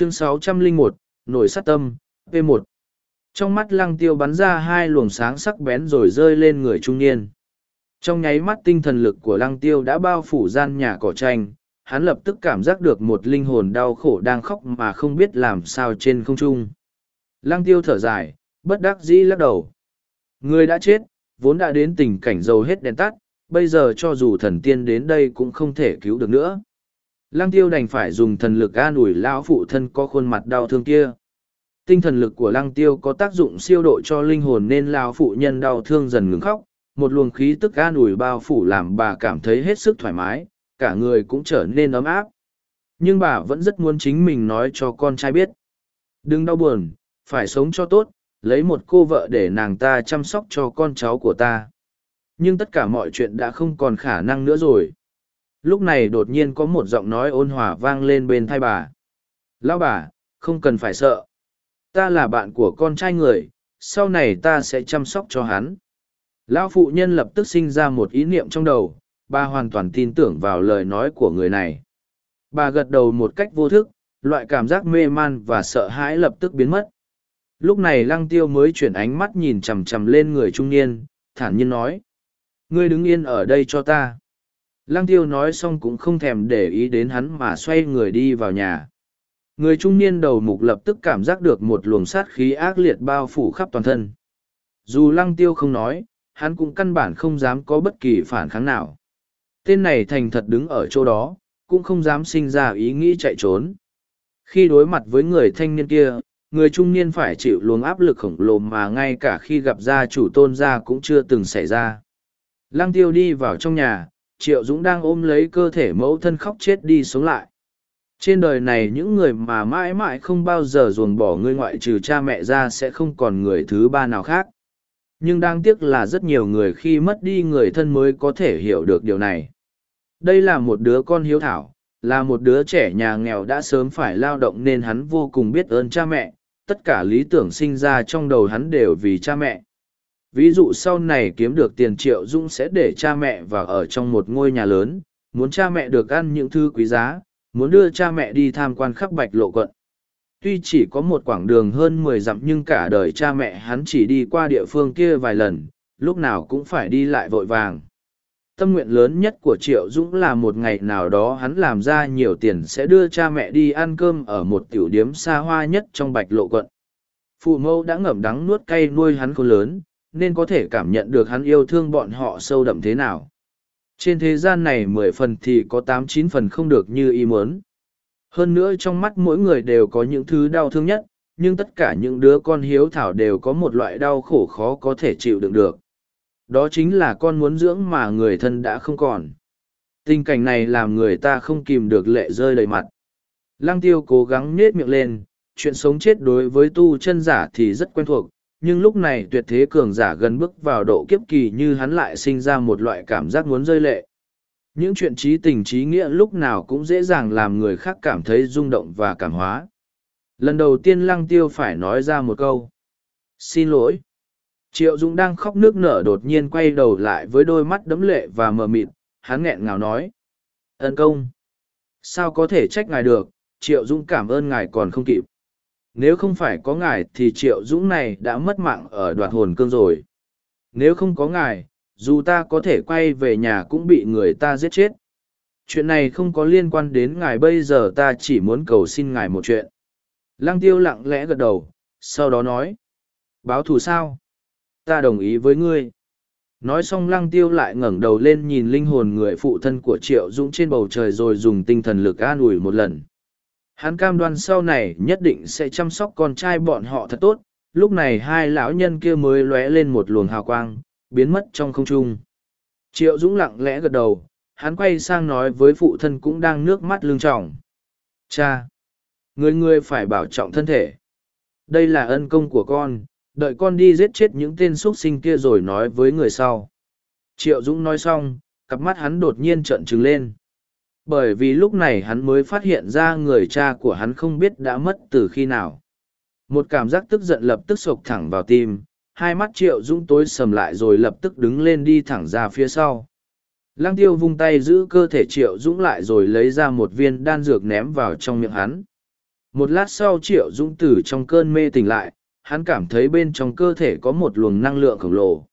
chương 601, nổi sát tâm, P1. Trong mắt lăng tiêu bắn ra hai luồng sáng sắc bén rồi rơi lên người trung niên. Trong nháy mắt tinh thần lực của lăng tiêu đã bao phủ gian nhà cỏ tranh, hắn lập tức cảm giác được một linh hồn đau khổ đang khóc mà không biết làm sao trên không trung. Lăng tiêu thở dài, bất đắc dĩ lắc đầu. Người đã chết, vốn đã đến tình cảnh dầu hết đèn tắt, bây giờ cho dù thần tiên đến đây cũng không thể cứu được nữa. Lăng tiêu đành phải dùng thần lực an ủi lão phụ thân có khuôn mặt đau thương kia. Tinh thần lực của lăng tiêu có tác dụng siêu độ cho linh hồn nên lão phụ nhân đau thương dần ngừng khóc, một luồng khí tức an ủi bao phủ làm bà cảm thấy hết sức thoải mái, cả người cũng trở nên ấm áp. Nhưng bà vẫn rất muốn chính mình nói cho con trai biết. Đừng đau buồn, phải sống cho tốt, lấy một cô vợ để nàng ta chăm sóc cho con cháu của ta. Nhưng tất cả mọi chuyện đã không còn khả năng nữa rồi. Lúc này đột nhiên có một giọng nói ôn hòa vang lên bên thai bà. Lão bà, không cần phải sợ. Ta là bạn của con trai người, sau này ta sẽ chăm sóc cho hắn. Lão phụ nhân lập tức sinh ra một ý niệm trong đầu, bà hoàn toàn tin tưởng vào lời nói của người này. Bà gật đầu một cách vô thức, loại cảm giác mê man và sợ hãi lập tức biến mất. Lúc này lăng tiêu mới chuyển ánh mắt nhìn chằm chằm lên người trung niên, thản nhiên nói. Ngươi đứng yên ở đây cho ta. Lăng tiêu nói xong cũng không thèm để ý đến hắn mà xoay người đi vào nhà. Người trung niên đầu mục lập tức cảm giác được một luồng sát khí ác liệt bao phủ khắp toàn thân. Dù lăng tiêu không nói, hắn cũng căn bản không dám có bất kỳ phản kháng nào. Tên này thành thật đứng ở chỗ đó, cũng không dám sinh ra ý nghĩ chạy trốn. Khi đối mặt với người thanh niên kia, người trung niên phải chịu luồng áp lực khổng lồ mà ngay cả khi gặp gia chủ tôn gia cũng chưa từng xảy ra. Lăng tiêu đi vào trong nhà, Triệu Dũng đang ôm lấy cơ thể mẫu thân khóc chết đi sống lại. Trên đời này những người mà mãi mãi không bao giờ ruồng bỏ người ngoại trừ cha mẹ ra sẽ không còn người thứ ba nào khác. Nhưng đáng tiếc là rất nhiều người khi mất đi người thân mới có thể hiểu được điều này. Đây là một đứa con hiếu thảo, là một đứa trẻ nhà nghèo đã sớm phải lao động nên hắn vô cùng biết ơn cha mẹ, tất cả lý tưởng sinh ra trong đầu hắn đều vì cha mẹ. Ví dụ sau này kiếm được tiền triệu Dũng sẽ để cha mẹ vào ở trong một ngôi nhà lớn, muốn cha mẹ được ăn những thứ quý giá, muốn đưa cha mẹ đi tham quan khắp bạch lộ quận. Tuy chỉ có một quãng đường hơn mười dặm nhưng cả đời cha mẹ hắn chỉ đi qua địa phương kia vài lần, lúc nào cũng phải đi lại vội vàng. Tâm nguyện lớn nhất của Triệu Dũng là một ngày nào đó hắn làm ra nhiều tiền sẽ đưa cha mẹ đi ăn cơm ở một tiểu điếm xa hoa nhất trong bạch lộ quận. Phụ mẫu đã ngậm đắng nuốt cay nuôi hắn khôn lớn, nên có thể cảm nhận được hắn yêu thương bọn họ sâu đậm thế nào. Trên thế gian này mười phần thì có tám chín phần không được như ý muốn. Hơn nữa trong mắt mỗi người đều có những thứ đau thương nhất, nhưng tất cả những đứa con hiếu thảo đều có một loại đau khổ khó có thể chịu đựng được. Đó chính là con muốn dưỡng mà người thân đã không còn. Tình cảnh này làm người ta không kìm được lệ rơi đầy mặt. Lăng tiêu cố gắng nết miệng lên, chuyện sống chết đối với tu chân giả thì rất quen thuộc, nhưng lúc này tuyệt thế cường giả gần bước vào độ kiếp kỳ như hắn lại sinh ra một loại cảm giác muốn rơi lệ. Những chuyện trí tình trí nghĩa lúc nào cũng dễ dàng làm người khác cảm thấy rung động và cảm hóa. Lần đầu tiên lăng tiêu phải nói ra một câu. Xin lỗi. Triệu Dũng đang khóc nước nở đột nhiên quay đầu lại với đôi mắt đấm lệ và mờ mịt, hắn nghẹn ngào nói. Ân công. Sao có thể trách ngài được, Triệu Dũng cảm ơn ngài còn không kịp. Nếu không phải có ngài thì Triệu Dũng này đã mất mạng ở đoạt hồn cương rồi. Nếu không có ngài, dù ta có thể quay về nhà cũng bị người ta giết chết. Chuyện này không có liên quan đến ngài bây giờ ta chỉ muốn cầu xin ngài một chuyện. Lăng tiêu lặng lẽ gật đầu, sau đó nói. Báo thù sao? Ta đồng ý với ngươi. Nói xong lăng tiêu lại ngẩng đầu lên nhìn linh hồn người phụ thân của Triệu Dũng trên bầu trời rồi dùng tinh thần lực an ủi một lần. Hắn cam đoan sau này nhất định sẽ chăm sóc con trai bọn họ thật tốt, lúc này hai lão nhân kia mới lóe lên một luồng hào quang, biến mất trong không trung. Triệu Dũng lặng lẽ gật đầu, hắn quay sang nói với phụ thân cũng đang nước mắt lưng trọng. Cha! Người người phải bảo trọng thân thể. Đây là ân công của con, đợi con đi giết chết những tên x u ấ t sinh kia rồi nói với người sau. Triệu Dũng nói xong, cặp mắt hắn đột nhiên trợn trừng lên. Bởi vì lúc này hắn mới phát hiện ra người cha của hắn không biết đã mất từ khi nào. Một cảm giác tức giận lập tức sộc thẳng vào tim, hai mắt triệu dũng tối sầm lại rồi lập tức đứng lên đi thẳng ra phía sau. Lăng tiêu vung tay giữ cơ thể triệu dũng lại rồi lấy ra một viên đan dược ném vào trong miệng hắn. Một lát sau triệu dũng từ trong cơn mê tỉnh lại hắn cảm thấy bên trong cơ thể có một luồng năng lượng khổng lồ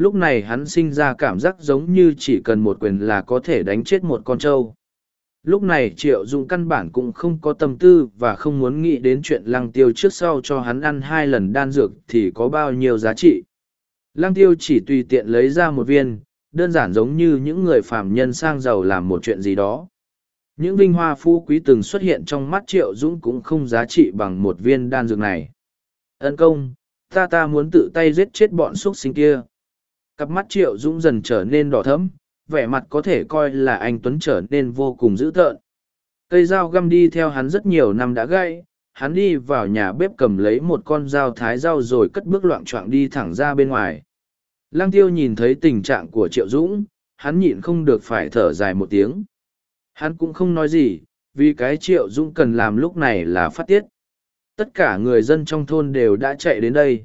lúc này hắn sinh ra cảm giác giống như chỉ cần một quyền là có thể đánh chết một con trâu. Lúc này triệu dũng căn bản cũng không có tâm tư và không muốn nghĩ đến chuyện lăng tiêu trước sau cho hắn ăn hai lần đan dược thì có bao nhiêu giá trị. Lăng tiêu chỉ tùy tiện lấy ra một viên, đơn giản giống như những người phàm nhân sang giàu làm một chuyện gì đó. Những vinh hoa phú quý từng xuất hiện trong mắt triệu dũng cũng không giá trị bằng một viên đan dược này. Ân công, ta ta muốn tự tay giết chết bọn x u ấ t sinh kia cặp mắt triệu dũng dần trở nên đỏ thẫm vẻ mặt có thể coi là anh tuấn trở nên vô cùng dữ tợn cây dao găm đi theo hắn rất nhiều năm đã gãy hắn đi vào nhà bếp cầm lấy một con dao thái dao rồi cất bước loạn t r n g đi thẳng ra bên ngoài lăng tiêu nhìn thấy tình trạng của triệu dũng hắn nhịn không được phải thở dài một tiếng Hắn cũng không nói gì, vì cái triệu dũng cần làm lúc này là phát tiết. Tất cả người dân trong thôn đều đã chạy đến đây.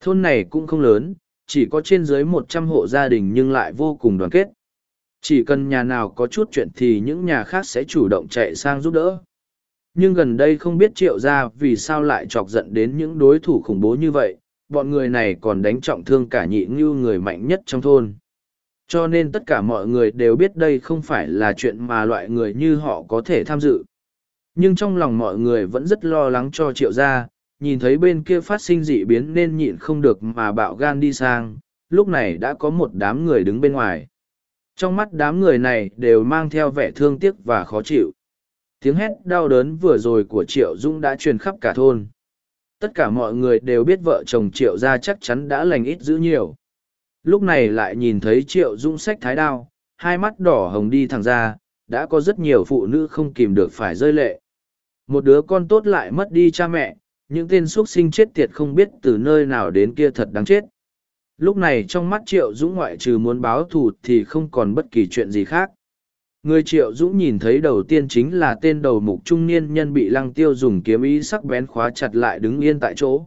Thôn này cũng không lớn, chỉ có trên dưới một trăm hộ gia đình nhưng lại vô cùng đoàn kết. Chỉ cần nhà nào có chút chuyện thì những nhà khác sẽ chủ động chạy sang giúp đỡ. Nhưng gần đây không biết triệu ra vì sao lại chọc giận đến những đối thủ khủng bố như vậy, bọn người này còn đánh trọng thương cả nhị như người mạnh nhất trong thôn. Cho nên tất cả mọi người đều biết đây không phải là chuyện mà loại người như họ có thể tham dự. Nhưng trong lòng mọi người vẫn rất lo lắng cho triệu gia, nhìn thấy bên kia phát sinh dị biến nên nhịn không được mà bạo gan đi sang, lúc này đã có một đám người đứng bên ngoài. Trong mắt đám người này đều mang theo vẻ thương tiếc và khó chịu. Tiếng hét đau đớn vừa rồi của Triệu Dung đã truyền khắp cả thôn. Tất cả mọi người đều biết vợ chồng Triệu gia chắc chắn đã lành ít dữ nhiều lúc này lại nhìn thấy triệu Dung sách thái đao hai mắt đỏ hồng đi thẳng ra đã có rất nhiều phụ nữ không kìm được phải rơi lệ một đứa con tốt lại mất đi cha mẹ những tên x u ấ t sinh chết tiệt không biết từ nơi nào đến kia thật đáng chết. Lúc này trong mắt triệu dũng ngoại trừ muốn báo thù thì không còn bất kỳ chuyện gì khác. Người triệu dũng nhìn thấy đầu tiên chính là tên đầu mục trung niên nhân bị lăng tiêu dùng kiếm ý sắc bén khóa chặt lại đứng yên tại chỗ.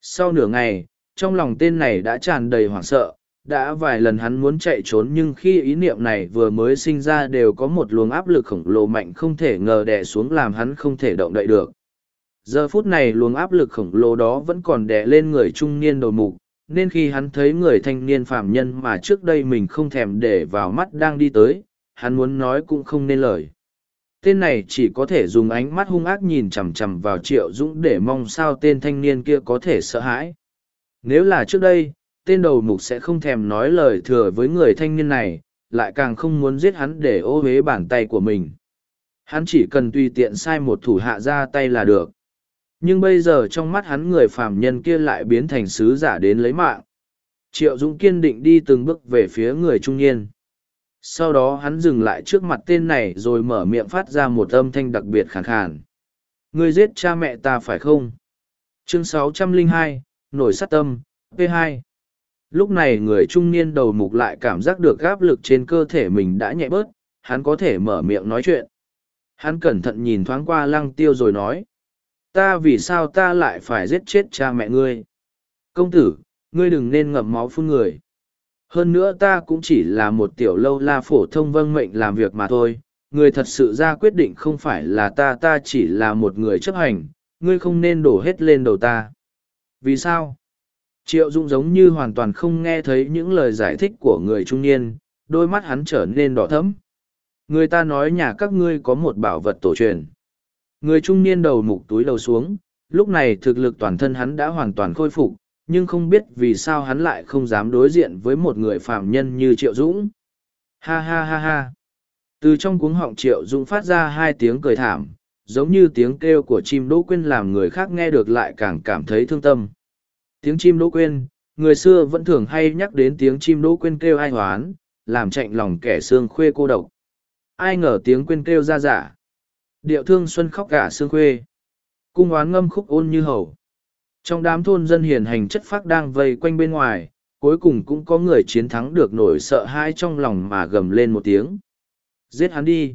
Sau nửa ngày trong lòng tên này đã tràn đầy hoảng sợ, đã vài lần hắn muốn chạy trốn nhưng khi ý niệm này vừa mới sinh ra đều có một luồng áp lực khổng lồ mạnh không thể ngờ đè xuống làm hắn không thể động đậy được. Giờ phút này luồng áp lực khổng lồ đó vẫn còn đè lên người trung niên đầu mục, nên khi hắn thấy người thanh niên phạm nhân mà trước đây mình không thèm để vào mắt đang đi tới, hắn muốn nói cũng không nên lời. Tên này chỉ có thể dùng ánh mắt hung ác nhìn chằm chằm vào Triệu Dũng để mong sao tên thanh niên kia có thể sợ hãi. Nếu là trước đây, tên đầu mục sẽ không thèm nói lời thừa với người thanh niên này, lại càng không muốn giết hắn để ô huế bàn tay của mình. Hắn chỉ cần tùy tiện sai một thủ hạ ra tay là được. Nhưng bây giờ trong mắt hắn người phàm nhân kia lại biến thành sứ giả đến lấy mạng. Triệu Dũng kiên định đi từng bước về phía người trung niên. Sau đó hắn dừng lại trước mặt tên này rồi mở miệng phát ra một âm thanh đặc biệt khàn khàn. Ngươi giết cha mẹ ta phải không? Chương 602, nổi sát tâm, P2. Lúc này người trung niên đầu mục lại cảm giác được áp lực trên cơ thể mình đã nhẹ bớt, hắn có thể mở miệng nói chuyện. Hắn cẩn thận nhìn thoáng qua lăng tiêu rồi nói. Ta vì sao ta lại phải giết chết cha mẹ ngươi? Công tử, ngươi đừng nên ngậm máu phun người. Hơn nữa ta cũng chỉ là một tiểu lâu la phổ thông vâng mệnh làm việc mà thôi. Người thật sự ra quyết định không phải là ta ta chỉ là một người chấp hành, ngươi không nên đổ hết lên đầu ta. Vì sao? Triệu Dung giống như hoàn toàn không nghe thấy những lời giải thích của người trung niên, đôi mắt hắn trở nên đỏ thẫm. Người ta nói nhà các ngươi có một bảo vật tổ truyền. Người trung niên đầu mục túi đầu xuống, lúc này thực lực toàn thân hắn đã hoàn toàn khôi phục, nhưng không biết vì sao hắn lại không dám đối diện với một người phạm nhân như Triệu Dũng. Ha ha ha ha. Từ trong cuống họng Triệu Dũng phát ra hai tiếng cười thảm, giống như tiếng kêu của chim đỗ quyên làm người khác nghe được lại càng cảm thấy thương tâm. Tiếng chim đỗ quyên, người xưa vẫn thường hay nhắc đến tiếng chim đỗ quyên kêu ai hoán, làm chạnh lòng kẻ xương khuê cô độc. Ai ngờ tiếng quyên kêu ra giả. Điệu thương xuân khóc cả xương khuê. Cung oán ngâm khúc ôn như hầu. Trong đám thôn dân hiền hành chất phác đang vây quanh bên ngoài, cuối cùng cũng có người chiến thắng được nổi sợ hãi trong lòng mà gầm lên một tiếng. Giết hắn đi.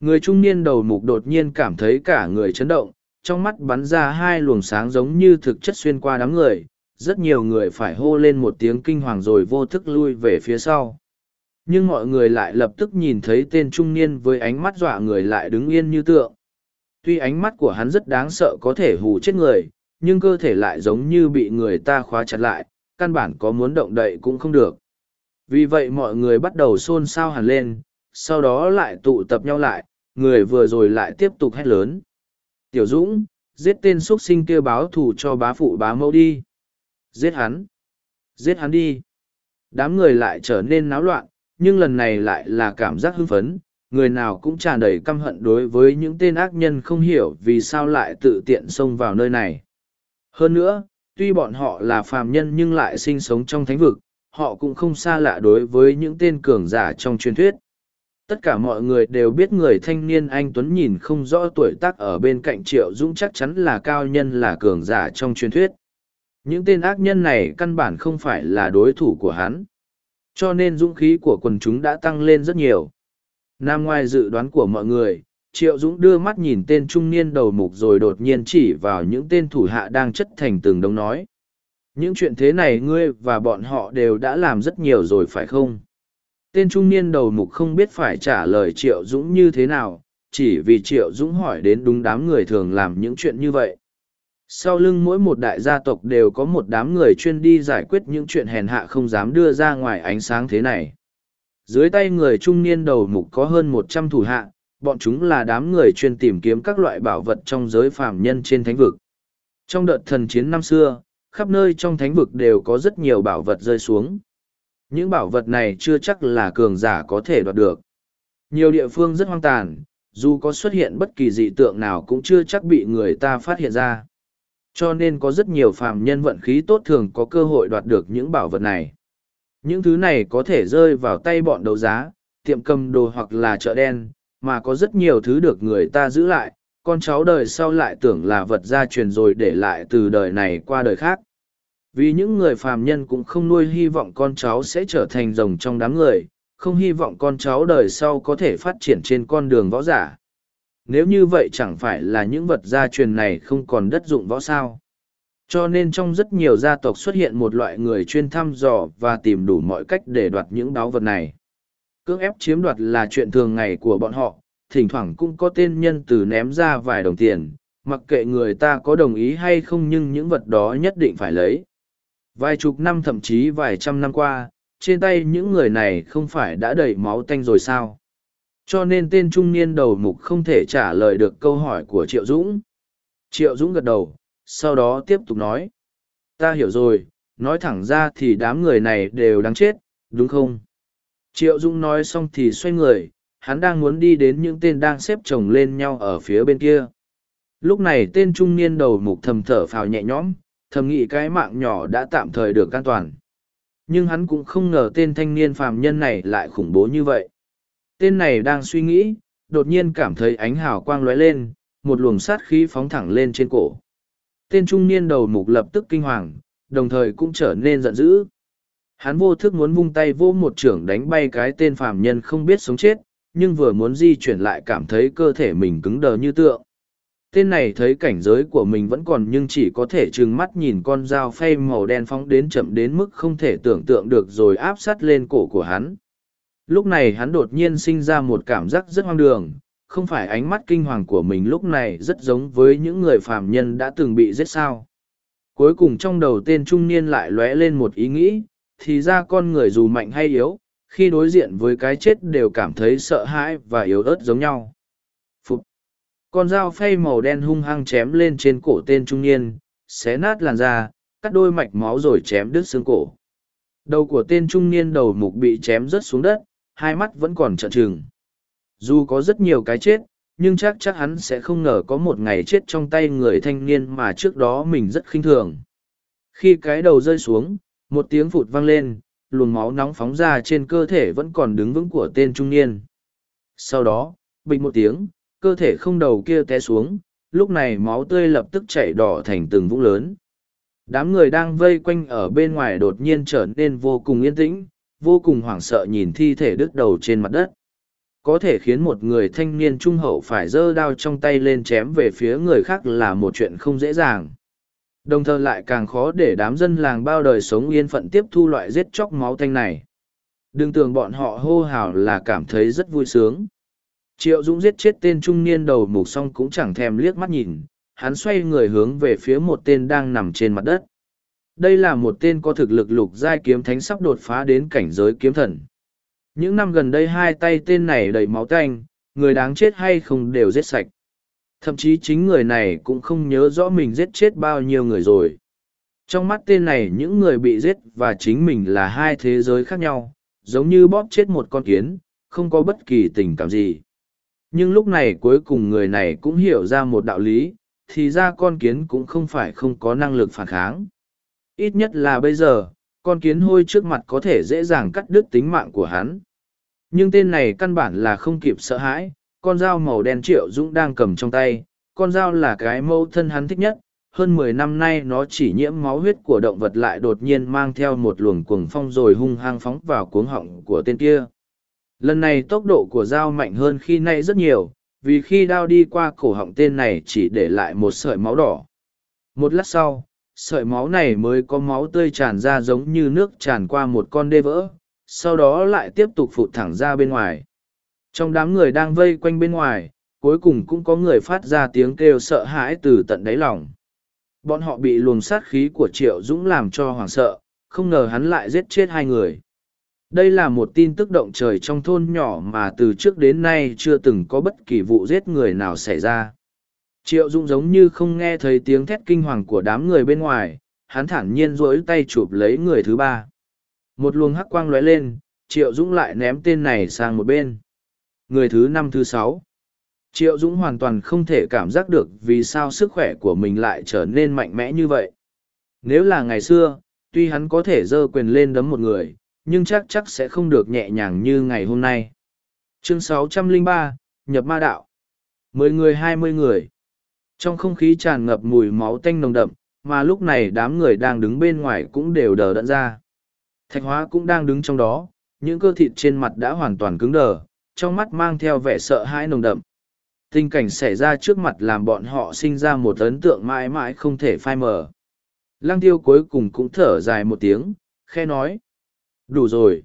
Người trung niên đầu mục đột nhiên cảm thấy cả người chấn động, trong mắt bắn ra hai luồng sáng giống như thực chất xuyên qua đám người, rất nhiều người phải hô lên một tiếng kinh hoàng rồi vô thức lui về phía sau. Nhưng mọi người lại lập tức nhìn thấy tên trung niên với ánh mắt dọa người lại đứng yên như tượng. Tuy ánh mắt của hắn rất đáng sợ có thể hù chết người, nhưng cơ thể lại giống như bị người ta khóa chặt lại, căn bản có muốn động đậy cũng không được. Vì vậy mọi người bắt đầu xôn xao hẳn lên, sau đó lại tụ tập nhau lại, người vừa rồi lại tiếp tục hét lớn. Tiểu Dũng, giết tên xuất sinh kia báo thù cho bá phụ bá mẫu đi. Giết hắn. Giết hắn đi. Đám người lại trở nên náo loạn, nhưng lần này lại là cảm giác hưng phấn, người nào cũng tràn đầy căm hận đối với những tên ác nhân không hiểu vì sao lại tự tiện xông vào nơi này. Hơn nữa, tuy bọn họ là phàm nhân nhưng lại sinh sống trong thánh vực, họ cũng không xa lạ đối với những tên cường giả trong truyền thuyết. Tất cả mọi người đều biết người thanh niên anh Tuấn nhìn không rõ tuổi tác ở bên cạnh Triệu Dũng chắc chắn là cao nhân là cường giả trong truyền thuyết. Những tên ác nhân này căn bản không phải là đối thủ của hắn. Cho nên dũng khí của quần chúng đã tăng lên rất nhiều. Nam ngoài dự đoán của mọi người, Triệu Dũng đưa mắt nhìn tên trung niên đầu mục rồi đột nhiên chỉ vào những tên thủ hạ đang chất thành từng đống nói. Những chuyện thế này ngươi và bọn họ đều đã làm rất nhiều rồi phải không? Tên trung niên đầu mục không biết phải trả lời Triệu Dũng như thế nào, chỉ vì Triệu Dũng hỏi đến đúng đám người thường làm những chuyện như vậy. Sau lưng mỗi một đại gia tộc đều có một đám người chuyên đi giải quyết những chuyện hèn hạ không dám đưa ra ngoài ánh sáng thế này. Dưới tay người trung niên đầu mục có hơn một trăm thủ hạ, bọn chúng là đám người chuyên tìm kiếm các loại bảo vật trong giới phàm nhân trên thánh vực. Trong đợt thần chiến năm xưa, khắp nơi trong thánh vực đều có rất nhiều bảo vật rơi xuống. Những bảo vật này chưa chắc là cường giả có thể đoạt được. Nhiều địa phương rất hoang tàn, dù có xuất hiện bất kỳ dị tượng nào cũng chưa chắc bị người ta phát hiện ra. Cho nên có rất nhiều phàm nhân vận khí tốt thường có cơ hội đoạt được những bảo vật này. Những thứ này có thể rơi vào tay bọn đấu giá, tiệm cầm đồ hoặc là chợ đen, mà có rất nhiều thứ được người ta giữ lại, con cháu đời sau lại tưởng là vật gia truyền rồi để lại từ đời này qua đời khác. Vì những người phàm nhân cũng không nuôi hy vọng con cháu sẽ trở thành rồng trong đám người, không hy vọng con cháu đời sau có thể phát triển trên con đường võ giả. Nếu như vậy chẳng phải là những vật gia truyền này không còn đất dụng võ sao. Cho nên trong rất nhiều gia tộc xuất hiện một loại người chuyên thăm dò và tìm đủ mọi cách để đoạt những báu vật này. Cưỡng ép chiếm đoạt là chuyện thường ngày của bọn họ, thỉnh thoảng cũng có tên nhân từ ném ra vài đồng tiền, mặc kệ người ta có đồng ý hay không nhưng những vật đó nhất định phải lấy. Vài chục năm thậm chí vài trăm năm qua, trên tay những người này không phải đã đầy máu tanh rồi sao? Cho nên tên trung niên đầu mục không thể trả lời được câu hỏi của Triệu Dũng. Triệu Dũng gật đầu, sau đó tiếp tục nói. Ta hiểu rồi, nói thẳng ra thì đám người này đều đáng chết, đúng không? Triệu Dũng nói xong thì xoay người, hắn đang muốn đi đến những tên đang xếp chồng lên nhau ở phía bên kia. Lúc này tên trung niên đầu mục thầm thở phào nhẹ nhõm, thầm nghĩ cái mạng nhỏ đã tạm thời được an toàn. Nhưng hắn cũng không ngờ tên thanh niên phàm nhân này lại khủng bố như vậy. Tên này đang suy nghĩ, đột nhiên cảm thấy ánh hào quang lóe lên, một luồng sát khí phóng thẳng lên trên cổ. Tên trung niên đầu mục lập tức kinh hoàng, đồng thời cũng trở nên giận dữ. Hắn vô thức muốn vung tay vô một trưởng đánh bay cái tên phàm nhân không biết sống chết, nhưng vừa muốn di chuyển lại cảm thấy cơ thể mình cứng đờ như tượng. Tên này thấy cảnh giới của mình vẫn còn nhưng chỉ có thể trừng mắt nhìn con dao phay màu đen phóng đến chậm đến mức không thể tưởng tượng được rồi áp sát lên cổ của hắn. Lúc này hắn đột nhiên sinh ra một cảm giác rất hoang đường, không phải ánh mắt kinh hoàng của mình lúc này rất giống với những người phàm nhân đã từng bị giết sao. Cuối cùng trong đầu tên trung niên lại lóe lên một ý nghĩ, thì ra con người dù mạnh hay yếu, khi đối diện với cái chết đều cảm thấy sợ hãi và yếu ớt giống nhau. Phục! Con dao phay màu đen hung hăng chém lên trên cổ tên trung niên, xé nát làn da, cắt đôi mạch máu rồi chém đứt xương cổ. Đầu của tên trung niên đầu mục bị chém rớt xuống đất, hai mắt vẫn còn trợn trừng. Dù có rất nhiều cái chết, nhưng chắc chắc hắn sẽ không ngờ có một ngày chết trong tay người thanh niên mà trước đó mình rất khinh thường. Khi cái đầu rơi xuống, một tiếng phụt vang lên, luồng máu nóng phóng ra trên cơ thể vẫn còn đứng vững của tên trung niên. Sau đó, bình một tiếng, cơ thể không đầu kia té xuống, lúc này máu tươi lập tức chảy đỏ thành từng vũng lớn. Đám người đang vây quanh ở bên ngoài đột nhiên trở nên vô cùng yên tĩnh, vô cùng hoảng sợ nhìn thi thể đứt đầu trên mặt đất. Có thể khiến một người thanh niên trung hậu phải giơ đao trong tay lên chém về phía người khác là một chuyện không dễ dàng. Đồng thời lại càng khó để đám dân làng bao đời sống yên phận tiếp thu loại giết chóc máu thanh này. Đừng tưởng bọn họ hô hào là cảm thấy rất vui sướng. Triệu Dũng giết chết tên trung niên đầu mục xong cũng chẳng thèm liếc mắt nhìn, hắn xoay người hướng về phía một tên đang nằm trên mặt đất. Đây là một tên có thực lực lục giai kiếm thánh sắp đột phá đến cảnh giới kiếm thần. Những năm gần đây hai tay tên này đầy máu tanh, người đáng chết hay không đều giết sạch. Thậm chí chính người này cũng không nhớ rõ mình giết chết bao nhiêu người rồi. Trong mắt tên này những người bị giết và chính mình là hai thế giới khác nhau, giống như bóp chết một con kiến, không có bất kỳ tình cảm gì. Nhưng lúc này cuối cùng người này cũng hiểu ra một đạo lý, thì ra con kiến cũng không phải không có năng lực phản kháng. Ít nhất là bây giờ, con kiến hôi trước mặt có thể dễ dàng cắt đứt tính mạng của hắn. Nhưng tên này căn bản là không kịp sợ hãi, con dao màu đen triệu dũng đang cầm trong tay, con dao là cái mâu thân hắn thích nhất. Hơn mười năm nay nó chỉ nhiễm máu huyết của động vật lại đột nhiên mang theo một luồng cuồng phong rồi hung hăng phóng vào cuống họng của tên kia. Lần này tốc độ của dao mạnh hơn khi nay rất nhiều, vì khi đao đi qua cổ họng tên này chỉ để lại một sợi máu đỏ. Một lát sau, sợi máu này mới có máu tươi tràn ra giống như nước tràn qua một con đê vỡ, sau đó lại tiếp tục phụt thẳng ra bên ngoài. Trong đám người đang vây quanh bên ngoài, cuối cùng cũng có người phát ra tiếng kêu sợ hãi từ tận đáy lòng. Bọn họ bị luồng sát khí của Triệu Dũng làm cho hoảng sợ, không ngờ hắn lại giết chết hai người. Đây là một tin tức động trời trong thôn nhỏ mà từ trước đến nay chưa từng có bất kỳ vụ giết người nào xảy ra. Triệu Dung giống như không nghe thấy tiếng thét kinh hoàng của đám người bên ngoài, hắn thản nhiên rỗi tay chụp lấy người thứ ba. Một luồng hắc quang lóe lên, Triệu Dũng lại ném tên này sang một bên. Người thứ năm thứ sáu. Triệu Dũng hoàn toàn không thể cảm giác được vì sao sức khỏe của mình lại trở nên mạnh mẽ như vậy. Nếu là ngày xưa, tuy hắn có thể dơ quyền lên đấm một người, nhưng chắc chắc sẽ không được nhẹ nhàng như ngày hôm nay. Chương 603, Nhập Ma Đạo Mười người hai mươi người trong không khí tràn ngập mùi máu tanh nồng đậm, mà lúc này đám người đang đứng bên ngoài cũng đều đờ đẫn ra. Thạch hóa cũng đang đứng trong đó, những cơ thịt trên mặt đã hoàn toàn cứng đờ, trong mắt mang theo vẻ sợ hãi nồng đậm. Tình cảnh xảy ra trước mặt làm bọn họ sinh ra một ấn tượng mãi mãi không thể phai mờ. Lăng tiêu cuối cùng cũng thở dài một tiếng, khe nói. Đủ rồi.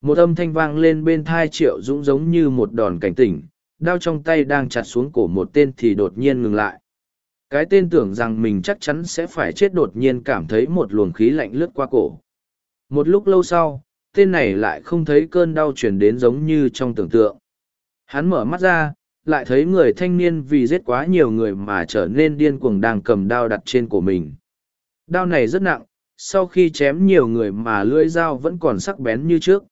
Một âm thanh vang lên bên thai triệu dũng giống như một đòn cảnh tỉnh, đao trong tay đang chặt xuống cổ một tên thì đột nhiên ngừng lại. Cái tên tưởng rằng mình chắc chắn sẽ phải chết đột nhiên cảm thấy một luồng khí lạnh lướt qua cổ. Một lúc lâu sau, tên này lại không thấy cơn đau chuyển đến giống như trong tưởng tượng. Hắn mở mắt ra, lại thấy người thanh niên vì giết quá nhiều người mà trở nên điên cuồng đang cầm đao đặt trên cổ mình. Đao này rất nặng, sau khi chém nhiều người mà lưỡi dao vẫn còn sắc bén như trước.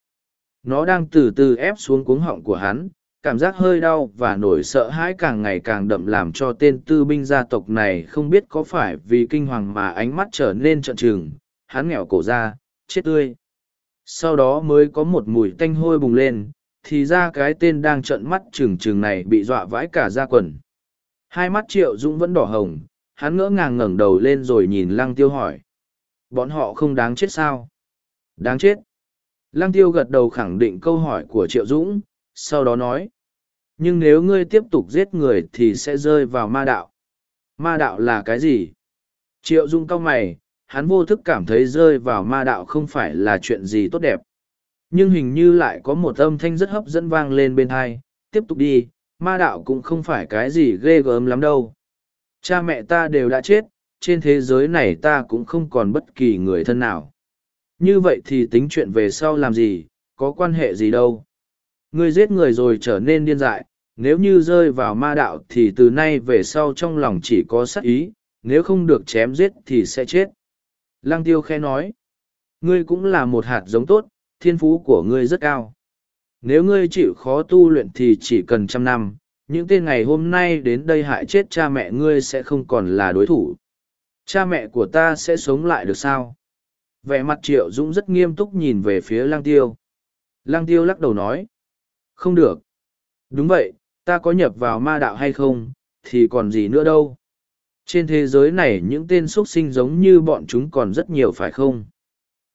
Nó đang từ từ ép xuống cuống họng của hắn, cảm giác hơi đau và nổi sợ hãi càng ngày càng đậm làm cho tên tư binh gia tộc này không biết có phải vì kinh hoàng mà ánh mắt trở nên trợn trừng, hắn nghẹo cổ ra, chết tươi. Sau đó mới có một mùi tanh hôi bùng lên, thì ra cái tên đang trợn mắt trừng trừng này bị dọa vãi cả da quần. Hai mắt triệu dũng vẫn đỏ hồng, hắn ngỡ ngàng ngẩng đầu lên rồi nhìn lăng tiêu hỏi. Bọn họ không đáng chết sao? Đáng chết. Lăng tiêu gật đầu khẳng định câu hỏi của triệu dũng, sau đó nói. Nhưng nếu ngươi tiếp tục giết người thì sẽ rơi vào ma đạo. Ma đạo là cái gì? Triệu Dung cau mày, hắn vô thức cảm thấy rơi vào ma đạo không phải là chuyện gì tốt đẹp. Nhưng hình như lại có một âm thanh rất hấp dẫn vang lên bên thai tiếp tục đi, ma đạo cũng không phải cái gì ghê gớm lắm đâu. Cha mẹ ta đều đã chết, trên thế giới này ta cũng không còn bất kỳ người thân nào. Như vậy thì tính chuyện về sau làm gì, có quan hệ gì đâu. Ngươi giết người rồi trở nên điên dại, nếu như rơi vào ma đạo thì từ nay về sau trong lòng chỉ có sát ý, nếu không được chém giết thì sẽ chết. Lăng tiêu khe nói, ngươi cũng là một hạt giống tốt, thiên phú của ngươi rất cao. Nếu ngươi chịu khó tu luyện thì chỉ cần trăm năm, những tên ngày hôm nay đến đây hại chết cha mẹ ngươi sẽ không còn là đối thủ. Cha mẹ của ta sẽ sống lại được sao? Vẻ mặt triệu dũng rất nghiêm túc nhìn về phía lang tiêu. Lang tiêu lắc đầu nói. Không được. Đúng vậy, ta có nhập vào ma đạo hay không, thì còn gì nữa đâu. Trên thế giới này những tên xuất sinh giống như bọn chúng còn rất nhiều phải không?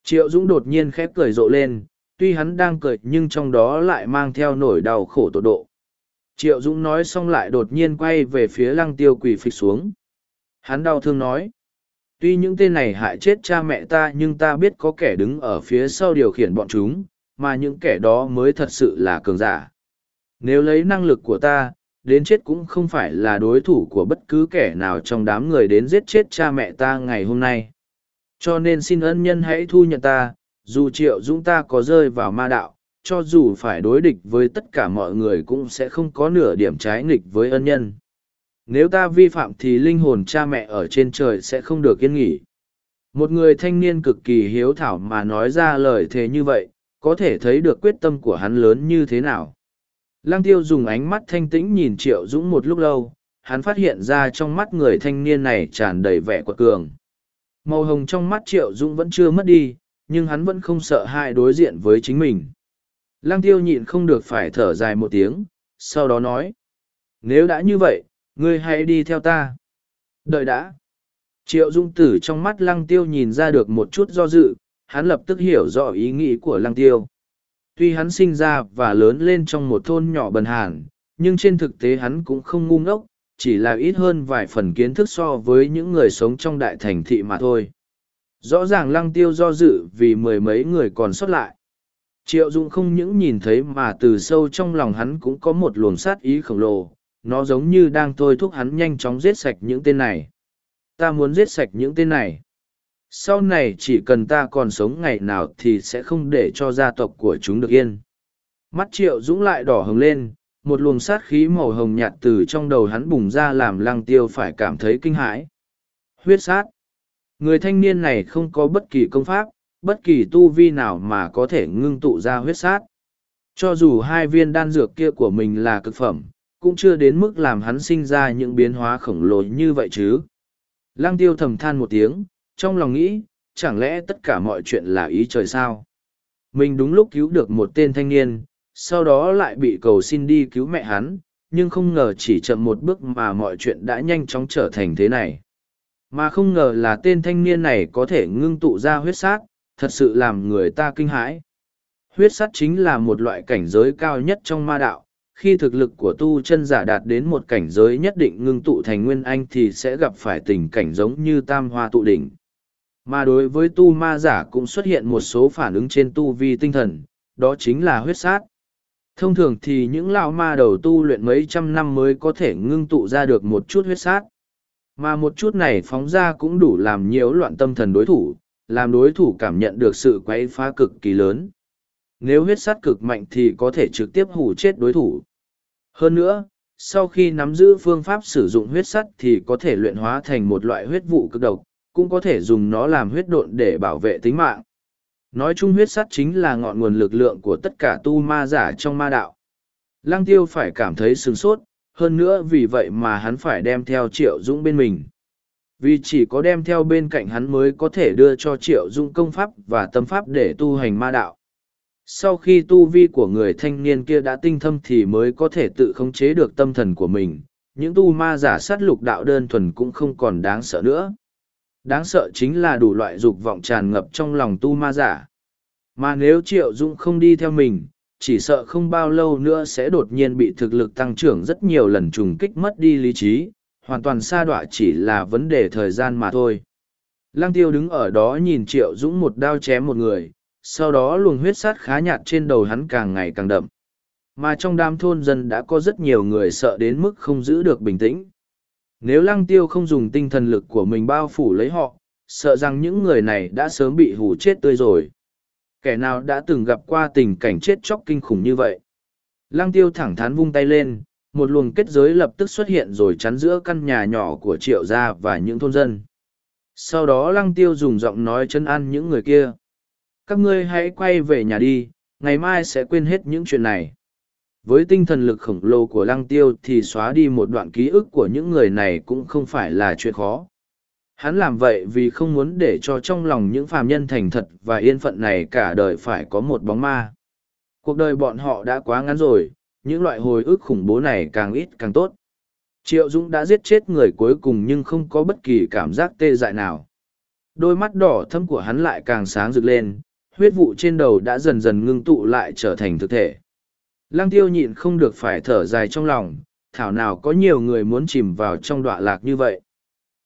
Triệu Dũng đột nhiên khép cười rộ lên, tuy hắn đang cười nhưng trong đó lại mang theo nỗi đau khổ tột độ. Triệu Dũng nói xong lại đột nhiên quay về phía lăng tiêu quỳ phịch xuống. Hắn đau thương nói. Tuy những tên này hại chết cha mẹ ta nhưng ta biết có kẻ đứng ở phía sau điều khiển bọn chúng, mà những kẻ đó mới thật sự là cường giả. Nếu lấy năng lực của ta, đến chết cũng không phải là đối thủ của bất cứ kẻ nào trong đám người đến giết chết cha mẹ ta ngày hôm nay. Cho nên xin ân nhân hãy thu nhận ta, dù triệu dũng ta có rơi vào ma đạo, cho dù phải đối địch với tất cả mọi người cũng sẽ không có nửa điểm trái nghịch với ân nhân. Nếu ta vi phạm thì linh hồn cha mẹ ở trên trời sẽ không được yên nghỉ. Một người thanh niên cực kỳ hiếu thảo mà nói ra lời thế như vậy, có thể thấy được quyết tâm của hắn lớn như thế nào. Lăng tiêu dùng ánh mắt thanh tĩnh nhìn Triệu Dũng một lúc lâu, hắn phát hiện ra trong mắt người thanh niên này tràn đầy vẻ quật cường. Màu hồng trong mắt Triệu Dũng vẫn chưa mất đi, nhưng hắn vẫn không sợ hãi đối diện với chính mình. Lăng tiêu nhịn không được phải thở dài một tiếng, sau đó nói. Nếu đã như vậy, ngươi hãy đi theo ta. Đợi đã. Triệu Dung Tử trong mắt Lăng Tiêu nhìn ra được một chút do dự, hắn lập tức hiểu rõ ý nghĩ của Lăng Tiêu. Tuy hắn sinh ra và lớn lên trong một thôn nhỏ bần hàn, nhưng trên thực tế hắn cũng không ngu ngốc, chỉ là ít hơn vài phần kiến thức so với những người sống trong đại thành thị mà thôi. Rõ ràng Lăng Tiêu do dự vì mười mấy người còn sót lại. Triệu Dung không những nhìn thấy mà từ sâu trong lòng hắn cũng có một luồng sát ý khổng lồ, nó giống như đang thôi thúc hắn nhanh chóng giết sạch những tên này ta muốn giết sạch những tên này sau này chỉ cần ta còn sống ngày nào thì sẽ không để cho gia tộc của chúng được yên. Mắt triệu dũng lại đỏ hồng lên một luồng sát khí màu hồng nhạt từ trong đầu hắn bùng ra làm lăng tiêu phải cảm thấy kinh hãi. Huyết sát. Người thanh niên này không có bất kỳ công pháp bất kỳ tu vi nào mà có thể ngưng tụ ra huyết sát. Cho dù hai viên đan dược kia của mình là cực phẩm cũng chưa đến mức làm hắn sinh ra những biến hóa khổng lồ như vậy chứ. Lăng tiêu thầm than một tiếng, trong lòng nghĩ, chẳng lẽ tất cả mọi chuyện là ý trời sao? Mình đúng lúc cứu được một tên thanh niên, sau đó lại bị cầu xin đi cứu mẹ hắn, nhưng không ngờ chỉ chậm một bước mà mọi chuyện đã nhanh chóng trở thành thế này. Mà không ngờ là tên thanh niên này có thể ngưng tụ ra huyết sát, thật sự làm người ta kinh hãi. Huyết sát chính là một loại cảnh giới cao nhất trong ma đạo, khi thực lực của tu chân giả đạt đến một cảnh giới nhất định ngưng tụ thành nguyên anh thì sẽ gặp phải tình cảnh giống như tam hoa tụ đỉnh. Mà đối với tu ma giả cũng xuất hiện một số phản ứng trên tu vi tinh thần, đó chính là huyết sát. Thông thường thì những lão ma đầu tu luyện mấy trăm năm mới có thể ngưng tụ ra được một chút huyết sát. Mà một chút này phóng ra cũng đủ làm nhiễu loạn tâm thần đối thủ, làm đối thủ cảm nhận được sự quấy phá cực kỳ lớn nếu huyết sát cực mạnh thì có thể trực tiếp hủ chết đối thủ. Hơn nữa, sau khi nắm giữ phương pháp sử dụng huyết sắt thì có thể luyện hóa thành một loại huyết vụ cực độc, cũng có thể dùng nó làm huyết độn để bảo vệ tính mạng. Nói chung huyết sắt chính là ngọn nguồn lực lượng của tất cả tu ma giả trong ma đạo. Lăng tiêu phải cảm thấy sừng sốt, hơn nữa vì vậy mà hắn phải đem theo triệu dũng bên mình. Vì chỉ có đem theo bên cạnh hắn mới có thể đưa cho triệu dũng công pháp và tâm pháp để tu hành ma đạo sau khi tu vi của người thanh niên kia đã tinh thâm thì mới có thể tự khống chế được tâm thần của mình những tu ma giả sát lục đạo đơn thuần cũng không còn đáng sợ nữa đáng sợ chính là đủ loại dục vọng tràn ngập trong lòng tu ma giả mà nếu triệu dũng không đi theo mình, chỉ sợ không bao lâu nữa sẽ đột nhiên bị thực lực tăng trưởng rất nhiều lần trùng kích mất đi lý trí, hoàn toàn xa đọa chỉ là vấn đề thời gian mà thôi lăng tiêu đứng ở đó nhìn triệu dũng một đao chém một người, sau đó luồng huyết sát khá nhạt trên đầu hắn càng ngày càng đậm. Mà trong đám thôn dân đã có rất nhiều người sợ đến mức không giữ được bình tĩnh. Nếu lăng tiêu không dùng tinh thần lực của mình bao phủ lấy họ, sợ rằng những người này đã sớm bị hù chết tươi rồi. Kẻ nào đã từng gặp qua tình cảnh chết chóc kinh khủng như vậy? Lăng tiêu thẳng thắn vung tay lên, một luồng kết giới lập tức xuất hiện rồi chắn giữa căn nhà nhỏ của triệu gia và những thôn dân. Sau đó lăng tiêu dùng giọng nói chân ăn những người kia các ngươi hãy quay về nhà đi ngày mai sẽ quên hết những chuyện này với tinh thần lực khổng lồ của lăng tiêu thì xóa đi một đoạn ký ức của những người này cũng không phải là chuyện khó. Hắn làm vậy vì không muốn để cho trong lòng những phàm nhân thành thật và yên phận này cả đời phải có một bóng ma. Cuộc đời bọn họ đã quá ngắn rồi, những loại hồi ức khủng bố này càng ít càng tốt. Triệu dũng đã giết chết người cuối cùng nhưng không có bất kỳ cảm giác tê dại nào. Đôi mắt đỏ thâm của hắn lại càng sáng rực lên, huyết vụ trên đầu đã dần dần ngưng tụ lại trở thành thực thể. Lăng tiêu nhịn không được phải thở dài trong lòng, thảo nào có nhiều người muốn chìm vào trong đọa lạc như vậy.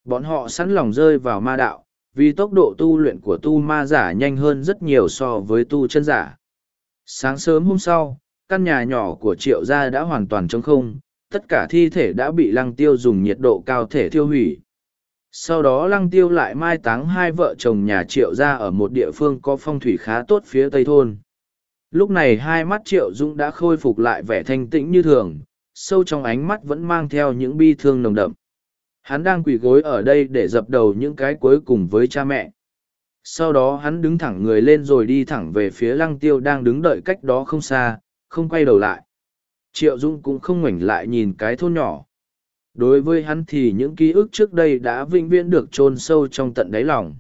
Bọn họ sẵn lòng rơi vào ma đạo, vì tốc độ tu luyện của tu ma giả nhanh hơn rất nhiều so với tu chân giả. Sáng sớm hôm sau, căn nhà nhỏ của triệu gia đã hoàn toàn trống không, tất cả thi thể đã bị lăng tiêu dùng nhiệt độ cao thể thiêu hủy. Sau đó lăng tiêu lại mai táng hai vợ chồng nhà triệu gia ở một địa phương có phong thủy khá tốt phía tây thôn. Lúc này hai mắt triệu dũng đã khôi phục lại vẻ thanh tĩnh như thường, sâu trong ánh mắt vẫn mang theo những bi thương nồng đậm. Hắn đang quỳ gối ở đây để dập đầu những cái cuối cùng với cha mẹ. Sau đó hắn đứng thẳng người lên rồi đi thẳng về phía lăng tiêu đang đứng đợi cách đó không xa, không quay đầu lại. Triệu Dung cũng không ngoảnh lại nhìn cái thôn nhỏ. Đối với hắn thì những ký ức trước đây đã vĩnh viễn được chôn sâu trong tận đáy lòng.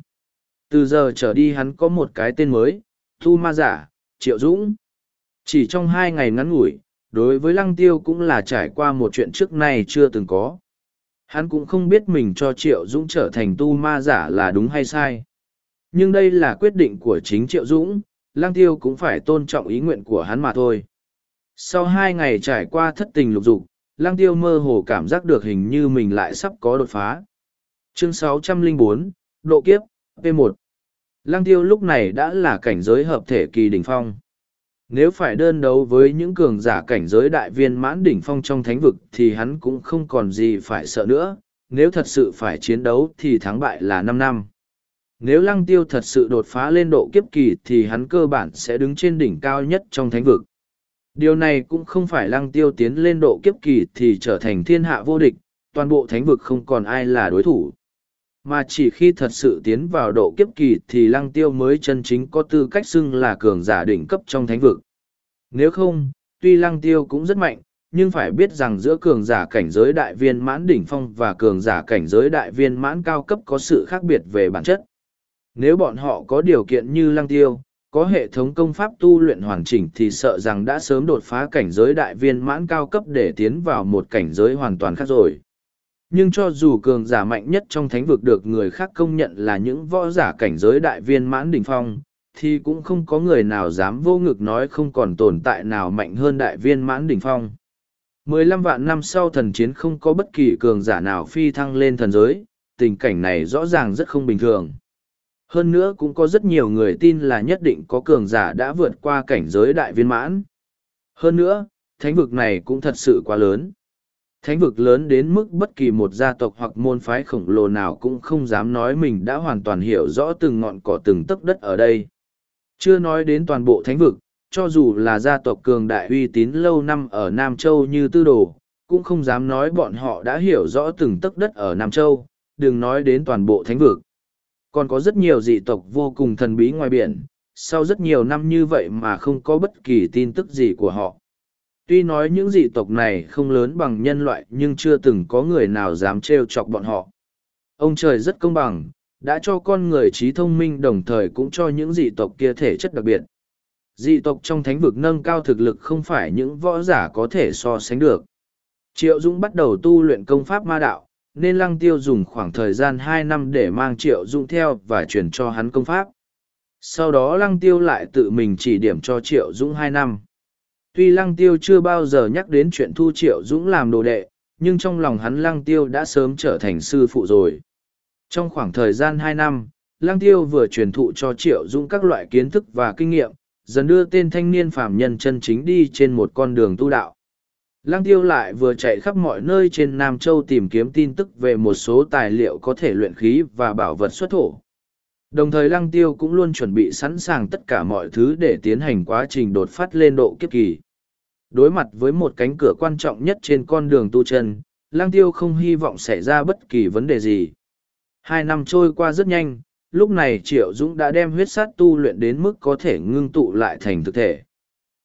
Từ giờ trở đi hắn có một cái tên mới, Thu Ma Giả, Triệu Dũng. Chỉ trong hai ngày ngắn ngủi, đối với Lăng Tiêu cũng là trải qua một chuyện trước nay chưa từng có. Hắn cũng không biết mình cho Triệu Dũng trở thành tu ma giả là đúng hay sai. Nhưng đây là quyết định của chính Triệu Dũng, Lăng Tiêu cũng phải tôn trọng ý nguyện của hắn mà thôi. Sau hai ngày trải qua thất tình lục dục, Lăng Tiêu mơ hồ cảm giác được hình như mình lại sắp có đột phá. Chương 604, Độ Kiếp, P1 Lăng Tiêu lúc này đã là cảnh giới hợp thể kỳ đỉnh phong. Nếu phải đơn đấu với những cường giả cảnh giới đại viên mãn đỉnh phong trong thánh vực thì hắn cũng không còn gì phải sợ nữa, nếu thật sự phải chiến đấu thì thắng bại là năm năm. Nếu lăng tiêu thật sự đột phá lên độ kiếp kỳ thì hắn cơ bản sẽ đứng trên đỉnh cao nhất trong thánh vực. Điều này cũng không phải lăng tiêu tiến lên độ kiếp kỳ thì trở thành thiên hạ vô địch, toàn bộ thánh vực không còn ai là đối thủ. Mà chỉ khi thật sự tiến vào độ kiếp kỳ thì lăng tiêu mới chân chính có tư cách xưng là cường giả đỉnh cấp trong thánh vực. Nếu không, tuy lăng tiêu cũng rất mạnh, nhưng phải biết rằng giữa cường giả cảnh giới đại viên mãn đỉnh phong và cường giả cảnh giới đại viên mãn cao cấp có sự khác biệt về bản chất. Nếu bọn họ có điều kiện như lăng tiêu, có hệ thống công pháp tu luyện hoàn chỉnh thì sợ rằng đã sớm đột phá cảnh giới đại viên mãn cao cấp để tiến vào một cảnh giới hoàn toàn khác rồi. Nhưng cho dù cường giả mạnh nhất trong thánh vực được người khác công nhận là những võ giả cảnh giới đại viên mãn đỉnh phong, thì cũng không có người nào dám vô ngực nói không còn tồn tại nào mạnh hơn đại viên mãn đỉnh phong. Mười lăm vạn năm sau thần chiến không có bất kỳ cường giả nào phi thăng lên thần giới, tình cảnh này rõ ràng rất không bình thường. Hơn nữa cũng có rất nhiều người tin là nhất định có cường giả đã vượt qua cảnh giới đại viên mãn. Hơn nữa, thánh vực này cũng thật sự quá lớn. Thánh vực lớn đến mức bất kỳ một gia tộc hoặc môn phái khổng lồ nào cũng không dám nói mình đã hoàn toàn hiểu rõ từng ngọn cỏ từng tấc đất ở đây. Chưa nói đến toàn bộ thánh vực, cho dù là gia tộc cường đại uy tín lâu năm ở Nam Châu như Tư Đồ, cũng không dám nói bọn họ đã hiểu rõ từng tấc đất ở Nam Châu, đừng nói đến toàn bộ thánh vực. Còn có rất nhiều dị tộc vô cùng thần bí ngoài biển, sau rất nhiều năm như vậy mà không có bất kỳ tin tức gì của họ. Tuy nói những dị tộc này không lớn bằng nhân loại nhưng chưa từng có người nào dám trêu chọc bọn họ. Ông trời rất công bằng, đã cho con người trí thông minh đồng thời cũng cho những dị tộc kia thể chất đặc biệt. Dị tộc trong thánh vực nâng cao thực lực không phải những võ giả có thể so sánh được. Triệu Dũng bắt đầu tu luyện công pháp ma đạo, nên Lăng Tiêu dùng khoảng thời gian hai năm để mang Triệu Dũng theo và truyền cho hắn công pháp. Sau đó Lăng Tiêu lại tự mình chỉ điểm cho Triệu Dũng hai năm. Tuy Lăng Tiêu chưa bao giờ nhắc đến chuyện thu Triệu Dũng làm đồ đệ, nhưng trong lòng hắn Lăng Tiêu đã sớm trở thành sư phụ rồi. Trong khoảng thời gian hai năm, Lăng Tiêu vừa truyền thụ cho Triệu Dũng các loại kiến thức và kinh nghiệm, dần đưa tên thanh niên phạm nhân chân chính đi trên một con đường tu đạo. Lăng Tiêu lại vừa chạy khắp mọi nơi trên Nam Châu tìm kiếm tin tức về một số tài liệu có thể luyện khí và bảo vật xuất thổ. Đồng thời Lăng Tiêu cũng luôn chuẩn bị sẵn sàng tất cả mọi thứ để tiến hành quá trình đột phát lên độ kiếp kỳ. Đối mặt với một cánh cửa quan trọng nhất trên con đường tu chân, Lăng Tiêu không hy vọng xảy ra bất kỳ vấn đề gì. Hai năm trôi qua rất nhanh, lúc này Triệu Dũng đã đem huyết sát tu luyện đến mức có thể ngưng tụ lại thành thực thể.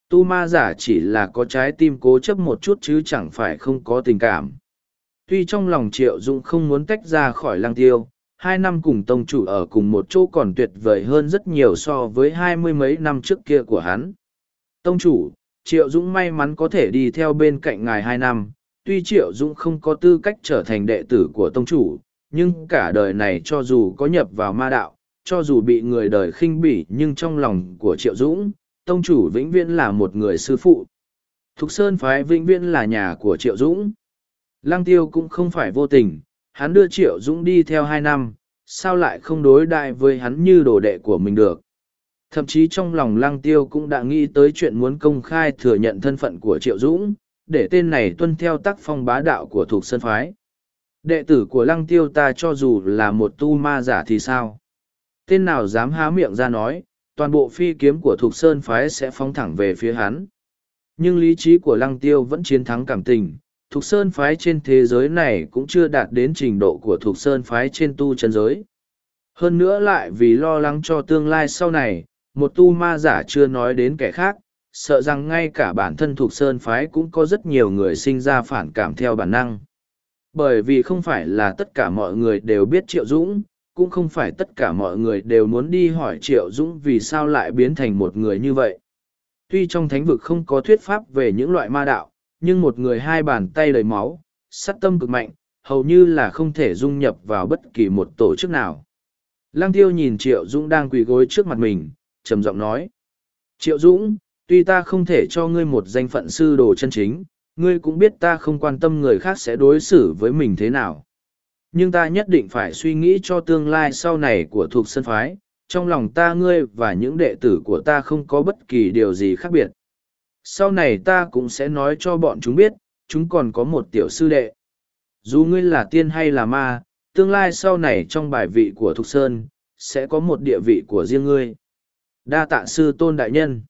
Tu ma giả chỉ là có trái tim cố chấp một chút chứ chẳng phải không có tình cảm. Tuy trong lòng Triệu Dũng không muốn tách ra khỏi lang tiêu, hai năm cùng tông chủ ở cùng một chỗ còn tuyệt vời hơn rất nhiều so với hai mươi mấy năm trước kia của hắn. Tông chủ, Triệu Dũng may mắn có thể đi theo bên cạnh ngài hai năm, tuy Triệu Dũng không có tư cách trở thành đệ tử của tông chủ, nhưng cả đời này cho dù có nhập vào ma đạo, cho dù bị người đời khinh bỉ nhưng trong lòng của Triệu Dũng, tông chủ vĩnh viễn là một người sư phụ. Thục Sơn phái vĩnh viễn là nhà của Triệu Dũng. Lăng Tiêu cũng không phải vô tình, hắn đưa Triệu Dũng đi theo hai năm, sao lại không đối đại với hắn như đồ đệ của mình được. Thậm chí trong lòng lăng tiêu cũng đã nghĩ tới chuyện muốn công khai thừa nhận thân phận của Triệu Dũng, để tên này tuân theo tác phong bá đạo của thuộc sân phái. Đệ tử của lăng tiêu ta cho dù là một tu ma giả thì sao? Tên nào dám há miệng ra nói, toàn bộ phi kiếm của thuộc sơn phái sẽ phóng thẳng về phía hắn. Nhưng lý trí của lăng tiêu vẫn chiến thắng cảm tình, thuộc sơn phái trên thế giới này cũng chưa đạt đến trình độ của thuộc sơn phái trên tu chân giới. Hơn nữa lại vì lo lắng cho tương lai sau này, một tu ma giả chưa nói đến kẻ khác, sợ rằng ngay cả bản thân thuộc sơn phái cũng có rất nhiều người sinh ra phản cảm theo bản năng. Bởi vì không phải là tất cả mọi người đều biết Triệu Dũng, cũng không phải tất cả mọi người đều muốn đi hỏi Triệu Dũng vì sao lại biến thành một người như vậy. Tuy trong thánh vực không có thuyết pháp về những loại ma đạo, nhưng một người hai bàn tay đầy máu, sắt tâm cực mạnh, hầu như là không thể dung nhập vào bất kỳ một tổ chức nào. Lăng tiêu nhìn Triệu Dũng đang quỳ gối trước mặt mình, trầm giọng nói. Triệu Dũng, tuy ta không thể cho ngươi một danh phận sư đồ chân chính, ngươi cũng biết ta không quan tâm người khác sẽ đối xử với mình thế nào. Nhưng ta nhất định phải suy nghĩ cho tương lai sau này của thuộc sân phái, trong lòng ta ngươi và những đệ tử của ta không có bất kỳ điều gì khác biệt. Sau này ta cũng sẽ nói cho bọn chúng biết, chúng còn có một tiểu sư đệ. Dù ngươi là tiên hay là ma, tương lai sau này trong bài vị của Thục Sơn, sẽ có một địa vị của riêng ngươi. Đa tạ sư tôn đại nhân.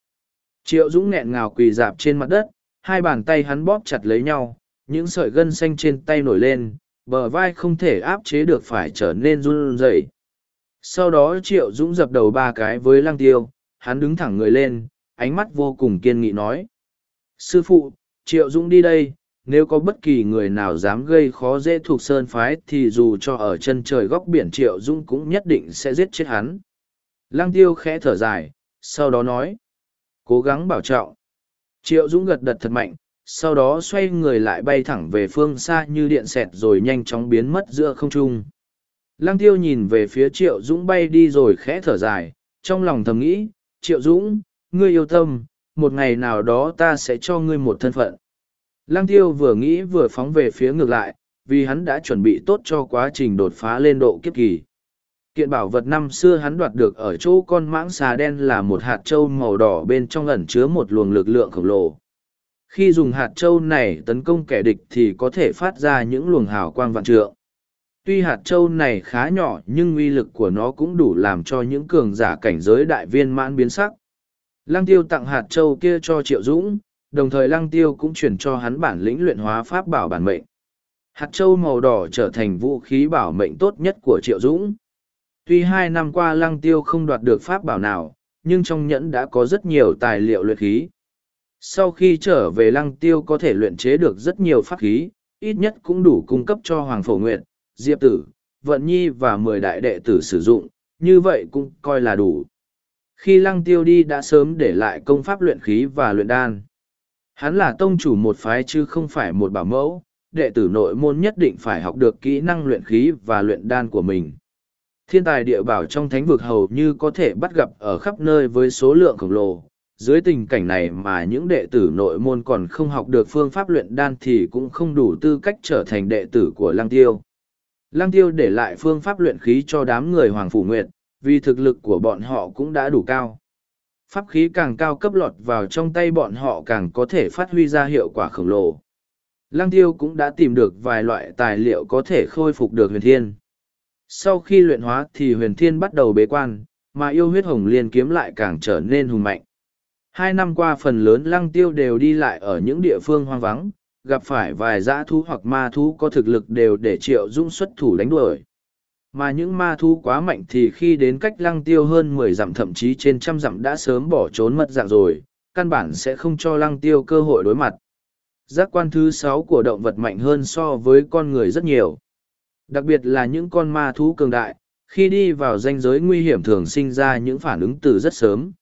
Triệu Dũng nghẹn ngào quỳ dạp trên mặt đất, hai bàn tay hắn bóp chặt lấy nhau, những sợi gân xanh trên tay nổi lên, bờ vai không thể áp chế được phải trở nên run rẩy. Sau đó Triệu Dũng dập đầu ba cái với lăng tiêu, hắn đứng thẳng người lên, ánh mắt vô cùng kiên nghị nói. Sư phụ, Triệu Dũng đi đây, nếu có bất kỳ người nào dám gây khó dễ thuộc sơn phái thì dù cho ở chân trời góc biển Triệu Dũng cũng nhất định sẽ giết chết hắn. Lăng tiêu khẽ thở dài, sau đó nói. Cố gắng bảo trọng. Triệu Dũng gật đật thật mạnh, sau đó xoay người lại bay thẳng về phương xa như điện xẹt rồi nhanh chóng biến mất giữa không trung. Lăng tiêu nhìn về phía Triệu Dũng bay đi rồi khẽ thở dài, trong lòng thầm nghĩ, Triệu Dũng, ngươi yêu tâm, một ngày nào đó ta sẽ cho ngươi một thân phận. Lăng tiêu vừa nghĩ vừa phóng về phía ngược lại, vì hắn đã chuẩn bị tốt cho quá trình đột phá lên độ kiếp kỳ. Kiện bảo vật năm xưa hắn đoạt được ở chỗ con mãng xà đen là một hạt trâu màu đỏ bên trong ẩn chứa một luồng lực lượng khổng lồ. Khi dùng hạt trâu này tấn công kẻ địch thì có thể phát ra những luồng hào quang vạn trượng. Tuy hạt trâu này khá nhỏ nhưng uy lực của nó cũng đủ làm cho những cường giả cảnh giới đại viên mãn biến sắc. Lăng tiêu tặng hạt trâu kia cho Triệu Dũng, đồng thời lăng tiêu cũng chuyển cho hắn bản lĩnh luyện hóa pháp bảo bản mệnh. Hạt trâu màu đỏ trở thành vũ khí bảo mệnh tốt nhất của Triệu Dũng. Tuy hai năm qua lăng tiêu không đoạt được pháp bảo nào, nhưng trong nhẫn đã có rất nhiều tài liệu luyện khí. Sau khi trở về lăng tiêu có thể luyện chế được rất nhiều pháp khí, ít nhất cũng đủ cung cấp cho Hoàng Phổ Nguyệt, Diệp Tử, Vận Nhi và mười đại đệ tử sử dụng, như vậy cũng coi là đủ. Khi lăng tiêu đi đã sớm để lại công pháp luyện khí và luyện đan. Hắn là tông chủ một phái chứ không phải một bảo mẫu, đệ tử nội môn nhất định phải học được kỹ năng luyện khí và luyện đan của mình. Thiên tài địa bảo trong thánh vực hầu như có thể bắt gặp ở khắp nơi với số lượng khổng lồ. Dưới tình cảnh này mà những đệ tử nội môn còn không học được phương pháp luyện đan thì cũng không đủ tư cách trở thành đệ tử của Lăng Tiêu. Lăng Tiêu để lại phương pháp luyện khí cho đám người Hoàng Phủ Nguyệt, vì thực lực của bọn họ cũng đã đủ cao. Pháp khí càng cao cấp lọt vào trong tay bọn họ càng có thể phát huy ra hiệu quả khổng lồ. Lăng Tiêu cũng đã tìm được vài loại tài liệu có thể khôi phục được huyền thiên. Sau khi luyện hóa thì huyền thiên bắt đầu bế quan, mà yêu huyết hồng liên kiếm lại càng trở nên hùng mạnh. Hai năm qua phần lớn lăng tiêu đều đi lại ở những địa phương hoang vắng, gặp phải vài dã thú hoặc ma thú có thực lực đều để triệu dung xuất thủ đánh đuổi. Mà những ma thú quá mạnh thì khi đến cách lăng tiêu hơn mười dặm thậm chí trên trăm dặm đã sớm bỏ trốn mất dạng rồi, căn bản sẽ không cho lăng tiêu cơ hội đối mặt. Giác quan thứ sáu của động vật mạnh hơn so với con người rất nhiều. Đặc biệt là những con ma thú cường đại, khi đi vào danh giới nguy hiểm thường sinh ra những phản ứng từ rất sớm.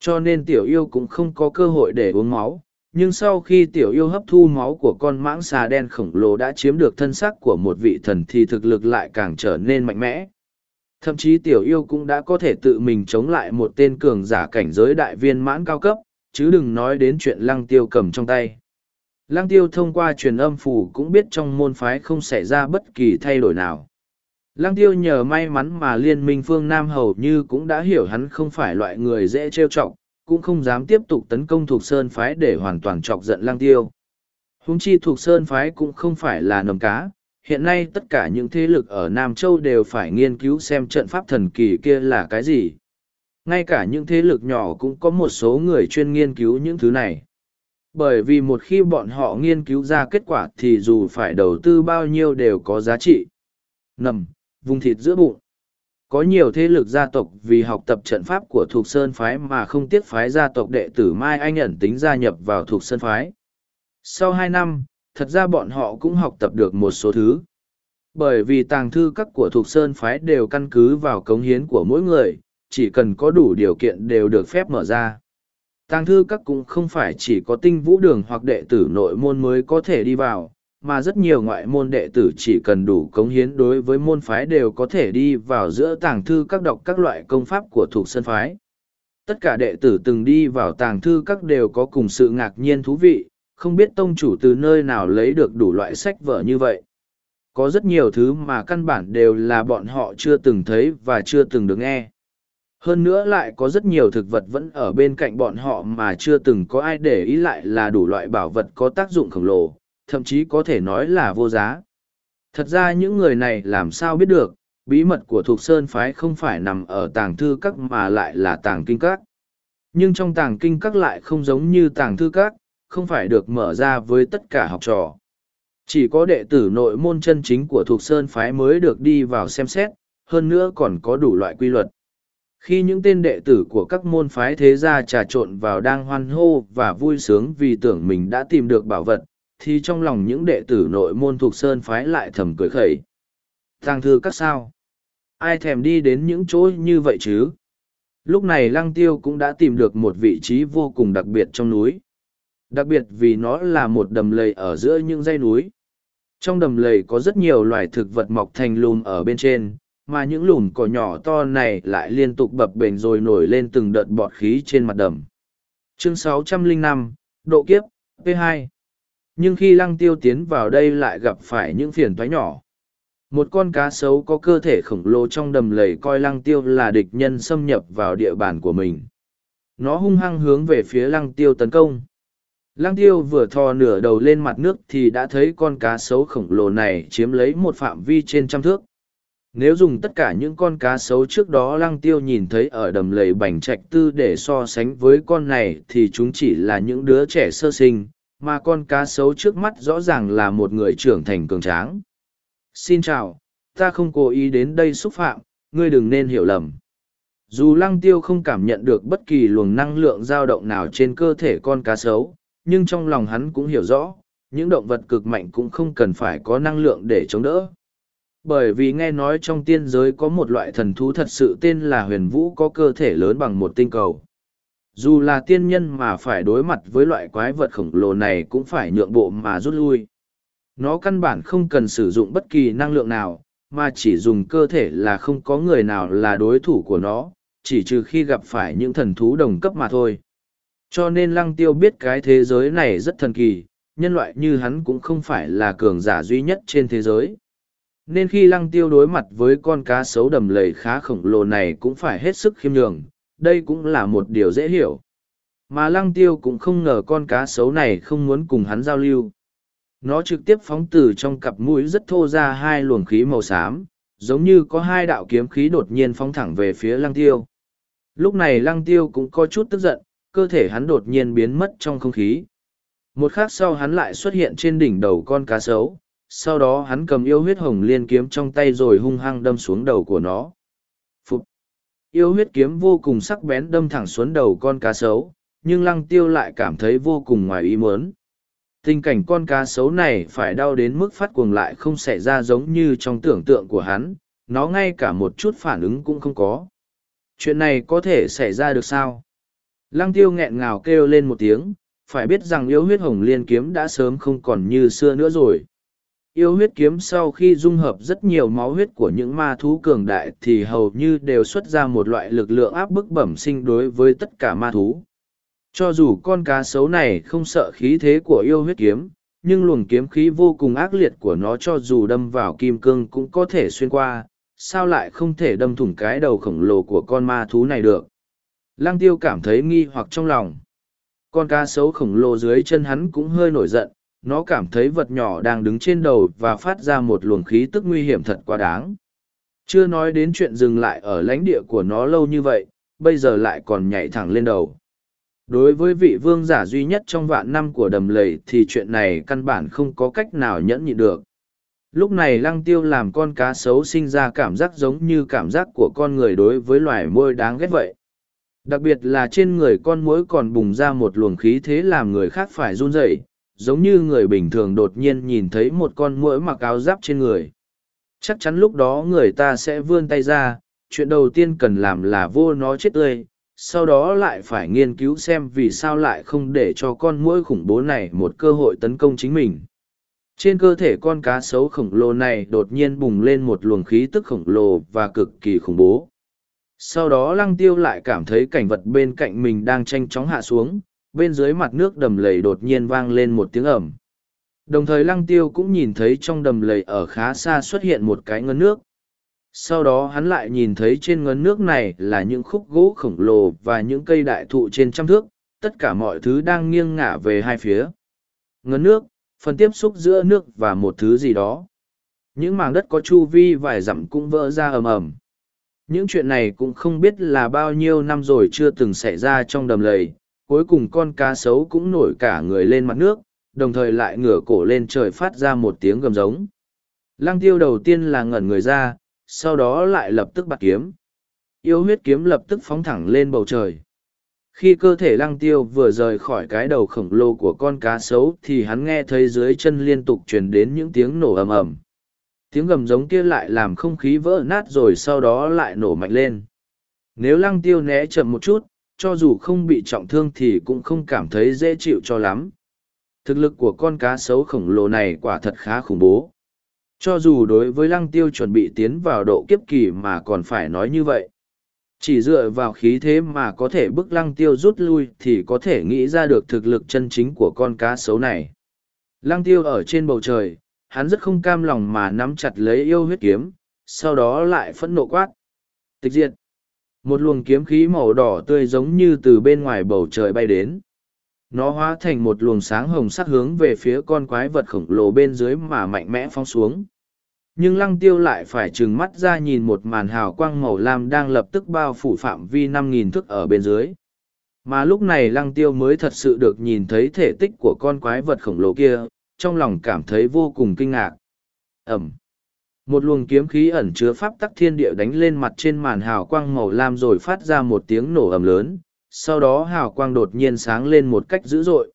Cho nên tiểu yêu cũng không có cơ hội để uống máu, nhưng sau khi tiểu yêu hấp thu máu của con mãng xà đen khổng lồ đã chiếm được thân xác của một vị thần thì thực lực lại càng trở nên mạnh mẽ. Thậm chí tiểu yêu cũng đã có thể tự mình chống lại một tên cường giả cảnh giới đại viên mãn cao cấp, chứ đừng nói đến chuyện lăng tiêu cầm trong tay. Lăng tiêu thông qua truyền âm phủ cũng biết trong môn phái không xảy ra bất kỳ thay đổi nào. Lăng tiêu nhờ may mắn mà liên minh phương Nam hầu như cũng đã hiểu hắn không phải loại người dễ trêu chọc, cũng không dám tiếp tục tấn công thuộc sơn phái để hoàn toàn chọc giận lăng tiêu. Húng chi thuộc sơn phái cũng không phải là nầm cá, hiện nay tất cả những thế lực ở Nam Châu đều phải nghiên cứu xem trận pháp thần kỳ kia là cái gì. Ngay cả những thế lực nhỏ cũng có một số người chuyên nghiên cứu những thứ này. Bởi vì một khi bọn họ nghiên cứu ra kết quả thì dù phải đầu tư bao nhiêu đều có giá trị. Nằm, vùng thịt giữa bụng. Có nhiều thế lực gia tộc vì học tập trận pháp của thuộc sơn phái mà không tiếc phái gia tộc đệ tử Mai Anh ẩn tính gia nhập vào thuộc sơn phái. Sau hai năm, thật ra bọn họ cũng học tập được một số thứ. Bởi vì tàng thư các của thuộc sơn phái đều căn cứ vào cống hiến của mỗi người, chỉ cần có đủ điều kiện đều được phép mở ra. Tàng thư các cũng không phải chỉ có tinh vũ đường hoặc đệ tử nội môn mới có thể đi vào, mà rất nhiều ngoại môn đệ tử chỉ cần đủ cống hiến đối với môn phái đều có thể đi vào giữa tàng thư các đọc các loại công pháp của thuộc sân phái. Tất cả đệ tử từng đi vào tàng thư các đều có cùng sự ngạc nhiên thú vị, không biết tông chủ từ nơi nào lấy được đủ loại sách vở như vậy. Có rất nhiều thứ mà căn bản đều là bọn họ chưa từng thấy và chưa từng được nghe. Hơn nữa lại có rất nhiều thực vật vẫn ở bên cạnh bọn họ mà chưa từng có ai để ý lại là đủ loại bảo vật có tác dụng khổng lồ, thậm chí có thể nói là vô giá. Thật ra những người này làm sao biết được, bí mật của Thục Sơn Phái không phải nằm ở tàng thư các mà lại là tàng kinh các. Nhưng trong tàng kinh các lại không giống như tàng thư các, không phải được mở ra với tất cả học trò. Chỉ có đệ tử nội môn chân chính của Thục Sơn Phái mới được đi vào xem xét, hơn nữa còn có đủ loại quy luật. Khi những tên đệ tử của các môn phái thế gia trà trộn vào đang hoan hô và vui sướng vì tưởng mình đã tìm được bảo vật, thì trong lòng những đệ tử nội môn thuộc sơn phái lại thầm cười khẩy. Tàng thư các sao? Ai thèm đi đến những chỗ như vậy chứ? Lúc này lăng tiêu cũng đã tìm được một vị trí vô cùng đặc biệt trong núi. Đặc biệt vì nó là một đầm lầy ở giữa những dãy núi. Trong đầm lầy có rất nhiều loài thực vật mọc thành lùm ở bên trên, mà những lùn cỏ nhỏ to này lại liên tục bập bềnh rồi nổi lên từng đợt bọt khí trên mặt đầm. Chương 605, Độ kiếp, P2 Nhưng khi lăng tiêu tiến vào đây lại gặp phải những phiền toái nhỏ. Một con cá sấu có cơ thể khổng lồ trong đầm lầy coi lăng tiêu là địch nhân xâm nhập vào địa bàn của mình. Nó hung hăng hướng về phía lăng tiêu tấn công. Lăng tiêu vừa thò nửa đầu lên mặt nước thì đã thấy con cá sấu khổng lồ này chiếm lấy một phạm vi trên trăm thước. Nếu dùng tất cả những con cá sấu trước đó lăng tiêu nhìn thấy ở đầm lầy bành trạch tư để so sánh với con này thì chúng chỉ là những đứa trẻ sơ sinh, mà con cá sấu trước mắt rõ ràng là một người trưởng thành cường tráng. Xin chào, ta không cố ý đến đây xúc phạm, ngươi đừng nên hiểu lầm. Dù lăng tiêu không cảm nhận được bất kỳ luồng năng lượng dao động nào trên cơ thể con cá sấu, nhưng trong lòng hắn cũng hiểu rõ, những động vật cực mạnh cũng không cần phải có năng lượng để chống đỡ bởi vì nghe nói trong tiên giới có một loại thần thú thật sự tên là huyền vũ có cơ thể lớn bằng một tinh cầu. Dù là tiên nhân mà phải đối mặt với loại quái vật khổng lồ này cũng phải nhượng bộ mà rút lui. Nó căn bản không cần sử dụng bất kỳ năng lượng nào, mà chỉ dùng cơ thể là không có người nào là đối thủ của nó, chỉ trừ khi gặp phải những thần thú đồng cấp mà thôi. Cho nên lăng tiêu biết cái thế giới này rất thần kỳ, nhân loại như hắn cũng không phải là cường giả duy nhất trên thế giới nên khi lăng tiêu đối mặt với con cá sấu đầm lầy khá khổng lồ này cũng phải hết sức khiêm nhường, đây cũng là một điều dễ hiểu. Mà lăng tiêu cũng không ngờ con cá sấu này không muốn cùng hắn giao lưu. Nó trực tiếp phóng từ trong cặp mũi rất thô ra hai luồng khí màu xám, giống như có hai đạo kiếm khí đột nhiên phóng thẳng về phía lăng tiêu. Lúc này lăng tiêu cũng có chút tức giận, cơ thể hắn đột nhiên biến mất trong không khí. Một khắc sau hắn lại xuất hiện trên đỉnh đầu con cá sấu, sau đó hắn cầm yêu huyết hồng liên kiếm trong tay rồi hung hăng đâm xuống đầu của nó. Phục! Yêu huyết kiếm vô cùng sắc bén đâm thẳng xuống đầu con cá sấu, nhưng lăng tiêu lại cảm thấy vô cùng ngoài ý muốn. Tình cảnh con cá sấu này phải đau đến mức phát cuồng lại không xảy ra giống như trong tưởng tượng của hắn, nó ngay cả một chút phản ứng cũng không có. Chuyện này có thể xảy ra được sao? Lăng tiêu nghẹn ngào kêu lên một tiếng, phải biết rằng yêu huyết hồng liên kiếm đã sớm không còn như xưa nữa rồi yêu huyết kiếm sau khi dung hợp rất nhiều máu huyết của những ma thú cường đại thì hầu như đều xuất ra một loại lực lượng áp bức bẩm sinh đối với tất cả ma thú cho dù con cá sấu này không sợ khí thế của yêu huyết kiếm nhưng luồng kiếm khí vô cùng ác liệt của nó cho dù đâm vào kim cương cũng có thể xuyên qua sao lại không thể đâm thủng cái đầu khổng lồ của con ma thú này được. Lăng tiêu cảm thấy nghi hoặc trong lòng. Con cá sấu khổng lồ dưới chân hắn cũng hơi nổi giận, nó cảm thấy vật nhỏ đang đứng trên đầu và phát ra một luồng khí tức nguy hiểm thật quá đáng. Chưa nói đến chuyện dừng lại ở lãnh địa của nó lâu như vậy, bây giờ lại còn nhảy thẳng lên đầu. Đối với vị vương giả duy nhất trong vạn năm của đầm lầy thì chuyện này căn bản không có cách nào nhẫn nhịn được. Lúc này lăng tiêu làm con cá sấu sinh ra cảm giác giống như cảm giác của con người đối với loài môi đáng ghét vậy. Đặc biệt là trên người con muỗi còn bùng ra một luồng khí thế làm người khác phải run rẩy, giống như người bình thường đột nhiên nhìn thấy một con muỗi mặc áo giáp trên người. Chắc chắn lúc đó người ta sẽ vươn tay ra, chuyện đầu tiên cần làm là vô nó chết tươi, sau đó lại phải nghiên cứu xem vì sao lại không để cho con muỗi khủng bố này một cơ hội tấn công chính mình. Trên cơ thể con cá sấu khổng lồ này đột nhiên bùng lên một luồng khí tức khổng lồ và cực kỳ khủng bố. Sau đó lăng tiêu lại cảm thấy cảnh vật bên cạnh mình đang tranh chóng hạ xuống, bên dưới mặt nước đầm lầy đột nhiên vang lên một tiếng ẩm. Đồng thời lăng tiêu cũng nhìn thấy trong đầm lầy ở khá xa xuất hiện một cái ngân nước. Sau đó hắn lại nhìn thấy trên ngân nước này là những khúc gỗ khổng lồ và những cây đại thụ trên trăm thước, tất cả mọi thứ đang nghiêng ngả về hai phía. Ngân nước, phần tiếp xúc giữa nước và một thứ gì đó. Những mảng đất có chu vi vài dặm cũng vỡ ra ầm ầm. Những chuyện này cũng không biết là bao nhiêu năm rồi chưa từng xảy ra trong đầm lầy, cuối cùng con cá sấu cũng nổi cả người lên mặt nước, đồng thời lại ngửa cổ lên trời phát ra một tiếng gầm giống. Lăng tiêu đầu tiên là ngẩn người ra, sau đó lại lập tức bạc kiếm. Yêu huyết kiếm lập tức phóng thẳng lên bầu trời. Khi cơ thể lăng tiêu vừa rời khỏi cái đầu khổng lồ của con cá sấu thì hắn nghe thấy dưới chân liên tục truyền đến những tiếng nổ ầm ầm. Tiếng gầm giống kia lại làm không khí vỡ nát rồi sau đó lại nổ mạnh lên. Nếu lăng tiêu né chậm một chút, cho dù không bị trọng thương thì cũng không cảm thấy dễ chịu cho lắm. Thực lực của con cá sấu khổng lồ này quả thật khá khủng bố. Cho dù đối với lăng tiêu chuẩn bị tiến vào độ kiếp kỳ mà còn phải nói như vậy. Chỉ dựa vào khí thế mà có thể bức lăng tiêu rút lui thì có thể nghĩ ra được thực lực chân chính của con cá sấu này. Lăng tiêu ở trên bầu trời, hắn rất không cam lòng mà nắm chặt lấy yêu huyết kiếm, sau đó lại phẫn nộ quát. Tịch diệt. Một luồng kiếm khí màu đỏ tươi giống như từ bên ngoài bầu trời bay đến. Nó hóa thành một luồng sáng hồng sắc hướng về phía con quái vật khổng lồ bên dưới mà mạnh mẽ phong xuống. Nhưng lăng tiêu lại phải trừng mắt ra nhìn một màn hào quang màu lam đang lập tức bao phủ phạm vi năm nghìn thước ở bên dưới. Mà lúc này lăng tiêu mới thật sự được nhìn thấy thể tích của con quái vật khổng lồ kia, trong lòng cảm thấy vô cùng kinh ngạc. Ẩm. Một luồng kiếm khí ẩn chứa pháp tắc thiên địa đánh lên mặt trên màn hào quang màu lam rồi phát ra một tiếng nổ ầm lớn, sau đó hào quang đột nhiên sáng lên một cách dữ dội.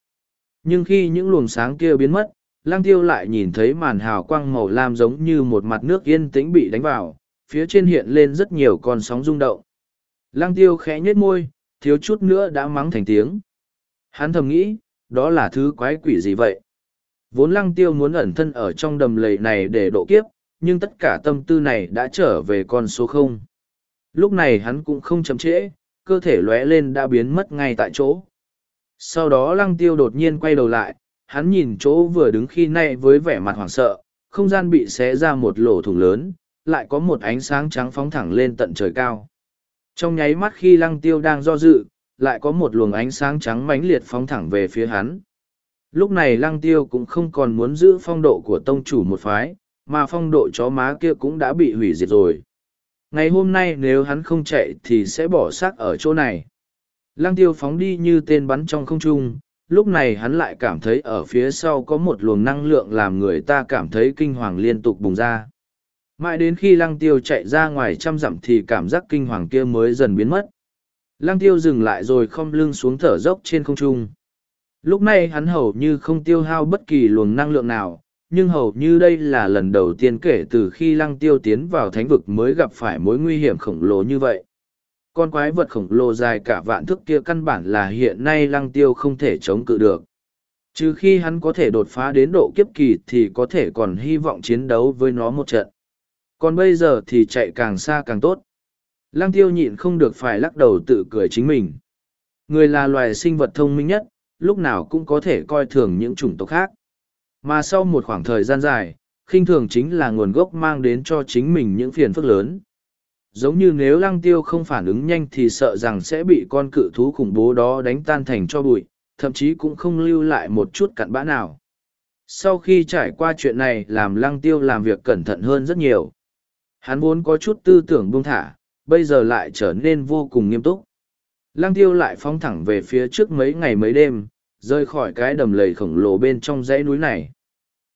Nhưng khi những luồng sáng kia biến mất, lang tiêu lại nhìn thấy màn hào quang màu lam giống như một mặt nước yên tĩnh bị đánh vào, phía trên hiện lên rất nhiều con sóng rung động. Lang tiêu khẽ nhếch môi, thiếu chút nữa đã mắng thành tiếng. Hắn thầm nghĩ, đó là thứ quái quỷ gì vậy? Vốn lăng tiêu muốn ẩn thân ở trong đầm lầy này để độ kiếp, nhưng tất cả tâm tư này đã trở về con số không. Lúc này hắn cũng không chậm trễ, cơ thể lóe lên đã biến mất ngay tại chỗ. Sau đó lăng tiêu đột nhiên quay đầu lại, hắn nhìn chỗ vừa đứng khi nay với vẻ mặt hoảng sợ, không gian bị xé ra một lỗ thủng lớn, lại có một ánh sáng trắng phóng thẳng lên tận trời cao. Trong nháy mắt khi lăng tiêu đang do dự, lại có một luồng ánh sáng trắng mãnh liệt phóng thẳng về phía hắn. Lúc này lăng tiêu cũng không còn muốn giữ phong độ của tông chủ một phái, mà phong độ chó má kia cũng đã bị hủy diệt rồi. Ngày hôm nay nếu hắn không chạy thì sẽ bỏ xác ở chỗ này. Lăng tiêu phóng đi như tên bắn trong không trung, lúc này hắn lại cảm thấy ở phía sau có một luồng năng lượng làm người ta cảm thấy kinh hoàng liên tục bùng ra. Mãi đến khi lăng tiêu chạy ra ngoài trăm dặm thì cảm giác kinh hoàng kia mới dần biến mất. Lăng tiêu dừng lại rồi không lưng xuống thở dốc trên không trung. Lúc này hắn hầu như không tiêu hao bất kỳ luồng năng lượng nào, nhưng hầu như đây là lần đầu tiên kể từ khi lăng tiêu tiến vào thánh vực mới gặp phải mối nguy hiểm khổng lồ như vậy. Con quái vật khổng lồ dài cả vạn thước kia căn bản là hiện nay lăng tiêu không thể chống cự được. Trừ khi hắn có thể đột phá đến độ kiếp kỳ thì có thể còn hy vọng chiến đấu với nó một trận. Còn bây giờ thì chạy càng xa càng tốt. Lăng tiêu nhịn không được phải lắc đầu tự cười chính mình. Người là loài sinh vật thông minh nhất, lúc nào cũng có thể coi thường những chủng tộc khác. Mà sau một khoảng thời gian dài, khinh thường chính là nguồn gốc mang đến cho chính mình những phiền phức lớn. Giống như nếu lăng tiêu không phản ứng nhanh thì sợ rằng sẽ bị con cự thú khủng bố đó đánh tan thành cho bụi, thậm chí cũng không lưu lại một chút cặn bã nào. Sau khi trải qua chuyện này làm lăng tiêu làm việc cẩn thận hơn rất nhiều. Hắn vốn có chút tư tưởng buông thả, bây giờ lại trở nên vô cùng nghiêm túc. Lăng tiêu lại phóng thẳng về phía trước mấy ngày mấy đêm, rơi khỏi cái đầm lầy khổng lồ bên trong dãy núi này.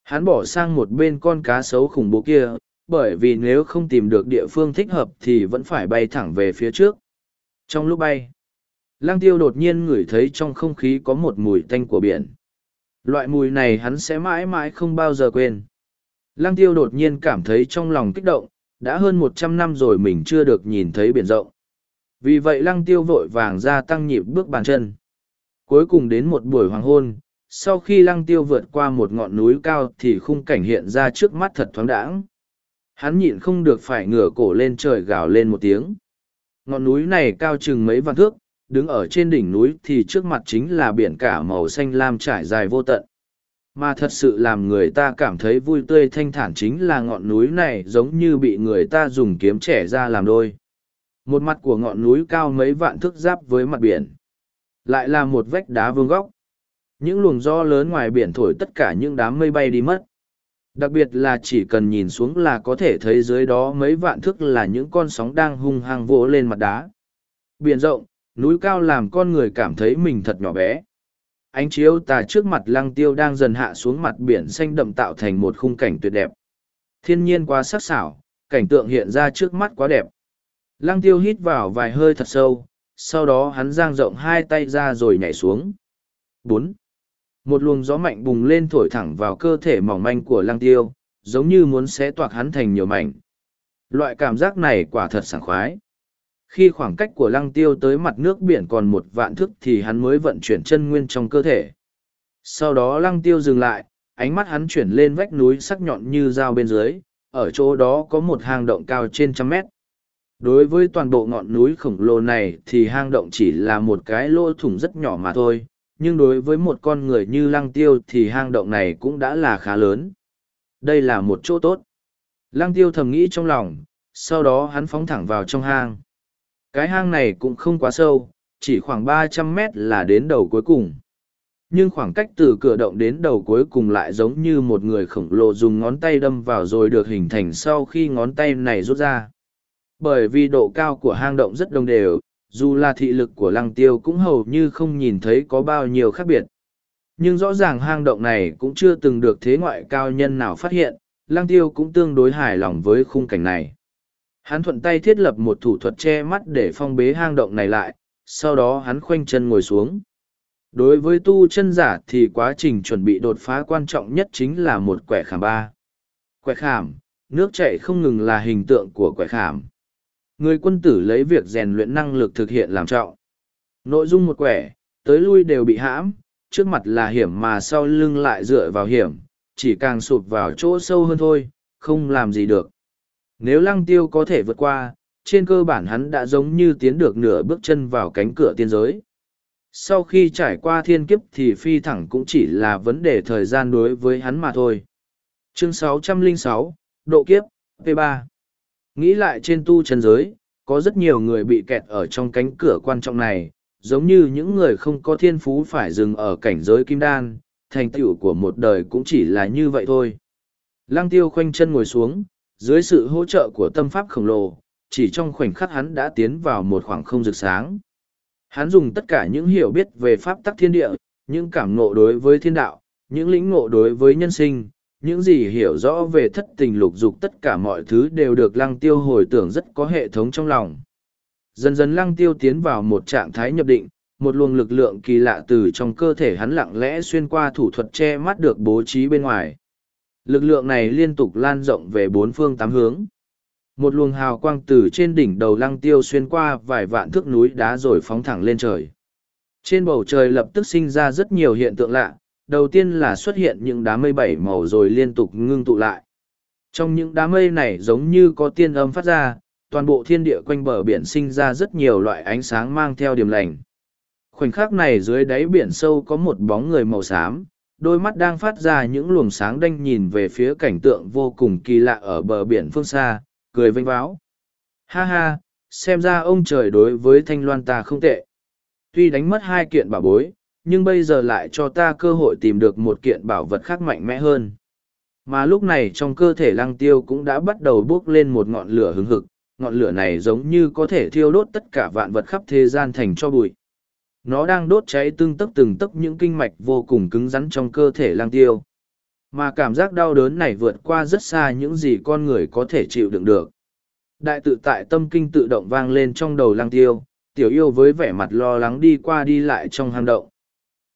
Hắn bỏ sang một bên con cá sấu khủng bố kia, bởi vì nếu không tìm được địa phương thích hợp thì vẫn phải bay thẳng về phía trước. Trong lúc bay, Lang tiêu đột nhiên ngửi thấy trong không khí có một mùi tanh của biển. Loại mùi này hắn sẽ mãi mãi không bao giờ quên. Lăng tiêu đột nhiên cảm thấy trong lòng kích động, đã hơn một trăm năm rồi mình chưa được nhìn thấy biển rộng. Vì vậy lăng tiêu vội vàng ra tăng nhịp bước bàn chân. Cuối cùng đến một buổi hoàng hôn, sau khi lăng tiêu vượt qua một ngọn núi cao thì khung cảnh hiện ra trước mắt thật thoáng đãng. Hắn nhịn không được phải ngửa cổ lên trời gào lên một tiếng. Ngọn núi này cao chừng mấy vạn thước, đứng ở trên đỉnh núi thì trước mặt chính là biển cả màu xanh lam trải dài vô tận. Mà thật sự làm người ta cảm thấy vui tươi thanh thản chính là ngọn núi này giống như bị người ta dùng kiếm trẻ ra làm đôi. Một mặt của ngọn núi cao mấy vạn thước giáp với mặt biển. Lại là một vách đá vương góc. Những luồng gió lớn ngoài biển thổi tất cả những đám mây bay đi mất. Đặc biệt là chỉ cần nhìn xuống là có thể thấy dưới đó mấy vạn thước là những con sóng đang hung hăng vỗ lên mặt đá. Biển rộng, núi cao làm con người cảm thấy mình thật nhỏ bé ánh chiếu tà trước mặt lăng tiêu đang dần hạ xuống mặt biển xanh đậm tạo thành một khung cảnh tuyệt đẹp thiên nhiên quá sắc sảo cảnh tượng hiện ra trước mắt quá đẹp lăng tiêu hít vào vài hơi thật sâu sau đó hắn giang rộng hai tay ra rồi nhảy xuống bốn một luồng gió mạnh bùng lên thổi thẳng vào cơ thể mỏng manh của lăng tiêu giống như muốn xé toạc hắn thành nhiều mảnh loại cảm giác này quả thật sảng khoái khi khoảng cách của lăng tiêu tới mặt nước biển còn một vạn thước thì hắn mới vận chuyển chân nguyên trong cơ thể. Sau đó lăng tiêu dừng lại, ánh mắt hắn chuyển lên vách núi sắc nhọn như dao bên dưới, ở chỗ đó có một hang động cao trên trăm mét. Đối với toàn bộ ngọn núi khổng lồ này thì hang động chỉ là một cái lỗ thủng rất nhỏ mà thôi, nhưng đối với một con người như lăng tiêu thì hang động này cũng đã là khá lớn. Đây là một chỗ tốt. Lăng tiêu thầm nghĩ trong lòng, sau đó hắn phóng thẳng vào trong hang. Cái hang này cũng không quá sâu, chỉ khoảng ba trăm mét là đến đầu cuối cùng. Nhưng khoảng cách từ cửa động đến đầu cuối cùng lại giống như một người khổng lồ dùng ngón tay đâm vào rồi được hình thành sau khi ngón tay này rút ra. Bởi vì độ cao của hang động rất đồng đều, dù là thị lực của lăng tiêu cũng hầu như không nhìn thấy có bao nhiêu khác biệt. Nhưng rõ ràng hang động này cũng chưa từng được thế ngoại cao nhân nào phát hiện, lăng tiêu cũng tương đối hài lòng với khung cảnh này. Hắn thuận tay thiết lập một thủ thuật che mắt để phong bế hang động này lại, sau đó hắn khoanh chân ngồi xuống. Đối với tu chân giả thì quá trình chuẩn bị đột phá quan trọng nhất chính là một quẻ khảm ba. Quẻ khảm, nước chảy không ngừng là hình tượng của quẻ khảm. Người quân tử lấy việc rèn luyện năng lực thực hiện làm trọng. Nội dung một quẻ, tới lui đều bị hãm, trước mặt là hiểm mà sau lưng lại dựa vào hiểm, chỉ càng sụp vào chỗ sâu hơn thôi, không làm gì được. Nếu lăng tiêu có thể vượt qua, trên cơ bản hắn đã giống như tiến được nửa bước chân vào cánh cửa tiên giới. Sau khi trải qua thiên kiếp thì phi thẳng cũng chỉ là vấn đề thời gian đối với hắn mà thôi. Chương 606, Độ kiếp, P3 Nghĩ lại trên tu chân giới, có rất nhiều người bị kẹt ở trong cánh cửa quan trọng này, giống như những người không có thiên phú phải dừng ở cảnh giới kim đan, thành tựu của một đời cũng chỉ là như vậy thôi. Lăng tiêu khoanh chân ngồi xuống, dưới sự hỗ trợ của tâm pháp khổng lồ, chỉ trong khoảnh khắc hắn đã tiến vào một khoảng không rực sáng. Hắn dùng tất cả những hiểu biết về pháp tắc thiên địa, những cảm ngộ đối với thiên đạo, những lĩnh ngộ đối với nhân sinh, những gì hiểu rõ về thất tình lục dục tất cả mọi thứ đều được lăng tiêu hồi tưởng rất có hệ thống trong lòng. Dần dần lăng tiêu tiến vào một trạng thái nhập định, một luồng lực lượng kỳ lạ từ trong cơ thể hắn lặng lẽ xuyên qua thủ thuật che mắt được bố trí bên ngoài. Lực lượng này liên tục lan rộng về bốn phương tám hướng. Một luồng hào quang từ trên đỉnh đầu lăng tiêu xuyên qua vài vạn thước núi đá rồi phóng thẳng lên trời. Trên bầu trời lập tức sinh ra rất nhiều hiện tượng lạ đầu tiên là xuất hiện những đám mây bảy màu rồi liên tục ngưng tụ lại trong những đám mây này giống như có tiên âm phát ra toàn bộ thiên địa quanh bờ biển sinh ra rất nhiều loại ánh sáng mang theo điểm lành khoảnh khắc này dưới đáy biển sâu có một bóng người màu xám đôi mắt đang phát ra những luồng sáng đanh nhìn về phía cảnh tượng vô cùng kỳ lạ ở bờ biển phương xa, cười vênh váo. Ha ha, xem ra ông trời đối với thanh loan ta không tệ. Tuy đánh mất hai kiện bảo bối, nhưng bây giờ lại cho ta cơ hội tìm được một kiện bảo vật khác mạnh mẽ hơn. Mà lúc này trong cơ thể lăng tiêu cũng đã bắt đầu bốc lên một ngọn lửa hứng hực, ngọn lửa này giống như có thể thiêu đốt tất cả vạn vật khắp thế gian thành cho bụi. Nó đang đốt cháy từng tấc từng tấc những kinh mạch vô cùng cứng rắn trong cơ thể lăng tiêu. Mà cảm giác đau đớn này vượt qua rất xa những gì con người có thể chịu đựng được. Đại tự tại tâm kinh tự động vang lên trong đầu lăng tiêu, tiểu yêu với vẻ mặt lo lắng đi qua đi lại trong hang động.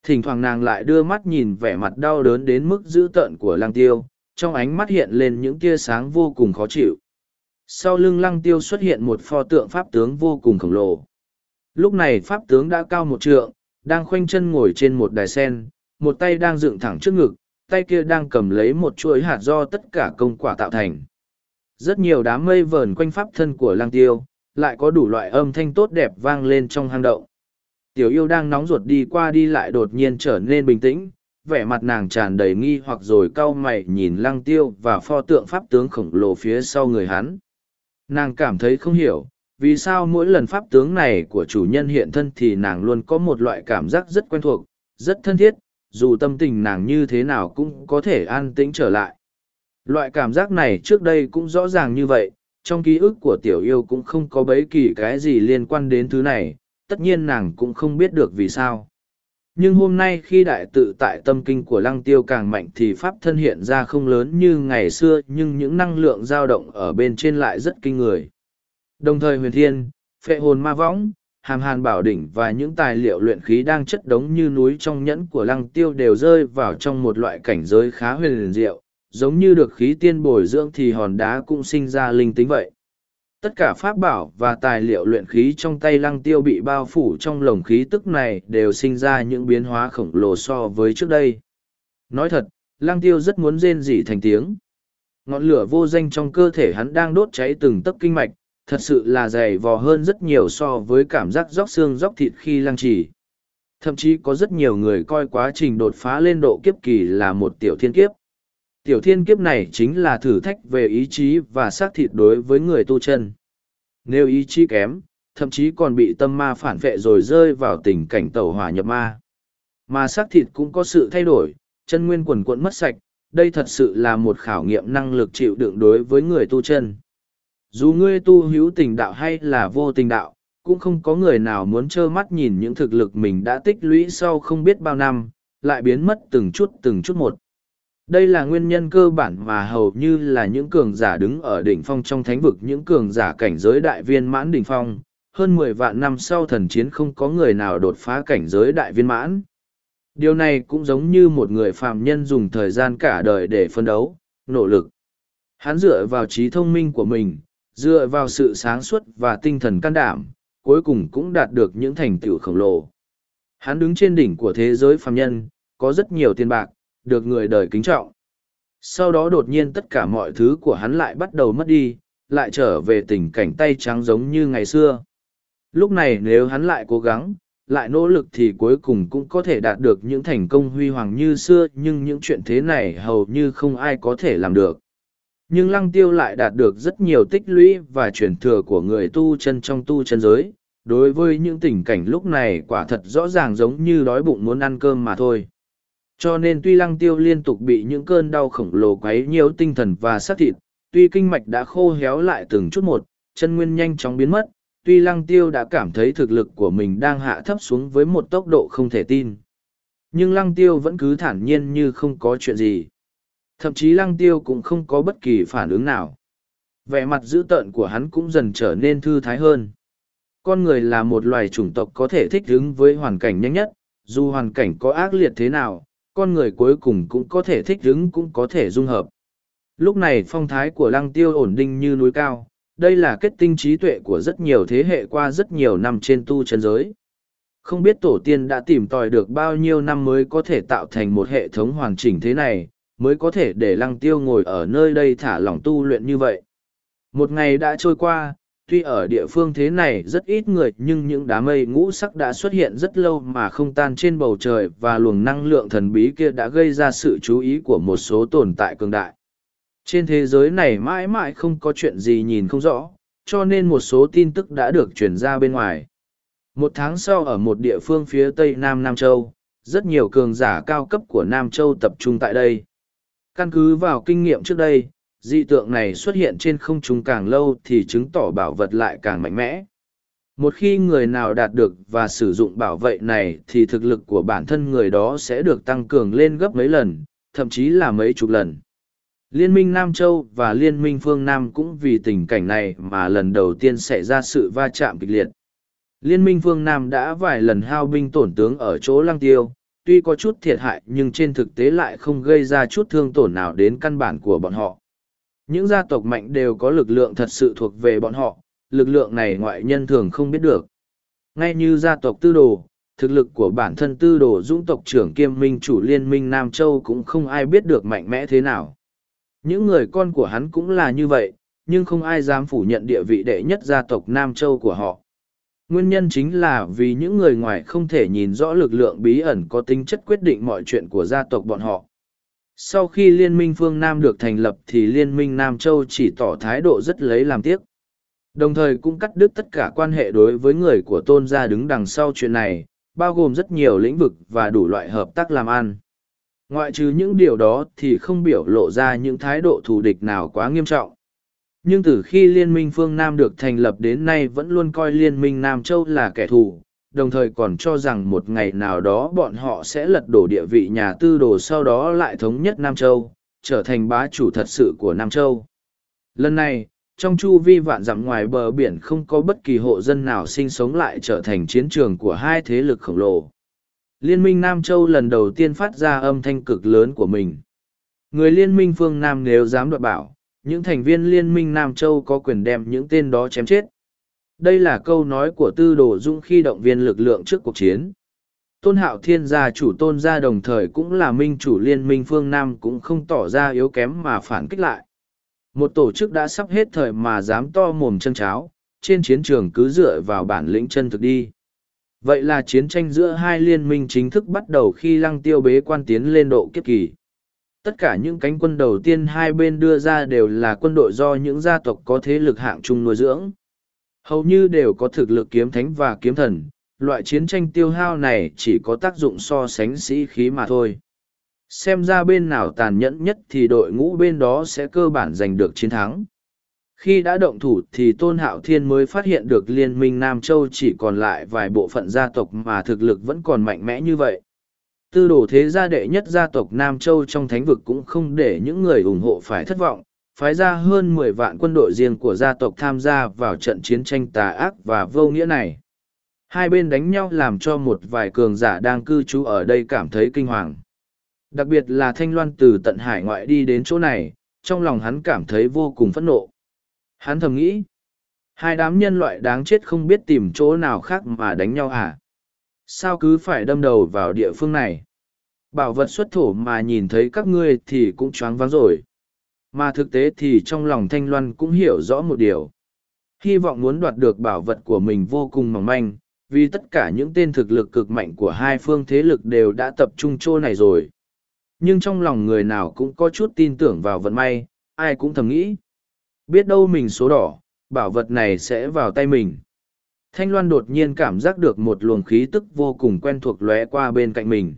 Thỉnh thoảng nàng lại đưa mắt nhìn vẻ mặt đau đớn đến mức dữ tợn của lăng tiêu, trong ánh mắt hiện lên những tia sáng vô cùng khó chịu. Sau lưng lăng tiêu xuất hiện một pho tượng pháp tướng vô cùng khổng lồ. Lúc này pháp tướng đã cao một trượng, đang khoanh chân ngồi trên một đài sen, một tay đang dựng thẳng trước ngực, tay kia đang cầm lấy một chuỗi hạt do tất cả công quả tạo thành. Rất nhiều đám mây vờn quanh pháp thân của lăng tiêu, lại có đủ loại âm thanh tốt đẹp vang lên trong hang động. Tiểu yêu đang nóng ruột đi qua đi lại đột nhiên trở nên bình tĩnh, vẻ mặt nàng tràn đầy nghi hoặc rồi cau mày nhìn lăng tiêu và pho tượng pháp tướng khổng lồ phía sau người hắn. Nàng cảm thấy không hiểu, vì sao mỗi lần pháp tướng này của chủ nhân hiện thân thì nàng luôn có một loại cảm giác rất quen thuộc, rất thân thiết, dù tâm tình nàng như thế nào cũng có thể an tĩnh trở lại. Loại cảm giác này trước đây cũng rõ ràng như vậy, trong ký ức của tiểu yêu cũng không có bấy kỳ cái gì liên quan đến thứ này, tất nhiên nàng cũng không biết được vì sao. Nhưng hôm nay khi đại tự tại tâm kinh của lăng tiêu càng mạnh thì pháp thân hiện ra không lớn như ngày xưa nhưng những năng lượng dao động ở bên trên lại rất kinh người. Đồng thời huyền thiên, phệ hồn ma võng, hàm hàn bảo đỉnh và những tài liệu luyện khí đang chất đống như núi trong nhẫn của lăng tiêu đều rơi vào trong một loại cảnh giới khá huyền diệu, giống như được khí tiên bồi dưỡng thì hòn đá cũng sinh ra linh tính vậy. Tất cả pháp bảo và tài liệu luyện khí trong tay lăng tiêu bị bao phủ trong lồng khí tức này đều sinh ra những biến hóa khổng lồ so với trước đây. Nói thật, lăng tiêu rất muốn rên rỉ thành tiếng. Ngọn lửa vô danh trong cơ thể hắn đang đốt cháy từng tấc kinh mạch, thật sự là dày vò hơn rất nhiều so với cảm giác róc xương róc thịt khi lăng trì. Thậm chí có rất nhiều người coi quá trình đột phá lên độ kiếp kỳ là một tiểu thiên kiếp. Tiểu thiên kiếp này chính là thử thách về ý chí và xác thịt đối với người tu chân. Nếu ý chí kém, thậm chí còn bị tâm ma phản vệ rồi rơi vào tình cảnh tẩu hỏa nhập ma. Mà xác thịt cũng có sự thay đổi, chân nguyên quần quận mất sạch, đây thật sự là một khảo nghiệm năng lực chịu đựng đối với người tu chân. Dù ngươi tu hữu tình đạo hay là vô tình đạo, cũng không có người nào muốn trơ mắt nhìn những thực lực mình đã tích lũy sau không biết bao năm, lại biến mất từng chút từng chút một. Đây là nguyên nhân cơ bản mà hầu như là những cường giả đứng ở đỉnh phong trong thánh vực những cường giả cảnh giới đại viên mãn đỉnh phong. Hơn mười vạn năm sau thần chiến không có người nào đột phá cảnh giới đại viên mãn. Điều này cũng giống như một người phàm nhân dùng thời gian cả đời để phân đấu, nỗ lực. Hắn dựa vào trí thông minh của mình, dựa vào sự sáng suốt và tinh thần can đảm, cuối cùng cũng đạt được những thành tựu khổng lồ. Hắn đứng trên đỉnh của thế giới phàm nhân, có rất nhiều tiền bạc, được người đời kính trọng. Sau đó đột nhiên tất cả mọi thứ của hắn lại bắt đầu mất đi, lại trở về tình cảnh tay trắng giống như ngày xưa. Lúc này nếu hắn lại cố gắng, lại nỗ lực thì cuối cùng cũng có thể đạt được những thành công huy hoàng như xưa nhưng những chuyện thế này hầu như không ai có thể làm được. Nhưng lăng tiêu lại đạt được rất nhiều tích lũy và truyền thừa của người tu chân trong tu chân giới. Đối với những tình cảnh lúc này quả thật rõ ràng giống như đói bụng muốn ăn cơm mà thôi. Cho nên tuy lăng tiêu liên tục bị những cơn đau khổng lồ quấy nhiều tinh thần và xác thịt, tuy kinh mạch đã khô héo lại từng chút một, chân nguyên nhanh chóng biến mất, tuy lăng tiêu đã cảm thấy thực lực của mình đang hạ thấp xuống với một tốc độ không thể tin. Nhưng lăng tiêu vẫn cứ thản nhiên như không có chuyện gì. Thậm chí lăng tiêu cũng không có bất kỳ phản ứng nào. Vẻ mặt dữ tợn của hắn cũng dần trở nên thư thái hơn. Con người là một loài chủng tộc có thể thích ứng với hoàn cảnh nhanh nhất, dù hoàn cảnh có ác liệt thế nào, con người cuối cùng cũng có thể thích ứng cũng có thể dung hợp. Lúc này phong thái của lăng tiêu ổn định như núi cao, đây là kết tinh trí tuệ của rất nhiều thế hệ qua rất nhiều năm trên tu chân giới. Không biết tổ tiên đã tìm tòi được bao nhiêu năm mới có thể tạo thành một hệ thống hoàn chỉnh thế này, mới có thể để lăng tiêu ngồi ở nơi đây thả lỏng tu luyện như vậy. Một ngày đã trôi qua, tuy ở địa phương thế này rất ít người, nhưng những đám mây ngũ sắc đã xuất hiện rất lâu mà không tan trên bầu trời và luồng năng lượng thần bí kia đã gây ra sự chú ý của một số tồn tại cường đại. Trên thế giới này mãi mãi không có chuyện gì nhìn không rõ, cho nên một số tin tức đã được truyền ra bên ngoài. Một tháng sau ở một địa phương phía tây nam nam châu, rất nhiều cường giả cao cấp của nam châu tập trung tại đây. Căn cứ vào kinh nghiệm trước đây dị tượng này xuất hiện trên không trung càng lâu thì chứng tỏ bảo vật lại càng mạnh mẽ. Một khi người nào đạt được và sử dụng bảo vệ này thì thực lực của bản thân người đó sẽ được tăng cường lên gấp mấy lần, thậm chí là mấy chục lần. Liên minh nam châu và liên minh phương nam cũng vì tình cảnh này mà lần đầu tiên xảy ra sự va chạm kịch liệt. Liên minh phương nam đã vài lần hao binh tổn tướng ở chỗ lăng tiêu, tuy có chút thiệt hại nhưng trên thực tế lại không gây ra chút thương tổn nào đến căn bản của bọn họ những gia tộc mạnh đều có lực lượng thật sự thuộc về bọn họ, lực lượng này ngoại nhân thường không biết được. Ngay như gia tộc tư đồ, thực lực của bản thân tư đồ dũng tộc trưởng kiêm minh chủ liên minh Nam Châu cũng không ai biết được mạnh mẽ thế nào. Những người con của hắn cũng là như vậy, nhưng không ai dám phủ nhận địa vị đệ nhất gia tộc Nam Châu của họ. Nguyên nhân chính là vì những người ngoài không thể nhìn rõ lực lượng bí ẩn có tính chất quyết định mọi chuyện của gia tộc bọn họ sau khi liên minh phương nam được thành lập thì liên minh nam châu chỉ tỏ thái độ rất lấy làm tiếc. Đồng thời cũng cắt đứt tất cả quan hệ đối với người của tôn gia đứng đằng sau chuyện này, bao gồm rất nhiều lĩnh vực và đủ loại hợp tác làm ăn. Ngoại trừ những điều đó thì không biểu lộ ra những thái độ thù địch nào quá nghiêm trọng. Nhưng từ khi liên minh phương nam được thành lập đến nay vẫn luôn coi liên minh nam châu là kẻ thù đồng thời còn cho rằng một ngày nào đó bọn họ sẽ lật đổ địa vị nhà tư đồ sau đó lại thống nhất Nam Châu, trở thành bá chủ thật sự của Nam Châu. Lần này, trong chu vi vạn dặm ngoài bờ biển không có bất kỳ hộ dân nào sinh sống lại trở thành chiến trường của hai thế lực khổng lồ. Liên minh Nam Châu lần đầu tiên phát ra âm thanh cực lớn của mình. Người liên minh phương Nam nếu dám đoạt bảo, những thành viên liên minh Nam Châu có quyền đem những tên đó chém chết. Đây là câu nói của Tư Đồ Dung khi động viên lực lượng trước cuộc chiến. Tôn Hạo Thiên gia chủ tôn gia đồng thời cũng là minh chủ liên minh phương Nam cũng không tỏ ra yếu kém mà phản kích lại. Một tổ chức đã sắp hết thời mà dám to mồm chân cháo, trên chiến trường cứ dựa vào bản lĩnh chân thực đi. Vậy là chiến tranh giữa hai liên minh chính thức bắt đầu khi lăng tiêu bế quan tiến lên độ kiếp kỳ. Tất cả những cánh quân đầu tiên hai bên đưa ra đều là quân đội do những gia tộc có thế lực hạng trung nuôi dưỡng. Hầu như đều có thực lực kiếm thánh và kiếm thần, loại chiến tranh tiêu hao này chỉ có tác dụng so sánh sĩ khí mà thôi. Xem ra bên nào tàn nhẫn nhất thì đội ngũ bên đó sẽ cơ bản giành được chiến thắng. Khi đã động thủ thì Tôn Hạo Thiên mới phát hiện được Liên minh Nam Châu chỉ còn lại vài bộ phận gia tộc mà thực lực vẫn còn mạnh mẽ như vậy. Tư đồ thế gia đệ nhất gia tộc Nam Châu trong thánh vực cũng không để những người ủng hộ phải thất vọng, phái ra hơn mười vạn quân đội riêng của gia tộc tham gia vào trận chiến tranh tà ác và vô nghĩa này. Hai bên đánh nhau làm cho một vài cường giả đang cư trú ở đây cảm thấy kinh hoàng. Đặc biệt là Thanh Loan từ tận hải ngoại đi đến chỗ này, trong lòng hắn cảm thấy vô cùng phẫn nộ. Hắn thầm nghĩ, hai đám nhân loại đáng chết không biết tìm chỗ nào khác mà đánh nhau à? Sao cứ phải đâm đầu vào địa phương này? Bảo vật xuất thổ mà nhìn thấy các ngươi thì cũng choáng váng rồi. Mà thực tế thì trong lòng Thanh Loan cũng hiểu rõ một điều. Hy vọng muốn đoạt được bảo vật của mình vô cùng mỏng manh, vì tất cả những tên thực lực cực mạnh của hai phương thế lực đều đã tập trung chỗ này rồi. Nhưng trong lòng người nào cũng có chút tin tưởng vào vận may, ai cũng thầm nghĩ. Biết đâu mình số đỏ, bảo vật này sẽ vào tay mình. Thanh Loan đột nhiên cảm giác được một luồng khí tức vô cùng quen thuộc lóe qua bên cạnh mình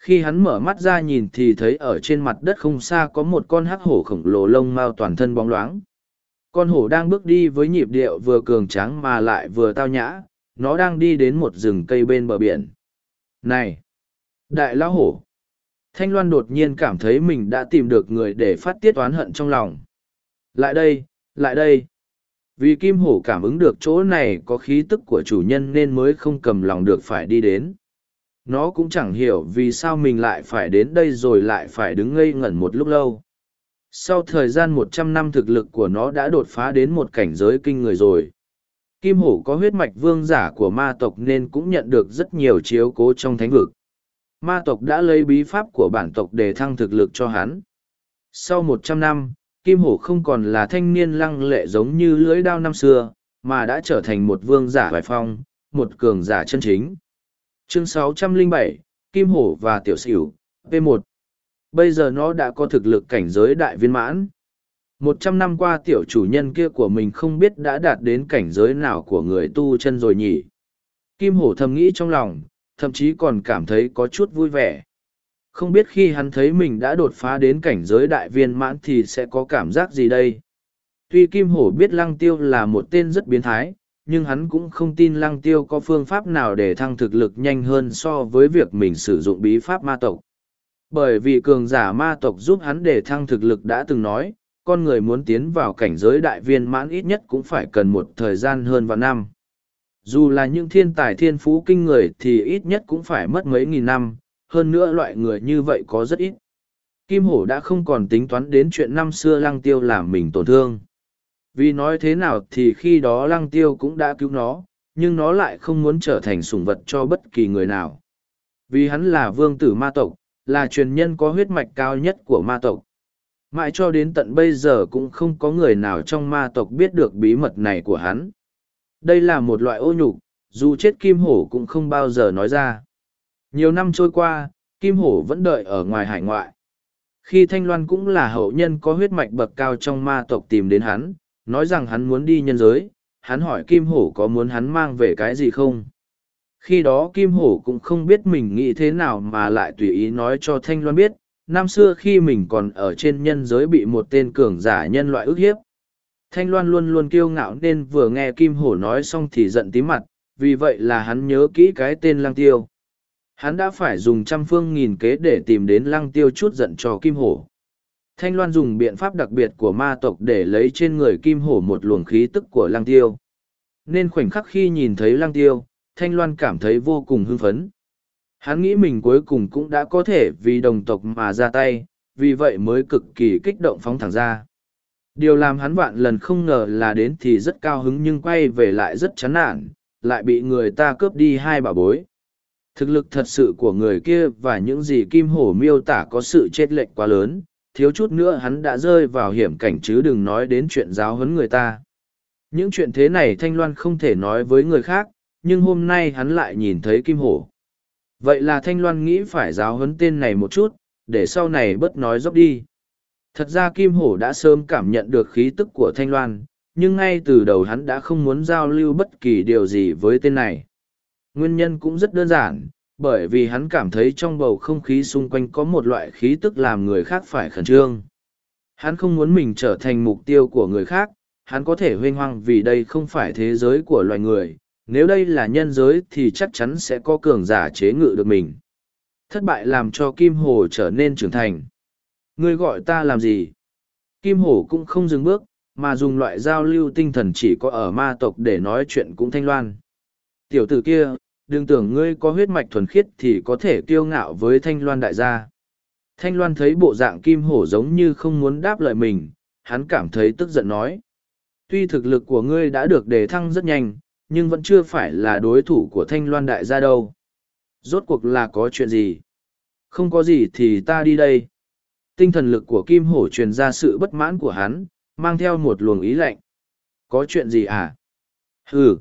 khi hắn mở mắt ra nhìn thì thấy ở trên mặt đất không xa có một con hắc hổ khổng lồ lông mao toàn thân bóng loáng. Con hổ đang bước đi với nhịp điệu vừa cường tráng mà lại vừa tao nhã, nó đang đi đến một rừng cây bên bờ biển. Này! Đại lão hổ! Thanh loan đột nhiên cảm thấy mình đã tìm được người để phát tiết oán hận trong lòng. Lại đây lại đây! Vì kim hổ cảm ứng được chỗ này có khí tức của chủ nhân nên mới không cầm lòng được phải đi đến nó cũng chẳng hiểu vì sao mình lại phải đến đây rồi lại phải đứng ngây ngẩn một lúc lâu. Sau thời gian một trăm năm thực lực của nó đã đột phá đến một cảnh giới kinh người rồi. Kim hổ có huyết mạch vương giả của ma tộc nên cũng nhận được rất nhiều chiếu cố trong thánh vực. Ma tộc đã lấy bí pháp của bản tộc để thăng thực lực cho hắn. Sau một trăm năm kim hổ không còn là thanh niên lăng lệ giống như lưỡi đao năm xưa mà đã trở thành một vương giả hoài phong, một cường giả chân chính. Chương 607, Kim Hổ và Tiểu Sửu, P1. Bây giờ nó đã có thực lực cảnh giới đại viên mãn. Một trăm năm qua tiểu chủ nhân kia của mình không biết đã đạt đến cảnh giới nào của người tu chân rồi nhỉ. Kim Hổ thầm nghĩ trong lòng, thậm chí còn cảm thấy có chút vui vẻ. Không biết khi hắn thấy mình đã đột phá đến cảnh giới đại viên mãn thì sẽ có cảm giác gì đây? Tuy Kim Hổ biết Lăng Tiêu là một tên rất biến thái, nhưng hắn cũng không tin Lăng Tiêu có phương pháp nào để thăng thực lực nhanh hơn so với việc mình sử dụng bí pháp ma tộc. Bởi vì cường giả ma tộc giúp hắn để thăng thực lực đã từng nói, con người muốn tiến vào cảnh giới đại viên mãn ít nhất cũng phải cần một thời gian hơn vào năm. Dù là những thiên tài thiên phú kinh người thì ít nhất cũng phải mất mấy nghìn năm, hơn nữa loại người như vậy có rất ít. Kim Hổ đã không còn tính toán đến chuyện năm xưa Lăng Tiêu làm mình tổn thương. Vì nói thế nào thì khi đó Lăng Tiêu cũng đã cứu nó, nhưng nó lại không muốn trở thành sủng vật cho bất kỳ người nào. Vì hắn là vương tử ma tộc, là truyền nhân có huyết mạch cao nhất của ma tộc. Mãi cho đến tận bây giờ cũng không có người nào trong ma tộc biết được bí mật này của hắn. Đây là một loại ô nhục, dù chết Kim Hổ cũng không bao giờ nói ra. Nhiều năm trôi qua, Kim Hổ vẫn đợi ở ngoài hải ngoại. Khi Thanh Loan cũng là hậu nhân có huyết mạch bậc cao trong ma tộc tìm đến hắn, nói rằng hắn muốn đi nhân giới, hắn hỏi Kim Hổ có muốn hắn mang về cái gì không. Khi đó Kim Hổ cũng không biết mình nghĩ thế nào mà lại tùy ý nói cho Thanh Loan biết, năm xưa khi mình còn ở trên nhân giới bị một tên cường giả nhân loại ức hiếp. Thanh Loan luôn luôn kiêu ngạo nên vừa nghe Kim Hổ nói xong thì giận tí mặt, vì vậy là hắn nhớ kỹ cái tên Lăng Tiêu. Hắn đã phải dùng trăm phương nghìn kế để tìm đến Lăng Tiêu chút giận cho Kim Hổ. Thanh Loan dùng biện pháp đặc biệt của ma tộc để lấy trên người Kim Hổ một luồng khí tức của Lăng Tiêu. Nên khoảnh khắc khi nhìn thấy Lăng Tiêu, Thanh Loan cảm thấy vô cùng hưng phấn. Hắn nghĩ mình cuối cùng cũng đã có thể vì đồng tộc mà ra tay, vì vậy mới cực kỳ kích động phóng thẳng ra. Điều làm hắn vạn lần không ngờ là đến thì rất cao hứng nhưng quay về lại rất chán nản, lại bị người ta cướp đi hai bà bối. Thực lực thật sự của người kia và những gì Kim Hổ miêu tả có sự chết lệch quá lớn, thiếu chút nữa hắn đã rơi vào hiểm cảnh chứ đừng nói đến chuyện giáo huấn người ta. Những chuyện thế này Thanh Loan không thể nói với người khác, nhưng hôm nay hắn lại nhìn thấy Kim Hổ. Vậy là Thanh Loan nghĩ phải giáo huấn tên này một chút, để sau này bớt nói dốc đi. Thật ra Kim Hổ đã sớm cảm nhận được khí tức của Thanh Loan, nhưng ngay từ đầu hắn đã không muốn giao lưu bất kỳ điều gì với tên này. Nguyên nhân cũng rất đơn giản, bởi vì hắn cảm thấy trong bầu không khí xung quanh có một loại khí tức làm người khác phải khẩn trương. Hắn không muốn mình trở thành mục tiêu của người khác, hắn có thể huyên hoang vì đây không phải thế giới của loài người, nếu đây là nhân giới thì chắc chắn sẽ có cường giả chế ngự được mình. Thất bại làm cho Kim Hồ trở nên trưởng thành. Ngươi gọi ta làm gì? Kim Hổ cũng không dừng bước, mà dùng loại giao lưu tinh thần chỉ có ở ma tộc để nói chuyện cũng thanh loan. Tiểu tử kia, đừng tưởng ngươi có huyết mạch thuần khiết thì có thể kiêu ngạo với thanh loan đại gia. Thanh loan thấy bộ dạng kim hổ giống như không muốn đáp lời mình, hắn cảm thấy tức giận nói. Tuy thực lực của ngươi đã được đề thăng rất nhanh, nhưng vẫn chưa phải là đối thủ của thanh loan đại gia đâu. Rốt cuộc là có chuyện gì? Không có gì thì ta đi đây. Tinh thần lực của kim hổ truyền ra sự bất mãn của hắn, mang theo một luồng ý lạnh. Có chuyện gì à? Ừ.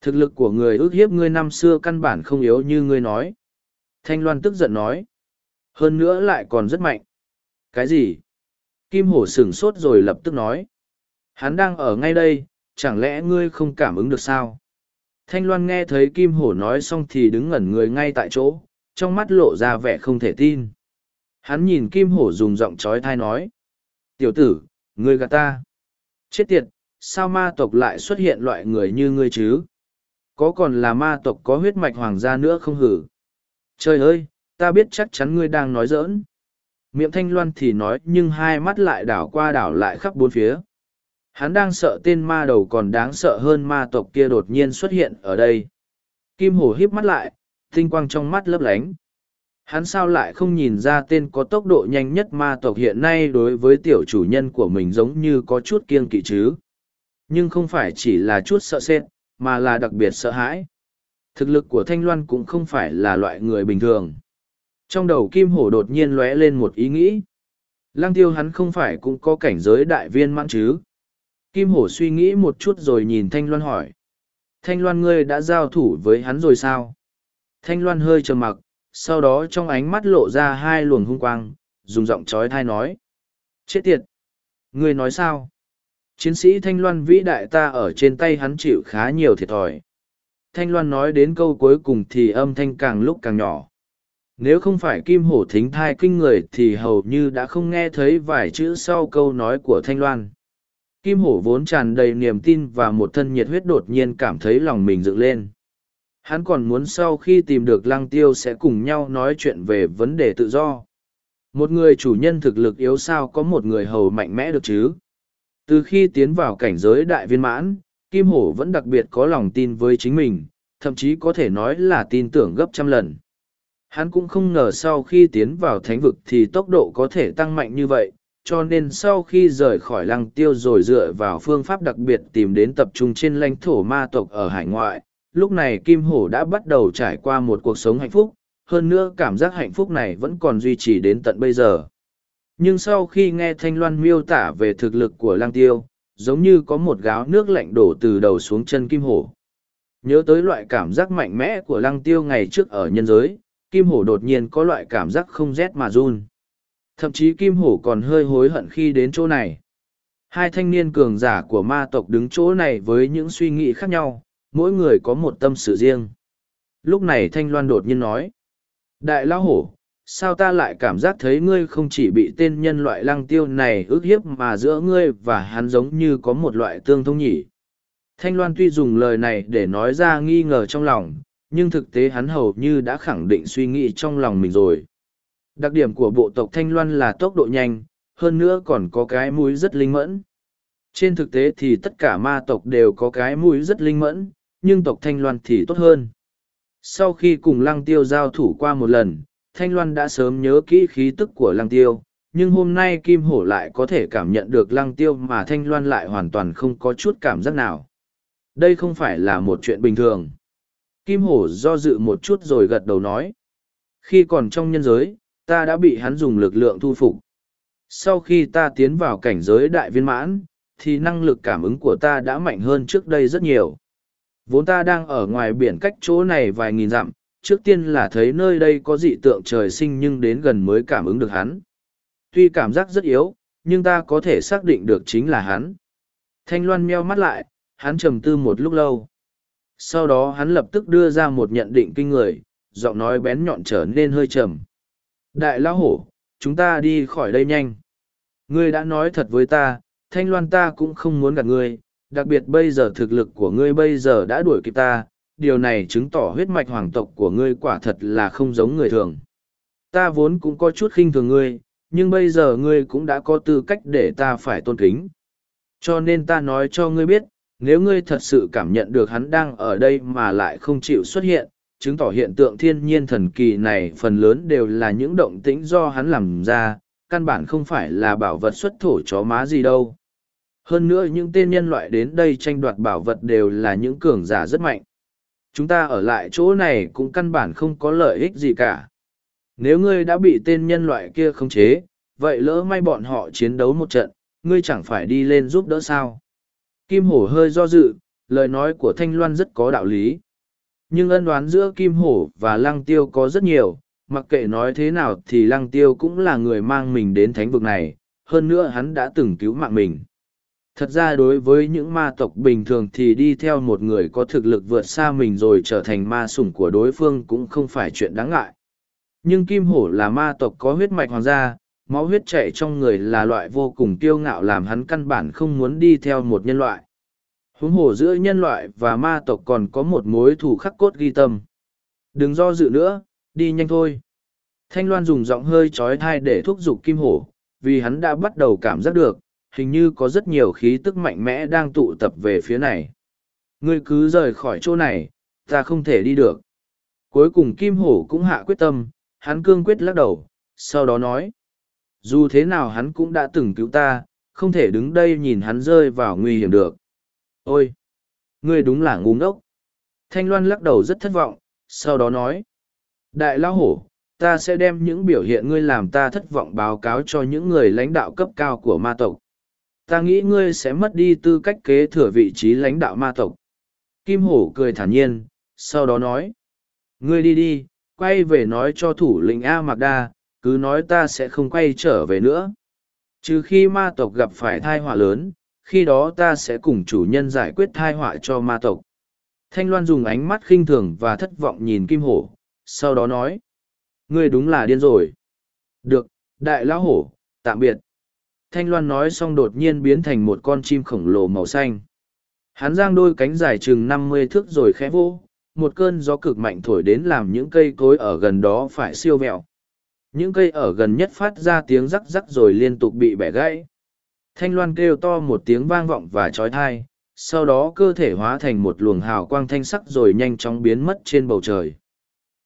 Thực lực của người ước hiếp ngươi năm xưa căn bản không yếu như ngươi nói. Thanh Loan tức giận nói. Hơn nữa lại còn rất mạnh. Cái gì? Kim hổ sửng sốt rồi lập tức nói. Hắn đang ở ngay đây, chẳng lẽ ngươi không cảm ứng được sao? Thanh Loan nghe thấy Kim hổ nói xong thì đứng ngẩn người ngay tại chỗ, trong mắt lộ ra vẻ không thể tin. Hắn nhìn Kim Hổ dùng giọng trói thai nói. Tiểu tử, ngươi gạt ta. Chết tiệt, sao ma tộc lại xuất hiện loại người như ngươi chứ? Có còn là ma tộc có huyết mạch hoàng gia nữa không hử? Trời ơi, ta biết chắc chắn ngươi đang nói giỡn. Miệng thanh loan thì nói nhưng hai mắt lại đảo qua đảo lại khắp bốn phía. Hắn đang sợ tên ma đầu còn đáng sợ hơn ma tộc kia đột nhiên xuất hiện ở đây. Kim hổ híp mắt lại, tinh quang trong mắt lấp lánh hắn sao lại không nhìn ra tên có tốc độ nhanh nhất ma tộc hiện nay đối với tiểu chủ nhân của mình giống như có chút kiêng kỵ chứ nhưng không phải chỉ là chút sợ sệt mà là đặc biệt sợ hãi thực lực của thanh loan cũng không phải là loại người bình thường trong đầu kim hổ đột nhiên lóe lên một ý nghĩ lăng tiêu hắn không phải cũng có cảnh giới đại viên mãn chứ Kim Hổ suy nghĩ một chút rồi nhìn Thanh Loan hỏi. Thanh Loan ngươi đã giao thủ với hắn rồi sao? Thanh Loan hơi trầm mặc, sau đó trong ánh mắt lộ ra hai luồng hung quang, dùng giọng trói thai nói. Chết tiệt! Ngươi nói sao? Chiến sĩ Thanh Loan vĩ đại ta ở trên tay hắn chịu khá nhiều thiệt thòi. Thanh Loan nói đến câu cuối cùng thì âm thanh càng lúc càng nhỏ. Nếu không phải kim hổ thính thai kinh người thì hầu như đã không nghe thấy vài chữ sau câu nói của Thanh Loan. Kim hổ vốn tràn đầy niềm tin và một thân nhiệt huyết đột nhiên cảm thấy lòng mình dựng lên. Hắn còn muốn sau khi tìm được lăng tiêu sẽ cùng nhau nói chuyện về vấn đề tự do. Một người chủ nhân thực lực yếu sao có một người hầu mạnh mẽ được chứ? Từ khi tiến vào cảnh giới đại viên mãn, Kim Hổ vẫn đặc biệt có lòng tin với chính mình, thậm chí có thể nói là tin tưởng gấp trăm lần. Hắn cũng không ngờ sau khi tiến vào thánh vực thì tốc độ có thể tăng mạnh như vậy, cho nên sau khi rời khỏi lăng tiêu rồi dựa vào phương pháp đặc biệt tìm đến tập trung trên lãnh thổ ma tộc ở hải ngoại, lúc này Kim Hổ đã bắt đầu trải qua một cuộc sống hạnh phúc, hơn nữa cảm giác hạnh phúc này vẫn còn duy trì đến tận bây giờ. Nhưng sau khi nghe Thanh Loan miêu tả về thực lực của Lang Tiêu, giống như có một gáo nước lạnh đổ từ đầu xuống chân Kim Hổ. Nhớ tới loại cảm giác mạnh mẽ của Lăng Tiêu ngày trước ở nhân giới, Kim Hổ đột nhiên có loại cảm giác không rét mà run. Thậm chí Kim Hổ còn hơi hối hận khi đến chỗ này. Hai thanh niên cường giả của ma tộc đứng chỗ này với những suy nghĩ khác nhau, mỗi người có một tâm sự riêng. Lúc này Thanh Loan đột nhiên nói. Đại lão hổ, sao ta lại cảm giác thấy ngươi không chỉ bị tên nhân loại lăng tiêu này ức hiếp mà giữa ngươi và hắn giống như có một loại tương thông nhỉ? Thanh Loan tuy dùng lời này để nói ra nghi ngờ trong lòng, nhưng thực tế hắn hầu như đã khẳng định suy nghĩ trong lòng mình rồi. Đặc điểm của bộ tộc Thanh Loan là tốc độ nhanh, hơn nữa còn có cái mũi rất linh mẫn. Trên thực tế thì tất cả ma tộc đều có cái mũi rất linh mẫn, nhưng tộc Thanh Loan thì tốt hơn. Sau khi cùng Lăng Tiêu giao thủ qua một lần, Thanh Loan đã sớm nhớ kỹ khí tức của Lăng Tiêu, nhưng hôm nay Kim Hổ lại có thể cảm nhận được Lăng Tiêu mà Thanh Loan lại hoàn toàn không có chút cảm giác nào. Đây không phải là một chuyện bình thường. Kim Hổ do dự một chút rồi gật đầu nói. Khi còn trong nhân giới, ta đã bị hắn dùng lực lượng thu phục. Sau khi ta tiến vào cảnh giới đại viên mãn, thì năng lực cảm ứng của ta đã mạnh hơn trước đây rất nhiều. Vốn ta đang ở ngoài biển cách chỗ này vài nghìn dặm, trước tiên là thấy nơi đây có dị tượng trời sinh nhưng đến gần mới cảm ứng được hắn. Tuy cảm giác rất yếu, nhưng ta có thể xác định được chính là hắn. Thanh Loan meo mắt lại, hắn trầm tư một lúc lâu. Sau đó hắn lập tức đưa ra một nhận định kinh người, giọng nói bén nhọn trở nên hơi trầm. Đại lão hổ, chúng ta đi khỏi đây nhanh. Ngươi đã nói thật với ta, Thanh Loan ta cũng không muốn gặp ngươi, đặc biệt bây giờ thực lực của ngươi bây giờ đã đuổi kịp ta, điều này chứng tỏ huyết mạch hoàng tộc của ngươi quả thật là không giống người thường. Ta vốn cũng có chút khinh thường ngươi, nhưng bây giờ ngươi cũng đã có tư cách để ta phải tôn kính. Cho nên ta nói cho ngươi biết, nếu ngươi thật sự cảm nhận được hắn đang ở đây mà lại không chịu xuất hiện, chứng tỏ hiện tượng thiên nhiên thần kỳ này phần lớn đều là những động tĩnh do hắn làm ra, căn bản không phải là bảo vật xuất thổ chó má gì đâu. Hơn nữa những tên nhân loại đến đây tranh đoạt bảo vật đều là những cường giả rất mạnh. Chúng ta ở lại chỗ này cũng căn bản không có lợi ích gì cả. Nếu ngươi đã bị tên nhân loại kia khống chế, vậy lỡ may bọn họ chiến đấu một trận, ngươi chẳng phải đi lên giúp đỡ sao. Kim Hổ hơi do dự, lời nói của Thanh Loan rất có đạo lý. Nhưng ân đoán giữa Kim Hổ và Lăng Tiêu có rất nhiều, mặc kệ nói thế nào thì Lăng Tiêu cũng là người mang mình đến thánh vực này, hơn nữa hắn đã từng cứu mạng mình. Thật ra đối với những ma tộc bình thường thì đi theo một người có thực lực vượt xa mình rồi trở thành ma sủng của đối phương cũng không phải chuyện đáng ngại. Nhưng Kim Hổ là ma tộc có huyết mạch hoàng gia, máu huyết chạy trong người là loại vô cùng kiêu ngạo làm hắn căn bản không muốn đi theo một nhân loại. Huống hồ giữa nhân loại và ma tộc còn có một mối thù khắc cốt ghi tâm. Đừng do dự nữa, đi nhanh thôi. Thanh Loan dùng giọng hơi trói thai để thúc giục Kim Hổ, vì hắn đã bắt đầu cảm giác được, hình như có rất nhiều khí tức mạnh mẽ đang tụ tập về phía này. Ngươi cứ rời khỏi chỗ này, ta không thể đi được. Cuối cùng Kim Hổ cũng hạ quyết tâm, hắn cương quyết lắc đầu, sau đó nói. Dù thế nào hắn cũng đã từng cứu ta, không thể đứng đây nhìn hắn rơi vào nguy hiểm được. Ôi! Ngươi đúng là ngu ngốc. Thanh Loan lắc đầu rất thất vọng, sau đó nói. Đại lão hổ, ta sẽ đem những biểu hiện ngươi làm ta thất vọng báo cáo cho những người lãnh đạo cấp cao của ma tộc ta nghĩ ngươi sẽ mất đi tư cách kế thừa vị trí lãnh đạo ma tộc. Kim Hổ cười thản nhiên, sau đó nói. Ngươi đi đi, quay về nói cho thủ lĩnh A Mạc Đa, cứ nói ta sẽ không quay trở về nữa. Trừ khi ma tộc gặp phải thai họa lớn, khi đó ta sẽ cùng chủ nhân giải quyết thai họa cho ma tộc. Thanh Loan dùng ánh mắt khinh thường và thất vọng nhìn Kim Hổ, sau đó nói. Ngươi đúng là điên rồi. Được, đại lão hổ, tạm biệt. Thanh Loan nói xong đột nhiên biến thành một con chim khổng lồ màu xanh. Hắn giang đôi cánh dài chừng năm mươi thước rồi khẽ vô, một cơn gió cực mạnh thổi đến làm những cây cối ở gần đó phải siêu vẹo. Những cây ở gần nhất phát ra tiếng rắc rắc rồi liên tục bị bẻ gãy. Thanh loan kêu to một tiếng vang vọng và trói thai, sau đó cơ thể hóa thành một luồng hào quang thanh sắc rồi nhanh chóng biến mất trên bầu trời.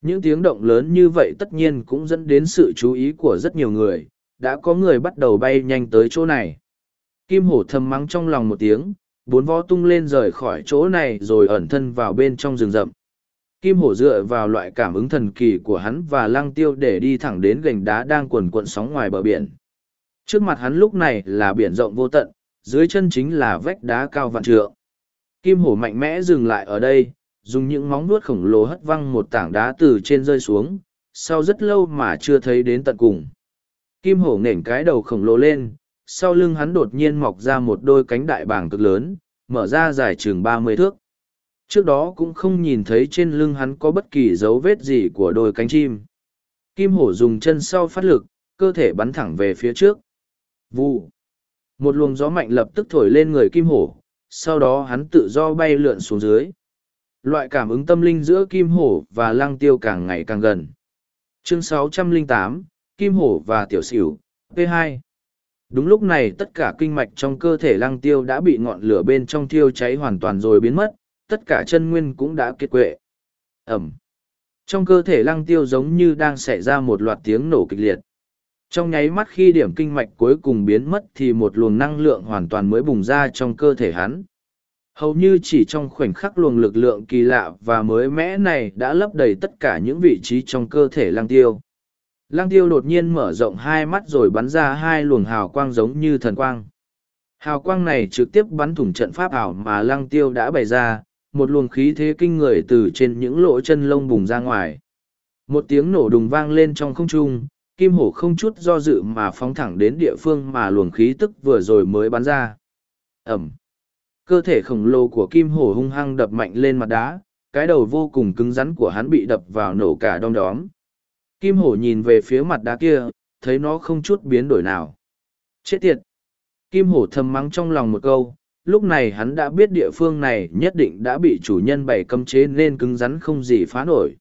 Những tiếng động lớn như vậy tất nhiên cũng dẫn đến sự chú ý của rất nhiều người, đã có người bắt đầu bay nhanh tới chỗ này. Kim hổ thầm mắng trong lòng một tiếng, bốn vó tung lên rời khỏi chỗ này rồi ẩn thân vào bên trong rừng rậm. Kim hổ dựa vào loại cảm ứng thần kỳ của hắn và lăng tiêu để đi thẳng đến gành đá đang cuồn cuộn sóng ngoài bờ biển. Trước mặt hắn lúc này là biển rộng vô tận, dưới chân chính là vách đá cao vạn trượng. Kim hổ mạnh mẽ dừng lại ở đây, dùng những móng vuốt khổng lồ hất văng một tảng đá từ trên rơi xuống, sau rất lâu mà chưa thấy đến tận cùng. Kim hổ nghển cái đầu khổng lồ lên, sau lưng hắn đột nhiên mọc ra một đôi cánh đại bàng cực lớn, mở ra dài chừng ba mươi thước. Trước đó cũng không nhìn thấy trên lưng hắn có bất kỳ dấu vết gì của đôi cánh chim. Kim hổ dùng chân sau phát lực, cơ thể bắn thẳng về phía trước. Vụ. Một luồng gió mạnh lập tức thổi lên người kim hổ, sau đó hắn tự do bay lượn xuống dưới. Loại cảm ứng tâm linh giữa kim hổ và lăng tiêu càng ngày càng gần. Chương 608, Kim hổ và tiểu xỉu, P2. Đúng lúc này tất cả kinh mạch trong cơ thể lăng tiêu đã bị ngọn lửa bên trong thiêu cháy hoàn toàn rồi biến mất, tất cả chân nguyên cũng đã kiệt quệ. Ẩm. Trong cơ thể lăng tiêu giống như đang xảy ra một loạt tiếng nổ kịch liệt. Trong nháy mắt khi điểm kinh mạch cuối cùng biến mất thì một luồng năng lượng hoàn toàn mới bùng ra trong cơ thể hắn. Hầu như chỉ trong khoảnh khắc luồng lực lượng kỳ lạ và mới mẽ này đã lấp đầy tất cả những vị trí trong cơ thể lăng tiêu. Lăng tiêu đột nhiên mở rộng hai mắt rồi bắn ra hai luồng hào quang giống như thần quang. Hào quang này trực tiếp bắn thủng trận pháp ảo mà lăng tiêu đã bày ra, một luồng khí thế kinh người từ trên những lỗ chân lông bùng ra ngoài. Một tiếng nổ đùng vang lên trong không trung, kim hổ không chút do dự mà phóng thẳng đến địa phương mà luồng khí tức vừa rồi mới bắn ra. Ẩm. Cơ thể khổng lồ của kim hổ hung hăng đập mạnh lên mặt đá, cái đầu vô cùng cứng rắn của hắn bị đập vào nổ cả đom đóm. Kim hổ nhìn về phía mặt đá kia, thấy nó không chút biến đổi nào. Chết tiệt! Kim hổ thầm mắng trong lòng một câu, lúc này hắn đã biết địa phương này nhất định đã bị chủ nhân bày cấm chế nên cứng rắn không gì phá nổi.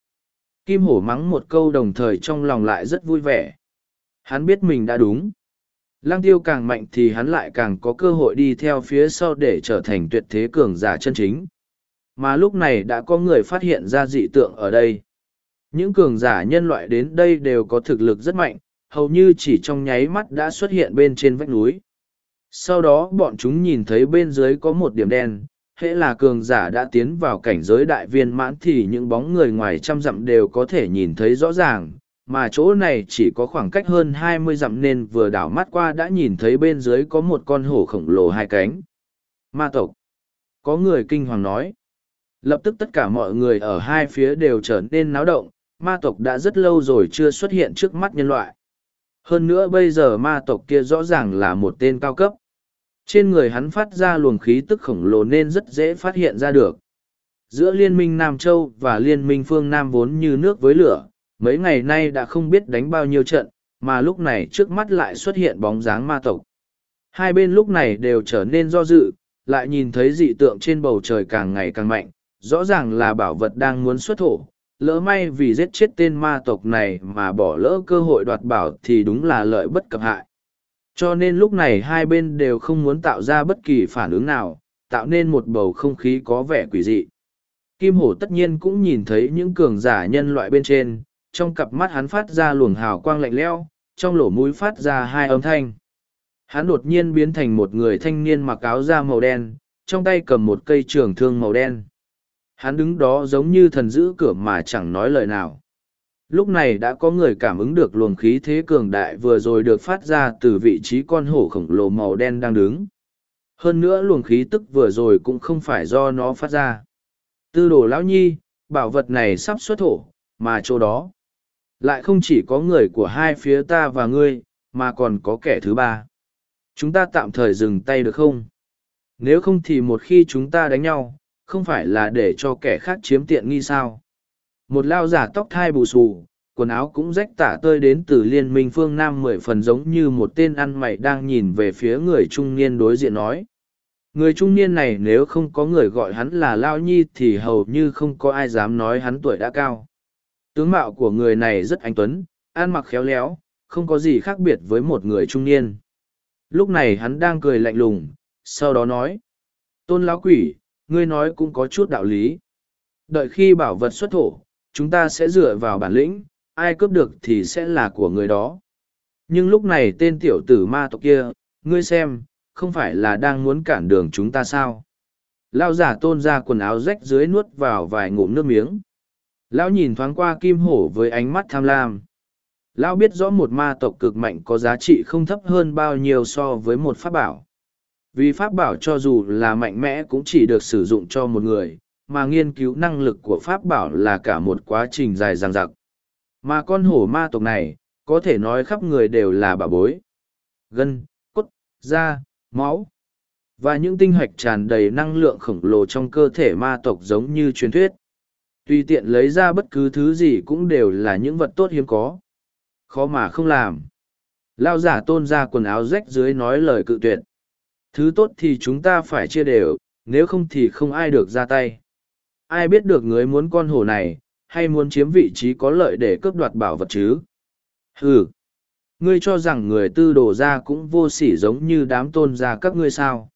Kim hổ mắng một câu đồng thời trong lòng lại rất vui vẻ. Hắn biết mình đã đúng. Lăng tiêu càng mạnh thì hắn lại càng có cơ hội đi theo phía sau để trở thành tuyệt thế cường giả chân chính. Mà lúc này đã có người phát hiện ra dị tượng ở đây. Những cường giả nhân loại đến đây đều có thực lực rất mạnh, hầu như chỉ trong nháy mắt đã xuất hiện bên trên vách núi. Sau đó bọn chúng nhìn thấy bên dưới có một điểm đen, hễ là cường giả đã tiến vào cảnh giới đại viên mãn thì những bóng người ngoài trăm dặm đều có thể nhìn thấy rõ ràng, mà chỗ này chỉ có khoảng cách hơn hai mươi dặm nên vừa đảo mắt qua đã nhìn thấy bên dưới có một con hổ khổng lồ hai cánh. Ma tộc. Có người kinh hoàng nói. Lập tức tất cả mọi người ở hai phía đều trở nên náo động, ma tộc đã rất lâu rồi chưa xuất hiện trước mắt nhân loại. Hơn nữa bây giờ ma tộc kia rõ ràng là một tên cao cấp. Trên người hắn phát ra luồng khí tức khổng lồ nên rất dễ phát hiện ra được. Giữa Liên minh Nam Châu và Liên minh phương Nam vốn như nước với lửa, mấy ngày nay đã không biết đánh bao nhiêu trận, mà lúc này trước mắt lại xuất hiện bóng dáng ma tộc. Hai bên lúc này đều trở nên do dự, lại nhìn thấy dị tượng trên bầu trời càng ngày càng mạnh, rõ ràng là bảo vật đang muốn xuất thổ, lỡ may vì giết chết tên ma tộc này mà bỏ lỡ cơ hội đoạt bảo thì đúng là lợi bất cập hại. Cho nên lúc này hai bên đều không muốn tạo ra bất kỳ phản ứng nào, tạo nên một bầu không khí có vẻ quỷ dị. Kim hổ tất nhiên cũng nhìn thấy những cường giả nhân loại bên trên, trong cặp mắt hắn phát ra luồng hào quang lạnh lẽo, trong lỗ mũi phát ra hai âm thanh. Hắn đột nhiên biến thành một người thanh niên mặc áo da màu đen, trong tay cầm một cây trường thương màu đen. Hắn đứng đó giống như thần giữ cửa mà chẳng nói lời nào. Lúc này đã có người cảm ứng được luồng khí thế cường đại vừa rồi được phát ra từ vị trí con hổ khổng lồ màu đen đang đứng. Hơn nữa luồng khí tức vừa rồi cũng không phải do nó phát ra. Tư đồ lão nhi, bảo vật này sắp xuất thổ, mà chỗ đó. Lại không chỉ có người của hai phía ta và ngươi, mà còn có kẻ thứ ba. Chúng ta tạm thời dừng tay được không? Nếu không thì một khi chúng ta đánh nhau, không phải là để cho kẻ khác chiếm tiện nghi sao? Một lao giả tóc thai bù xù, quần áo cũng rách tả tơi đến từ liên minh phương Nam mười phần giống như một tên ăn mày đang nhìn về phía người trung niên đối diện nói. Người trung niên này nếu không có người gọi hắn là Lao Nhi thì hầu như không có ai dám nói hắn tuổi đã cao. Tướng mạo của người này rất anh tuấn, ăn mặc khéo léo, không có gì khác biệt với một người trung niên. Lúc này hắn đang cười lạnh lùng, sau đó nói. Tôn lão quỷ, ngươi nói cũng có chút đạo lý. Đợi khi bảo vật xuất thổ, chúng ta sẽ dựa vào bản lĩnh, ai cướp được thì sẽ là của người đó. Nhưng lúc này tên tiểu tử ma tộc kia, ngươi xem, không phải là đang muốn cản đường chúng ta sao? Lao giả tôn ra quần áo rách dưới nuốt vào vài ngụm nước miếng. Lão nhìn thoáng qua kim hổ với ánh mắt tham lam. Lão biết rõ một ma tộc cực mạnh có giá trị không thấp hơn bao nhiêu so với một pháp bảo. Vì pháp bảo cho dù là mạnh mẽ cũng chỉ được sử dụng cho một người, mà nghiên cứu năng lực của pháp bảo là cả một quá trình dài dằng dặc. Mà con hổ ma tộc này, có thể nói khắp người đều là bà bối. Gân, cốt, da, máu. Và những tinh hoạch tràn đầy năng lượng khổng lồ trong cơ thể ma tộc giống như truyền thuyết. Tùy tiện lấy ra bất cứ thứ gì cũng đều là những vật tốt hiếm có. Khó mà không làm. Lao giả tôn ra quần áo rách dưới nói lời cự tuyệt. Thứ tốt thì chúng ta phải chia đều, nếu không thì không ai được ra tay. Ai biết được người muốn con hổ này, hay muốn chiếm vị trí có lợi để cướp đoạt bảo vật chứ? Ừ. Ngươi cho rằng người tư đồ ra cũng vô sỉ giống như đám tôn ra các ngươi sao?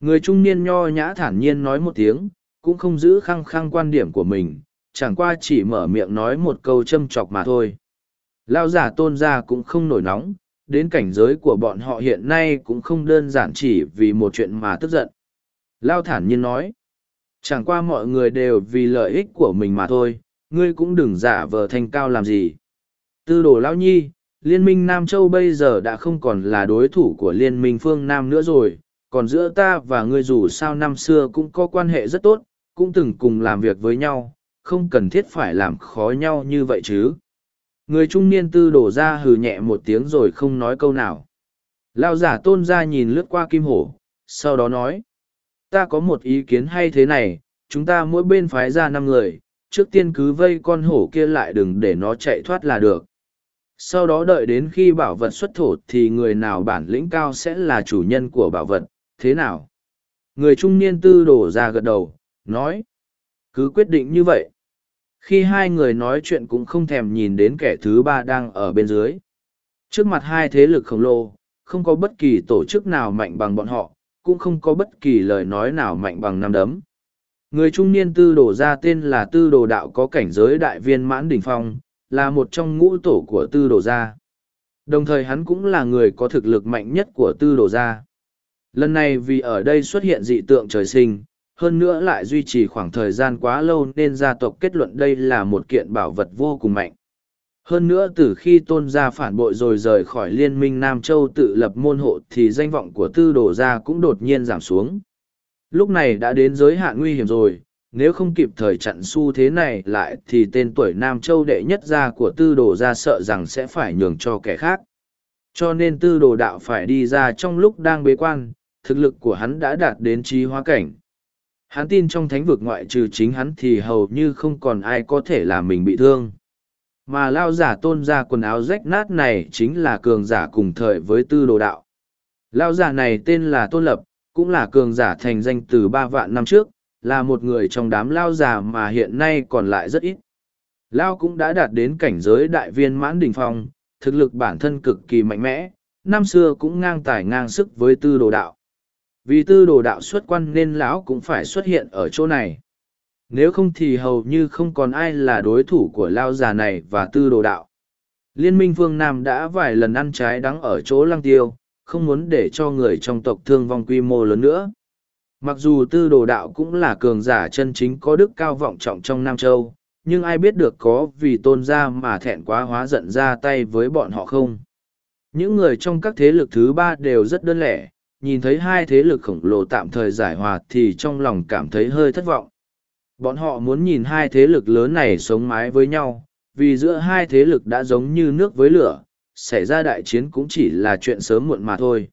Người trung niên nho nhã thản nhiên nói một tiếng, cũng không giữ khăng khăng quan điểm của mình, chẳng qua chỉ mở miệng nói một câu châm chọc mà thôi. Lao giả tôn ra cũng không nổi nóng, đến cảnh giới của bọn họ hiện nay cũng không đơn giản chỉ vì một chuyện mà tức giận. Lao thản nhiên nói, chẳng qua mọi người đều vì lợi ích của mình mà thôi, ngươi cũng đừng giả vờ thành cao làm gì. Tư đồ Lao Nhi, Liên minh Nam Châu bây giờ đã không còn là đối thủ của Liên minh phương Nam nữa rồi, còn giữa ta và ngươi dù sao năm xưa cũng có quan hệ rất tốt, cũng từng cùng làm việc với nhau, không cần thiết phải làm khó nhau như vậy chứ. Người trung niên tư đổ ra hừ nhẹ một tiếng rồi không nói câu nào. Lao giả tôn ra nhìn lướt qua kim hổ, sau đó nói. Ta có một ý kiến hay thế này, chúng ta mỗi bên phái ra năm người, trước tiên cứ vây con hổ kia lại đừng để nó chạy thoát là được. Sau đó đợi đến khi bảo vật xuất thổ thì người nào bản lĩnh cao sẽ là chủ nhân của bảo vật, thế nào? Người trung niên tư đổ ra gật đầu, nói. Cứ quyết định như vậy khi hai người nói chuyện cũng không thèm nhìn đến kẻ thứ ba đang ở bên dưới. Trước mặt hai thế lực khổng lồ, không có bất kỳ tổ chức nào mạnh bằng bọn họ, cũng không có bất kỳ lời nói nào mạnh bằng năm đấm. Người trung niên tư đồ ra tên là tư đồ đạo có cảnh giới đại viên mãn đỉnh phong, là một trong ngũ tổ của tư đồ gia. Đồng thời hắn cũng là người có thực lực mạnh nhất của tư đồ gia. Lần này vì ở đây xuất hiện dị tượng trời sinh hơn nữa lại duy trì khoảng thời gian quá lâu nên gia tộc kết luận đây là một kiện bảo vật vô cùng mạnh. Hơn nữa từ khi tôn gia phản bội rồi rời khỏi liên minh Nam Châu tự lập môn hộ thì danh vọng của tư đồ gia cũng đột nhiên giảm xuống. Lúc này đã đến giới hạn nguy hiểm rồi, nếu không kịp thời chặn xu thế này lại thì tên tuổi Nam Châu đệ nhất gia của tư đồ gia sợ rằng sẽ phải nhường cho kẻ khác. Cho nên tư đồ đạo phải đi ra trong lúc đang bế quan, thực lực của hắn đã đạt đến trí hóa cảnh. Hắn tin trong thánh vực ngoại trừ chính hắn thì hầu như không còn ai có thể làm mình bị thương. Mà lao giả tôn ra quần áo rách nát này chính là cường giả cùng thời với tư đồ đạo. Lao giả này tên là Tôn Lập, cũng là cường giả thành danh từ ba vạn năm trước, là một người trong đám lao giả mà hiện nay còn lại rất ít. Lao cũng đã đạt đến cảnh giới đại viên mãn đỉnh phong, thực lực bản thân cực kỳ mạnh mẽ, năm xưa cũng ngang tài ngang sức với tư đồ đạo vì tư đồ đạo xuất quan nên lão cũng phải xuất hiện ở chỗ này. Nếu không thì hầu như không còn ai là đối thủ của lao già này và tư đồ đạo. Liên minh phương nam đã vài lần ăn trái đắng ở chỗ lăng tiêu, không muốn để cho người trong tộc thương vong quy mô lớn nữa. Mặc dù tư đồ đạo cũng là cường giả chân chính có đức cao vọng trọng trong nam châu, nhưng ai biết được có vì tôn gia mà thẹn quá hóa giận ra tay với bọn họ không? Những người trong các thế lực thứ ba đều rất đơn lẻ nhìn thấy hai thế lực khổng lồ tạm thời giải hòa thì trong lòng cảm thấy hơi thất vọng. Bọn họ muốn nhìn hai thế lực lớn này sống mái với nhau, vì giữa hai thế lực đã giống như nước với lửa, xảy ra đại chiến cũng chỉ là chuyện sớm muộn mà thôi.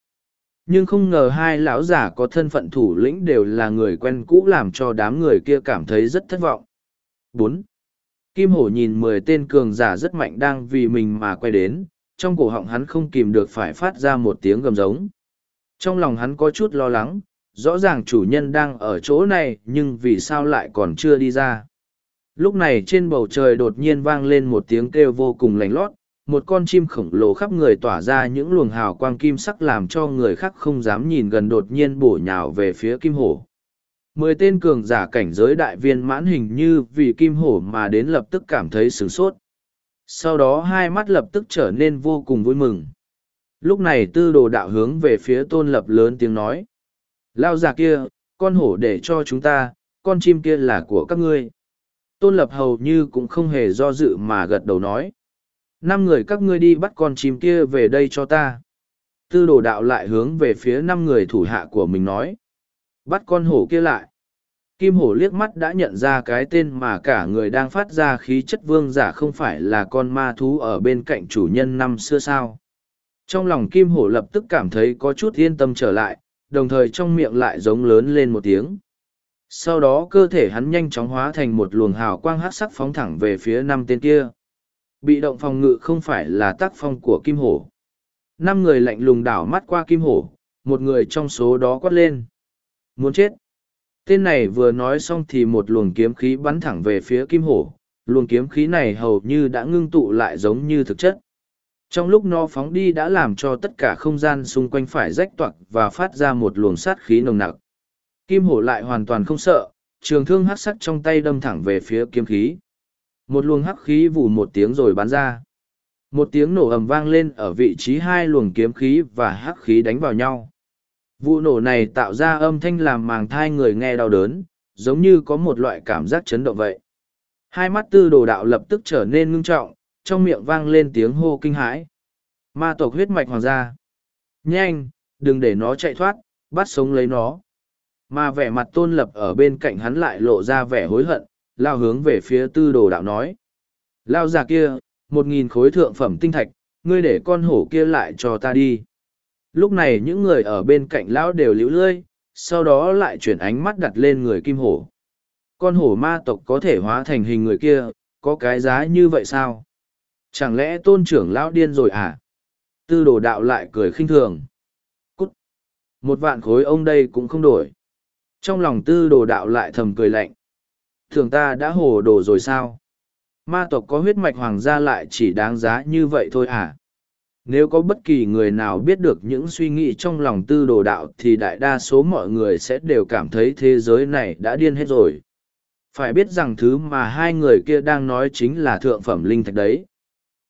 Nhưng không ngờ hai lão giả có thân phận thủ lĩnh đều là người quen cũ làm cho đám người kia cảm thấy rất thất vọng. bốn Kim hổ nhìn mười tên cường giả rất mạnh đang vì mình mà quay đến, trong cổ họng hắn không kìm được phải phát ra một tiếng gầm giống. Trong lòng hắn có chút lo lắng, rõ ràng chủ nhân đang ở chỗ này nhưng vì sao lại còn chưa đi ra. Lúc này trên bầu trời đột nhiên vang lên một tiếng kêu vô cùng lành lót, một con chim khổng lồ khắp người tỏa ra những luồng hào quang kim sắc làm cho người khác không dám nhìn gần đột nhiên bổ nhào về phía kim hổ. Mười tên cường giả cảnh giới đại viên mãn hình như vì kim hổ mà đến lập tức cảm thấy sửng sốt. Sau đó hai mắt lập tức trở nên vô cùng vui mừng. Lúc này tư đồ đạo hướng về phía tôn lập lớn tiếng nói. Lao già kia, con hổ để cho chúng ta, con chim kia là của các ngươi. Tôn lập hầu như cũng không hề do dự mà gật đầu nói. Năm người các ngươi đi bắt con chim kia về đây cho ta. Tư đồ đạo lại hướng về phía năm người thủ hạ của mình nói. Bắt con hổ kia lại. Kim hổ liếc mắt đã nhận ra cái tên mà cả người đang phát ra khí chất vương giả không phải là con ma thú ở bên cạnh chủ nhân năm xưa sao. Trong lòng kim hổ lập tức cảm thấy có chút yên tâm trở lại, đồng thời trong miệng lại giống lớn lên một tiếng. Sau đó cơ thể hắn nhanh chóng hóa thành một luồng hào quang hát sắc phóng thẳng về phía năm tên kia. Bị động phòng ngự không phải là tác phong của kim hổ. Năm người lạnh lùng đảo mắt qua kim hổ, một người trong số đó quát lên. Muốn chết. Tên này vừa nói xong thì một luồng kiếm khí bắn thẳng về phía kim hổ. Luồng kiếm khí này hầu như đã ngưng tụ lại giống như thực chất. Trong lúc nó phóng đi đã làm cho tất cả không gian xung quanh phải rách toạc và phát ra một luồng sát khí nồng nặc. Kim hổ lại hoàn toàn không sợ, trường thương hắc sắc trong tay đâm thẳng về phía kiếm khí. Một luồng hắc khí vù một tiếng rồi bắn ra. Một tiếng nổ ầm vang lên ở vị trí hai luồng kiếm khí và hắc khí đánh vào nhau. Vụ nổ này tạo ra âm thanh làm màng thai người nghe đau đớn, giống như có một loại cảm giác chấn động vậy. Hai mắt tư đồ đạo lập tức trở nên ngưng trọng, trong miệng vang lên tiếng hô kinh hãi. Ma tộc huyết mạch hoàng gia. Nhanh, đừng để nó chạy thoát, bắt sống lấy nó. Mà vẻ mặt tôn lập ở bên cạnh hắn lại lộ ra vẻ hối hận, lao hướng về phía tư đồ đạo nói. Lao già kia, một nghìn khối thượng phẩm tinh thạch, ngươi để con hổ kia lại cho ta đi. Lúc này những người ở bên cạnh lão đều liễu lơi, sau đó lại chuyển ánh mắt đặt lên người kim hổ. Con hổ ma tộc có thể hóa thành hình người kia, có cái giá như vậy sao? Chẳng lẽ tôn trưởng lão điên rồi à? Tư đồ đạo lại cười khinh thường. Cút! Một vạn khối ông đây cũng không đổi. Trong lòng tư đồ đạo lại thầm cười lạnh. Thường ta đã hồ đồ rồi sao? Ma tộc có huyết mạch hoàng gia lại chỉ đáng giá như vậy thôi à? Nếu có bất kỳ người nào biết được những suy nghĩ trong lòng tư đồ đạo thì đại đa số mọi người sẽ đều cảm thấy thế giới này đã điên hết rồi. Phải biết rằng thứ mà hai người kia đang nói chính là thượng phẩm linh thạch đấy.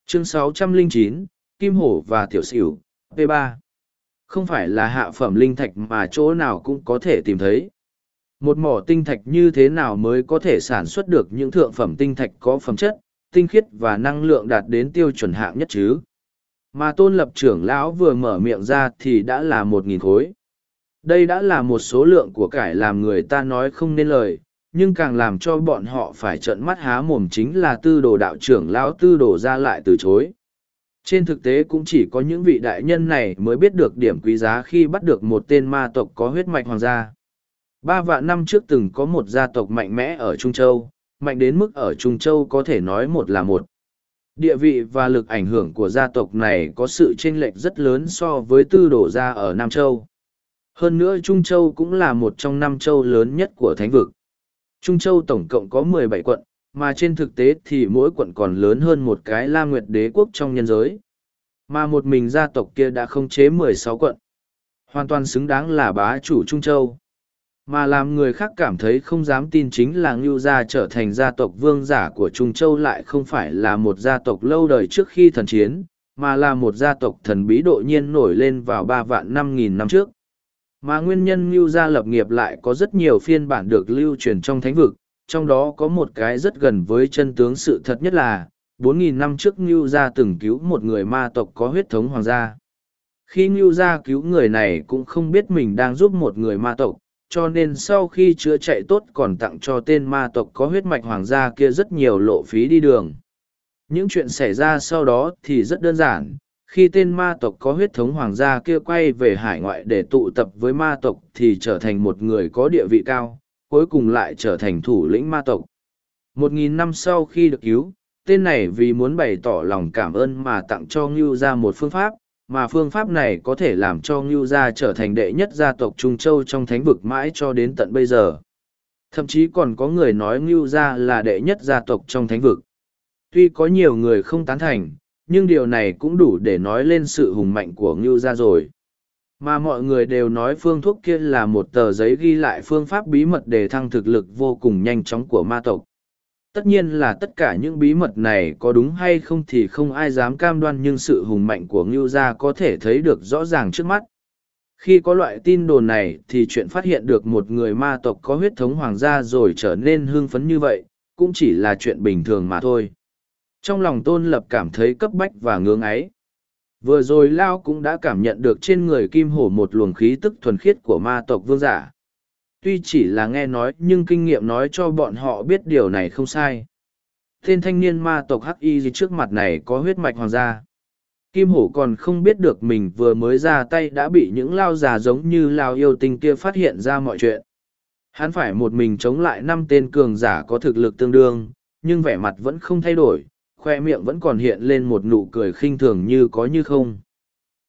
Chương 609, Kim Hổ và Tiểu Sửu, P3. Không phải là hạ phẩm linh thạch mà chỗ nào cũng có thể tìm thấy. Một mỏ tinh thạch như thế nào mới có thể sản xuất được những thượng phẩm tinh thạch có phẩm chất, tinh khiết và năng lượng đạt đến tiêu chuẩn hạng nhất chứ? Mà tôn lập trưởng lão vừa mở miệng ra thì đã là một nghìn khối. Đây đã là một số lượng của cải làm người ta nói không nên lời, nhưng càng làm cho bọn họ phải trợn mắt há mồm chính là tư đồ đạo trưởng lão tư đồ ra lại từ chối. Trên thực tế cũng chỉ có những vị đại nhân này mới biết được điểm quý giá khi bắt được một tên ma tộc có huyết mạch hoàng gia. Ba vạn năm trước từng có một gia tộc mạnh mẽ ở Trung Châu, mạnh đến mức ở Trung Châu có thể nói một là một. Địa vị và lực ảnh hưởng của gia tộc này có sự chênh lệch rất lớn so với tư đổ gia ở Nam Châu. Hơn nữa Trung Châu cũng là một trong năm châu lớn nhất của thánh vực. Trung Châu tổng cộng có mười bảy quận, mà trên thực tế thì mỗi quận còn lớn hơn một cái La Nguyệt đế quốc trong nhân giới. Mà một mình gia tộc kia đã không chế mười sáu quận. Hoàn toàn xứng đáng là bá chủ Trung Châu. Mà làm người khác cảm thấy không dám tin chính là Ngưu Gia trở thành gia tộc vương giả của Trung Châu lại không phải là một gia tộc lâu đời trước khi thần chiến, mà là một gia tộc thần bí độ nhiên nổi lên vào ba vạn năm nghìn năm trước. Mà nguyên nhân Ngưu Gia lập nghiệp lại có rất nhiều phiên bản được lưu truyền trong thánh vực, trong đó có một cái rất gần với chân tướng sự thật nhất là, bốn nghìn năm trước Ngưu Gia từng cứu một người ma tộc có huyết thống hoàng gia. khi ngưu gia cứu người này cũng không biết mình đang giúp một người ma tộc cho nên sau khi chữa chạy tốt còn tặng cho tên ma tộc có huyết mạch hoàng gia kia rất nhiều lộ phí đi đường những chuyện xảy ra sau đó thì rất đơn giản khi tên ma tộc có huyết thống hoàng gia kia quay về hải ngoại để tụ tập với ma tộc thì trở thành một người có địa vị cao, cuối cùng lại trở thành thủ lĩnh ma tộc. Một nghìn năm sau khi được cứu, tên này vì muốn bày tỏ lòng cảm ơn mà tặng cho ngưu ra một phương pháp, mà phương pháp này có thể làm cho ngưu gia trở thành đệ nhất gia tộc trung châu trong thánh vực mãi cho đến tận bây giờ. Thậm chí còn có người nói ngưu gia là đệ nhất gia tộc trong thánh vực. Tuy có nhiều người không tán thành nhưng điều này cũng đủ để nói lên sự hùng mạnh của ngưu gia rồi. Mà mọi người đều nói phương thuốc kia là một tờ giấy ghi lại phương pháp bí mật để thăng thực lực vô cùng nhanh chóng của ma tộc. Tất nhiên là tất cả những bí mật này có đúng hay không thì không ai dám cam đoan nhưng sự hùng mạnh của ngưu gia có thể thấy được rõ ràng trước mắt. Khi có loại tin đồn này thì chuyện phát hiện được một người ma tộc có huyết thống hoàng gia rồi trở nên hưng phấn như vậy, cũng chỉ là chuyện bình thường mà thôi trong lòng tôn lập cảm thấy cấp bách và ngưỡng ấy. Vừa rồi lao cũng đã cảm nhận được trên người kim hổ một luồng khí tức thuần khiết của ma tộc vương giả. Tuy chỉ là nghe nói, nhưng kinh nghiệm nói cho bọn họ biết điều này không sai. Tên thanh niên ma tộc hắc y gì trước mặt này có huyết mạch hoàng gia. Kim hổ còn không biết được mình vừa mới ra tay đã bị những lao già giống như lao yêu tinh kia phát hiện ra mọi chuyện. Hắn phải một mình chống lại năm tên cường giả có thực lực tương đương, nhưng vẻ mặt vẫn không thay đổi khoe miệng vẫn còn hiện lên một nụ cười khinh thường như có như không.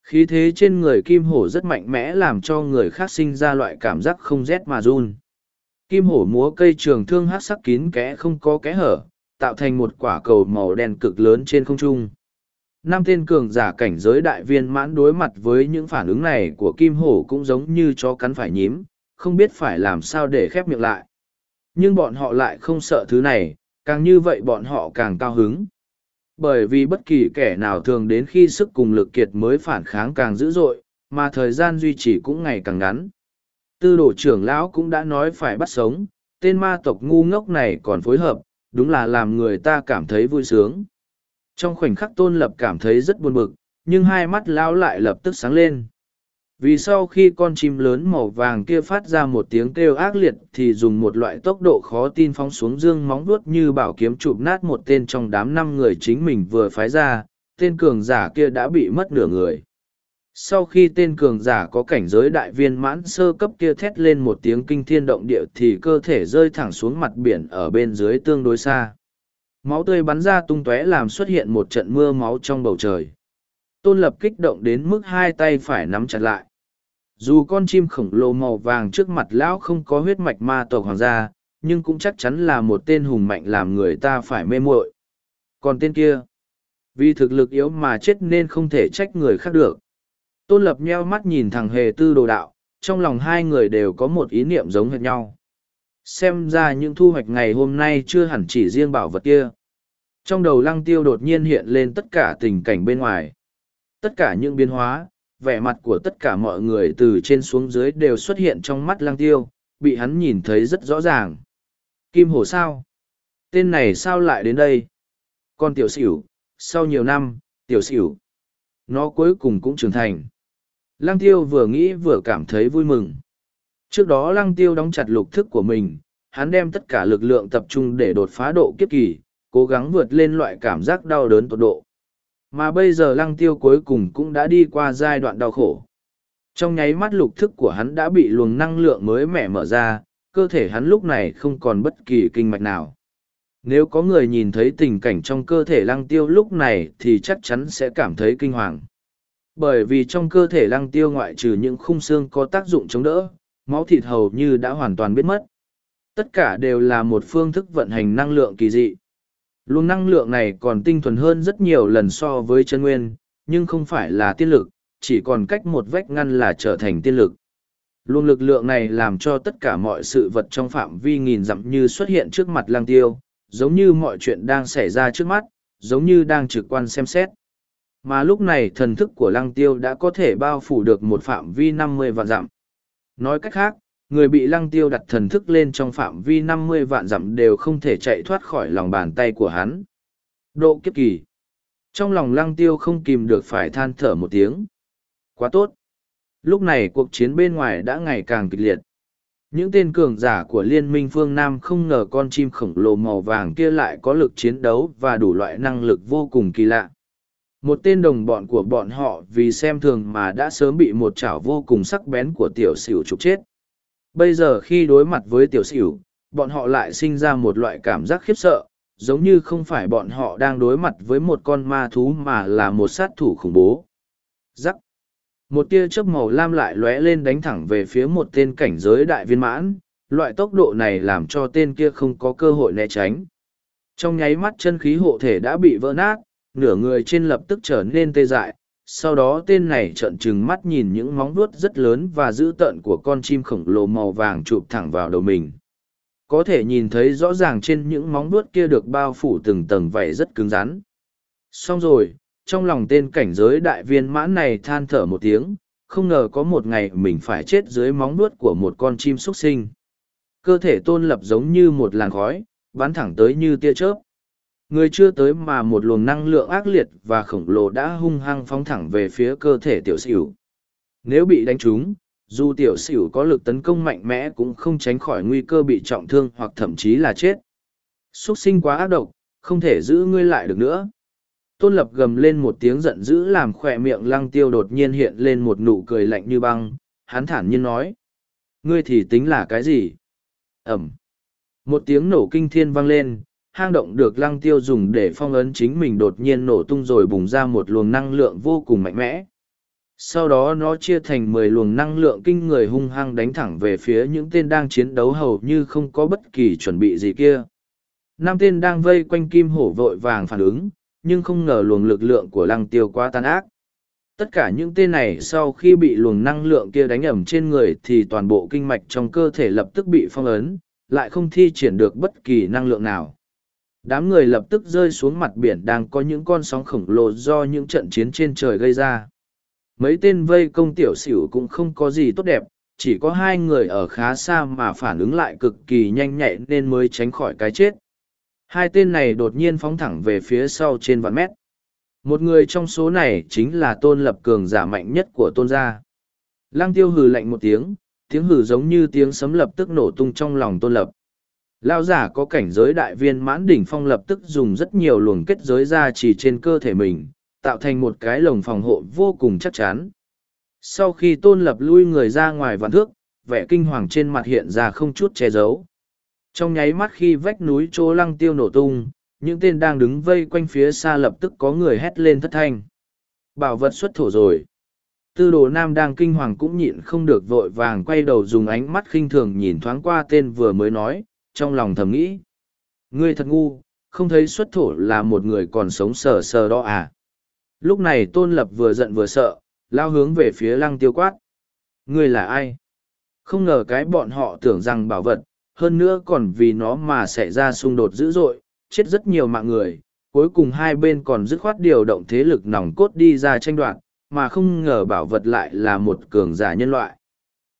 Khí thế trên người kim hổ rất mạnh mẽ làm cho người khác sinh ra loại cảm giác không rét mà run. Kim hổ múa cây trường thương hát sắc kín kẽ không có kẽ hở, tạo thành một quả cầu màu đen cực lớn trên không trung. Năm tên cường giả cảnh giới đại viên mãn đối mặt với những phản ứng này của kim hổ cũng giống như chó cắn phải nhím, không biết phải làm sao để khép miệng lại. Nhưng bọn họ lại không sợ thứ này, càng như vậy bọn họ càng cao hứng bởi vì bất kỳ kẻ nào thường đến khi sức cùng lực kiệt mới phản kháng càng dữ dội, mà thời gian duy trì cũng ngày càng ngắn. Tư đồ trưởng lão cũng đã nói phải bắt sống, tên ma tộc ngu ngốc này còn phối hợp, đúng là làm người ta cảm thấy vui sướng. Trong khoảnh khắc tôn lập cảm thấy rất buồn bực, nhưng hai mắt lão lại lập tức sáng lên vì sau khi con chim lớn màu vàng kia phát ra một tiếng kêu ác liệt thì dùng một loại tốc độ khó tin phóng xuống dương móng vuốt như bảo kiếm chụp nát một tên trong đám năm người chính mình vừa phái ra, tên cường giả kia đã bị mất nửa người. Sau khi tên cường giả có cảnh giới đại viên mãn sơ cấp kia thét lên một tiếng kinh thiên động địa thì cơ thể rơi thẳng xuống mặt biển ở bên dưới tương đối xa. Máu tươi bắn ra tung tóe làm xuất hiện một trận mưa máu trong bầu trời tôn lập kích động đến mức hai tay phải nắm chặt lại. Dù con chim khổng lồ màu vàng trước mặt lão không có huyết mạch ma tộc hoàng gia, nhưng cũng chắc chắn là một tên hùng mạnh làm người ta phải mê muội. Còn tên kia, vì thực lực yếu mà chết nên không thể trách người khác được. Tôn lập nheo mắt nhìn thằng hề tư đồ đạo, trong lòng hai người đều có một ý niệm giống hệt nhau. Xem ra những thu hoạch ngày hôm nay chưa hẳn chỉ riêng bảo vật kia. Trong đầu lăng tiêu đột nhiên hiện lên tất cả tình cảnh bên ngoài tất cả những biến hóa vẻ mặt của tất cả mọi người từ trên xuống dưới đều xuất hiện trong mắt Lang tiêu, bị hắn nhìn thấy rất rõ ràng. Kim Hổ sao? Tên này sao lại đến đây? Con tiểu xỉu, sau nhiều năm, tiểu xỉu. Nó cuối cùng cũng trưởng thành. Lăng tiêu vừa nghĩ vừa cảm thấy vui mừng. Trước đó lăng tiêu đóng chặt lục thức của mình, hắn đem tất cả lực lượng tập trung để đột phá độ kiếp kỳ, cố gắng vượt lên loại cảm giác đau đớn tột độ. Mà bây giờ lăng tiêu cuối cùng cũng đã đi qua giai đoạn đau khổ. Trong nháy mắt lục thức của hắn đã bị luồng năng lượng mới mẻ mở ra, cơ thể hắn lúc này không còn bất kỳ kinh mạch nào. Nếu có người nhìn thấy tình cảnh trong cơ thể lăng tiêu lúc này thì chắc chắn sẽ cảm thấy kinh hoàng. Bởi vì trong cơ thể lăng tiêu ngoại trừ những khung xương có tác dụng chống đỡ, máu thịt hầu như đã hoàn toàn biến mất. Tất cả đều là một phương thức vận hành năng lượng kỳ dị. Luồng năng lượng này còn tinh thuần hơn rất nhiều lần so với chân nguyên, nhưng không phải là tiên lực, chỉ còn cách một vách ngăn là trở thành tiên lực. Luồng lực lượng này làm cho tất cả mọi sự vật trong phạm vi nghìn dặm như xuất hiện trước mặt lang tiêu, giống như mọi chuyện đang xảy ra trước mắt, giống như đang trực quan xem xét. Mà lúc này thần thức của lăng tiêu đã có thể bao phủ được một phạm vi năm mươi vạn dặm. Nói cách khác, người bị lăng tiêu đặt thần thức lên trong phạm vi năm mươi vạn dặm đều không thể chạy thoát khỏi lòng bàn tay của hắn. Độ kiếp kỳ. Trong lòng lăng tiêu không kìm được phải than thở một tiếng. Quá tốt. Lúc này cuộc chiến bên ngoài đã ngày càng kịch liệt. Những tên cường giả của Liên minh phương Nam không ngờ con chim khổng lồ màu vàng kia lại có lực chiến đấu và đủ loại năng lực vô cùng kỳ lạ. Một tên đồng bọn của bọn họ vì xem thường mà đã sớm bị một chảo vô cùng sắc bén của tiểu sửu trục chết. Bây giờ khi đối mặt với tiểu sửu, bọn họ lại sinh ra một loại cảm giác khiếp sợ, giống như không phải bọn họ đang đối mặt với một con ma thú mà là một sát thủ khủng bố. Rắc. Một tia chớp màu lam lại lóe lên đánh thẳng về phía một tên cảnh giới đại viên mãn, loại tốc độ này làm cho tên kia không có cơ hội né tránh. Trong nháy mắt chân khí hộ thể đã bị vỡ nát, nửa người trên lập tức trở nên tê dại, sau đó tên này trợn trừng mắt nhìn những móng vuốt rất lớn và dữ tợn của con chim khổng lồ màu vàng chụp thẳng vào đầu mình. Có thể nhìn thấy rõ ràng trên những móng vuốt kia được bao phủ từng tầng vảy rất cứng rắn. Xong rồi, trong lòng tên cảnh giới đại viên mãn này than thở một tiếng, không ngờ có một ngày mình phải chết dưới móng vuốt của một con chim xuất sinh. Cơ thể tôn lập giống như một làn khói, bắn thẳng tới như tia chớp. Người chưa tới mà một luồng năng lượng ác liệt và khổng lồ đã hung hăng phóng thẳng về phía cơ thể tiểu xỉu. Nếu bị đánh trúng, dù tiểu xỉu có lực tấn công mạnh mẽ cũng không tránh khỏi nguy cơ bị trọng thương hoặc thậm chí là chết. Xuất sinh quá ác độc, không thể giữ ngươi lại được nữa. Tôn lập gầm lên một tiếng giận dữ làm khỏe miệng lăng tiêu đột nhiên hiện lên một nụ cười lạnh như băng, hắn thản nhiên nói. Ngươi thì tính là cái gì? Ẩm. Một tiếng nổ kinh thiên vang lên, hang động được lăng tiêu dùng để phong ấn chính mình đột nhiên nổ tung rồi bùng ra một luồng năng lượng vô cùng mạnh mẽ. Sau đó nó chia thành mười luồng năng lượng kinh người hung hăng đánh thẳng về phía những tên đang chiến đấu hầu như không có bất kỳ chuẩn bị gì kia. Năm tên đang vây quanh kim hổ vội vàng phản ứng, nhưng không ngờ luồng lực lượng của lăng tiêu quá tàn ác. Tất cả những tên này sau khi bị luồng năng lượng kia đánh ẩm trên người thì toàn bộ kinh mạch trong cơ thể lập tức bị phong ấn, lại không thi triển được bất kỳ năng lượng nào. Đám người lập tức rơi xuống mặt biển đang có những con sóng khổng lồ do những trận chiến trên trời gây ra. Mấy tên vây công tiểu xỉu cũng không có gì tốt đẹp, chỉ có hai người ở khá xa mà phản ứng lại cực kỳ nhanh nhạy nên mới tránh khỏi cái chết. Hai tên này đột nhiên phóng thẳng về phía sau trên vạn mét. Một người trong số này chính là tôn lập cường giả mạnh nhất của tôn gia. Lăng tiêu hừ lạnh một tiếng, tiếng hừ giống như tiếng sấm lập tức nổ tung trong lòng tôn lập. Lao giả có cảnh giới đại viên mãn đỉnh phong lập tức dùng rất nhiều luồng kết giới ra chỉ trên cơ thể mình, tạo thành một cái lồng phòng hộ vô cùng chắc chắn. Sau khi tôn lập lui người ra ngoài vạn thước, vẻ kinh hoàng trên mặt hiện ra không chút che giấu. Trong nháy mắt khi vách núi chỗ lăng tiêu nổ tung, những tên đang đứng vây quanh phía xa lập tức có người hét lên thất thanh. Bảo vật xuất thổ rồi. Tư đồ nam đang kinh hoàng cũng nhịn không được vội vàng quay đầu dùng ánh mắt khinh thường nhìn thoáng qua tên vừa mới nói, trong lòng thầm nghĩ. Ngươi thật ngu, không thấy xuất thổ là một người còn sống sờ sờ đó à. Lúc này tôn lập vừa giận vừa sợ, lao hướng về phía lăng tiêu quát. Ngươi là ai? Không ngờ cái bọn họ tưởng rằng bảo vật, hơn nữa còn vì nó mà xảy ra xung đột dữ dội, chết rất nhiều mạng người, cuối cùng hai bên còn dứt khoát điều động thế lực nòng cốt đi ra tranh đoạt, mà không ngờ bảo vật lại là một cường giả nhân loại.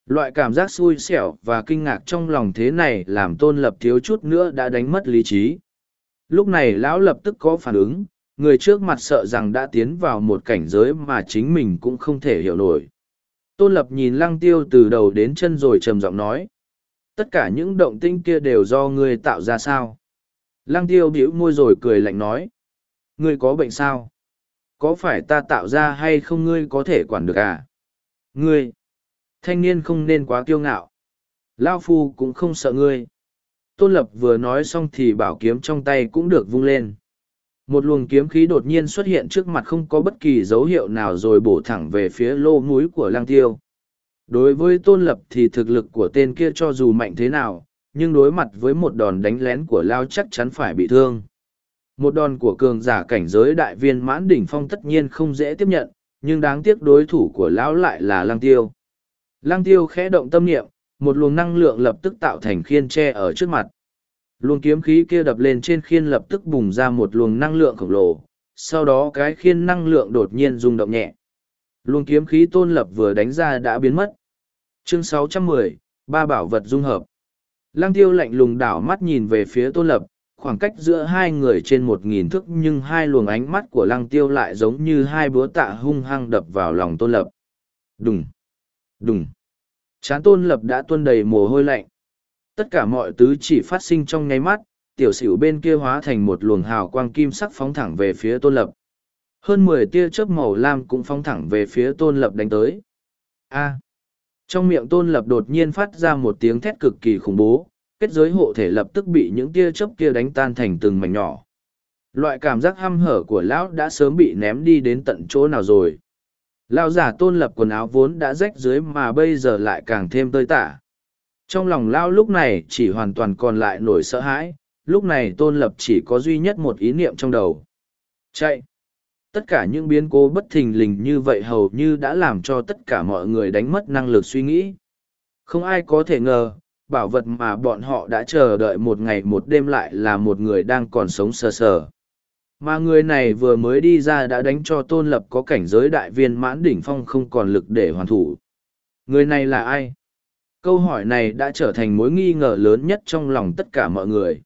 Loại cảm giác xui xẻo và kinh ngạc trong lòng thế này làm tôn lập thiếu chút nữa đã đánh mất lý trí. Lúc này lão lập tức có phản ứng, người trước mặt sợ rằng đã tiến vào một cảnh giới mà chính mình cũng không thể hiểu nổi. Tôn lập nhìn lăng tiêu từ đầu đến chân rồi trầm giọng nói. Tất cả những động tinh kia đều do ngươi tạo ra sao? Lăng tiêu bĩu môi rồi cười lạnh nói. Ngươi có bệnh sao? Có phải ta tạo ra hay không ngươi có thể quản được à? Ngươi! Thanh niên không nên quá kiêu ngạo. Lao phu cũng không sợ ngươi. Tôn lập vừa nói xong thì bảo kiếm trong tay cũng được vung lên. Một luồng kiếm khí đột nhiên xuất hiện trước mặt không có bất kỳ dấu hiệu nào rồi bổ thẳng về phía lô múi của lang tiêu. Đối với tôn lập thì thực lực của tên kia cho dù mạnh thế nào, nhưng đối mặt với một đòn đánh lén của Lao chắc chắn phải bị thương. Một đòn của cường giả cảnh giới đại viên mãn đỉnh phong tất nhiên không dễ tiếp nhận, nhưng đáng tiếc đối thủ của Lão lại là Lang Tiêu. Lăng Tiêu khẽ động tâm niệm, một luồng năng lượng lập tức tạo thành khiên tre ở trước mặt. Luồng kiếm khí kia đập lên trên khiên lập tức bùng ra một luồng năng lượng khổng lồ, sau đó cái khiên năng lượng đột nhiên rung động nhẹ. Luồng kiếm khí tôn lập vừa đánh ra đã biến mất. Chương 610, ba bảo vật dung hợp. Lăng tiêu lạnh lùng đảo mắt nhìn về phía tôn lập, khoảng cách giữa hai người trên một nghìn thước nhưng hai luồng ánh mắt của lăng tiêu lại giống như hai búa tạ hung hăng đập vào lòng tôn lập. Đùng, đùng. Chán tôn lập đã tuôn đầy mồ hôi lạnh. Tất cả mọi thứ chỉ phát sinh trong nháy mắt, tiểu xỉu bên kia hóa thành một luồng hào quang kim sắc phóng thẳng về phía tôn lập. Hơn mười tia chớp màu lam cũng phóng thẳng về phía tôn lập đánh tới. A. Trong miệng tôn lập đột nhiên phát ra một tiếng thét cực kỳ khủng bố, kết giới hộ thể lập tức bị những tia chớp kia đánh tan thành từng mảnh nhỏ. Loại cảm giác hăm hở của lão đã sớm bị ném đi đến tận chỗ nào rồi. Lão giả tôn lập quần áo vốn đã rách dưới mà bây giờ lại càng thêm tơi tả. Trong lòng lão lúc này chỉ hoàn toàn còn lại nổi sợ hãi, lúc này tôn lập chỉ có duy nhất một ý niệm trong đầu. Chạy! Tất cả những biến cố bất thình lình như vậy hầu như đã làm cho tất cả mọi người đánh mất năng lực suy nghĩ. Không ai có thể ngờ, bảo vật mà bọn họ đã chờ đợi một ngày một đêm lại là một người đang còn sống sờ sờ. Mà người này vừa mới đi ra đã đánh cho tôn lập có cảnh giới đại viên mãn đỉnh phong không còn lực để hoàn thủ. Người này là ai? Câu hỏi này đã trở thành mối nghi ngờ lớn nhất trong lòng tất cả mọi người.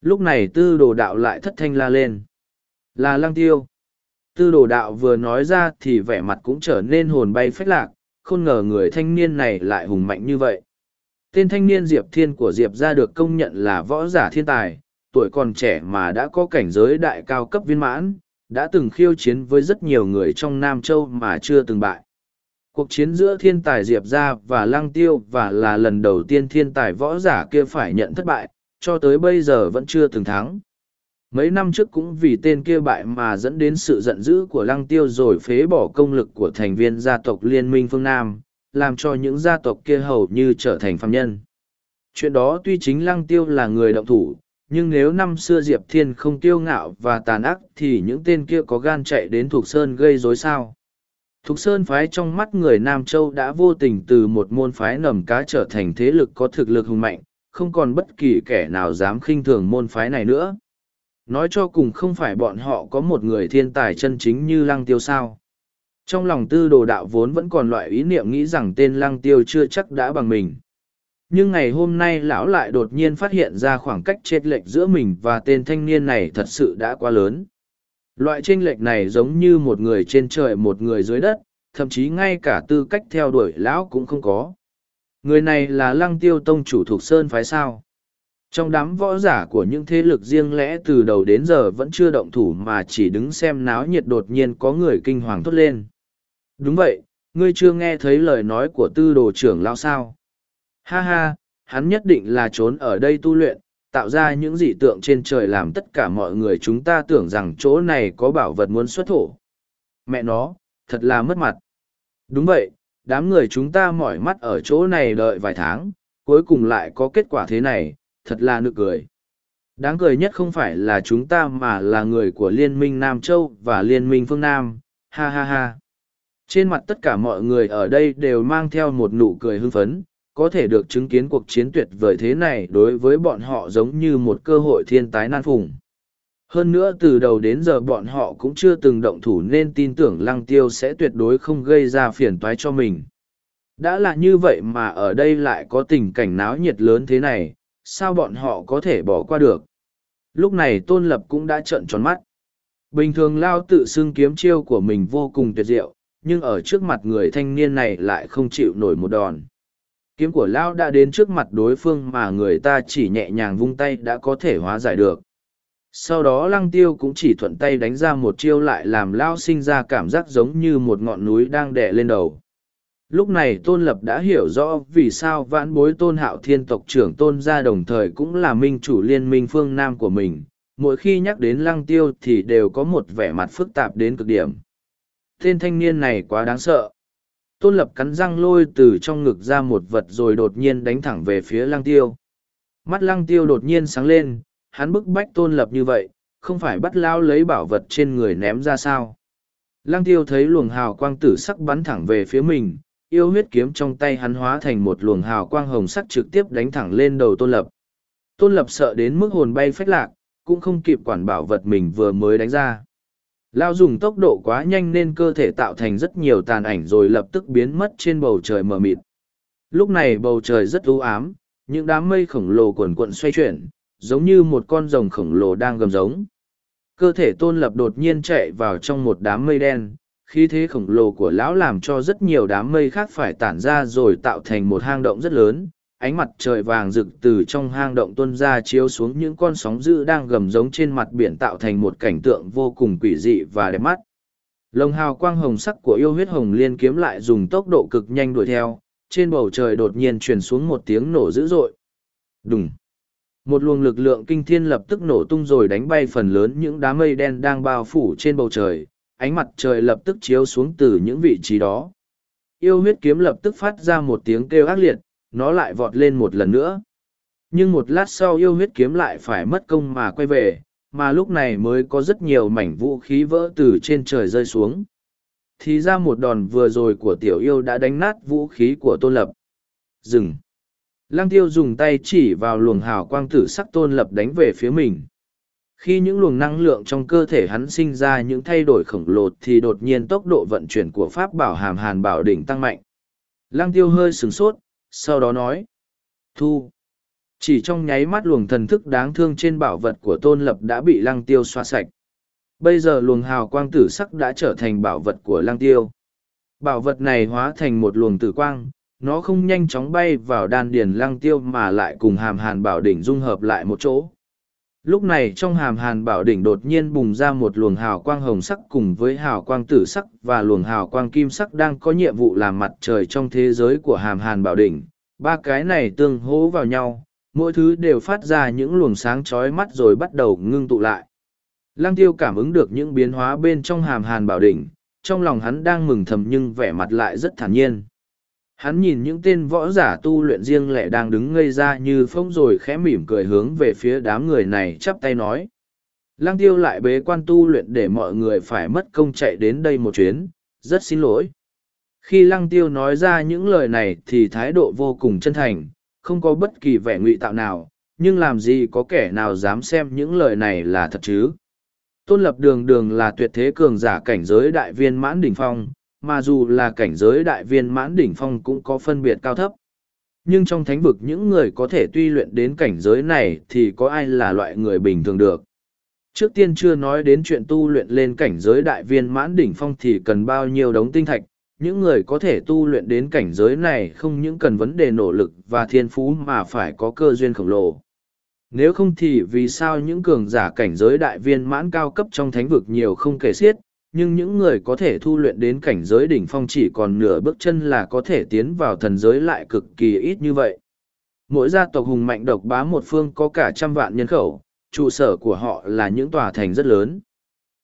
Lúc này tư đồ đạo lại thất thanh la lên. Là lăng tiêu. Tư đồ đạo vừa nói ra thì vẻ mặt cũng trở nên hồn bay phách lạc, không ngờ người thanh niên này lại hùng mạnh như vậy. Tên thanh niên Diệp Thiên của Diệp ra được công nhận là võ giả thiên tài, tuổi còn trẻ mà đã có cảnh giới đại cao cấp viên mãn, đã từng khiêu chiến với rất nhiều người trong Nam Châu mà chưa từng bại. Cuộc chiến giữa thiên tài Diệp Gia và Lăng Tiêu và là lần đầu tiên thiên tài võ giả kia phải nhận thất bại, cho tới bây giờ vẫn chưa từng thắng. Mấy năm trước cũng vì tên kia bại mà dẫn đến sự giận dữ của Lăng Tiêu rồi phế bỏ công lực của thành viên gia tộc Liên minh phương Nam, làm cho những gia tộc kia hầu như trở thành phạm nhân. Chuyện đó tuy chính Lăng Tiêu là người động thủ, nhưng nếu năm xưa diệp thiên không kiêu ngạo và tàn ác thì những tên kia có gan chạy đến thục sơn gây rối sao? Thục sơn phái trong mắt người nam châu đã vô tình từ một môn phái nầm cá trở thành thế lực có thực lực hùng mạnh, không còn bất kỳ kẻ nào dám khinh thường môn phái này nữa. Nói cho cùng không phải bọn họ có một người thiên tài chân chính như lăng tiêu sao? Trong lòng tư đồ đạo vốn vẫn còn loại ý niệm nghĩ rằng tên lăng tiêu chưa chắc đã bằng mình nhưng ngày hôm nay lão lại đột nhiên phát hiện ra khoảng cách chênh lệch giữa mình và tên thanh niên này thật sự đã quá lớn. Loại chênh lệch này giống như một người trên trời, một người dưới đất, thậm chí ngay cả tư cách theo đuổi lão cũng không có. Người này là lăng tiêu tông chủ thuộc sơn phái sao? Trong đám võ giả của những thế lực riêng lẽ từ đầu đến giờ vẫn chưa động thủ mà chỉ đứng xem náo nhiệt đột nhiên có người kinh hoàng thốt lên. Đúng vậy, ngươi chưa nghe thấy lời nói của tư đồ trưởng lão sao? Ha ha, hắn nhất định là trốn ở đây tu luyện, tạo ra những dị tượng trên trời làm tất cả mọi người chúng ta tưởng rằng chỗ này có bảo vật muốn xuất thổ. Mẹ nó, thật là mất mặt. Đúng vậy, đám người chúng ta mỏi mắt ở chỗ này đợi vài tháng, cuối cùng lại có kết quả thế này, thật là nực cười. Đáng cười nhất không phải là chúng ta mà là người của Liên minh Nam Châu và Liên minh Phương Nam, ha ha ha. Trên mặt tất cả mọi người ở đây đều mang theo một nụ cười hưng phấn, có thể được chứng kiến cuộc chiến tuyệt vời thế này đối với bọn họ giống như một cơ hội thiên tái nan phùng. Hơn nữa từ đầu đến giờ bọn họ cũng chưa từng động thủ nên tin tưởng lăng tiêu sẽ tuyệt đối không gây ra phiền toái cho mình. Đã là như vậy mà ở đây lại có tình cảnh náo nhiệt lớn thế này, sao bọn họ có thể bỏ qua được. Lúc này Tôn Lập cũng đã trợn tròn mắt. Bình thường Lao tự xưng kiếm chiêu của mình vô cùng tuyệt diệu, nhưng ở trước mặt người thanh niên này lại không chịu nổi một đòn. Kiếm của Lão đã đến trước mặt đối phương mà người ta chỉ nhẹ nhàng vung tay đã có thể hóa giải được. Sau đó lăng tiêu cũng chỉ thuận tay đánh ra một chiêu lại làm Lão sinh ra cảm giác giống như một ngọn núi đang đè lên đầu. Lúc này Tôn Lập đã hiểu rõ vì sao vãn bối Tôn Hạo Thiên tộc trưởng Tôn gia đồng thời cũng là minh chủ liên minh phương Nam của mình. Mỗi khi nhắc đến lăng tiêu thì đều có một vẻ mặt phức tạp đến cực điểm. Tên thanh niên này quá đáng sợ tôn lập cắn răng lôi từ trong ngực ra một vật rồi đột nhiên đánh thẳng về phía lăng tiêu. Mắt lăng tiêu đột nhiên sáng lên, hắn bức bách tôn lập như vậy, không phải bắt lao lấy bảo vật trên người ném ra sao? Lăng tiêu thấy luồng hào quang tử sắc bắn thẳng về phía mình, yêu huyết kiếm trong tay hắn hóa thành một luồng hào quang hồng sắc trực tiếp đánh thẳng lên đầu tôn lập. Tôn lập sợ đến mức hồn bay phách lạc, cũng không kịp quản bảo vật mình vừa mới đánh ra. Lao dùng tốc độ quá nhanh nên cơ thể tạo thành rất nhiều tàn ảnh rồi lập tức biến mất trên bầu trời mờ mịt. Lúc này bầu trời rất u ám, những đám mây khổng lồ cuộn cuộn xoay chuyển, giống như một con rồng khổng lồ đang gầm giống. Cơ thể tôn lập đột nhiên chạy vào trong một đám mây đen, khí thế khổng lồ của lão làm cho rất nhiều đám mây khác phải tản ra rồi tạo thành một hang động rất lớn ánh mặt trời vàng rực từ trong hang động tuân ra chiếu xuống những con sóng dữ đang gầm giống trên mặt biển tạo thành một cảnh tượng vô cùng quỷ dị và đẹp mắt. Lồng hào quang hồng sắc của yêu huyết hồng liên kiếm lại dùng tốc độ cực nhanh đuổi theo, trên bầu trời đột nhiên truyền xuống một tiếng nổ dữ dội. Đùng! Một luồng lực lượng kinh thiên lập tức nổ tung rồi đánh bay phần lớn những đám mây đen đang bao phủ trên bầu trời, ánh mặt trời lập tức chiếu xuống từ những vị trí đó. Yêu huyết kiếm lập tức phát ra một tiếng kêu ác liệt nó lại vọt lên một lần nữa. Nhưng một lát sau yêu huyết kiếm lại phải mất công mà quay về, mà lúc này mới có rất nhiều mảnh vũ khí vỡ từ trên trời rơi xuống. Thì ra một đòn vừa rồi của tiểu yêu đã đánh nát vũ khí của tôn lập. Dừng. Lăng tiêu dùng tay chỉ vào luồng hào quang tử sắc tôn lập đánh về phía mình. Khi những luồng năng lượng trong cơ thể hắn sinh ra những thay đổi khổng lồ thì đột nhiên tốc độ vận chuyển của pháp bảo hàm hàn bảo đỉnh tăng mạnh. Lăng tiêu hơi sửng sốt sau đó nói, thu, chỉ trong nháy mắt luồng thần thức đáng thương trên bảo vật của tôn lập đã bị lăng tiêu xoa sạch. Bây giờ luồng hào quang tử sắc đã trở thành bảo vật của lăng tiêu. Bảo vật này hóa thành một luồng tử quang, nó không nhanh chóng bay vào đan điền lăng tiêu mà lại cùng hàm hàn bảo đỉnh dung hợp lại một chỗ lúc này trong hàm hàn bảo đỉnh đột nhiên bùng ra một luồng hào quang hồng sắc cùng với hào quang tử sắc và luồng hào quang kim sắc đang có nhiệm vụ làm mặt trời trong thế giới của hàm hàn bảo đỉnh. Ba cái này tương hố vào nhau, mỗi thứ đều phát ra những luồng sáng chói mắt rồi bắt đầu ngưng tụ lại. Lăng tiêu cảm ứng được những biến hóa bên trong hàm hàn bảo đỉnh, trong lòng hắn đang mừng thầm nhưng vẻ mặt lại rất thản nhiên. Hắn nhìn những tên võ giả tu luyện riêng lẻ đang đứng ngây ra như phông rồi khẽ mỉm cười hướng về phía đám người này chắp tay nói. Lăng tiêu lại bế quan tu luyện để mọi người phải mất công chạy đến đây một chuyến, rất xin lỗi. Khi lăng tiêu nói ra những lời này thì thái độ vô cùng chân thành, không có bất kỳ vẻ ngụy tạo nào, nhưng làm gì có kẻ nào dám xem những lời này là thật chứ. Tôn lập đường đường là tuyệt thế cường giả cảnh giới đại viên mãn đỉnh phong, mà dù là cảnh giới đại viên mãn đỉnh phong cũng có phân biệt cao thấp. Nhưng trong thánh vực những người có thể tuy luyện đến cảnh giới này thì có ai là loại người bình thường được. Trước tiên chưa nói đến chuyện tu luyện lên cảnh giới đại viên mãn đỉnh phong thì cần bao nhiêu đống tinh thạch, những người có thể tu luyện đến cảnh giới này không những cần vấn đề nỗ lực và thiên phú mà phải có cơ duyên khổng lồ. Nếu không thì vì sao những cường giả cảnh giới đại viên mãn cao cấp trong thánh vực nhiều không kể xiết, nhưng những người có thể thu luyện đến cảnh giới đỉnh phong chỉ còn nửa bước chân là có thể tiến vào thần giới lại cực kỳ ít như vậy. Mỗi gia tộc hùng mạnh độc bá một phương có cả trăm vạn nhân khẩu, trụ sở của họ là những tòa thành rất lớn.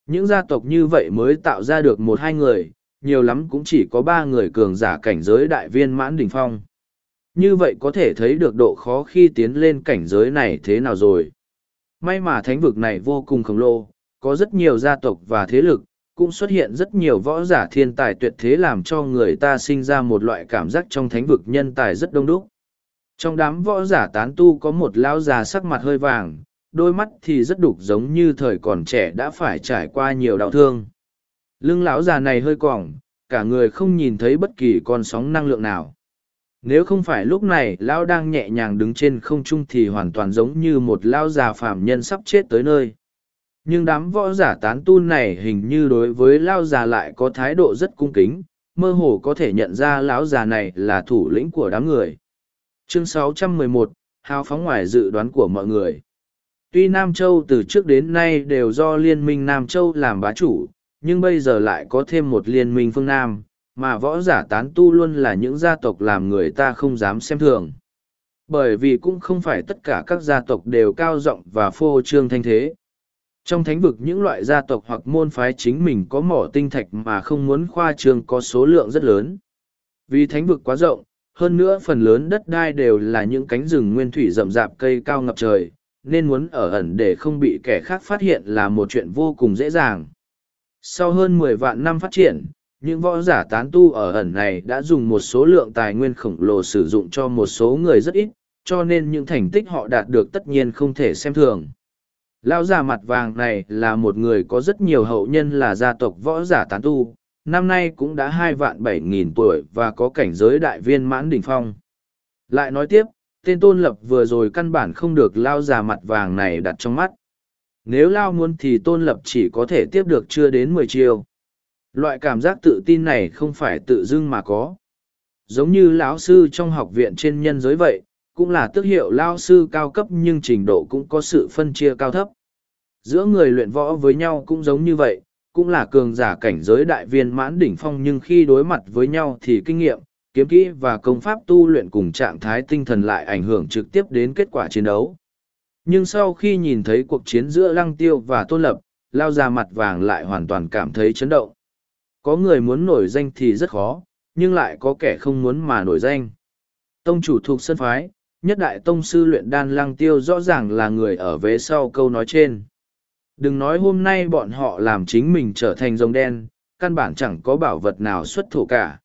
Những gia tộc như vậy mới tạo ra được một hai người, nhiều lắm cũng chỉ có ba người cường giả cảnh giới đại viên mãn đỉnh phong. Như vậy có thể thấy được độ khó khi tiến lên cảnh giới này thế nào rồi. May mà thánh vực này vô cùng khổng lồ, có rất nhiều gia tộc và thế lực, cũng xuất hiện rất nhiều võ giả thiên tài tuyệt thế làm cho người ta sinh ra một loại cảm giác trong thánh vực nhân tài rất đông đúc. Trong đám võ giả tán tu có một lão già sắc mặt hơi vàng, đôi mắt thì rất đục giống như thời còn trẻ đã phải trải qua nhiều đau thương. Lưng lão già này hơi còng, cả người không nhìn thấy bất kỳ con sóng năng lượng nào. Nếu không phải lúc này lão đang nhẹ nhàng đứng trên không trung thì hoàn toàn giống như một lão già phàm nhân sắp chết tới nơi nhưng đám võ giả tán tu này hình như đối với lao già lại có thái độ rất cung kính mơ hồ có thể nhận ra lão già này là thủ lĩnh của đám người. Chương 611, hào phóng ngoài dự đoán của mọi người. Tuy nam châu từ trước đến nay đều do liên minh nam châu làm bá chủ nhưng bây giờ lại có thêm một liên minh phương nam mà võ giả tán tu luôn là những gia tộc làm người ta không dám xem thường. Bởi vì cũng không phải tất cả các gia tộc đều cao rộng và phô trương thanh thế trong thánh vực những loại gia tộc hoặc môn phái chính mình có mỏ tinh thạch mà không muốn khoa trương có số lượng rất lớn. Vì thánh vực quá rộng, hơn nữa phần lớn đất đai đều là những cánh rừng nguyên thủy rậm rạp cây cao ngập trời, nên muốn ở ẩn để không bị kẻ khác phát hiện là một chuyện vô cùng dễ dàng. Sau hơn mười vạn năm phát triển, những võ giả tán tu ở ẩn này đã dùng một số lượng tài nguyên khổng lồ sử dụng cho một số người rất ít, cho nên những thành tích họ đạt được tất nhiên không thể xem thường. Lão già mặt vàng này là một người có rất nhiều hậu nhân là gia tộc võ giả tán tu, năm nay cũng đã hai vạn bảy nghìn tuổi và có cảnh giới đại viên mãn đỉnh phong. Lại nói tiếp, tên tôn lập vừa rồi căn bản không được lao già mặt vàng này đặt trong mắt. Nếu lao muốn thì tôn lập chỉ có thể tiếp được chưa đến mười chiêu. Loại cảm giác tự tin này không phải tự dưng mà có. Giống như lão sư trong học viện trên nhân giới vậy, cũng là tước hiệu lao sư cao cấp nhưng trình độ cũng có sự phân chia cao thấp. Giữa người luyện võ với nhau cũng giống như vậy, cũng là cường giả cảnh giới đại viên mãn đỉnh phong nhưng khi đối mặt với nhau thì kinh nghiệm, kiếm kỹ và công pháp tu luyện cùng trạng thái tinh thần lại ảnh hưởng trực tiếp đến kết quả chiến đấu. Nhưng sau khi nhìn thấy cuộc chiến giữa Lăng Tiêu và Tôn Lập, lao ra mặt vàng lại hoàn toàn cảm thấy chấn động. Có người muốn nổi danh thì rất khó, nhưng lại có kẻ không muốn mà nổi danh. Tông chủ thuộc sân phái, nhất đại tông sư luyện đan Lăng Tiêu rõ ràng là người ở vế sau câu nói trên. Đừng nói hôm nay bọn họ làm chính mình trở thành rồng đen, căn bản chẳng có bảo vật nào xuất thổ cả.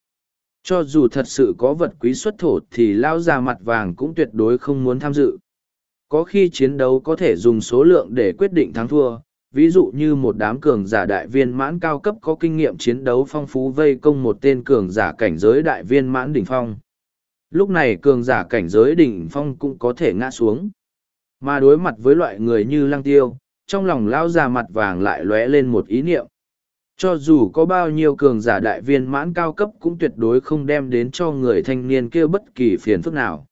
Cho dù thật sự có vật quý xuất thổ thì lao già mặt vàng cũng tuyệt đối không muốn tham dự. Có khi chiến đấu có thể dùng số lượng để quyết định thắng thua, ví dụ như một đám cường giả đại viên mãn cao cấp có kinh nghiệm chiến đấu phong phú vây công một tên cường giả cảnh giới đại viên mãn đỉnh phong. Lúc này cường giả cảnh giới đỉnh phong cũng có thể ngã xuống. Mà đối mặt với loại người như lăng tiêu, trong lòng lão già mặt vàng lại lóe lên một ý niệm. Cho dù có bao nhiêu cường giả đại viên mãn cao cấp cũng tuyệt đối không đem đến cho người thanh niên kia bất kỳ phiền phức nào.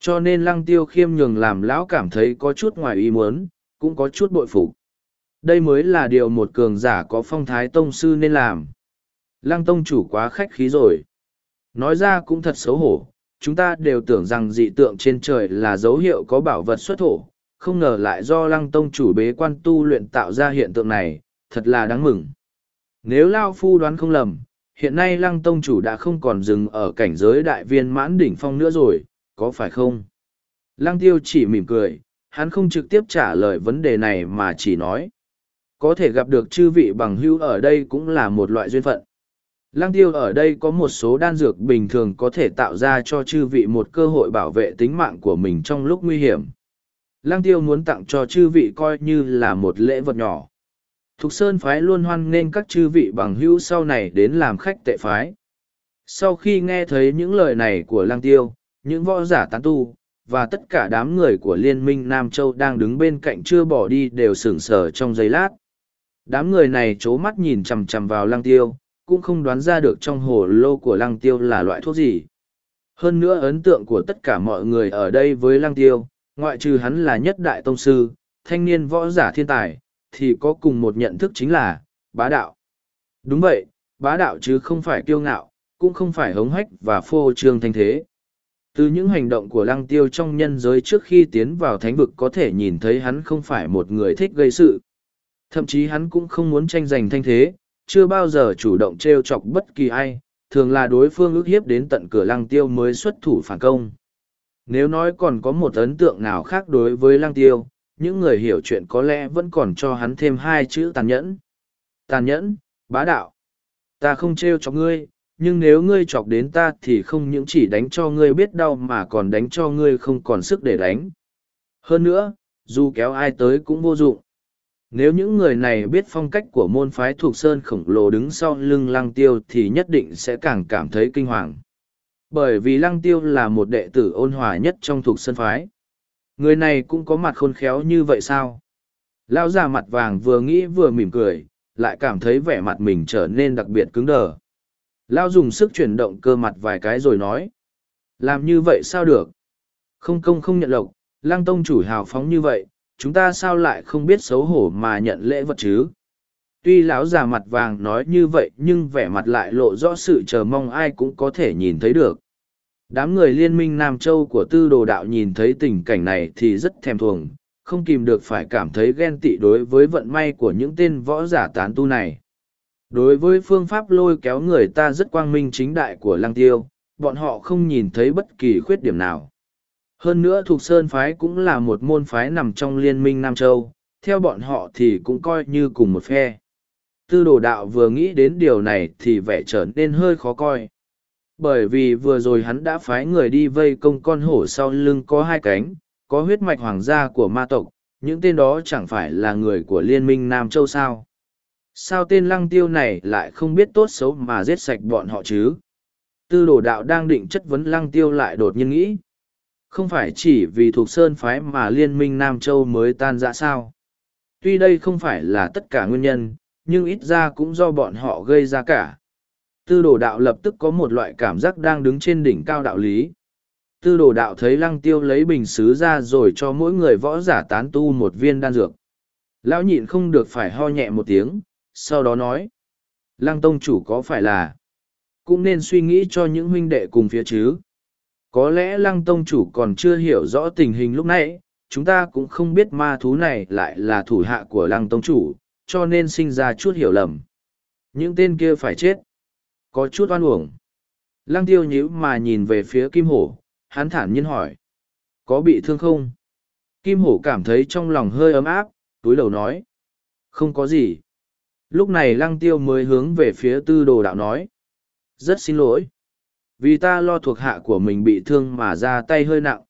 Cho nên lăng tiêu khiêm nhường làm lão cảm thấy có chút ngoài ý muốn, cũng có chút bội phục. Đây mới là điều một cường giả có phong thái tông sư nên làm. Lăng tông chủ quá khách khí rồi. Nói ra cũng thật xấu hổ, chúng ta đều tưởng rằng dị tượng trên trời là dấu hiệu có bảo vật xuất thổ, không ngờ lại do lăng tông chủ bế quan tu luyện tạo ra hiện tượng này, thật là đáng mừng. Nếu Lao Phu đoán không lầm, hiện nay lăng tông chủ đã không còn dừng ở cảnh giới đại viên mãn đỉnh phong nữa rồi, có phải không? Lăng tiêu chỉ mỉm cười, hắn không trực tiếp trả lời vấn đề này mà chỉ nói. Có thể gặp được chư vị bằng hữu ở đây cũng là một loại duyên phận. Lăng tiêu ở đây có một số đan dược bình thường có thể tạo ra cho chư vị một cơ hội bảo vệ tính mạng của mình trong lúc nguy hiểm. Lăng tiêu muốn tặng cho chư vị coi như là một lễ vật nhỏ. Thục Sơn phái luôn hoan nghênh các chư vị bằng hữu sau này đến làm khách tệ phái. Sau khi nghe thấy những lời này của Lăng Tiêu, những võ giả tán tu, và tất cả đám người của Liên minh Nam Châu đang đứng bên cạnh chưa bỏ đi đều sửng sở trong giây lát. Đám người này chố mắt nhìn chằm chằm vào Lăng Tiêu, cũng không đoán ra được trong hồ lô của Lăng Tiêu là loại thuốc gì. Hơn nữa ấn tượng của tất cả mọi người ở đây với Lăng Tiêu, ngoại trừ hắn là nhất đại tông sư, thanh niên võ giả thiên tài, thì có cùng một nhận thức chính là, bá đạo. Đúng vậy, bá đạo chứ không phải kiêu ngạo, cũng không phải hống hách và phô trương thanh thế. Từ những hành động của lăng tiêu trong nhân giới trước khi tiến vào thánh vực có thể nhìn thấy hắn không phải một người thích gây sự. Thậm chí hắn cũng không muốn tranh giành thanh thế, chưa bao giờ chủ động trêu chọc bất kỳ ai, thường là đối phương ước hiếp đến tận cửa lăng tiêu mới xuất thủ phản công. Nếu nói còn có một ấn tượng nào khác đối với lăng tiêu, những người hiểu chuyện có lẽ vẫn còn cho hắn thêm hai chữ tàn nhẫn. Tàn nhẫn, bá đạo. Ta không trêu cho ngươi, nhưng nếu ngươi chọc đến ta thì không những chỉ đánh cho ngươi biết đau mà còn đánh cho ngươi không còn sức để đánh. Hơn nữa, dù kéo ai tới cũng vô dụng. Nếu những người này biết phong cách của môn phái thuộc sơn khổng lồ đứng sau lưng lăng tiêu thì nhất định sẽ càng cảm thấy kinh hoàng. Bởi vì lăng tiêu là một đệ tử ôn hòa nhất trong thuộc sơn phái. Người này cũng có mặt khôn khéo như vậy sao? Lao già mặt vàng vừa nghĩ vừa mỉm cười, lại cảm thấy vẻ mặt mình trở nên đặc biệt cứng đờ. Lao dùng sức chuyển động cơ mặt vài cái rồi nói. Làm như vậy sao được? Không công không nhận lộc, lang tông chủ hào phóng như vậy, chúng ta sao lại không biết xấu hổ mà nhận lễ vật chứ? Tuy lão già mặt vàng nói như vậy nhưng vẻ mặt lại lộ rõ sự chờ mong ai cũng có thể nhìn thấy được. Đám người liên minh Nam Châu của tư đồ đạo nhìn thấy tình cảnh này thì rất thèm thuồng, không kìm được phải cảm thấy ghen tị đối với vận may của những tên võ giả tán tu này. Đối với phương pháp lôi kéo người ta rất quang minh chính đại của lăng tiêu, bọn họ không nhìn thấy bất kỳ khuyết điểm nào. Hơn nữa thuộc Sơn Phái cũng là một môn phái nằm trong liên minh Nam Châu, theo bọn họ thì cũng coi như cùng một phe. Tư đồ đạo vừa nghĩ đến điều này thì vẻ trở nên hơi khó coi bởi vì vừa rồi hắn đã phái người đi vây công con hổ sau lưng có hai cánh, có huyết mạch hoàng gia của ma tộc, những tên đó chẳng phải là người của liên minh Nam Châu sao. Sao tên lăng tiêu này lại không biết tốt xấu mà giết sạch bọn họ chứ? Tư đồ đạo đang định chất vấn lăng tiêu lại đột nhiên nghĩ. Không phải chỉ vì thuộc sơn phái mà liên minh Nam Châu mới tan rã sao? Tuy đây không phải là tất cả nguyên nhân, nhưng ít ra cũng do bọn họ gây ra cả. Tư đồ đạo lập tức có một loại cảm giác đang đứng trên đỉnh cao đạo lý. Tư đồ đạo thấy lăng tiêu lấy bình xứ ra rồi cho mỗi người võ giả tán tu một viên đan dược. Lão nhịn không được phải ho nhẹ một tiếng, sau đó nói. Lăng tông chủ có phải là, cũng nên suy nghĩ cho những huynh đệ cùng phía chứ. Có lẽ lăng tông chủ còn chưa hiểu rõ tình hình lúc nãy, chúng ta cũng không biết ma thú này lại là thủ hạ của lăng tông chủ, cho nên sinh ra chút hiểu lầm. Những tên kia phải chết. Có chút oan uổng. Lăng tiêu nhíu mà nhìn về phía kim hổ, hắn thản nhiên hỏi. Có bị thương không? Kim hổ cảm thấy trong lòng hơi ấm áp, túi đầu nói. Không có gì. Lúc này lăng tiêu mới hướng về phía tư đồ đạo nói. Rất xin lỗi. Vì ta lo thuộc hạ của mình bị thương mà ra tay hơi nặng.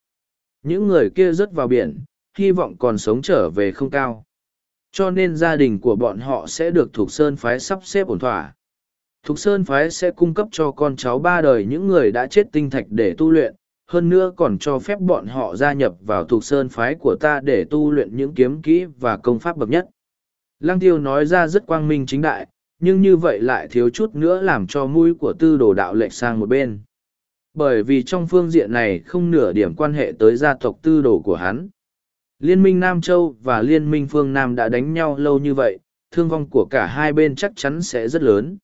Những người kia rớt vào biển, hy vọng còn sống trở về không cao. Cho nên gia đình của bọn họ sẽ được Thục Sơn Phái sắp xếp ổn thỏa. Thục Sơn Phái sẽ cung cấp cho con cháu ba đời những người đã chết tinh thạch để tu luyện, hơn nữa còn cho phép bọn họ gia nhập vào Thục Sơn Phái của ta để tu luyện những kiếm kỹ và công pháp bậc nhất. Lăng tiêu nói ra rất quang minh chính đại, nhưng như vậy lại thiếu chút nữa làm cho mũi của tư đồ đạo lệch sang một bên. Bởi vì trong phương diện này không nửa điểm quan hệ tới gia tộc tư đồ của hắn. Liên minh Nam Châu và Liên minh phương Nam đã đánh nhau lâu như vậy, thương vong của cả hai bên chắc chắn sẽ rất lớn.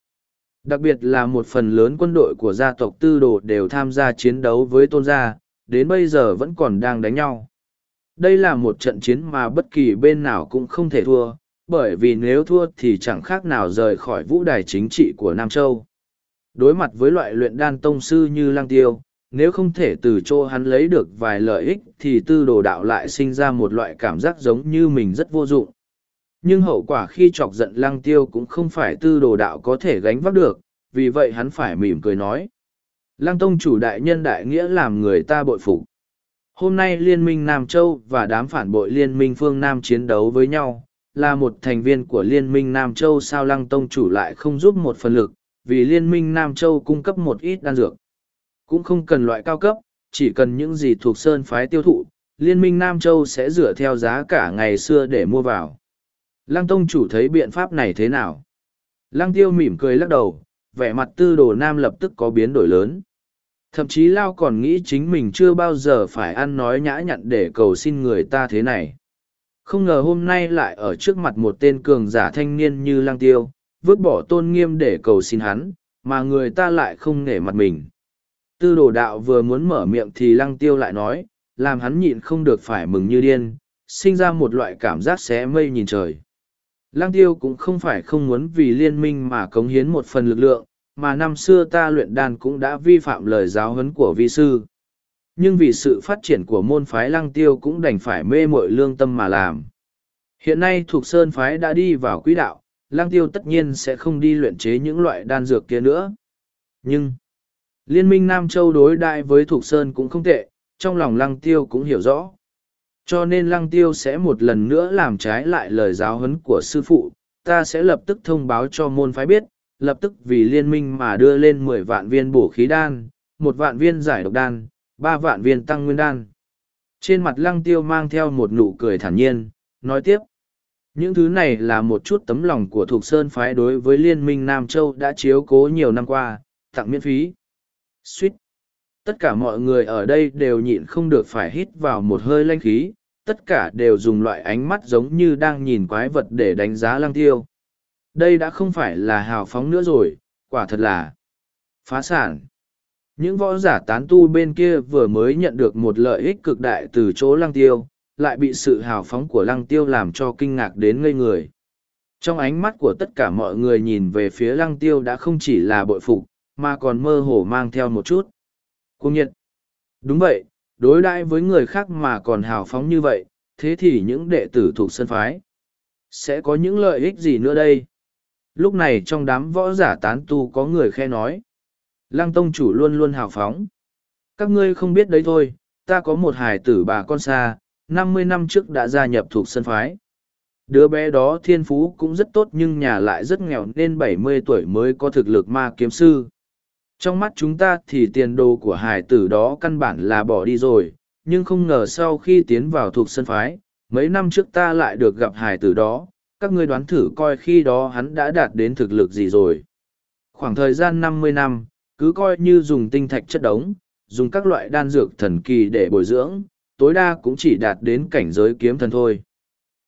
Đặc biệt là một phần lớn quân đội của gia tộc tư đồ đều tham gia chiến đấu với tôn gia, đến bây giờ vẫn còn đang đánh nhau. Đây là một trận chiến mà bất kỳ bên nào cũng không thể thua, bởi vì nếu thua thì chẳng khác nào rời khỏi vũ đài chính trị của Nam Châu. Đối mặt với loại luyện đan tông sư như Lang Tiêu, nếu không thể từ chỗ hắn lấy được vài lợi ích thì tư đồ đạo lại sinh ra một loại cảm giác giống như mình rất vô dụng. Nhưng hậu quả khi chọc giận Lăng Tiêu cũng không phải tư đồ đạo có thể gánh vác được, vì vậy hắn phải mỉm cười nói. Lăng Tông chủ đại nhân đại nghĩa làm người ta bội phục. Hôm nay Liên minh Nam Châu và đám phản bội Liên minh phương Nam chiến đấu với nhau, là một thành viên của Liên minh Nam Châu sao Lăng Tông chủ lại không giúp một phần lực, vì Liên minh Nam Châu cung cấp một ít đan dược. Cũng không cần loại cao cấp, chỉ cần những gì thuộc sơn phái tiêu thụ, Liên minh Nam Châu sẽ dựa theo giá cả ngày xưa để mua vào. Lăng Tông chủ thấy biện pháp này thế nào? Lăng Tiêu mỉm cười lắc đầu, vẻ mặt tư đồ nam lập tức có biến đổi lớn. Thậm chí Lao còn nghĩ chính mình chưa bao giờ phải ăn nói nhã nhặn để cầu xin người ta thế này. Không ngờ hôm nay lại ở trước mặt một tên cường giả thanh niên như Lang Tiêu, vứt bỏ tôn nghiêm để cầu xin hắn, mà người ta lại không nể mặt mình. Tư đồ đạo vừa muốn mở miệng thì Lăng Tiêu lại nói, làm hắn nhịn không được phải mừng như điên, sinh ra một loại cảm giác xé mây nhìn trời. Lăng tiêu cũng không phải không muốn vì liên minh mà cống hiến một phần lực lượng, mà năm xưa ta luyện đan cũng đã vi phạm lời giáo huấn của vi sư. Nhưng vì sự phát triển của môn phái lăng tiêu cũng đành phải mê mội lương tâm mà làm. Hiện nay thuộc sơn phái đã đi vào quỹ đạo, lăng tiêu tất nhiên sẽ không đi luyện chế những loại đan dược kia nữa. Nhưng, liên minh Nam Châu đối đại với thuộc sơn cũng không tệ, trong lòng lăng tiêu cũng hiểu rõ. Cho nên lăng tiêu sẽ một lần nữa làm trái lại lời giáo huấn của sư phụ, ta sẽ lập tức thông báo cho môn phái biết, lập tức vì liên minh mà đưa lên mười vạn viên bổ khí đan, một vạn viên giải độc đan, ba vạn viên tăng nguyên đan. Trên mặt lăng tiêu mang theo một nụ cười thản nhiên, nói tiếp. Những thứ này là một chút tấm lòng của Thục Sơn phái đối với Liên minh Nam Châu đã chiếu cố nhiều năm qua, tặng miễn phí. Suýt! tất cả mọi người ở đây đều nhịn không được phải hít vào một hơi lanh khí tất cả đều dùng loại ánh mắt giống như đang nhìn quái vật để đánh giá lăng tiêu đây đã không phải là hào phóng nữa rồi quả thật là phá sản những võ giả tán tu bên kia vừa mới nhận được một lợi ích cực đại từ chỗ lăng tiêu lại bị sự hào phóng của lăng tiêu làm cho kinh ngạc đến ngây người trong ánh mắt của tất cả mọi người nhìn về phía lăng tiêu đã không chỉ là bội phục mà còn mơ hồ mang theo một chút Cuồng nhiệt. Đúng vậy, đối đãi với người khác mà còn hào phóng như vậy, thế thì những đệ tử thuộc sân phái sẽ có những lợi ích gì nữa đây? Lúc này trong đám võ giả tán tu có người khe nói. Lăng tông chủ luôn luôn hào phóng. Các ngươi không biết đấy thôi, ta có một hài tử bà con xa, năm mươi năm trước đã gia nhập thuộc sân phái. Đứa bé đó thiên phú cũng rất tốt nhưng nhà lại rất nghèo nên bảy mươi tuổi mới có thực lực ma kiếm sư. Trong mắt chúng ta thì tiền đồ của hải tử đó căn bản là bỏ đi rồi, nhưng không ngờ sau khi tiến vào thuộc sân phái, mấy năm trước ta lại được gặp hải tử đó, các ngươi đoán thử coi khi đó hắn đã đạt đến thực lực gì rồi. Khoảng thời gian năm mươi năm, cứ coi như dùng tinh thạch chất đống, dùng các loại đan dược thần kỳ để bồi dưỡng, tối đa cũng chỉ đạt đến cảnh giới kiếm thần thôi.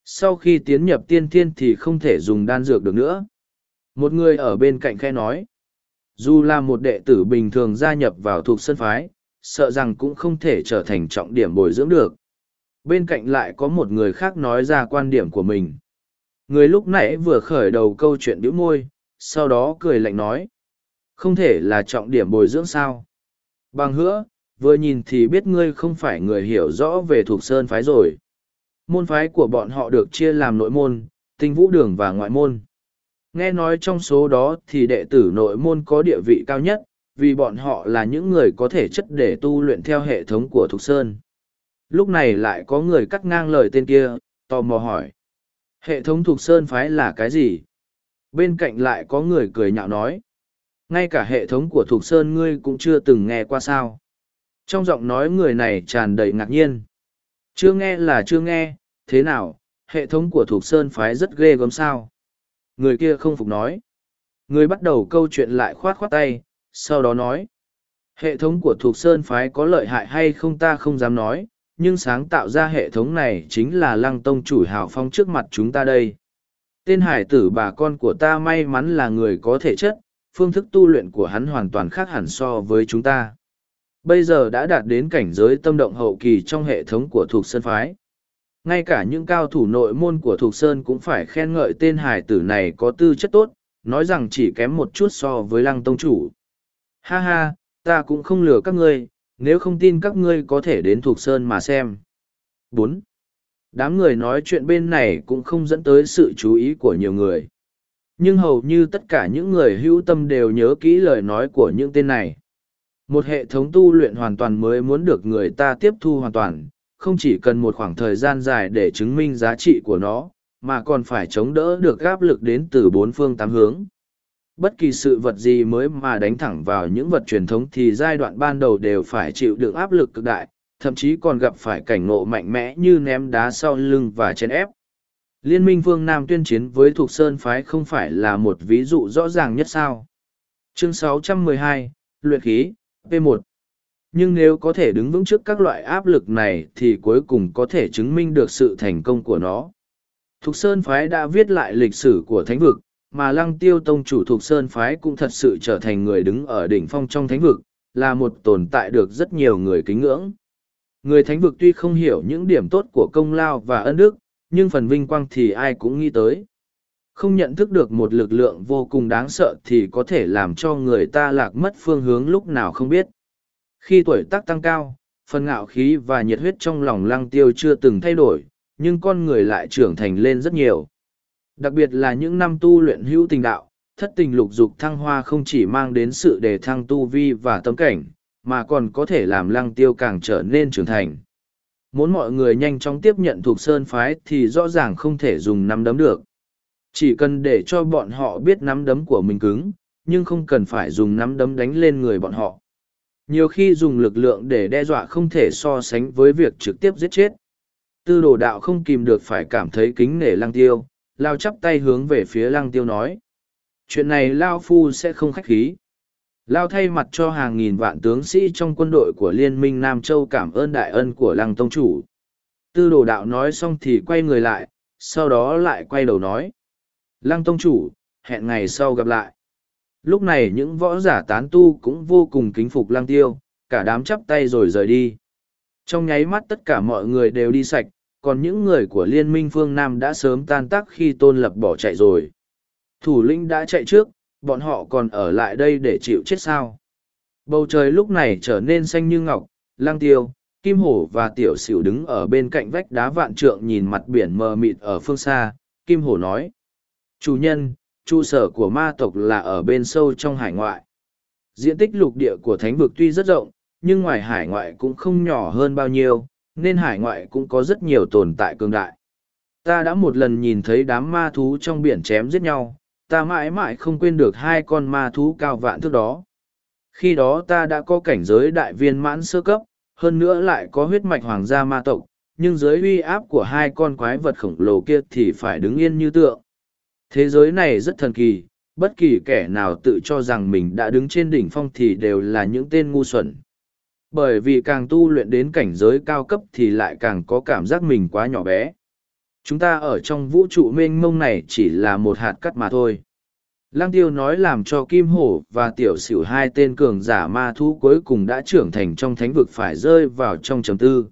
Sau khi tiến nhập tiên thiên thì không thể dùng đan dược được nữa. Một người ở bên cạnh khe nói, dù là một đệ tử bình thường gia nhập vào thuộc sân phái, sợ rằng cũng không thể trở thành trọng điểm bồi dưỡng được. Bên cạnh lại có một người khác nói ra quan điểm của mình. Người lúc nãy vừa khởi đầu câu chuyện bĩu môi, sau đó cười lạnh nói. Không thể là trọng điểm bồi dưỡng sao. Bằng hứa, vừa nhìn thì biết ngươi không phải người hiểu rõ về thuộc sơn phái rồi. Môn phái của bọn họ được chia làm nội môn, tinh vũ đường và ngoại môn. Nghe nói trong số đó thì đệ tử nội môn có địa vị cao nhất, vì bọn họ là những người có thể chất để tu luyện theo hệ thống của Thục Sơn. Lúc này lại có người cắt ngang lời tên kia, tò mò hỏi. Hệ thống Thục Sơn phái là cái gì? Bên cạnh lại có người cười nhạo nói. Ngay cả hệ thống của Thục Sơn ngươi cũng chưa từng nghe qua sao. Trong giọng nói người này tràn đầy ngạc nhiên. Chưa nghe là chưa nghe, thế nào, hệ thống của Thục Sơn phái rất ghê gớm sao? Người kia không phục nói. Người bắt đầu câu chuyện lại khoát khoát tay, sau đó nói. Hệ thống của Thục Sơn phái có lợi hại hay không ta không dám nói, nhưng sáng tạo ra hệ thống này chính là lăng tông chủ hào phong trước mặt chúng ta đây. Tên hải tử bà con của ta may mắn là người có thể chất, phương thức tu luyện của hắn hoàn toàn khác hẳn so với chúng ta. Bây giờ đã đạt đến cảnh giới tâm động hậu kỳ trong hệ thống của Thục Sơn Phái. Ngay cả những cao thủ nội môn của Thục Sơn cũng phải khen ngợi tên hải tử này có tư chất tốt, nói rằng chỉ kém một chút so với lăng tông chủ. Ha ha, ta cũng không lừa các ngươi, nếu không tin các ngươi có thể đến Thục Sơn mà xem. bốn Đám người nói chuyện bên này cũng không dẫn tới sự chú ý của nhiều người. Nhưng hầu như tất cả những người hữu tâm đều nhớ kỹ lời nói của những tên này. Một hệ thống tu luyện hoàn toàn mới muốn được người ta tiếp thu hoàn toàn, không chỉ cần một khoảng thời gian dài để chứng minh giá trị của nó, mà còn phải chống đỡ được áp lực đến từ bốn phương tám hướng. Bất kỳ sự vật gì mới mà đánh thẳng vào những vật truyền thống thì giai đoạn ban đầu đều phải chịu được áp lực cực đại, thậm chí còn gặp phải cảnh ngộ mạnh mẽ như ném đá sau lưng và chèn ép. Liên minh phương Nam tuyên chiến với Thục Sơn Phái không phải là một ví dụ rõ ràng nhất sao. Chương 612, Luyện khí, P1 Nhưng nếu có thể đứng vững trước các loại áp lực này thì cuối cùng có thể chứng minh được sự thành công của nó. Thục Sơn Phái đã viết lại lịch sử của thánh vực, mà Lăng Tiêu Tông chủ Thục Sơn Phái cũng thật sự trở thành người đứng ở đỉnh phong trong thánh vực, là một tồn tại được rất nhiều người kính ngưỡng. Người thánh vực tuy không hiểu những điểm tốt của công lao và ân đức, nhưng phần vinh quang thì ai cũng nghĩ tới. Không nhận thức được một lực lượng vô cùng đáng sợ thì có thể làm cho người ta lạc mất phương hướng lúc nào không biết. Khi tuổi tác tăng cao, phần ngạo khí và nhiệt huyết trong lòng lăng tiêu chưa từng thay đổi, nhưng con người lại trưởng thành lên rất nhiều. Đặc biệt là những năm tu luyện hữu tình đạo, thất tình lục dục thăng hoa không chỉ mang đến sự đề thăng tu vi và tâm cảnh, mà còn có thể làm lăng tiêu càng trở nên trưởng thành. Muốn mọi người nhanh chóng tiếp nhận thuộc sơn phái thì rõ ràng không thể dùng nắm đấm được. Chỉ cần để cho bọn họ biết nắm đấm của mình cứng, nhưng không cần phải dùng nắm đấm đánh lên người bọn họ. Nhiều khi dùng lực lượng để đe dọa không thể so sánh với việc trực tiếp giết chết. Tư đồ đạo không kìm được phải cảm thấy kính nể lăng tiêu, lao chắp tay hướng về phía lăng tiêu nói. Chuyện này Lao Phu sẽ không khách khí. Lao thay mặt cho hàng nghìn vạn tướng sĩ trong quân đội của Liên minh Nam Châu cảm ơn đại ân của Lăng Tông Chủ. Tư đồ đạo nói xong thì quay người lại, sau đó lại quay đầu nói. Lăng Tông Chủ, hẹn ngày sau gặp lại. Lúc này những võ giả tán tu cũng vô cùng kính phục Lăng Tiêu, cả đám chắp tay rồi rời đi. Trong nháy mắt tất cả mọi người đều đi sạch, còn những người của Liên minh phương Nam đã sớm tan tác khi Tôn Lập bỏ chạy rồi. Thủ lĩnh đã chạy trước, bọn họ còn ở lại đây để chịu chết sao. Bầu trời lúc này trở nên xanh như ngọc, lang tiêu, kim hổ và tiểu xỉu đứng ở bên cạnh vách đá vạn trượng nhìn mặt biển mờ mịt ở phương xa, kim hổ nói. Chủ nhân, trụ sở của ma tộc là ở bên sâu trong hải ngoại. Diện tích lục địa của thánh vực tuy rất rộng, nhưng ngoài hải ngoại cũng không nhỏ hơn bao nhiêu, nên hải ngoại cũng có rất nhiều tồn tại cường đại. Ta đã một lần nhìn thấy đám ma thú trong biển chém giết nhau, ta mãi mãi không quên được hai con ma thú cao vạn thước đó. Khi đó ta đã có cảnh giới đại viên mãn sơ cấp, hơn nữa lại có huyết mạch hoàng gia ma tộc, nhưng dưới uy áp của hai con quái vật khổng lồ kia thì phải đứng yên như tượng. Thế giới này rất thần kỳ, bất kỳ kẻ nào tự cho rằng mình đã đứng trên đỉnh phong thì đều là những tên ngu xuẩn. Bởi vì càng tu luyện đến cảnh giới cao cấp thì lại càng có cảm giác mình quá nhỏ bé. Chúng ta ở trong vũ trụ mênh mông này chỉ là một hạt cắt mà thôi. Lăng tiêu nói làm cho Kim Hổ và Tiểu Sửu hai tên cường giả ma thú cuối cùng đã trưởng thành trong thánh vực phải rơi vào trong trầm tư.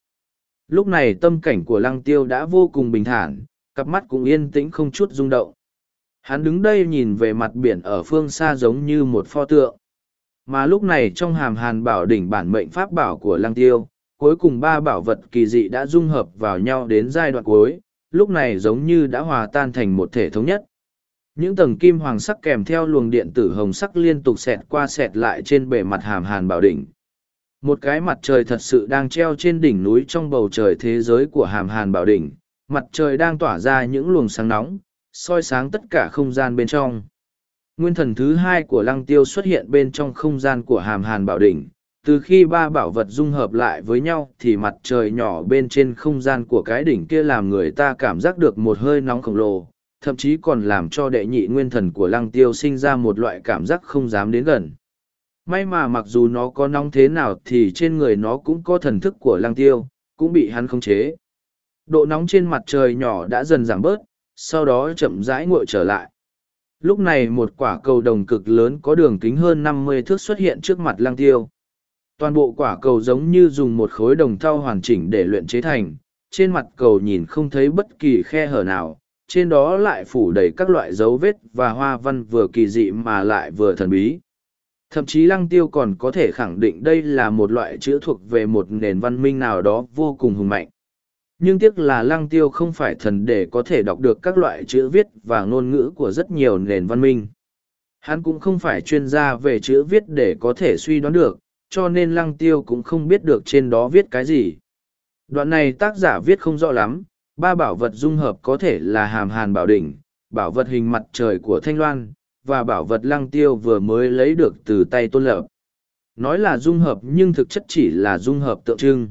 Lúc này tâm cảnh của lăng tiêu đã vô cùng bình thản, cặp mắt cũng yên tĩnh không chút rung động. Hắn đứng đây nhìn về mặt biển ở phương xa giống như một pho tượng. Mà lúc này trong hàm hàn bảo đỉnh bản mệnh pháp bảo của lăng tiêu, cuối cùng ba bảo vật kỳ dị đã dung hợp vào nhau đến giai đoạn cuối, lúc này giống như đã hòa tan thành một thể thống nhất. Những tầng kim hoàng sắc kèm theo luồng điện tử hồng sắc liên tục xẹt qua xẹt lại trên bề mặt hàm hàn bảo đỉnh. Một cái mặt trời thật sự đang treo trên đỉnh núi trong bầu trời thế giới của hàm hàn bảo đỉnh, mặt trời đang tỏa ra những luồng sáng nóng, soi sáng tất cả không gian bên trong. Nguyên thần thứ hai của lăng tiêu xuất hiện bên trong không gian của hàm hàn bảo đỉnh. Từ khi ba bảo vật dung hợp lại với nhau thì mặt trời nhỏ bên trên không gian của cái đỉnh kia làm người ta cảm giác được một hơi nóng khổng lồ, thậm chí còn làm cho đệ nhị nguyên thần của lăng tiêu sinh ra một loại cảm giác không dám đến gần. May mà mặc dù nó có nóng thế nào thì trên người nó cũng có thần thức của lăng tiêu, cũng bị hắn khống chế. Độ nóng trên mặt trời nhỏ đã dần giảm bớt, sau đó chậm rãi nguội trở lại. Lúc này một quả cầu đồng cực lớn có đường kính hơn năm mươi thước xuất hiện trước mặt lăng tiêu. Toàn bộ quả cầu giống như dùng một khối đồng thau hoàn chỉnh để luyện chế thành, trên mặt cầu nhìn không thấy bất kỳ khe hở nào, trên đó lại phủ đầy các loại dấu vết và hoa văn vừa kỳ dị mà lại vừa thần bí. Thậm chí lăng tiêu còn có thể khẳng định đây là một loại chữ thuộc về một nền văn minh nào đó vô cùng hùng mạnh. Nhưng tiếc là lăng tiêu không phải thần để có thể đọc được các loại chữ viết và ngôn ngữ của rất nhiều nền văn minh. Hắn cũng không phải chuyên gia về chữ viết để có thể suy đoán được, cho nên lăng tiêu cũng không biết được trên đó viết cái gì. Đoạn này tác giả viết không rõ lắm, ba bảo vật dung hợp có thể là hàm hàn bảo đỉnh, bảo vật hình mặt trời của Thanh Loan, và bảo vật lăng tiêu vừa mới lấy được từ tay tôn lập. Nói là dung hợp nhưng thực chất chỉ là dung hợp tượng trưng.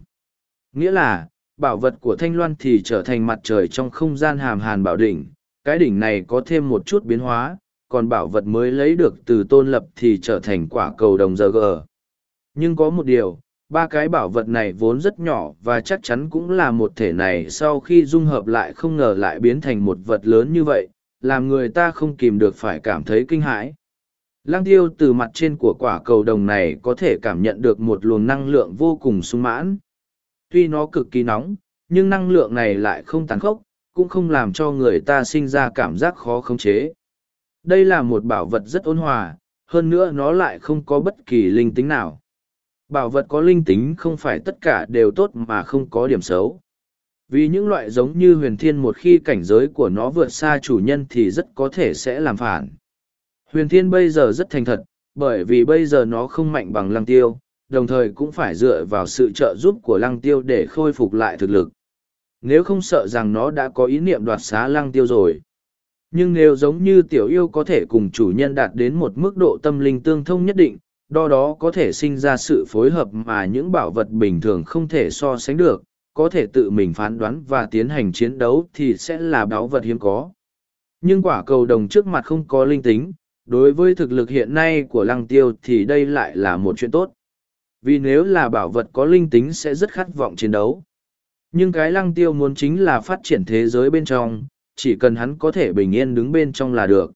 Nghĩa là, bảo vật của Thanh Loan thì trở thành mặt trời trong không gian hàm hàn bảo đỉnh, cái đỉnh này có thêm một chút biến hóa, còn bảo vật mới lấy được từ tôn lập thì trở thành quả cầu đồng giờ gờ. Nhưng có một điều, ba cái bảo vật này vốn rất nhỏ và chắc chắn cũng là một thể này sau khi dung hợp lại không ngờ lại biến thành một vật lớn như vậy, làm người ta không kìm được phải cảm thấy kinh hãi. Lăng tiêu từ mặt trên của quả cầu đồng này có thể cảm nhận được một luồng năng lượng vô cùng sung mãn. Tuy nó cực kỳ nóng, nhưng năng lượng này lại không tàn khốc, cũng không làm cho người ta sinh ra cảm giác khó khống chế. Đây là một bảo vật rất ôn hòa, hơn nữa nó lại không có bất kỳ linh tính nào. Bảo vật có linh tính không phải tất cả đều tốt mà không có điểm xấu. Vì những loại giống như huyền thiên một khi cảnh giới của nó vượt xa chủ nhân thì rất có thể sẽ làm phản. Huyền thiên bây giờ rất thành thật, bởi vì bây giờ nó không mạnh bằng lăng tiêu, đồng thời cũng phải dựa vào sự trợ giúp của lăng tiêu để khôi phục lại thực lực. Nếu không sợ rằng nó đã có ý niệm đoạt xá lăng tiêu rồi. Nhưng nếu giống như tiểu yêu có thể cùng chủ nhân đạt đến một mức độ tâm linh tương thông nhất định, đo đó có thể sinh ra sự phối hợp mà những bảo vật bình thường không thể so sánh được, có thể tự mình phán đoán và tiến hành chiến đấu thì sẽ là báu vật hiếm có. Nhưng quả cầu đồng trước mặt không có linh tính, đối với thực lực hiện nay của lăng tiêu thì đây lại là một chuyện tốt. Vì nếu là bảo vật có linh tính sẽ rất khát vọng chiến đấu. Nhưng cái lăng tiêu muốn chính là phát triển thế giới bên trong, chỉ cần hắn có thể bình yên đứng bên trong là được.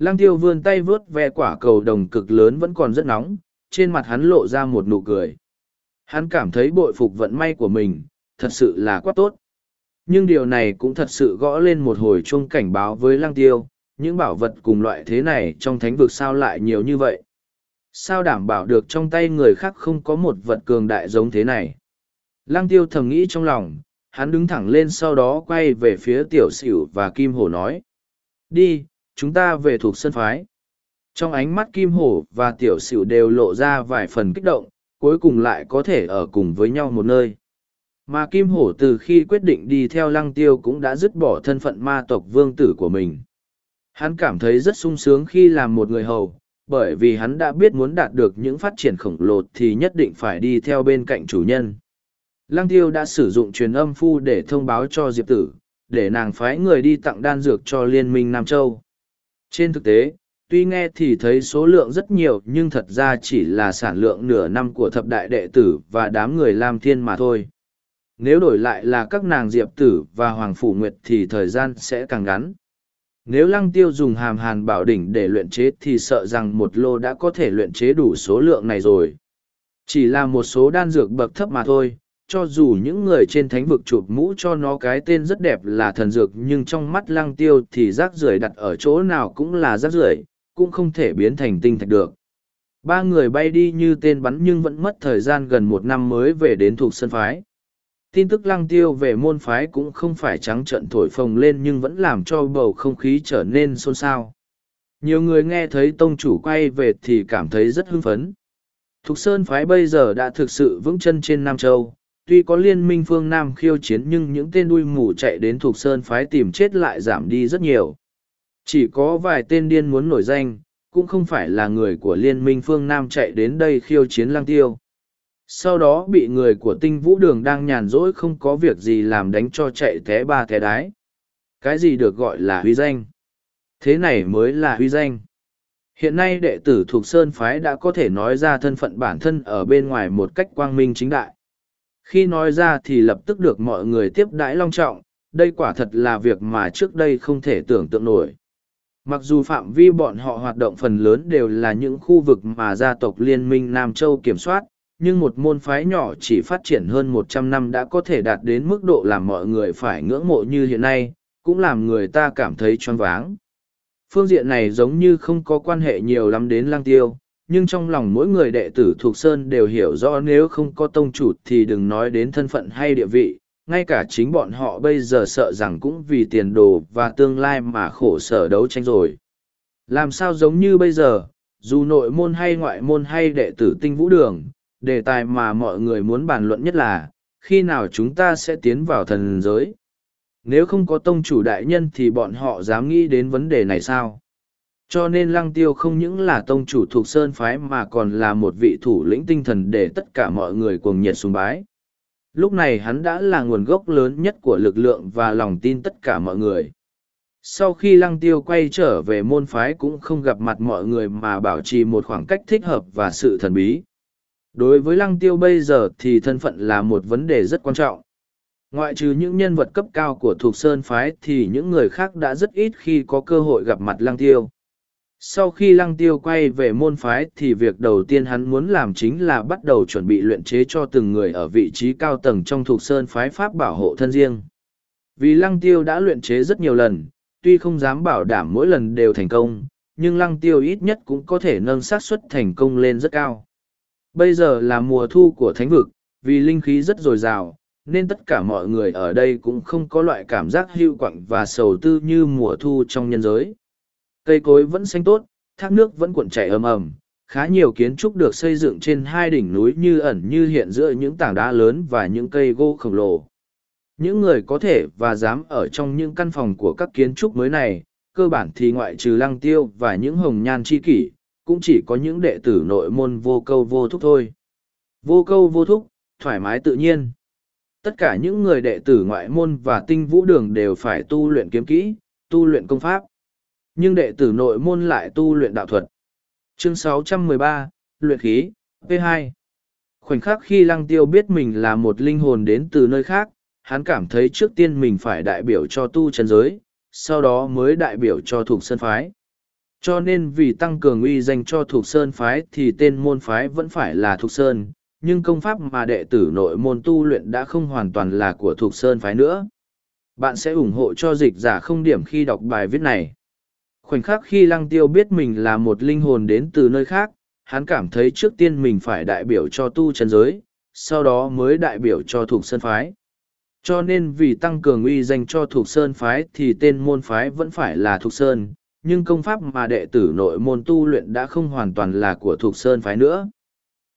Lăng tiêu vươn tay vướt ve quả cầu đồng cực lớn vẫn còn rất nóng, trên mặt hắn lộ ra một nụ cười. Hắn cảm thấy bội phục vận may của mình, thật sự là quá tốt. Nhưng điều này cũng thật sự gõ lên một hồi chuông cảnh báo với lăng tiêu, những bảo vật cùng loại thế này trong thánh vực sao lại nhiều như vậy. Sao đảm bảo được trong tay người khác không có một vật cường đại giống thế này? Lăng tiêu thầm nghĩ trong lòng, hắn đứng thẳng lên sau đó quay về phía tiểu sửu và kim hổ nói. Đi, chúng ta về thuộc sân phái. Trong ánh mắt kim hổ và tiểu sửu đều lộ ra vài phần kích động, cuối cùng lại có thể ở cùng với nhau một nơi. Mà kim hổ từ khi quyết định đi theo lăng tiêu cũng đã dứt bỏ thân phận ma tộc vương tử của mình. Hắn cảm thấy rất sung sướng khi làm một người hầu, bởi vì hắn đã biết muốn đạt được những phát triển khổng lồ thì nhất định phải đi theo bên cạnh chủ nhân. Lăng tiêu đã sử dụng truyền âm phu để thông báo cho Diệp Tử, để nàng phái người đi tặng đan dược cho Liên minh Nam Châu. Trên thực tế, tuy nghe thì thấy số lượng rất nhiều nhưng thật ra chỉ là sản lượng nửa năm của thập đại đệ tử và đám người Lam Thiên mà thôi. Nếu đổi lại là các nàng Diệp Tử và Hoàng Phủ Nguyệt thì thời gian sẽ càng ngắn. Nếu lăng tiêu dùng hàm hàn bảo đỉnh để luyện chế thì sợ rằng một lô đã có thể luyện chế đủ số lượng này rồi. Chỉ là một số đan dược bậc thấp mà thôi, cho dù những người trên thánh vực chụp mũ cho nó cái tên rất đẹp là thần dược, nhưng trong mắt lăng tiêu thì rác rưởi đặt ở chỗ nào cũng là rác rưởi, cũng không thể biến thành tinh thạch được. Ba người bay đi như tên bắn nhưng vẫn mất thời gian gần một năm mới về đến thuộc sân phái. Tin tức lăng tiêu về môn phái cũng không phải trắng trận thổi phồng lên nhưng vẫn làm cho bầu không khí trở nên xôn xao. Nhiều người nghe thấy tông chủ quay về thì cảm thấy rất hưng phấn. Thục sơn phái bây giờ đã thực sự vững chân trên nam châu tuy có liên minh phương Nam khiêu chiến nhưng những tên đuôi mù chạy đến thuộc sơn phái tìm chết lại giảm đi rất nhiều. Chỉ có vài tên điên muốn nổi danh, cũng không phải là người của liên minh phương Nam chạy đến đây khiêu chiến lang tiêu. Sau đó bị người của tinh vũ đường đang nhàn rỗi không có việc gì làm đánh cho chạy té ba té đái. Cái gì được gọi là huy danh? Thế này mới là huy danh. Hiện nay đệ tử thuộc Sơn Phái đã có thể nói ra thân phận bản thân ở bên ngoài một cách quang minh chính đại khi nói ra thì lập tức được mọi người tiếp đãi long trọng, đây quả thật là việc mà trước đây không thể tưởng tượng nổi. Mặc dù phạm vi bọn họ hoạt động phần lớn đều là những khu vực mà gia tộc liên minh nam châu kiểm soát, nhưng một môn phái nhỏ chỉ phát triển hơn một trăm năm đã có thể đạt đến mức độ làm mọi người phải ngưỡng mộ như hiện nay, cũng làm người ta cảm thấy choáng váng. Phương diện này giống như không có quan hệ nhiều lắm đến lang tiêu nhưng trong lòng mỗi người đệ tử thuộc Sơn đều hiểu rõ nếu không có tông chủ thì đừng nói đến thân phận hay địa vị, ngay cả chính bọn họ bây giờ sợ rằng cũng vì tiền đồ và tương lai mà khổ sở đấu tranh rồi. Làm sao giống như bây giờ, dù nội môn hay ngoại môn hay đệ tử tinh vũ đường, đề tài mà mọi người muốn bàn luận nhất là, khi nào chúng ta sẽ tiến vào thần giới? Nếu không có tông chủ đại nhân thì bọn họ dám nghĩ đến vấn đề này sao? Cho nên lăng tiêu không những là tông chủ thuộc sơn phái mà còn là một vị thủ lĩnh tinh thần để tất cả mọi người cuồng nhiệt sùng bái. Lúc này hắn đã là nguồn gốc lớn nhất của lực lượng và lòng tin tất cả mọi người. Sau khi lăng tiêu quay trở về môn phái cũng không gặp mặt mọi người mà bảo trì một khoảng cách thích hợp và sự thần bí. Đối với lăng tiêu bây giờ thì thân phận là một vấn đề rất quan trọng. Ngoại trừ những nhân vật cấp cao của thuộc sơn phái thì những người khác đã rất ít khi có cơ hội gặp mặt lăng tiêu sau khi lăng tiêu quay về môn phái thì việc đầu tiên hắn muốn làm chính là bắt đầu chuẩn bị luyện chế cho từng người ở vị trí cao tầng trong thuộc sơn phái pháp bảo hộ thân riêng. Vì lăng tiêu đã luyện chế rất nhiều lần, tuy không dám bảo đảm mỗi lần đều thành công, nhưng lăng tiêu ít nhất cũng có thể nâng xác suất thành công lên rất cao. Bây giờ là mùa thu của thánh vực, vì linh khí rất dồi dào, nên tất cả mọi người ở đây cũng không có loại cảm giác hưu quặng và sầu tư như mùa thu trong nhân giới. Cây cối vẫn xanh tốt, thác nước vẫn cuộn chảy ầm ầm, khá nhiều kiến trúc được xây dựng trên hai đỉnh núi như ẩn như hiện giữa những tảng đá lớn và những cây gỗ khổng lồ. Những người có thể và dám ở trong những căn phòng của các kiến trúc mới này, cơ bản thì ngoại trừ lăng tiêu và những hồng nhan chi kỷ, cũng chỉ có những đệ tử nội môn vô câu vô thúc thôi. Vô câu vô thúc, thoải mái tự nhiên. Tất cả những người đệ tử ngoại môn và tinh vũ đường đều phải tu luyện kiếm kỹ, tu luyện công pháp nhưng đệ tử nội môn lại tu luyện đạo thuật. Chương 613, Luyện khí, P2 Khoảnh khắc khi Lăng Tiêu biết mình là một linh hồn đến từ nơi khác, hắn cảm thấy trước tiên mình phải đại biểu cho tu chân giới, sau đó mới đại biểu cho thuộc sơn phái. Cho nên vì tăng cường uy danh cho thuộc sơn phái thì tên môn phái vẫn phải là thuộc sơn, nhưng công pháp mà đệ tử nội môn tu luyện đã không hoàn toàn là của thuộc sơn phái nữa. Bạn sẽ ủng hộ cho dịch giả không điểm khi đọc bài viết này khoảnh khắc khi lăng tiêu biết mình là một linh hồn đến từ nơi khác, hắn cảm thấy trước tiên mình phải đại biểu cho tu chân giới, sau đó mới đại biểu cho thuộc sơn phái. Cho nên vì tăng cường uy danh cho thuộc sơn phái thì tên môn phái vẫn phải là thuộc sơn, nhưng công pháp mà đệ tử nội môn tu luyện đã không hoàn toàn là của thuộc sơn phái nữa.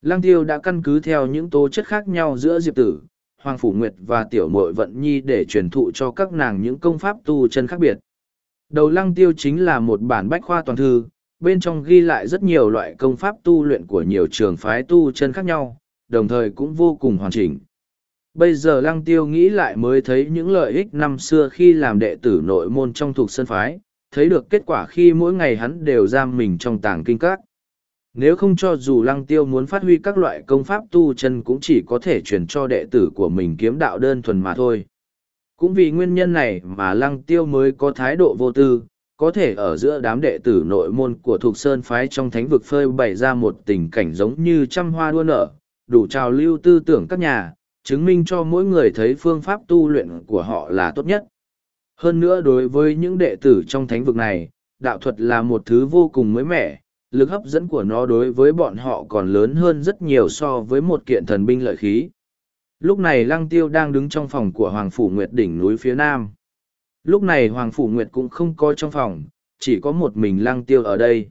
Lăng tiêu đã căn cứ theo những tố chất khác nhau giữa diệp tử, hoàng phủ nguyệt và tiểu mội vận nhi để truyền thụ cho các nàng những công pháp tu chân khác biệt. Đầu lăng tiêu chính là một bản bách khoa toàn thư, bên trong ghi lại rất nhiều loại công pháp tu luyện của nhiều trường phái tu chân khác nhau, đồng thời cũng vô cùng hoàn chỉnh. Bây giờ lăng tiêu nghĩ lại mới thấy những lợi ích năm xưa khi làm đệ tử nội môn trong thuộc sân phái, thấy được kết quả khi mỗi ngày hắn đều giam mình trong tàng kinh các. Nếu không cho dù lăng tiêu muốn phát huy các loại công pháp tu chân cũng chỉ có thể truyền cho đệ tử của mình kiếm đạo đơn thuần mà thôi. Cũng vì nguyên nhân này mà lăng tiêu mới có thái độ vô tư, có thể ở giữa đám đệ tử nội môn của Thục sơn phái trong thánh vực phơi bày ra một tình cảnh giống như trăm hoa đua nở, đủ trào lưu tư tưởng các nhà, chứng minh cho mỗi người thấy phương pháp tu luyện của họ là tốt nhất. Hơn nữa đối với những đệ tử trong thánh vực này, đạo thuật là một thứ vô cùng mới mẻ, lực hấp dẫn của nó đối với bọn họ còn lớn hơn rất nhiều so với một kiện thần binh lợi khí. Lúc này Lăng Tiêu đang đứng trong phòng của Hoàng Phủ Nguyệt đỉnh núi phía nam. Lúc này Hoàng Phủ Nguyệt cũng không có trong phòng, chỉ có một mình Lăng Tiêu ở đây.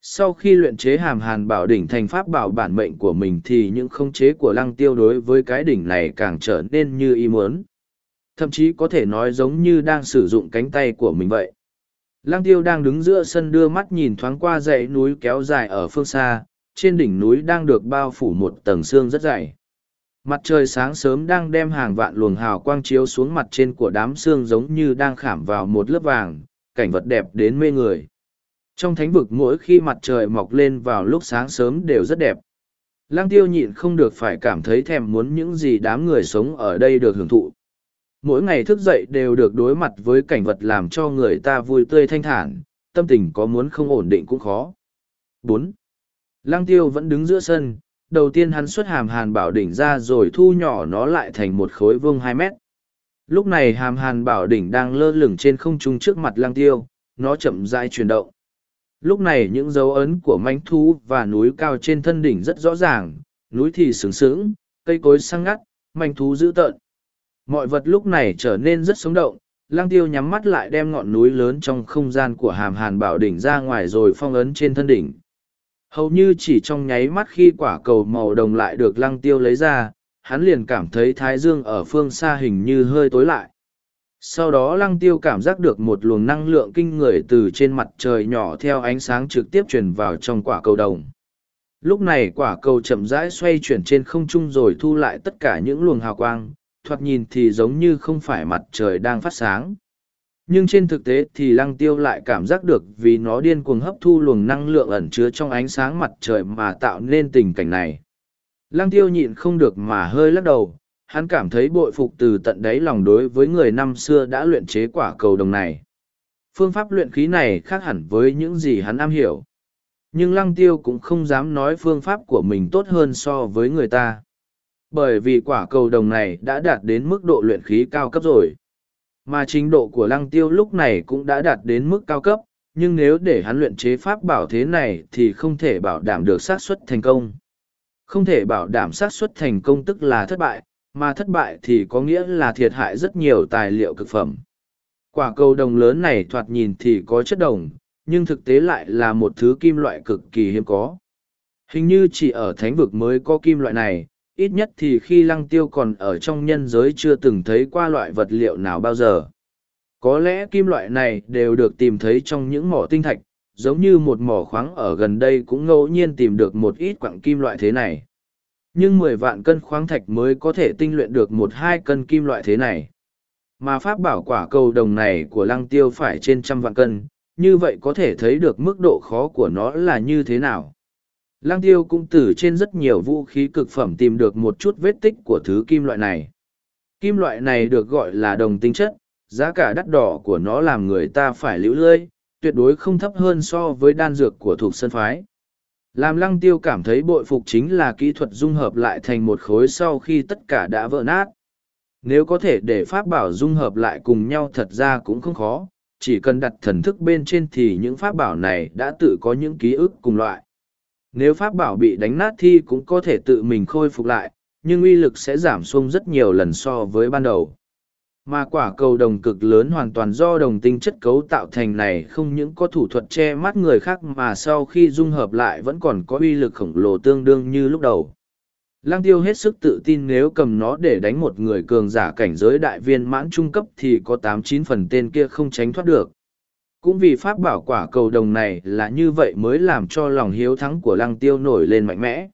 Sau khi luyện chế hàm hàn bảo đỉnh thành pháp bảo bản mệnh của mình thì những không chế của Lăng Tiêu đối với cái đỉnh này càng trở nên như ý muốn. Thậm chí có thể nói giống như đang sử dụng cánh tay của mình vậy. Lăng tiêu đang đứng giữa sân đưa mắt nhìn thoáng qua dãy núi kéo dài ở phương xa, trên đỉnh núi đang được bao phủ một tầng xương rất dày. Mặt trời sáng sớm đang đem hàng vạn luồng hào quang chiếu xuống mặt trên của đám xương giống như đang khảm vào một lớp vàng, cảnh vật đẹp đến mê người. Trong thánh vực mỗi khi mặt trời mọc lên vào lúc sáng sớm đều rất đẹp. Lang tiêu nhịn không được phải cảm thấy thèm muốn những gì đám người sống ở đây được hưởng thụ mỗi ngày thức dậy đều được đối mặt với cảnh vật làm cho người ta vui tươi thanh thản, tâm tình có muốn không ổn định cũng khó. bốn Lang tiêu vẫn đứng giữa sân, đầu tiên hắn xuất hàm hàn bảo đỉnh ra rồi thu nhỏ nó lại thành một khối vuông hai mét. Lúc này hàm hàn bảo đỉnh đang lơ lửng trên không trung trước mặt lăng tiêu, nó chậm rãi chuyển động. Lúc này những dấu ấn của manh thú và núi cao trên thân đỉnh rất rõ ràng, núi thì sướng sướng, cây cối sang ngắt, manh thú dữ tợn, Mọi vật lúc này trở nên rất sống động, lang tiêu nhắm mắt lại đem ngọn núi lớn trong không gian của hàm hàn bảo đỉnh ra ngoài rồi phong ấn trên thân đỉnh. Hầu như chỉ trong nháy mắt khi quả cầu màu đồng lại được lăng tiêu lấy ra, hắn liền cảm thấy thái dương ở phương xa hình như hơi tối lại. Sau đó lăng tiêu cảm giác được một luồng năng lượng kinh người từ trên mặt trời nhỏ theo ánh sáng trực tiếp truyền vào trong quả cầu đồng. Lúc này quả cầu chậm rãi xoay chuyển trên không trung rồi thu lại tất cả những luồng hào quang, thoạt nhìn thì giống như không phải mặt trời đang phát sáng. Nhưng trên thực tế thì lăng tiêu lại cảm giác được vì nó điên cuồng hấp thu luồng năng lượng ẩn chứa trong ánh sáng mặt trời mà tạo nên tình cảnh này. Lăng tiêu nhịn không được mà hơi lắc đầu, hắn cảm thấy bội phục từ tận đáy lòng đối với người năm xưa đã luyện chế quả cầu đồng này. Phương pháp luyện khí này khác hẳn với những gì hắn am hiểu. Nhưng lăng tiêu cũng không dám nói phương pháp của mình tốt hơn so với người ta bởi vì quả cầu đồng này đã đạt đến mức độ luyện khí cao cấp rồi. Mà trình độ của lăng tiêu lúc này cũng đã đạt đến mức cao cấp, nhưng nếu để hắn luyện chế pháp bảo thế này thì không thể bảo đảm được xác suất thành công. Không thể bảo đảm xác suất thành công tức là thất bại, mà thất bại thì có nghĩa là thiệt hại rất nhiều tài liệu cực phẩm. Quả cầu đồng lớn này thoạt nhìn thì có chất đồng, nhưng thực tế lại là một thứ kim loại cực kỳ hiếm có. Hình như chỉ ở thánh vực mới có kim loại này, ít nhất thì khi lăng tiêu còn ở trong nhân giới chưa từng thấy qua loại vật liệu nào bao giờ. Có lẽ kim loại này đều được tìm thấy trong những mỏ tinh thạch, giống như một mỏ khoáng ở gần đây cũng ngẫu nhiên tìm được một ít quặng kim loại thế này. Nhưng mười vạn cân khoáng thạch mới có thể tinh luyện được một hai cân kim loại thế này. Mà pháp bảo quả cầu đồng này của lăng tiêu phải trên trăm vạn cân, như vậy có thể thấy được mức độ khó của nó là như thế nào. Lang tiêu cũng từ trên rất nhiều vũ khí cực phẩm tìm được một chút vết tích của thứ kim loại này. Kim loại này được gọi là đồng tinh chất, giá cả đắt đỏ của nó làm người ta phải liễu lơi, tuyệt đối không thấp hơn so với đan dược của thuộc sân phái. Làm lăng tiêu cảm thấy bội phục chính là kỹ thuật dung hợp lại thành một khối sau khi tất cả đã vỡ nát. Nếu có thể để pháp bảo dung hợp lại cùng nhau thật ra cũng không khó, chỉ cần đặt thần thức bên trên thì những pháp bảo này đã tự có những ký ức cùng loại nếu pháp bảo bị đánh nát thì cũng có thể tự mình khôi phục lại, nhưng uy lực sẽ giảm xuống rất nhiều lần so với ban đầu. Mà quả cầu đồng cực lớn hoàn toàn do đồng tinh chất cấu tạo thành này không những có thủ thuật che mắt người khác mà sau khi dung hợp lại vẫn còn có uy lực khổng lồ tương đương như lúc đầu. Lang tiêu hết sức tự tin nếu cầm nó để đánh một người cường giả cảnh giới đại viên mãn trung cấp thì có tám chín phần tên kia không tránh thoát được cũng vì pháp bảo quả cầu đồng này là như vậy mới làm cho lòng hiếu thắng của lăng tiêu nổi lên mạnh mẽ.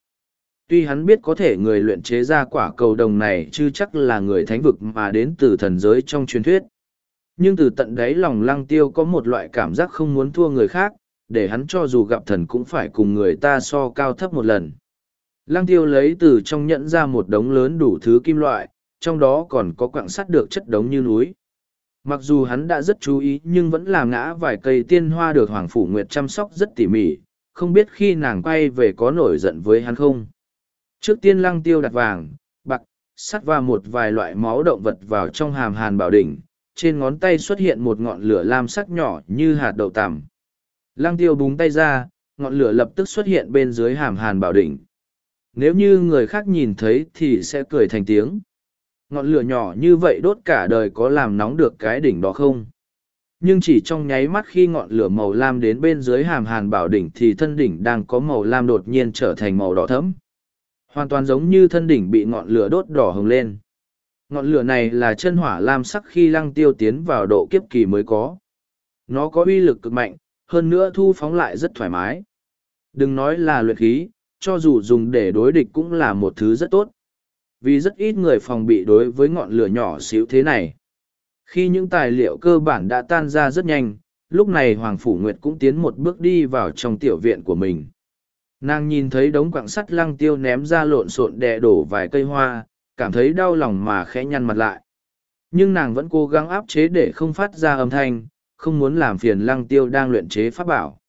Tuy hắn biết có thể người luyện chế ra quả cầu đồng này chứ chắc là người thánh vực mà đến từ thần giới trong truyền thuyết. Nhưng từ tận đáy lòng lăng tiêu có một loại cảm giác không muốn thua người khác, để hắn cho dù gặp thần cũng phải cùng người ta so cao thấp một lần. Lăng tiêu lấy từ trong nhẫn ra một đống lớn đủ thứ kim loại, trong đó còn có quặng sắt được chất đống như núi. Mặc dù hắn đã rất chú ý nhưng vẫn làm ngã vài cây tiên hoa được Hoàng Phủ Nguyệt chăm sóc rất tỉ mỉ, không biết khi nàng quay về có nổi giận với hắn không. Trước tiên lăng tiêu đặt vàng, bạc, sắt và một vài loại máu động vật vào trong hàm hàn bảo đỉnh, trên ngón tay xuất hiện một ngọn lửa lam sắc nhỏ như hạt đậu tằm. Lăng tiêu búng tay ra, ngọn lửa lập tức xuất hiện bên dưới hàm hàn bảo đỉnh. Nếu như người khác nhìn thấy thì sẽ cười thành tiếng. Ngọn lửa nhỏ như vậy đốt cả đời có làm nóng được cái đỉnh đó không? Nhưng chỉ trong nháy mắt khi ngọn lửa màu lam đến bên dưới hàm hàn bảo đỉnh thì thân đỉnh đang có màu lam đột nhiên trở thành màu đỏ thẫm. Hoàn toàn giống như thân đỉnh bị ngọn lửa đốt đỏ hồng lên. Ngọn lửa này là chân hỏa lam sắc khi lăng tiêu tiến vào độ kiếp kỳ mới có. Nó có uy lực cực mạnh, hơn nữa thu phóng lại rất thoải mái. Đừng nói là luyện khí, cho dù dùng để đối địch cũng là một thứ rất tốt. Vì rất ít người phòng bị đối với ngọn lửa nhỏ xíu thế này. Khi những tài liệu cơ bản đã tan ra rất nhanh, lúc này Hoàng Phủ Nguyệt cũng tiến một bước đi vào trong tiểu viện của mình. Nàng nhìn thấy đống quặng sắt lăng tiêu ném ra lộn xộn đè đổ vài cây hoa, cảm thấy đau lòng mà khẽ nhăn mặt lại. Nhưng nàng vẫn cố gắng áp chế để không phát ra âm thanh, không muốn làm phiền lăng tiêu đang luyện chế pháp bảo.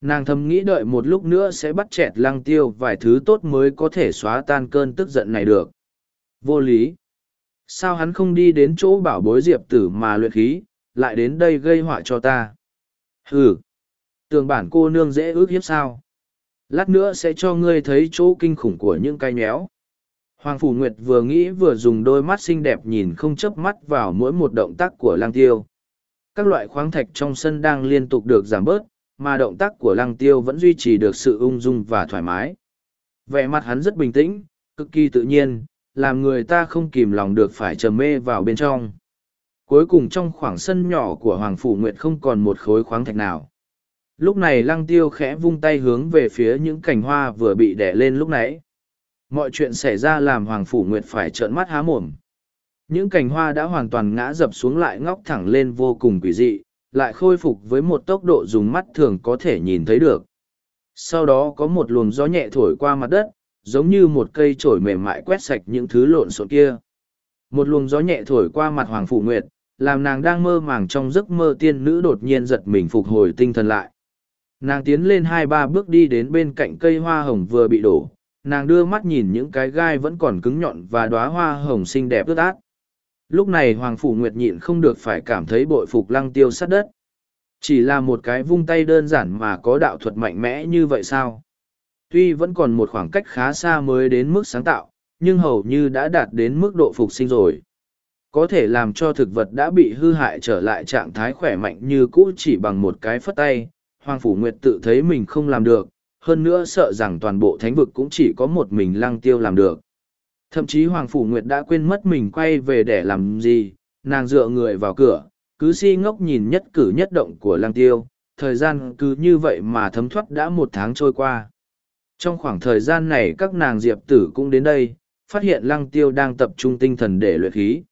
Nàng thầm nghĩ đợi một lúc nữa sẽ bắt chẹt lăng tiêu vài thứ tốt mới có thể xóa tan cơn tức giận này được. Vô lý. Sao hắn không đi đến chỗ bảo bối diệp tử mà luyện khí, lại đến đây gây họa cho ta? Hừ. Tường bản cô nương dễ ước hiếp sao? Lát nữa sẽ cho ngươi thấy chỗ kinh khủng của những cái nhéo. Hoàng Phủ Nguyệt vừa nghĩ vừa dùng đôi mắt xinh đẹp nhìn không chớp mắt vào mỗi một động tác của lang tiêu. Các loại khoáng thạch trong sân đang liên tục được giảm bớt, mà động tác của lang tiêu vẫn duy trì được sự ung dung và thoải mái. Vẻ mặt hắn rất bình tĩnh, cực kỳ tự nhiên, làm người ta không kìm lòng được phải trầm mê vào bên trong. Cuối cùng trong khoảng sân nhỏ của Hoàng Phủ Nguyệt không còn một khối khoáng thạch nào. Lúc này lăng tiêu khẽ vung tay hướng về phía những cành hoa vừa bị đẻ lên lúc nãy. Mọi chuyện xảy ra làm Hoàng Phủ Nguyệt phải trợn mắt há mồm. Những cành hoa đã hoàn toàn ngã dập xuống lại ngóc thẳng lên vô cùng quỷ dị, lại khôi phục với một tốc độ dùng mắt thường có thể nhìn thấy được. Sau đó có một luồng gió nhẹ thổi qua mặt đất, giống như một cây trổi mềm mại quét sạch những thứ lộn xộn kia. Một luồng gió nhẹ thổi qua mặt Hoàng Phủ Nguyệt, làm nàng đang mơ màng trong giấc mơ tiên nữ đột nhiên giật mình phục hồi tinh thần lại. Nàng tiến lên hai ba bước đi đến bên cạnh cây hoa hồng vừa bị đổ, nàng đưa mắt nhìn những cái gai vẫn còn cứng nhọn và đóa hoa hồng xinh đẹp ướt át. Lúc này Hoàng Phủ Nguyệt nhịn không được phải cảm thấy bội phục lăng tiêu sát đất. Chỉ là một cái vung tay đơn giản mà có đạo thuật mạnh mẽ như vậy sao? Tuy vẫn còn một khoảng cách khá xa mới đến mức sáng tạo, nhưng hầu như đã đạt đến mức độ phục sinh rồi. Có thể làm cho thực vật đã bị hư hại trở lại trạng thái khỏe mạnh như cũ chỉ bằng một cái phất tay. Hoàng Phủ Nguyệt tự thấy mình không làm được, hơn nữa sợ rằng toàn bộ thánh vực cũng chỉ có một mình lăng tiêu làm được. Thậm chí Hoàng Phủ Nguyệt đã quên mất mình quay về để làm gì, nàng dựa người vào cửa, cứ si ngốc nhìn nhất cử nhất động của lăng tiêu, thời gian cứ như vậy mà thấm thoát đã một tháng trôi qua. Trong khoảng thời gian này các nàng diệp tử cũng đến đây, phát hiện lăng tiêu đang tập trung tinh thần để luyện khí.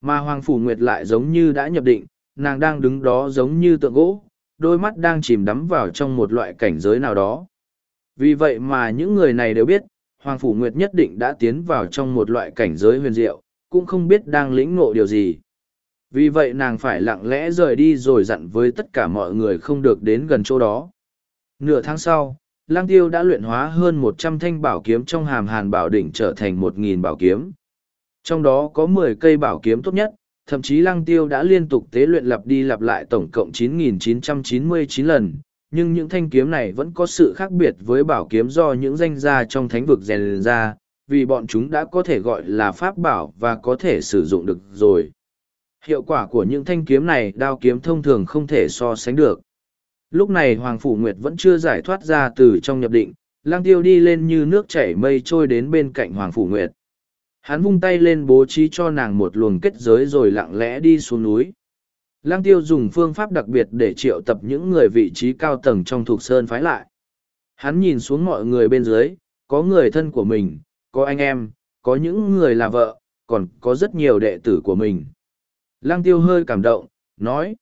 Mà Hoàng Phủ Nguyệt lại giống như đã nhập định, nàng đang đứng đó giống như tượng gỗ, đôi mắt đang chìm đắm vào trong một loại cảnh giới nào đó. Vì vậy mà những người này đều biết, Hoàng Phủ Nguyệt nhất định đã tiến vào trong một loại cảnh giới huyền diệu, cũng không biết đang lĩnh ngộ điều gì. Vì vậy nàng phải lặng lẽ rời đi rồi dặn với tất cả mọi người không được đến gần chỗ đó. Nửa tháng sau, Lang Tiêu đã luyện hóa hơn một trăm thanh bảo kiếm trong hàm hàn bảo đỉnh trở thành một nghìn bảo kiếm. Trong đó có mười cây bảo kiếm tốt nhất, thậm chí Lăng Tiêu đã liên tục tế luyện lặp đi lặp lại tổng cộng 9.999 lần, nhưng những thanh kiếm này vẫn có sự khác biệt với bảo kiếm do những danh gia trong thánh vực rèn ra, vì bọn chúng đã có thể gọi là pháp bảo và có thể sử dụng được rồi. Hiệu quả của những thanh kiếm này đao kiếm thông thường không thể so sánh được. Lúc này Hoàng Phủ Nguyệt vẫn chưa giải thoát ra từ trong nhập định, lang tiêu đi lên như nước chảy mây trôi đến bên cạnh Hoàng Phủ Nguyệt. Hắn vung tay lên bố trí cho nàng một luồng kết giới rồi lặng lẽ đi xuống núi. Lang tiêu dùng phương pháp đặc biệt để triệu tập những người vị trí cao tầng trong thuộc sơn phái lại. Hắn nhìn xuống mọi người bên dưới, có người thân của mình, có anh em, có những người là vợ, còn có rất nhiều đệ tử của mình. Lăng tiêu hơi cảm động, nói.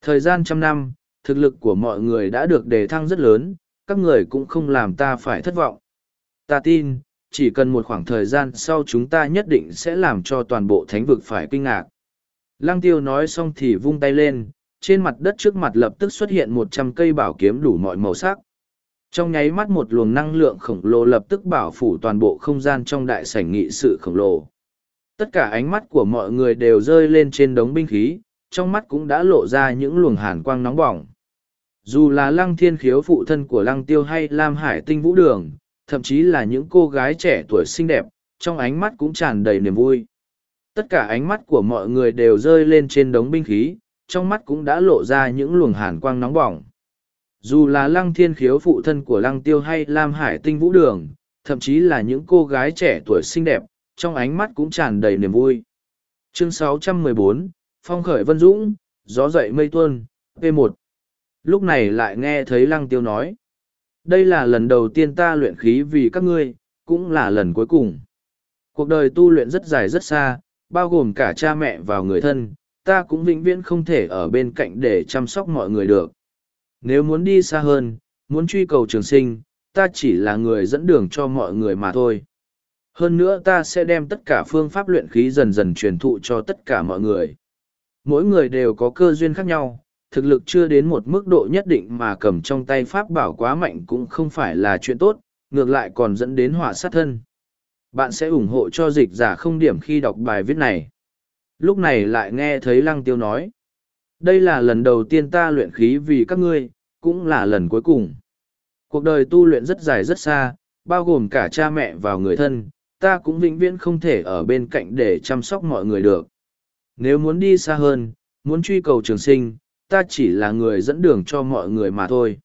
Thời gian trăm năm, thực lực của mọi người đã được đề thăng rất lớn, các người cũng không làm ta phải thất vọng. Ta tin, chỉ cần một khoảng thời gian sau chúng ta nhất định sẽ làm cho toàn bộ thánh vực phải kinh ngạc. Lăng tiêu nói xong thì vung tay lên, trên mặt đất trước mặt lập tức xuất hiện một trăm cây bảo kiếm đủ mọi màu sắc. Trong nháy mắt một luồng năng lượng khổng lồ lập tức bảo phủ toàn bộ không gian trong đại sảnh nghị sự khổng lồ. Tất cả ánh mắt của mọi người đều rơi lên trên đống binh khí, trong mắt cũng đã lộ ra những luồng hàn quang nóng bỏng. Dù là lăng thiên khiếu phụ thân của lăng tiêu hay Lam Hải tinh vũ đường, thậm chí là những cô gái trẻ tuổi xinh đẹp, trong ánh mắt cũng tràn đầy niềm vui. Tất cả ánh mắt của mọi người đều rơi lên trên đống binh khí, trong mắt cũng đã lộ ra những luồng hàn quang nóng bỏng. Dù là lăng thiên khiếu phụ thân của lăng tiêu hay Lam Hải tinh vũ đường, thậm chí là những cô gái trẻ tuổi xinh đẹp, trong ánh mắt cũng tràn đầy niềm vui. Chương 614, Phong khởi Vân Dũng, Gió dậy mây tuôn, P1. Lúc này lại nghe thấy lăng tiêu nói. Đây là lần đầu tiên ta luyện khí vì các ngươi, cũng là lần cuối cùng. Cuộc đời tu luyện rất dài rất xa, bao gồm cả cha mẹ và người thân, ta cũng vĩnh viễn không thể ở bên cạnh để chăm sóc mọi người được. Nếu muốn đi xa hơn, muốn truy cầu trường sinh, ta chỉ là người dẫn đường cho mọi người mà thôi. Hơn nữa ta sẽ đem tất cả phương pháp luyện khí dần dần truyền thụ cho tất cả mọi người. Mỗi người đều có cơ duyên khác nhau, thực lực chưa đến một mức độ nhất định mà cầm trong tay pháp bảo quá mạnh cũng không phải là chuyện tốt, ngược lại còn dẫn đến họa sát thân. Bạn sẽ ủng hộ cho dịch giả không điểm khi đọc bài viết này. Lúc này lại nghe thấy lăng tiêu nói. Đây là lần đầu tiên ta luyện khí vì các ngươi, cũng là lần cuối cùng. Cuộc đời tu luyện rất dài rất xa, bao gồm cả cha mẹ và người thân, ta cũng vĩnh viễn không thể ở bên cạnh để chăm sóc mọi người được. Nếu muốn đi xa hơn, muốn truy cầu trường sinh, ta chỉ là người dẫn đường cho mọi người mà thôi.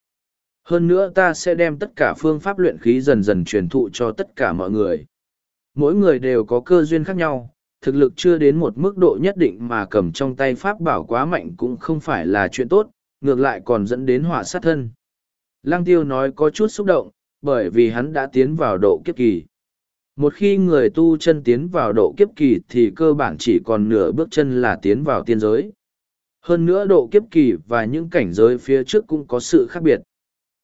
Hơn nữa ta sẽ đem tất cả phương pháp luyện khí dần dần truyền thụ cho tất cả mọi người. Mỗi người đều có cơ duyên khác nhau, thực lực chưa đến một mức độ nhất định mà cầm trong tay pháp bảo quá mạnh cũng không phải là chuyện tốt, ngược lại còn dẫn đến họa sát thân. Lăng tiêu nói có chút xúc động, bởi vì hắn đã tiến vào độ kiếp kỳ. Một khi người tu chân tiến vào độ kiếp kỳ thì cơ bản chỉ còn nửa bước chân là tiến vào tiên giới. Hơn nữa độ kiếp kỳ và những cảnh giới phía trước cũng có sự khác biệt.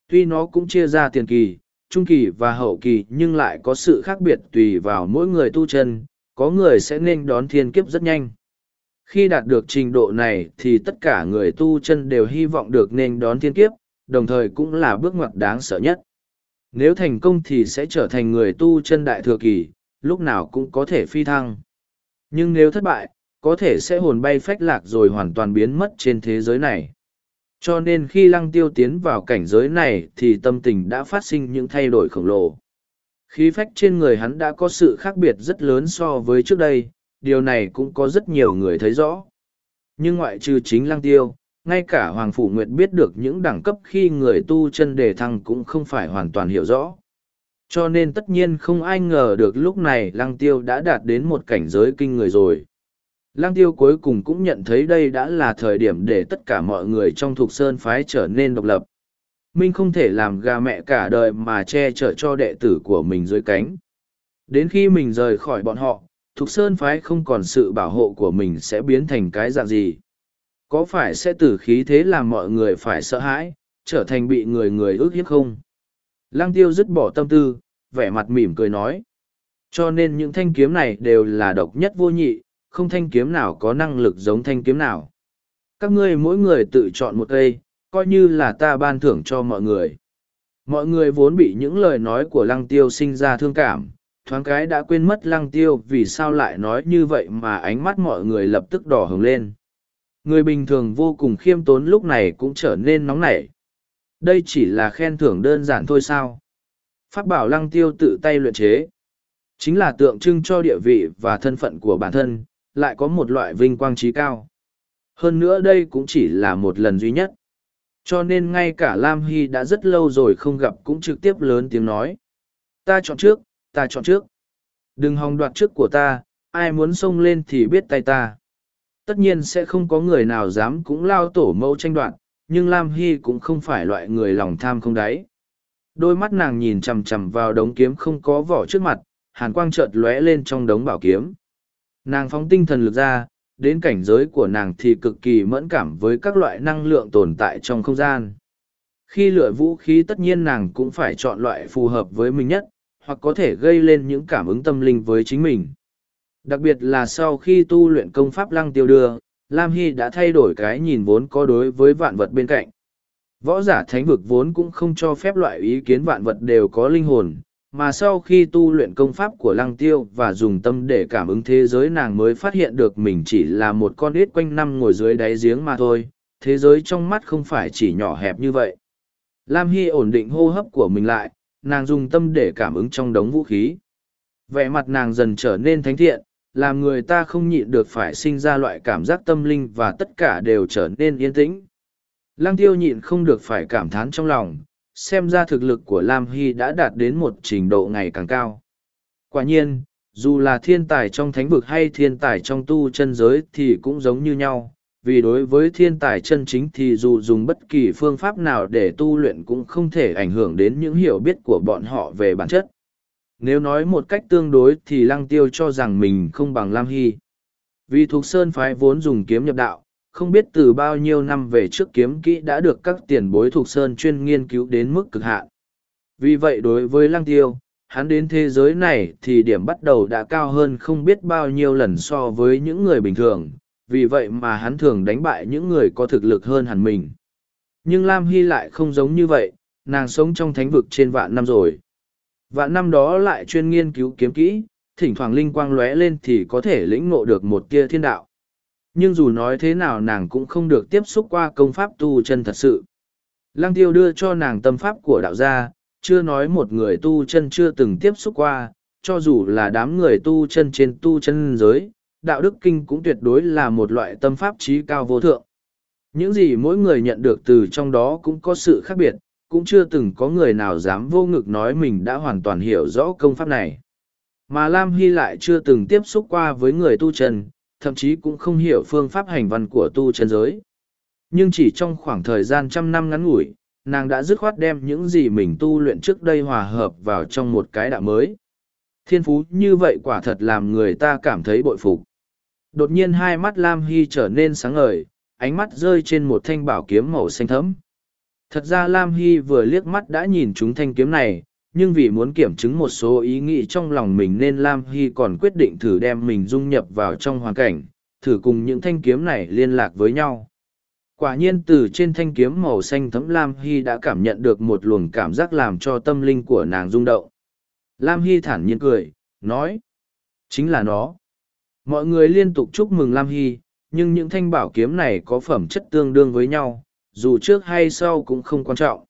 Tuy nó cũng chia ra tiền kỳ, trung kỳ và hậu kỳ nhưng lại có sự khác biệt tùy vào mỗi người tu chân, có người sẽ nên đón thiên kiếp rất nhanh. Khi đạt được trình độ này thì tất cả người tu chân đều hy vọng được nên đón thiên kiếp, đồng thời cũng là bước ngoặt đáng sợ nhất. Nếu thành công thì sẽ trở thành người tu chân đại thừa kỳ, lúc nào cũng có thể phi thăng. Nhưng nếu thất bại, có thể sẽ hồn bay phách lạc rồi hoàn toàn biến mất trên thế giới này. Cho nên khi lăng tiêu tiến vào cảnh giới này thì tâm tình đã phát sinh những thay đổi khổng lồ. Khí phách trên người hắn đã có sự khác biệt rất lớn so với trước đây, điều này cũng có rất nhiều người thấy rõ. Nhưng ngoại trừ chính lăng tiêu, ngay cả Hoàng Phủ Nguyệt biết được những đẳng cấp khi người tu chân đề thăng cũng không phải hoàn toàn hiểu rõ. Cho nên tất nhiên không ai ngờ được lúc này lăng tiêu đã đạt đến một cảnh giới kinh người rồi. Lăng tiêu cuối cùng cũng nhận thấy đây đã là thời điểm để tất cả mọi người trong thuộc sơn phái trở nên độc lập. Minh không thể làm gà mẹ cả đời mà che chở cho đệ tử của mình dưới cánh. Đến khi mình rời khỏi bọn họ, Thục Sơn phái không còn sự bảo hộ của mình sẽ biến thành cái dạng gì. Có phải sẽ tử khí thế làm mọi người phải sợ hãi, trở thành bị người người ước hiếp không? Lăng tiêu dứt bỏ tâm tư, vẻ mặt mỉm cười nói. Cho nên những thanh kiếm này đều là độc nhất vô nhị, không thanh kiếm nào có năng lực giống thanh kiếm nào. Các ngươi mỗi người tự chọn một cây, coi như là ta ban thưởng cho mọi người. Mọi người vốn bị những lời nói của lăng tiêu sinh ra thương cảm, thoáng cái đã quên mất lăng tiêu vì sao lại nói như vậy mà ánh mắt mọi người lập tức đỏ hứng lên. Người bình thường vô cùng khiêm tốn lúc này cũng trở nên nóng nảy. Đây chỉ là khen thưởng đơn giản thôi sao. Pháp bảo lăng tiêu tự tay luyện chế. Chính là tượng trưng cho địa vị và thân phận của bản thân, lại có một loại vinh quang trí cao. Hơn nữa đây cũng chỉ là một lần duy nhất. Cho nên ngay cả Lam Hy đã rất lâu rồi không gặp cũng trực tiếp lớn tiếng nói. Ta chọn trước, ta chọn trước. Đừng hòng đoạt trước của ta, ai muốn xông lên thì biết tay ta. Tất nhiên sẽ không có người nào dám cũng lao tổ mẫu tranh đoạt, nhưng Lam Hy cũng không phải loại người lòng tham không đáy. đôi mắt nàng nhìn chằm chằm vào đống kiếm không có vỏ trước mặt hàn quang chợt lóe lên trong đống bảo kiếm nàng phóng tinh thần lực ra, đến cảnh giới của nàng thì cực kỳ mẫn cảm với các loại năng lượng tồn tại trong không gian. Khi lựa vũ khí tất nhiên nàng cũng phải chọn loại phù hợp với mình nhất, hoặc có thể gây lên những cảm ứng tâm linh với chính mình. Đặc biệt là sau khi tu luyện công pháp lăng tiêu đưa, lam hy đã thay đổi cái nhìn vốn có đối với vạn vật bên cạnh. Võ giả thánh vực vốn cũng không cho phép loại ý kiến vạn vật đều có linh hồn mà sau khi tu luyện công pháp của lăng tiêu và dùng tâm để cảm ứng thế giới, nàng mới phát hiện được mình chỉ là một con ít quanh năm ngồi dưới đáy giếng mà thôi. Thế giới trong mắt không phải chỉ nhỏ hẹp như vậy. Lam hy ổn định hô hấp của mình lại, nàng dùng tâm để cảm ứng trong đống vũ khí. Vẻ mặt nàng dần trở nên thánh thiện, làm người ta không nhịn được phải sinh ra loại cảm giác tâm linh và tất cả đều trở nên yên tĩnh. Lăng tiêu nhịn không được phải cảm thán trong lòng xem ra thực lực của lam hy đã đạt đến một trình độ ngày càng cao. Quả nhiên, dù là thiên tài trong thánh vực hay thiên tài trong tu chân giới thì cũng giống như nhau. Vì đối với thiên tài chân chính thì dù dùng bất kỳ phương pháp nào để tu luyện cũng không thể ảnh hưởng đến những hiểu biết của bọn họ về bản chất. Nếu nói một cách tương đối thì lăng tiêu cho rằng mình không bằng lam hy. Vì thuộc sơn phái vốn dùng kiếm nhập đạo không biết từ bao nhiêu năm về trước kiếm kỹ đã được các tiền bối thuộc sơn chuyên nghiên cứu đến mức cực hạn. Vì vậy đối với lăng tiêu, hắn đến thế giới này thì điểm bắt đầu đã cao hơn không biết bao nhiêu lần so với những người bình thường, vì vậy mà hắn thường đánh bại những người có thực lực hơn hẳn mình. Nhưng lam hy lại không giống như vậy, nàng sống trong thánh vực trên vạn năm rồi. Vạn năm đó lại chuyên nghiên cứu kiếm kỹ, thỉnh thoảng linh quang lóe lên thì có thể lĩnh ngộ được một tia thiên đạo nhưng dù nói thế nào nàng cũng không được tiếp xúc qua công pháp tu chân thật sự. Lăng tiêu đưa cho nàng tâm pháp của đạo gia, chưa nói một người tu chân chưa từng tiếp xúc qua, cho dù là đám người tu chân trên tu chân giới, đạo đức kinh cũng tuyệt đối là một loại tâm pháp trí cao vô thượng. Những gì mỗi người nhận được từ trong đó cũng có sự khác biệt, cũng chưa từng có người nào dám vô ngực nói mình đã hoàn toàn hiểu rõ công pháp này. Mà lam hy lại chưa từng tiếp xúc qua với người tu chân thậm chí cũng không hiểu phương pháp hành văn của tu chân giới. Nhưng chỉ trong khoảng thời gian trăm năm ngắn ngủi, nàng đã dứt khoát đem những gì mình tu luyện trước đây hòa hợp vào trong một cái đạo mới. Thiên phú như vậy quả thật làm người ta cảm thấy bội phục. Đột nhiên hai mắt Lam Hy trở nên sáng ngời, ánh mắt rơi trên một thanh bảo kiếm màu xanh thẫm. Thật ra Lam Hy vừa liếc mắt đã nhìn chúng thanh kiếm này, nhưng vì muốn kiểm chứng một số ý nghĩ trong lòng mình nên Lam Hy còn quyết định thử đem mình dung nhập vào trong hoàn cảnh, thử cùng những thanh kiếm này liên lạc với nhau. Quả nhiên từ trên thanh kiếm màu xanh thấm Lam Hy đã cảm nhận được một luồng cảm giác làm cho tâm linh của nàng rung động. Lam Hy thản nhiên cười, nói, chính là nó. Mọi người liên tục chúc mừng Lam Hy, nhưng những thanh bảo kiếm này có phẩm chất tương đương với nhau, dù trước hay sau cũng không quan trọng.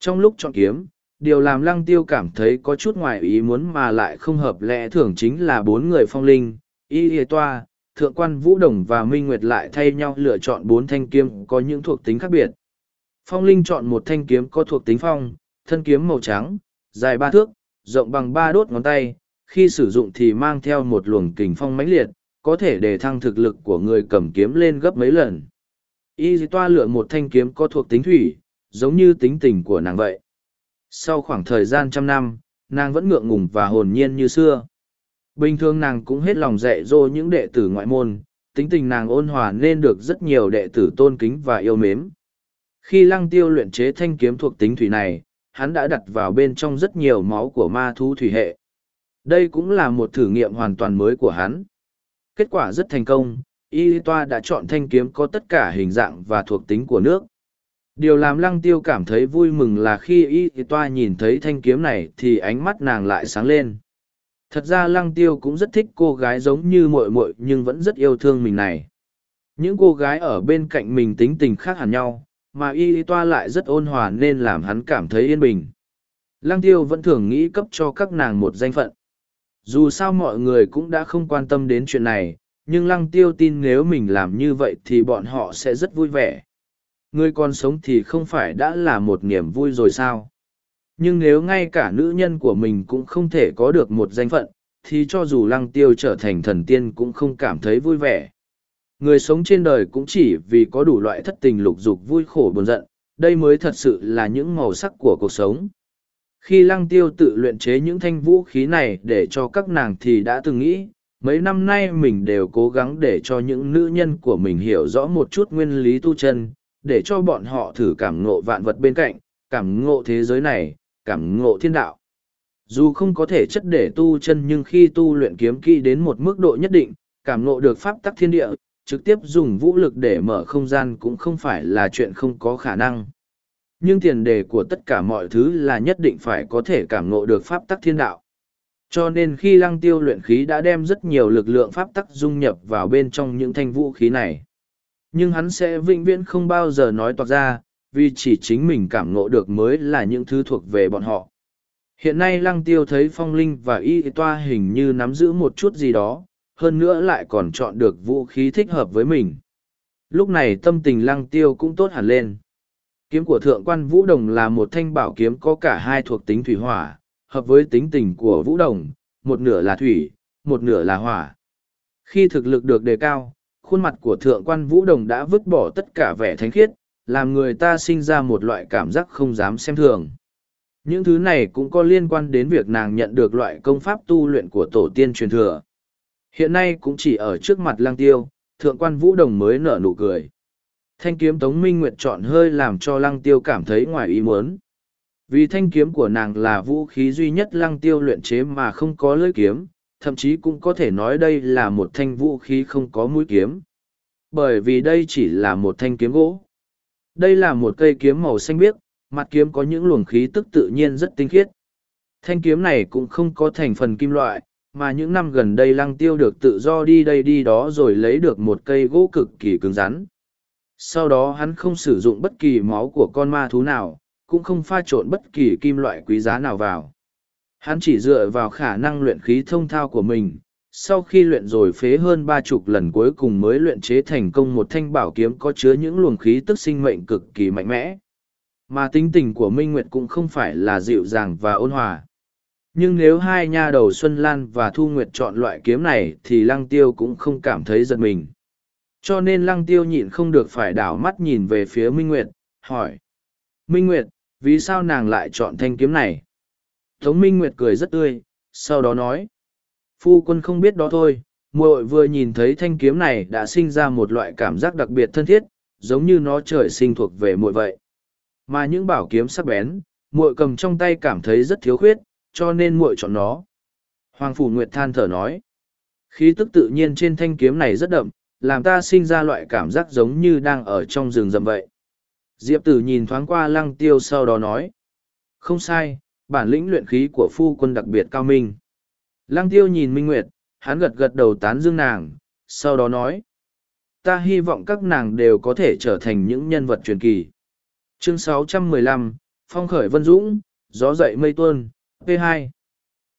Trong lúc chọn kiếm, điều làm lăng tiêu cảm thấy có chút ngoài ý muốn mà lại không hợp lẽ thường chính là bốn người phong linh, y y toa, thượng quan vũ đồng và minh nguyệt lại thay nhau lựa chọn bốn thanh kiếm có những thuộc tính khác biệt. Phong linh chọn một thanh kiếm có thuộc tính phong, thân kiếm màu trắng, dài ba thước, rộng bằng ba đốt ngón tay, khi sử dụng thì mang theo một luồng kình phong mãnh liệt, có thể để thăng thực lực của người cầm kiếm lên gấp mấy lần. Y toa lựa một thanh kiếm có thuộc tính thủy, giống như tính tình của nàng vậy sau khoảng thời gian trăm năm, nàng vẫn ngượng ngùng và hồn nhiên như xưa. Bình thường nàng cũng hết lòng dạy dỗ những đệ tử ngoại môn, tính tình nàng ôn hòa nên được rất nhiều đệ tử tôn kính và yêu mến. Khi lăng tiêu luyện chế thanh kiếm thuộc tính thủy này, hắn đã đặt vào bên trong rất nhiều máu của ma thú thủy hệ. Đây cũng là một thử nghiệm hoàn toàn mới của hắn. Kết quả rất thành công, y toa đã chọn thanh kiếm có tất cả hình dạng và thuộc tính của nước. Điều làm lăng tiêu cảm thấy vui mừng là khi y toa nhìn thấy thanh kiếm này thì ánh mắt nàng lại sáng lên. Thật ra lăng tiêu cũng rất thích cô gái giống như muội muội nhưng vẫn rất yêu thương mình này. Những cô gái ở bên cạnh mình tính tình khác hẳn nhau, mà y toa lại rất ôn hòa nên làm hắn cảm thấy yên bình. Lăng tiêu vẫn thường nghĩ cấp cho các nàng một danh phận. Dù sao mọi người cũng đã không quan tâm đến chuyện này, nhưng lăng tiêu tin nếu mình làm như vậy thì bọn họ sẽ rất vui vẻ Ngươi còn sống thì không phải đã là một niềm vui rồi sao? Nhưng nếu ngay cả nữ nhân của mình cũng không thể có được một danh phận, thì cho dù lăng tiêu trở thành thần tiên cũng không cảm thấy vui vẻ. Người sống trên đời cũng chỉ vì có đủ loại thất tình lục dục vui khổ buồn giận, đây mới thật sự là những màu sắc của cuộc sống. Khi lăng tiêu tự luyện chế những thanh vũ khí này để cho các nàng thì đã từng nghĩ, mấy năm nay mình đều cố gắng để cho những nữ nhân của mình hiểu rõ một chút nguyên lý tu chân, để cho bọn họ thử cảm ngộ vạn vật bên cạnh, cảm ngộ thế giới này, cảm ngộ thiên đạo. Dù không có thể chất để tu chân nhưng khi tu luyện kiếm kỹ đến một mức độ nhất định, cảm ngộ được pháp tắc thiên địa, trực tiếp dùng vũ lực để mở không gian cũng không phải là chuyện không có khả năng. Nhưng tiền đề của tất cả mọi thứ là nhất định phải có thể cảm ngộ được pháp tắc thiên đạo. Cho nên khi lăng tiêu luyện khí đã đem rất nhiều lực lượng pháp tắc dung nhập vào bên trong những thanh vũ khí này. Nhưng hắn sẽ vĩnh viễn không bao giờ nói toạc ra, vì chỉ chính mình cảm ngộ được mới là những thứ thuộc về bọn họ. Hiện nay lăng tiêu thấy phong linh và y toa hình như nắm giữ một chút gì đó, hơn nữa lại còn chọn được vũ khí thích hợp với mình. Lúc này tâm tình lăng tiêu cũng tốt hẳn lên. Kiếm của thượng quan Vũ Đồng là một thanh bảo kiếm có cả hai thuộc tính thủy hỏa, hợp với tính tình của Vũ Đồng, một nửa là thủy, một nửa là hỏa. Khi thực lực được đề cao, khuôn mặt của thượng quan Vũ Đồng đã vứt bỏ tất cả vẻ thánh khiết, làm người ta sinh ra một loại cảm giác không dám xem thường. Những thứ này cũng có liên quan đến việc nàng nhận được loại công pháp tu luyện của tổ tiên truyền thừa. Hiện nay cũng chỉ ở trước mặt lang tiêu, thượng quan Vũ Đồng mới nở nụ cười. Thanh kiếm Tống Minh Nguyệt chọn hơi làm cho lăng tiêu cảm thấy ngoài ý muốn. Vì thanh kiếm của nàng là vũ khí duy nhất lăng tiêu luyện chế mà không có lưỡi kiếm, thậm chí cũng có thể nói đây là một thanh vũ khí không có mũi kiếm. Bởi vì đây chỉ là một thanh kiếm gỗ. Đây là một cây kiếm màu xanh biếc, mặt kiếm có những luồng khí tức tự nhiên rất tinh khiết. Thanh kiếm này cũng không có thành phần kim loại, mà những năm gần đây lăng tiêu được tự do đi đây đi đó rồi lấy được một cây gỗ cực kỳ cứng rắn. Sau đó hắn không sử dụng bất kỳ máu của con ma thú nào, cũng không pha trộn bất kỳ kim loại quý giá nào vào. Hắn chỉ dựa vào khả năng luyện khí thông thao của mình, sau khi luyện rồi phế hơn ba chục lần cuối cùng mới luyện chế thành công một thanh bảo kiếm có chứa những luồng khí tức sinh mệnh cực kỳ mạnh mẽ. Mà tính tình của Minh Nguyệt cũng không phải là dịu dàng và ôn hòa. Nhưng nếu hai nha đầu Xuân Lan và Thu Nguyệt chọn loại kiếm này thì Lăng Tiêu cũng không cảm thấy giật mình. Cho nên Lăng Tiêu nhịn không được phải đảo mắt nhìn về phía Minh Nguyệt, hỏi. Minh Nguyệt, vì sao nàng lại chọn thanh kiếm này? Tống Minh Nguyệt cười rất tươi, sau đó nói. Phu quân không biết đó thôi, muội vừa nhìn thấy thanh kiếm này đã sinh ra một loại cảm giác đặc biệt thân thiết, giống như nó trời sinh thuộc về muội vậy. Mà những bảo kiếm sắc bén, muội cầm trong tay cảm thấy rất thiếu khuyết, cho nên muội chọn nó. Hoàng Phủ Nguyệt than thở nói. Khí tức tự nhiên trên thanh kiếm này rất đậm, làm ta sinh ra loại cảm giác giống như đang ở trong rừng rậm vậy. Diệp tử nhìn thoáng qua lăng tiêu sau đó nói. Không sai, bản lĩnh luyện khí của phu quân đặc biệt cao minh. Lăng tiêu nhìn Minh Nguyệt, hắn gật gật đầu tán dương nàng, sau đó nói. Ta hy vọng các nàng đều có thể trở thành những nhân vật truyền kỳ. Chương 615, Phong khởi Vân Dũng, Gió dậy mây tuôn, P2.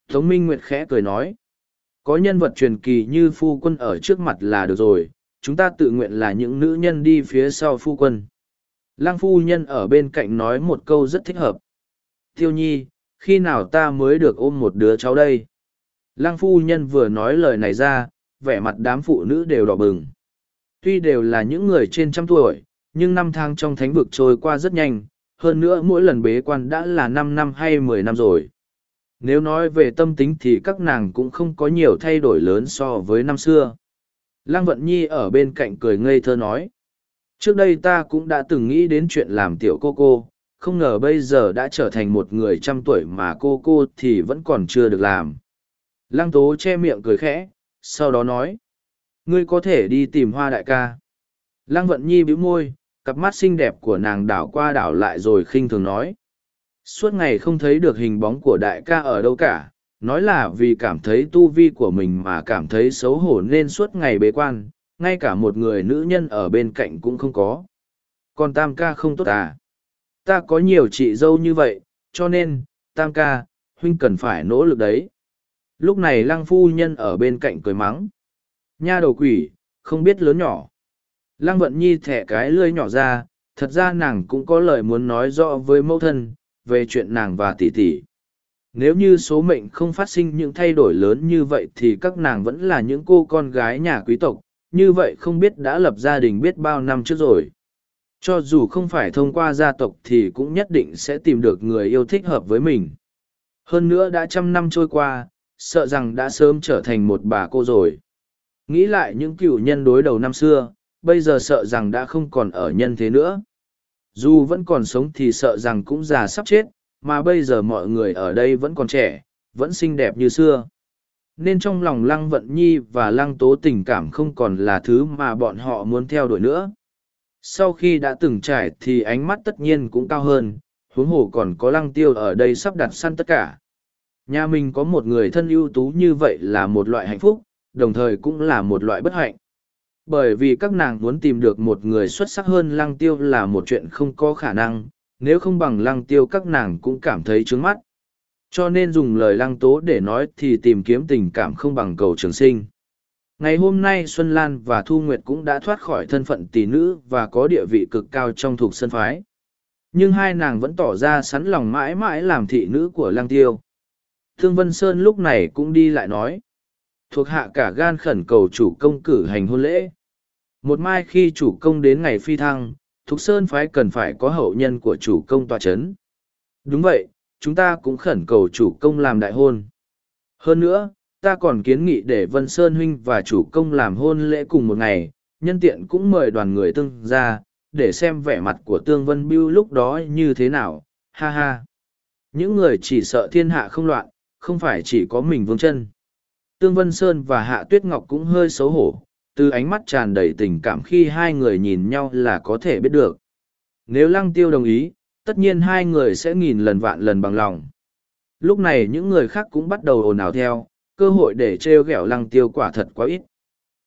Tống Minh Nguyệt khẽ cười nói. Có nhân vật truyền kỳ như phu quân ở trước mặt là được rồi, chúng ta tự nguyện là những nữ nhân đi phía sau phu quân. Lăng phu nhân ở bên cạnh nói một câu rất thích hợp. Tiêu nhi, khi nào ta mới được ôm một đứa cháu đây? Lăng phu nhân vừa nói lời này ra, vẻ mặt đám phụ nữ đều đỏ bừng. Tuy đều là những người trên trăm tuổi, nhưng năm tháng trong thánh vực trôi qua rất nhanh, hơn nữa mỗi lần bế quan đã là năm năm hay mười năm rồi. Nếu nói về tâm tính thì các nàng cũng không có nhiều thay đổi lớn so với năm xưa. Lăng Vận Nhi ở bên cạnh cười ngây thơ nói. Trước đây ta cũng đã từng nghĩ đến chuyện làm tiểu cô cô, không ngờ bây giờ đã trở thành một người trăm tuổi mà cô cô thì vẫn còn chưa được làm. Lăng Tố che miệng cười khẽ, sau đó nói. Ngươi có thể đi tìm hoa đại ca. Lăng Vận Nhi bĩu môi, cặp mắt xinh đẹp của nàng đảo qua đảo lại rồi khinh thường nói suốt ngày không thấy được hình bóng của đại ca ở đâu cả nói là vì cảm thấy tu vi của mình mà cảm thấy xấu hổ nên suốt ngày bế quan ngay cả một người nữ nhân ở bên cạnh cũng không có còn tam ca không tốt à ta có nhiều chị dâu như vậy cho nên tam ca huynh cần phải nỗ lực đấy lúc này lăng phu nhân ở bên cạnh cười mắng nha đầu quỷ không biết lớn nhỏ lăng vận nhi thẻ cái lươi nhỏ ra thật ra nàng cũng có lời muốn nói rõ với mẫu thân về chuyện nàng và tỷ tỷ. Nếu như số mệnh không phát sinh những thay đổi lớn như vậy thì các nàng vẫn là những cô con gái nhà quý tộc, như vậy không biết đã lập gia đình biết bao năm trước rồi. Cho dù không phải thông qua gia tộc thì cũng nhất định sẽ tìm được người yêu thích hợp với mình. Hơn nữa đã trăm năm trôi qua, sợ rằng đã sớm trở thành một bà cô rồi. Nghĩ lại những cựu nhân đối đầu năm xưa, bây giờ sợ rằng đã không còn ở nhân thế nữa. Dù vẫn còn sống thì sợ rằng cũng già sắp chết, mà bây giờ mọi người ở đây vẫn còn trẻ, vẫn xinh đẹp như xưa. Nên trong lòng Lăng Vận Nhi và Lăng Tố tình cảm không còn là thứ mà bọn họ muốn theo đuổi nữa. Sau khi đã từng trải thì ánh mắt tất nhiên cũng cao hơn, huống hồ còn có Lăng Tiêu ở đây sắp đặt săn tất cả. Nhà mình có một người thân ưu tú như vậy là một loại hạnh phúc, đồng thời cũng là một loại bất hạnh. Bởi vì các nàng muốn tìm được một người xuất sắc hơn Lăng Tiêu là một chuyện không có khả năng, nếu không bằng Lăng Tiêu các nàng cũng cảm thấy trướng mắt. Cho nên dùng lời lăng tố để nói thì tìm kiếm tình cảm không bằng cầu trường sinh. Ngày hôm nay Xuân Lan và Thu Nguyệt cũng đã thoát khỏi thân phận tỷ nữ và có địa vị cực cao trong thuộc sân phái. Nhưng hai nàng vẫn tỏ ra sẵn lòng mãi mãi làm thị nữ của Lăng Tiêu. Thương Vân Sơn lúc này cũng đi lại nói. Thuộc hạ cả gan khẩn cầu chủ công cử hành hôn lễ. Một mai khi chủ công đến ngày phi thăng, Thục Sơn phái cần phải có hậu nhân của chủ công tòa chấn. Đúng vậy, chúng ta cũng khẩn cầu chủ công làm đại hôn. Hơn nữa, ta còn kiến nghị để Vân Sơn Huynh và chủ công làm hôn lễ cùng một ngày, nhân tiện cũng mời đoàn người tương ra, để xem vẻ mặt của Tương Vân Biêu lúc đó như thế nào, ha ha. Những người chỉ sợ thiên hạ không loạn, không phải chỉ có mình vương chân. Tương Vân Sơn và Hạ Tuyết Ngọc cũng hơi xấu hổ, từ ánh mắt tràn đầy tình cảm khi hai người nhìn nhau là có thể biết được. Nếu Lăng Tiêu đồng ý, tất nhiên hai người sẽ nghìn lần vạn lần bằng lòng. Lúc này những người khác cũng bắt đầu ồn ào theo, cơ hội để trêu ghẹo lăng tiêu quả thật quá ít.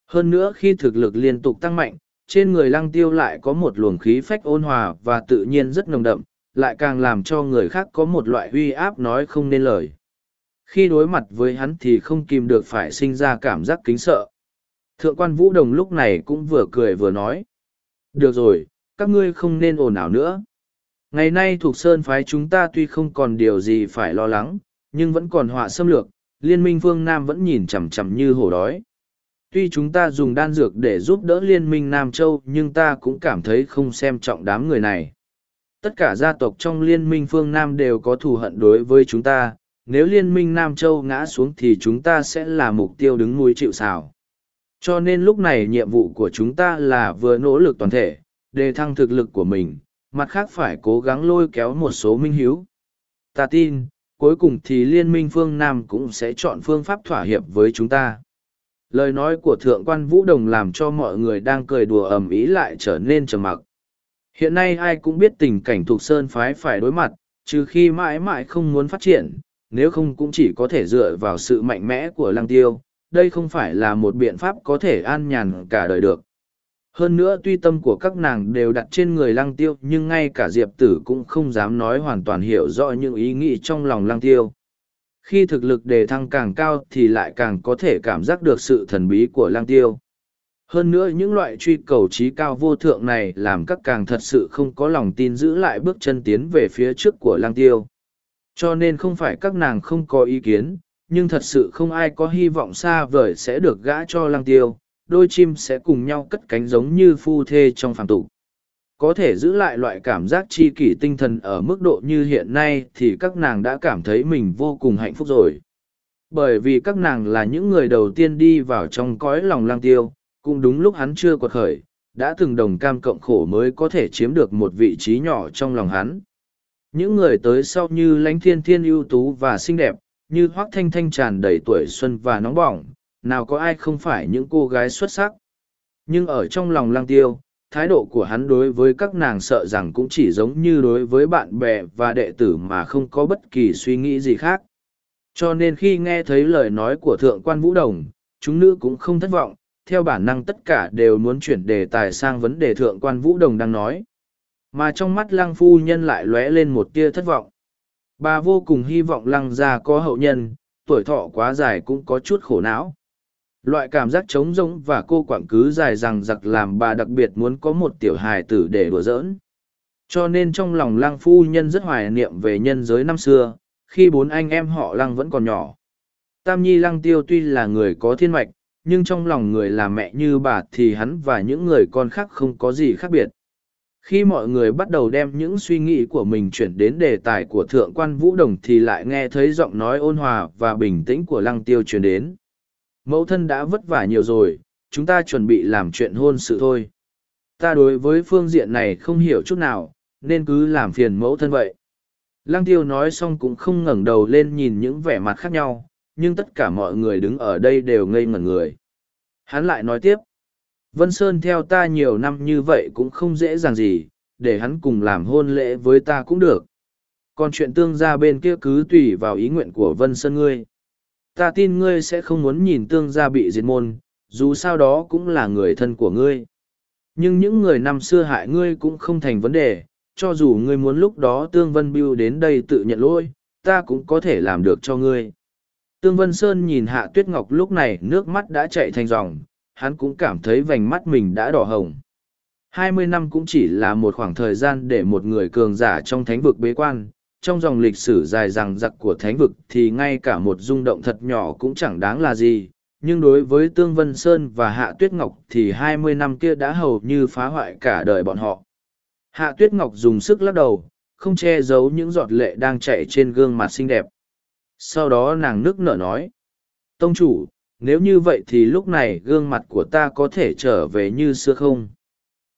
Hơn nữa khi thực lực liên tục tăng mạnh, trên người lăng tiêu lại có một luồng khí phách ôn hòa và tự nhiên rất nồng đậm, lại càng làm cho người khác có một loại uy áp nói không nên lời. Khi đối mặt với hắn thì không kìm được phải sinh ra cảm giác kính sợ. Thượng quan Vũ Đồng lúc này cũng vừa cười vừa nói. Được rồi, các ngươi không nên ồn ào nữa. Ngày nay thuộc sơn phái chúng ta tuy không còn điều gì phải lo lắng, nhưng vẫn còn họa xâm lược, liên minh phương Nam vẫn nhìn chằm chằm như hổ đói. Tuy chúng ta dùng đan dược để giúp đỡ liên minh Nam Châu nhưng ta cũng cảm thấy không xem trọng đám người này. Tất cả gia tộc trong liên minh phương Nam đều có thù hận đối với chúng ta, nếu liên minh Nam Châu ngã xuống thì chúng ta sẽ là mục tiêu đứng núi chịu xào. Cho nên lúc này nhiệm vụ của chúng ta là vừa nỗ lực toàn thể, đề thăng thực lực của mình, mặt khác phải cố gắng lôi kéo một số minh hiếu. Ta tin, cuối cùng thì Liên minh phương Nam cũng sẽ chọn phương pháp thỏa hiệp với chúng ta. Lời nói của Thượng quan Vũ Đồng làm cho mọi người đang cười đùa ầm ý lại trở nên trầm mặc. Hiện nay ai cũng biết tình cảnh thuộc sơn phái phải đối mặt, trừ khi mãi mãi không muốn phát triển, nếu không cũng chỉ có thể dựa vào sự mạnh mẽ của lăng tiêu. Đây không phải là một biện pháp có thể an nhàn cả đời được. Hơn nữa tuy tâm của các nàng đều đặt trên người lăng tiêu nhưng ngay cả Diệp Tử cũng không dám nói hoàn toàn hiểu rõ những ý nghĩ trong lòng lăng tiêu. Khi thực lực đề thăng càng cao thì lại càng có thể cảm giác được sự thần bí của lăng tiêu. Hơn nữa những loại truy cầu trí cao vô thượng này làm các càng thật sự không có lòng tin giữ lại bước chân tiến về phía trước của lăng tiêu. Cho nên không phải các nàng không có ý kiến, nhưng thật sự không ai có hy vọng xa vời sẽ được gã cho lăng tiêu, đôi chim sẽ cùng nhau cất cánh giống như phu thê trong phàm tục. Có thể giữ lại loại cảm giác chi kỷ tinh thần ở mức độ như hiện nay thì các nàng đã cảm thấy mình vô cùng hạnh phúc rồi. Bởi vì các nàng là những người đầu tiên đi vào trong cõi lòng lang tiêu, cũng đúng lúc hắn chưa quật khởi, đã từng đồng cam cộng khổ mới có thể chiếm được một vị trí nhỏ trong lòng hắn. Những người tới sau như lãnh thiên thiên ưu tú và xinh đẹp, như hoác thanh thanh tràn đầy tuổi xuân và nóng bỏng nào có ai không phải những cô gái xuất sắc. Nhưng ở trong lòng lang tiêu, thái độ của hắn đối với các nàng sợ rằng cũng chỉ giống như đối với bạn bè và đệ tử mà không có bất kỳ suy nghĩ gì khác. Cho nên khi nghe thấy lời nói của Thượng quan Vũ Đồng, chúng nữ cũng không thất vọng, theo bản năng tất cả đều muốn chuyển đề tài sang vấn đề Thượng quan Vũ Đồng đang nói. Mà trong mắt lăng phu nhân lại lóe lên một tia thất vọng. Bà vô cùng hy vọng lăng gia có hậu nhân, tuổi thọ quá dài cũng có chút khổ não. Loại cảm giác trống rỗng và cô quảng cứ dài rằng giặc làm bà đặc biệt muốn có một tiểu hài tử để đùa giỡn. Cho nên trong lòng lăng phu nhân rất hoài niệm về nhân giới năm xưa, khi bốn anh em họ lăng vẫn còn nhỏ. Tam Nhi lăng tiêu tuy là người có thiên mạch, nhưng trong lòng người là mẹ như bà thì hắn và những người con khác không có gì khác biệt. khi mọi người bắt đầu đem những suy nghĩ của mình chuyển đến đề tài của thượng quan vũ đồng thì lại nghe thấy giọng nói ôn hòa và bình tĩnh của lăng tiêu truyền đến mẫu thân đã vất vả nhiều rồi, chúng ta chuẩn bị làm chuyện hôn sự thôi. Ta đối với phương diện này không hiểu chút nào, nên cứ làm phiền mẫu thân vậy. Lăng tiêu nói xong cũng không ngẩng đầu lên nhìn những vẻ mặt khác nhau, nhưng tất cả mọi người đứng ở đây đều ngây ngẩn người. Hắn lại nói tiếp, vân sơn theo ta nhiều năm như vậy cũng không dễ dàng gì, để hắn cùng làm hôn lễ với ta cũng được. Còn chuyện tương gia bên kia cứ tùy vào ý nguyện của vân sơn ngươi ta tin ngươi sẽ không muốn nhìn tương gia bị diệt môn, dù sao đó cũng là người thân của ngươi. Nhưng những người năm xưa hại ngươi cũng không thành vấn đề, cho dù ngươi muốn lúc đó tương vân biêu đến đây tự nhận lỗi, ta cũng có thể làm được cho ngươi. Tương vân sơn nhìn hạ tuyết ngọc lúc này nước mắt đã chạy thành dòng, hắn cũng cảm thấy vành mắt mình đã đỏ hồng. Hai mươi năm cũng chỉ là một khoảng thời gian để một người cường giả trong thánh vực bế quan trong dòng lịch sử dài dằng dặc của thánh vực thì ngay cả một rung động thật nhỏ cũng chẳng đáng là gì nhưng đối với Tương Vân Sơn và Hạ Tuyết Ngọc thì hai mươi năm kia đã hầu như phá hoại cả đời bọn họ. Hạ Tuyết Ngọc dùng sức lắc đầu, không che giấu những giọt lệ đang chạy trên gương mặt xinh đẹp. Sau đó nàng nước nở nói, Tông chủ, nếu như vậy thì lúc này gương mặt của ta có thể trở về như xưa không?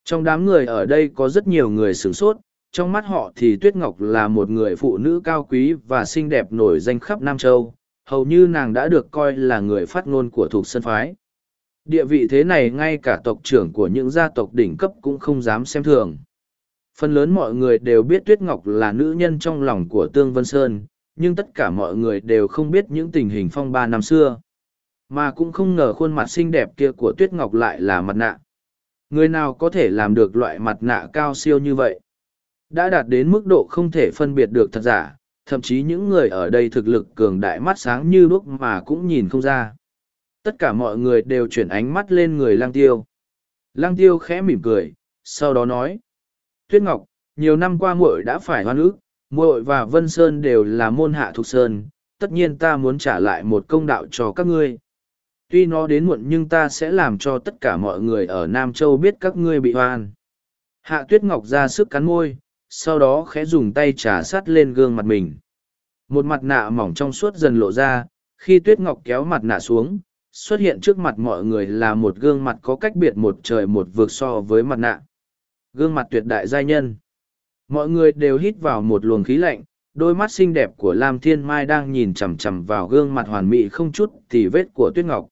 Trong đám người ở đây có rất nhiều người sửng sốt, trong mắt họ thì Tuyết Ngọc là một người phụ nữ cao quý và xinh đẹp nổi danh khắp Nam Châu, hầu như nàng đã được coi là người phát ngôn của thuộc sân phái. Địa vị thế này ngay cả tộc trưởng của những gia tộc đỉnh cấp cũng không dám xem thường. Phần lớn mọi người đều biết Tuyết Ngọc là nữ nhân trong lòng của Tương Vân Sơn, nhưng tất cả mọi người đều không biết những tình hình phong ba năm xưa. Mà cũng không ngờ khuôn mặt xinh đẹp kia của Tuyết Ngọc lại là mặt nạ. Người nào có thể làm được loại mặt nạ cao siêu như vậy? Đã đạt đến mức độ không thể phân biệt được thật giả, thậm chí những người ở đây thực lực cường đại mắt sáng như đuốc mà cũng nhìn không ra. Tất cả mọi người đều chuyển ánh mắt lên người lang tiêu. Lang tiêu khẽ mỉm cười, sau đó nói. Tuyết Ngọc, nhiều năm qua muội đã phải hoan ức, muội và Vân Sơn đều là môn hạ thuộc Sơn, tất nhiên ta muốn trả lại một công đạo cho các ngươi. Tuy nó đến muộn nhưng ta sẽ làm cho tất cả mọi người ở Nam Châu biết các ngươi bị hoan. Hạ Tuyết Ngọc ra sức cắn môi, sau đó khẽ dùng tay trà sát lên gương mặt mình. Một mặt nạ mỏng trong suốt dần lộ ra, khi tuyết ngọc kéo mặt nạ xuống, xuất hiện trước mặt mọi người là một gương mặt có cách biệt một trời một vực so với mặt nạ. Gương mặt tuyệt đại giai nhân. Mọi người đều hít vào một luồng khí lạnh, đôi mắt xinh đẹp của Lam Thiên Mai đang nhìn chằm chằm vào gương mặt hoàn mỹ không chút tì vết của Tuyết Ngọc.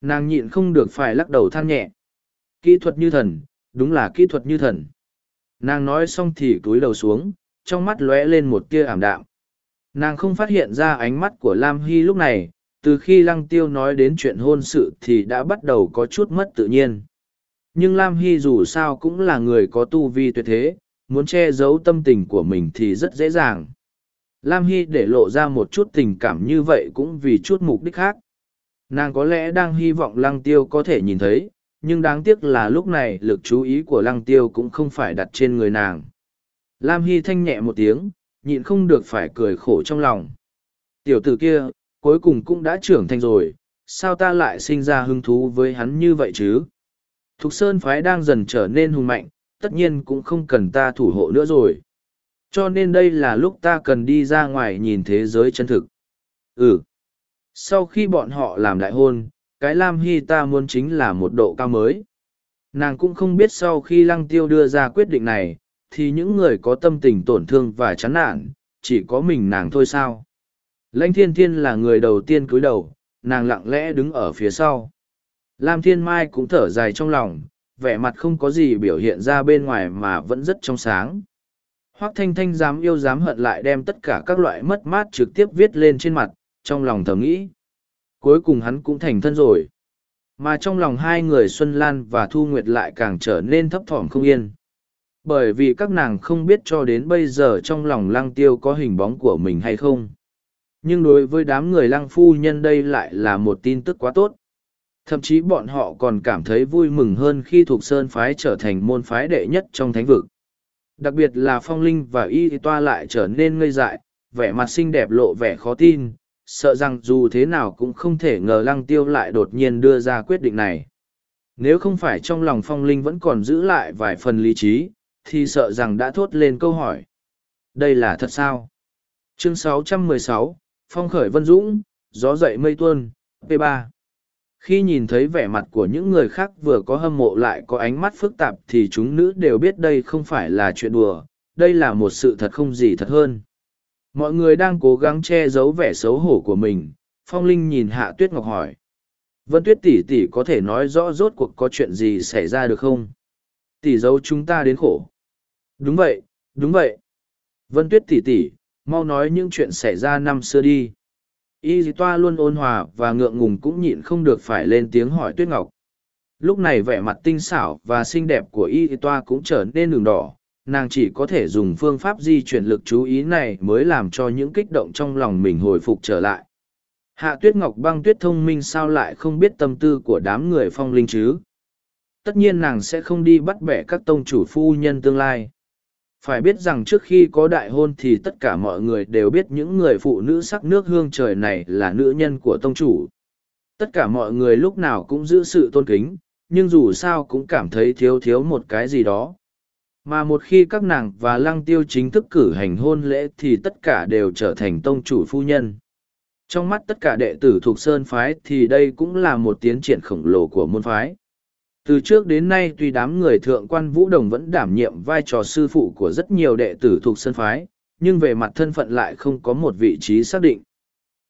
Nàng nhịn không được phải lắc đầu than nhẹ. Kỹ thuật như thần, đúng là kỹ thuật như thần. Nàng nói xong thì cúi đầu xuống, trong mắt lóe lên một tia ảm đạm. Nàng không phát hiện ra ánh mắt của Lam Hy lúc này, từ khi Lăng Tiêu nói đến chuyện hôn sự thì đã bắt đầu có chút mất tự nhiên. Nhưng Lam Hy dù sao cũng là người có tu vi tuyệt thế, muốn che giấu tâm tình của mình thì rất dễ dàng. Lam Hy để lộ ra một chút tình cảm như vậy cũng vì chút mục đích khác. Nàng có lẽ đang hy vọng Lăng Tiêu có thể nhìn thấy, nhưng đáng tiếc là lúc này lực chú ý của lăng tiêu cũng không phải đặt trên người nàng. Lam Hy thanh nhẹ một tiếng, nhịn không được phải cười khổ trong lòng. Tiểu tử kia, cuối cùng cũng đã trưởng thành rồi, sao ta lại sinh ra hứng thú với hắn như vậy chứ? Thục Sơn phái đang dần trở nên hùng mạnh, tất nhiên cũng không cần ta thủ hộ nữa rồi. Cho nên đây là lúc ta cần đi ra ngoài nhìn thế giới chân thực. Ừ. Sau khi bọn họ làm đại hôn, cái Lam Hy ta muốn chính là một độ cao mới. Nàng cũng không biết sau khi Lăng Tiêu đưa ra quyết định này, thì những người có tâm tình tổn thương và chán nản, chỉ có mình nàng thôi sao. Lãnh Thiên Thiên là người đầu tiên cúi đầu, nàng lặng lẽ đứng ở phía sau. Lam Thiên Mai cũng thở dài trong lòng, vẻ mặt không có gì biểu hiện ra bên ngoài mà vẫn rất trong sáng. Hoác Thanh Thanh dám yêu dám hận lại đem tất cả các loại mất mát trực tiếp viết lên trên mặt, trong lòng thầm nghĩ cuối cùng hắn cũng thành thân rồi. Mà trong lòng hai người Xuân Lan và Thu Nguyệt lại càng trở nên thấp thỏm không yên. Bởi vì các nàng không biết cho đến bây giờ trong lòng lăng tiêu có hình bóng của mình hay không. Nhưng đối với đám người lăng phu nhân đây lại là một tin tức quá tốt. Thậm chí bọn họ còn cảm thấy vui mừng hơn khi thuộc sơn phái trở thành môn phái đệ nhất trong thánh vực. Đặc biệt là phong linh và y toa lại trở nên ngây dại, vẻ mặt xinh đẹp lộ vẻ khó tin, sợ rằng dù thế nào cũng không thể ngờ lăng tiêu lại đột nhiên đưa ra quyết định này. Nếu không phải trong lòng phong linh vẫn còn giữ lại vài phần lý trí, thì sợ rằng đã thốt lên câu hỏi. Đây là thật sao? Chương 616, Phong khởi Vân Dũng, Gió dậy mây tuôn, P3. Khi nhìn thấy vẻ mặt của những người khác vừa có hâm mộ lại có ánh mắt phức tạp thì chúng nữ đều biết đây không phải là chuyện đùa, đây là một sự thật không gì thật hơn. Mọi người đang cố gắng che giấu vẻ xấu hổ của mình, Phong Linh nhìn Hạ Tuyết Ngọc hỏi. Vân Tuyết tỷ tỷ có thể nói rõ rốt cuộc có chuyện gì xảy ra được không? Tỷ giấu chúng ta đến khổ. Đúng vậy, đúng vậy. Vân Tuyết tỷ tỷ, mau nói những chuyện xảy ra năm xưa đi. Y dì toa luôn ôn hòa và ngượng ngùng cũng nhịn không được phải lên tiếng hỏi Tuyết Ngọc. Lúc này vẻ mặt tinh xảo và xinh đẹp của Y dì toa cũng trở nên đường đỏ. Nàng chỉ có thể dùng phương pháp di chuyển lực chú ý này mới làm cho những kích động trong lòng mình hồi phục trở lại. Hạ tuyết ngọc băng tuyết thông minh sao lại không biết tâm tư của đám người phong linh chứ? Tất nhiên nàng sẽ không đi bắt bẻ các tông chủ phu nhân tương lai. Phải biết rằng trước khi có đại hôn thì tất cả mọi người đều biết những người phụ nữ sắc nước hương trời này là nữ nhân của tông chủ. Tất cả mọi người lúc nào cũng giữ sự tôn kính, nhưng dù sao cũng cảm thấy thiếu thiếu một cái gì đó. Mà một khi các nàng và lăng tiêu chính thức cử hành hôn lễ thì tất cả đều trở thành tông chủ phu nhân. Trong mắt tất cả đệ tử thuộc Sơn Phái thì đây cũng là một tiến triển khổng lồ của môn phái. Từ trước đến nay tuy đám người thượng quan Vũ Đồng vẫn đảm nhiệm vai trò sư phụ của rất nhiều đệ tử thuộc Sơn Phái, nhưng về mặt thân phận lại không có một vị trí xác định.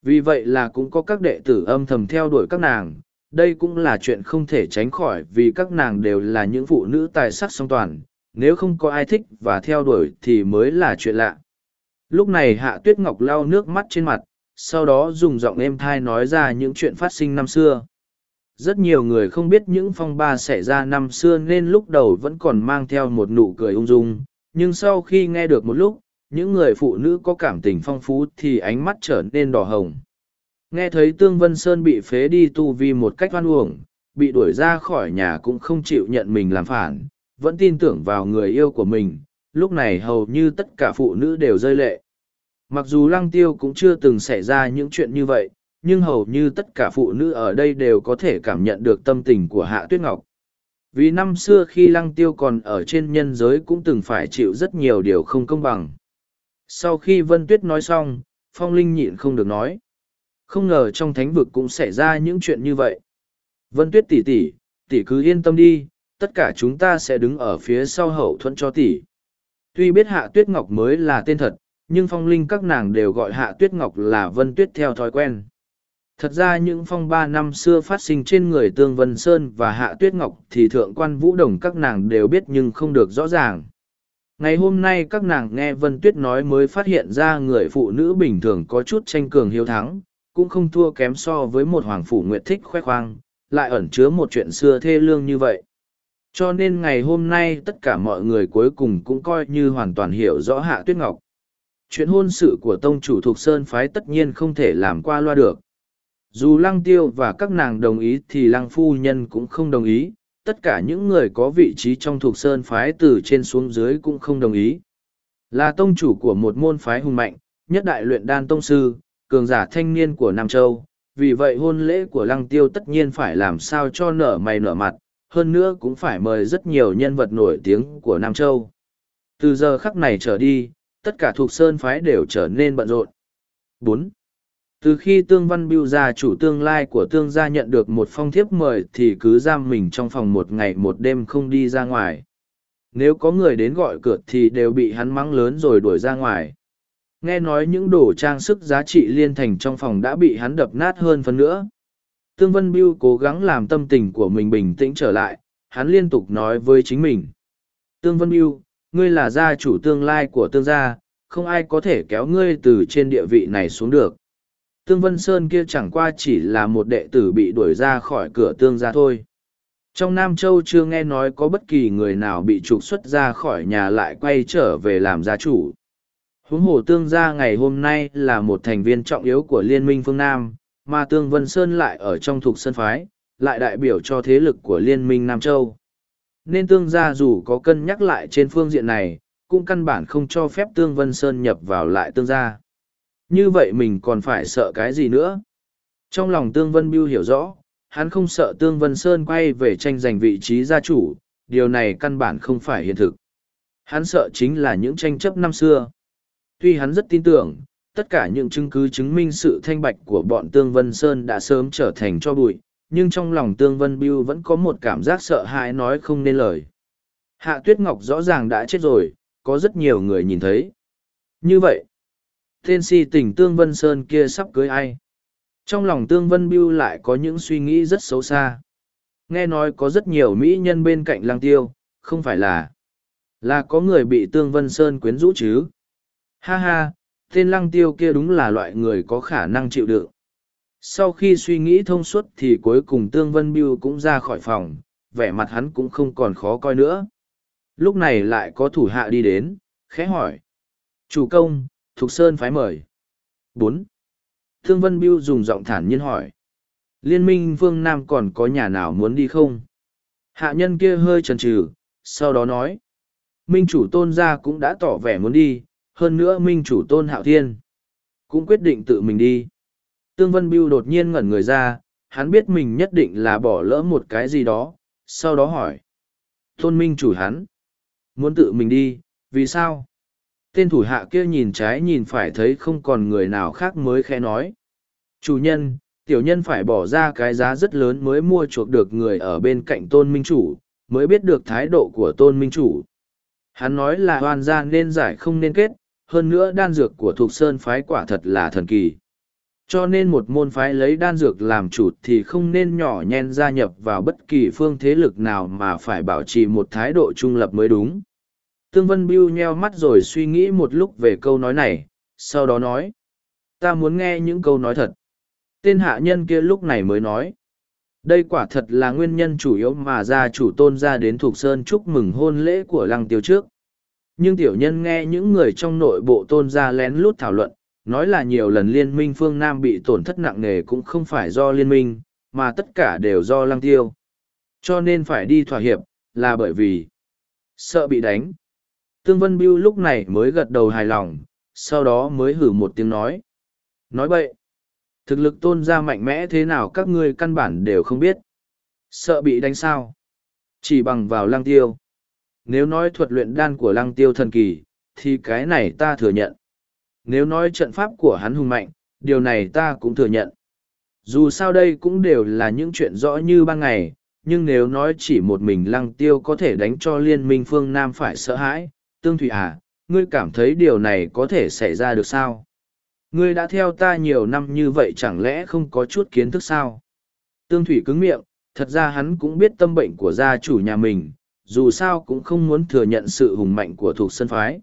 Vì vậy là cũng có các đệ tử âm thầm theo đuổi các nàng, đây cũng là chuyện không thể tránh khỏi vì các nàng đều là những phụ nữ tài sắc song toàn, nếu không có ai thích và theo đuổi thì mới là chuyện lạ. Lúc này Hạ Tuyết Ngọc lau nước mắt trên mặt, sau đó dùng giọng êm thai nói ra những chuyện phát sinh năm xưa rất nhiều người không biết những phong ba xảy ra năm xưa nên lúc đầu vẫn còn mang theo một nụ cười ung dung nhưng sau khi nghe được một lúc những người phụ nữ có cảm tình phong phú thì ánh mắt trở nên đỏ hồng nghe thấy tương vân sơn bị phế đi tu vi một cách oan uổng bị đuổi ra khỏi nhà cũng không chịu nhận mình làm phản vẫn tin tưởng vào người yêu của mình lúc này hầu như tất cả phụ nữ đều rơi lệ Mặc dù lăng tiêu cũng chưa từng xảy ra những chuyện như vậy, nhưng hầu như tất cả phụ nữ ở đây đều có thể cảm nhận được tâm tình của Hạ Tuyết Ngọc. Vì năm xưa khi lăng tiêu còn ở trên nhân giới cũng từng phải chịu rất nhiều điều không công bằng. Sau khi Vân Tuyết nói xong, Phong Linh nhịn không được nói. Không ngờ trong thánh vực cũng xảy ra những chuyện như vậy. Vân Tuyết tỷ tỷ, tỷ cứ yên tâm đi, tất cả chúng ta sẽ đứng ở phía sau hậu thuẫn cho tỷ. Tuy biết Hạ Tuyết Ngọc mới là tên thật, nhưng phong linh các nàng đều gọi hạ tuyết ngọc là vân tuyết theo thói quen. Thật ra những phong ba năm xưa phát sinh trên người tương vân sơn và hạ tuyết ngọc thì thượng quan vũ đồng các nàng đều biết nhưng không được rõ ràng. Ngày hôm nay các nàng nghe vân tuyết nói mới phát hiện ra người phụ nữ bình thường có chút tranh cường hiếu thắng cũng không thua kém so với một hoàng phủ nguyệt thích khoe khoang lại ẩn chứa một chuyện xưa thê lương như vậy cho nên ngày hôm nay tất cả mọi người cuối cùng cũng coi như hoàn toàn hiểu rõ hạ tuyết ngọc. Chuyện hôn sự của tông chủ thuộc sơn phái tất nhiên không thể làm qua loa được. Dù lăng tiêu và các nàng đồng ý thì lăng phu nhân cũng không đồng ý, tất cả những người có vị trí trong thuộc sơn phái từ trên xuống dưới cũng không đồng ý. Là tông chủ của một môn phái hùng mạnh, nhất đại luyện đan tông sư, cường giả thanh niên của nam châu, vì vậy hôn lễ của lăng tiêu tất nhiên phải làm sao cho nở mày nở mặt hơn nữa cũng phải mời rất nhiều nhân vật nổi tiếng của nam châu từ giờ khắc này trở đi, tất cả thuộc sơn phái đều trở nên bận rộn. bốn, Từ khi Tương Văn Biêu gia chủ tương lai của Tương gia nhận được một phong thiếp mời thì cứ giam mình trong phòng một ngày một đêm không đi ra ngoài. Nếu có người đến gọi cửa thì đều bị hắn mắng lớn rồi đuổi ra ngoài. Nghe nói những đồ trang sức giá trị liên thành trong phòng đã bị hắn đập nát hơn phần nữa. Tương Vân Biêu cố gắng làm tâm tình của mình bình tĩnh trở lại, hắn liên tục nói với chính mình. Tương Vân Biêu, ngươi là gia chủ tương lai của tương gia, không ai có thể kéo ngươi từ trên địa vị này xuống được. Tương Vân Sơn kia chẳng qua chỉ là một đệ tử bị đuổi ra khỏi cửa tương gia thôi. Trong Nam Châu chưa nghe nói có bất kỳ người nào bị trục xuất ra khỏi nhà lại quay trở về làm gia chủ. Huống hồ tương gia ngày hôm nay là một thành viên trọng yếu của Liên minh phương Nam, mà Tương Vân Sơn lại ở trong thuộc sân phái, lại đại biểu cho thế lực của Liên minh Nam Châu nên tương gia dù có cân nhắc lại trên phương diện này, cũng căn bản không cho phép tương vân sơn nhập vào lại tương gia. Như vậy mình còn phải sợ cái gì nữa? Trong lòng tương vân biêu hiểu rõ, hắn không sợ tương vân sơn quay về tranh giành vị trí gia chủ, điều này căn bản không phải hiện thực. Hắn sợ chính là những tranh chấp năm xưa. Tuy hắn rất tin tưởng, tất cả những chứng cứ chứng minh sự thanh bạch của bọn Tương Vân Sơn đã sớm trở thành cho bụi, nhưng trong lòng Tương Vân Biêu vẫn có một cảm giác sợ hãi nói không nên lời. Hạ Tuyết Ngọc rõ ràng đã chết rồi, có rất nhiều người nhìn thấy. Như vậy, tên si tình Tương Vân Sơn kia sắp cưới ai? Trong lòng Tương Vân Biêu lại có những suy nghĩ rất xấu xa. Nghe nói có rất nhiều mỹ nhân bên cạnh lang tiêu, không phải là là có người bị Tương Vân Sơn quyến rũ chứ. Ha ha, tên lăng tiêu kia đúng là loại người có khả năng chịu đựng. Sau khi suy nghĩ thông suốt thì cuối cùng Tương Vân Biêu cũng ra khỏi phòng, vẻ mặt hắn cũng không còn khó coi nữa. Lúc này lại có thủ hạ đi đến, khẽ hỏi. Chủ công, Thục Sơn phái mời. bốn Thương Vân Biêu dùng giọng thản nhiên hỏi. Liên minh phương Nam còn có nhà nào muốn đi không? Hạ nhân kia hơi chần chừ, sau đó nói. Minh chủ tôn gia cũng đã tỏ vẻ muốn đi, hơn nữa minh chủ tôn hạo thiên. Cũng quyết định tự mình đi. Tương Vân Biêu đột nhiên ngẩn người ra, hắn biết mình nhất định là bỏ lỡ một cái gì đó, sau đó hỏi. Tôn minh chủ hắn. Muốn tự mình đi, vì sao? Tên thủ hạ kia nhìn trái nhìn phải thấy không còn người nào khác mới khẽ nói. Chủ nhân, tiểu nhân phải bỏ ra cái giá rất lớn mới mua chuộc được người ở bên cạnh tôn minh chủ, mới biết được thái độ của tôn minh chủ. Hắn nói là hoàn gia nên giải không nên kết, hơn nữa đan dược của Thục Sơn phái quả thật là thần kỳ. Cho nên một môn phái lấy đan dược làm chủ thì không nên nhỏ nhen gia nhập vào bất kỳ phương thế lực nào mà phải bảo trì một thái độ trung lập mới đúng. Tương Vân Biêu nheo mắt rồi suy nghĩ một lúc về câu nói này, sau đó nói. Ta muốn nghe những câu nói thật. Tên hạ nhân kia lúc này mới nói. Đây quả thật là nguyên nhân chủ yếu mà gia chủ tôn ra đến Thục Sơn chúc mừng hôn lễ của lăng tiêu trước. Nhưng tiểu nhân nghe những người trong nội bộ tôn gia lén lút thảo luận, nói là nhiều lần liên minh phương Nam bị tổn thất nặng nề cũng không phải do liên minh, mà tất cả đều do lăng tiêu. Cho nên phải đi thỏa hiệp, là bởi vì sợ bị đánh. Tương Vân Biêu lúc này mới gật đầu hài lòng, sau đó mới hử một tiếng nói. Nói bậy, thực lực tôn gia mạnh mẽ thế nào các ngươi căn bản đều không biết. Sợ bị đánh sao? Chỉ bằng vào lăng tiêu nếu nói thuật luyện đan của lăng tiêu thần kỳ, thì cái này ta thừa nhận. Nếu nói trận pháp của hắn hùng mạnh, điều này ta cũng thừa nhận. Dù sao đây cũng đều là những chuyện rõ như ban ngày, nhưng nếu nói chỉ một mình lăng tiêu có thể đánh cho liên minh phương Nam phải sợ hãi, tương thủy à, ngươi cảm thấy điều này có thể xảy ra được sao? Ngươi đã theo ta nhiều năm như vậy chẳng lẽ không có chút kiến thức sao? Tương thủy cứng miệng, thật ra hắn cũng biết tâm bệnh của gia chủ nhà mình, dù sao cũng không muốn thừa nhận sự hùng mạnh của thuộc sơn phái.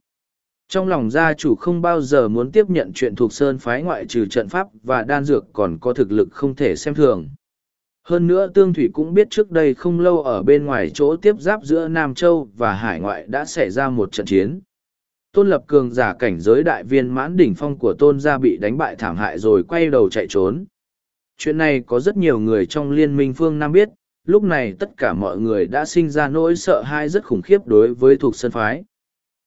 Trong lòng gia chủ không bao giờ muốn tiếp nhận chuyện thuộc sơn phái ngoại trừ trận pháp và đan dược còn có thực lực không thể xem thường. Hơn nữa Tương Thủy cũng biết trước đây không lâu ở bên ngoài chỗ tiếp giáp giữa Nam Châu và Hải ngoại đã xảy ra một trận chiến. Tôn Lập Cường giả cảnh giới đại viên mãn đỉnh phong của Tôn gia bị đánh bại thảm hại rồi quay đầu chạy trốn. Chuyện này có rất nhiều người trong liên minh phương Nam biết, lúc này tất cả mọi người đã sinh ra nỗi sợ hãi rất khủng khiếp đối với thuộc sân phái.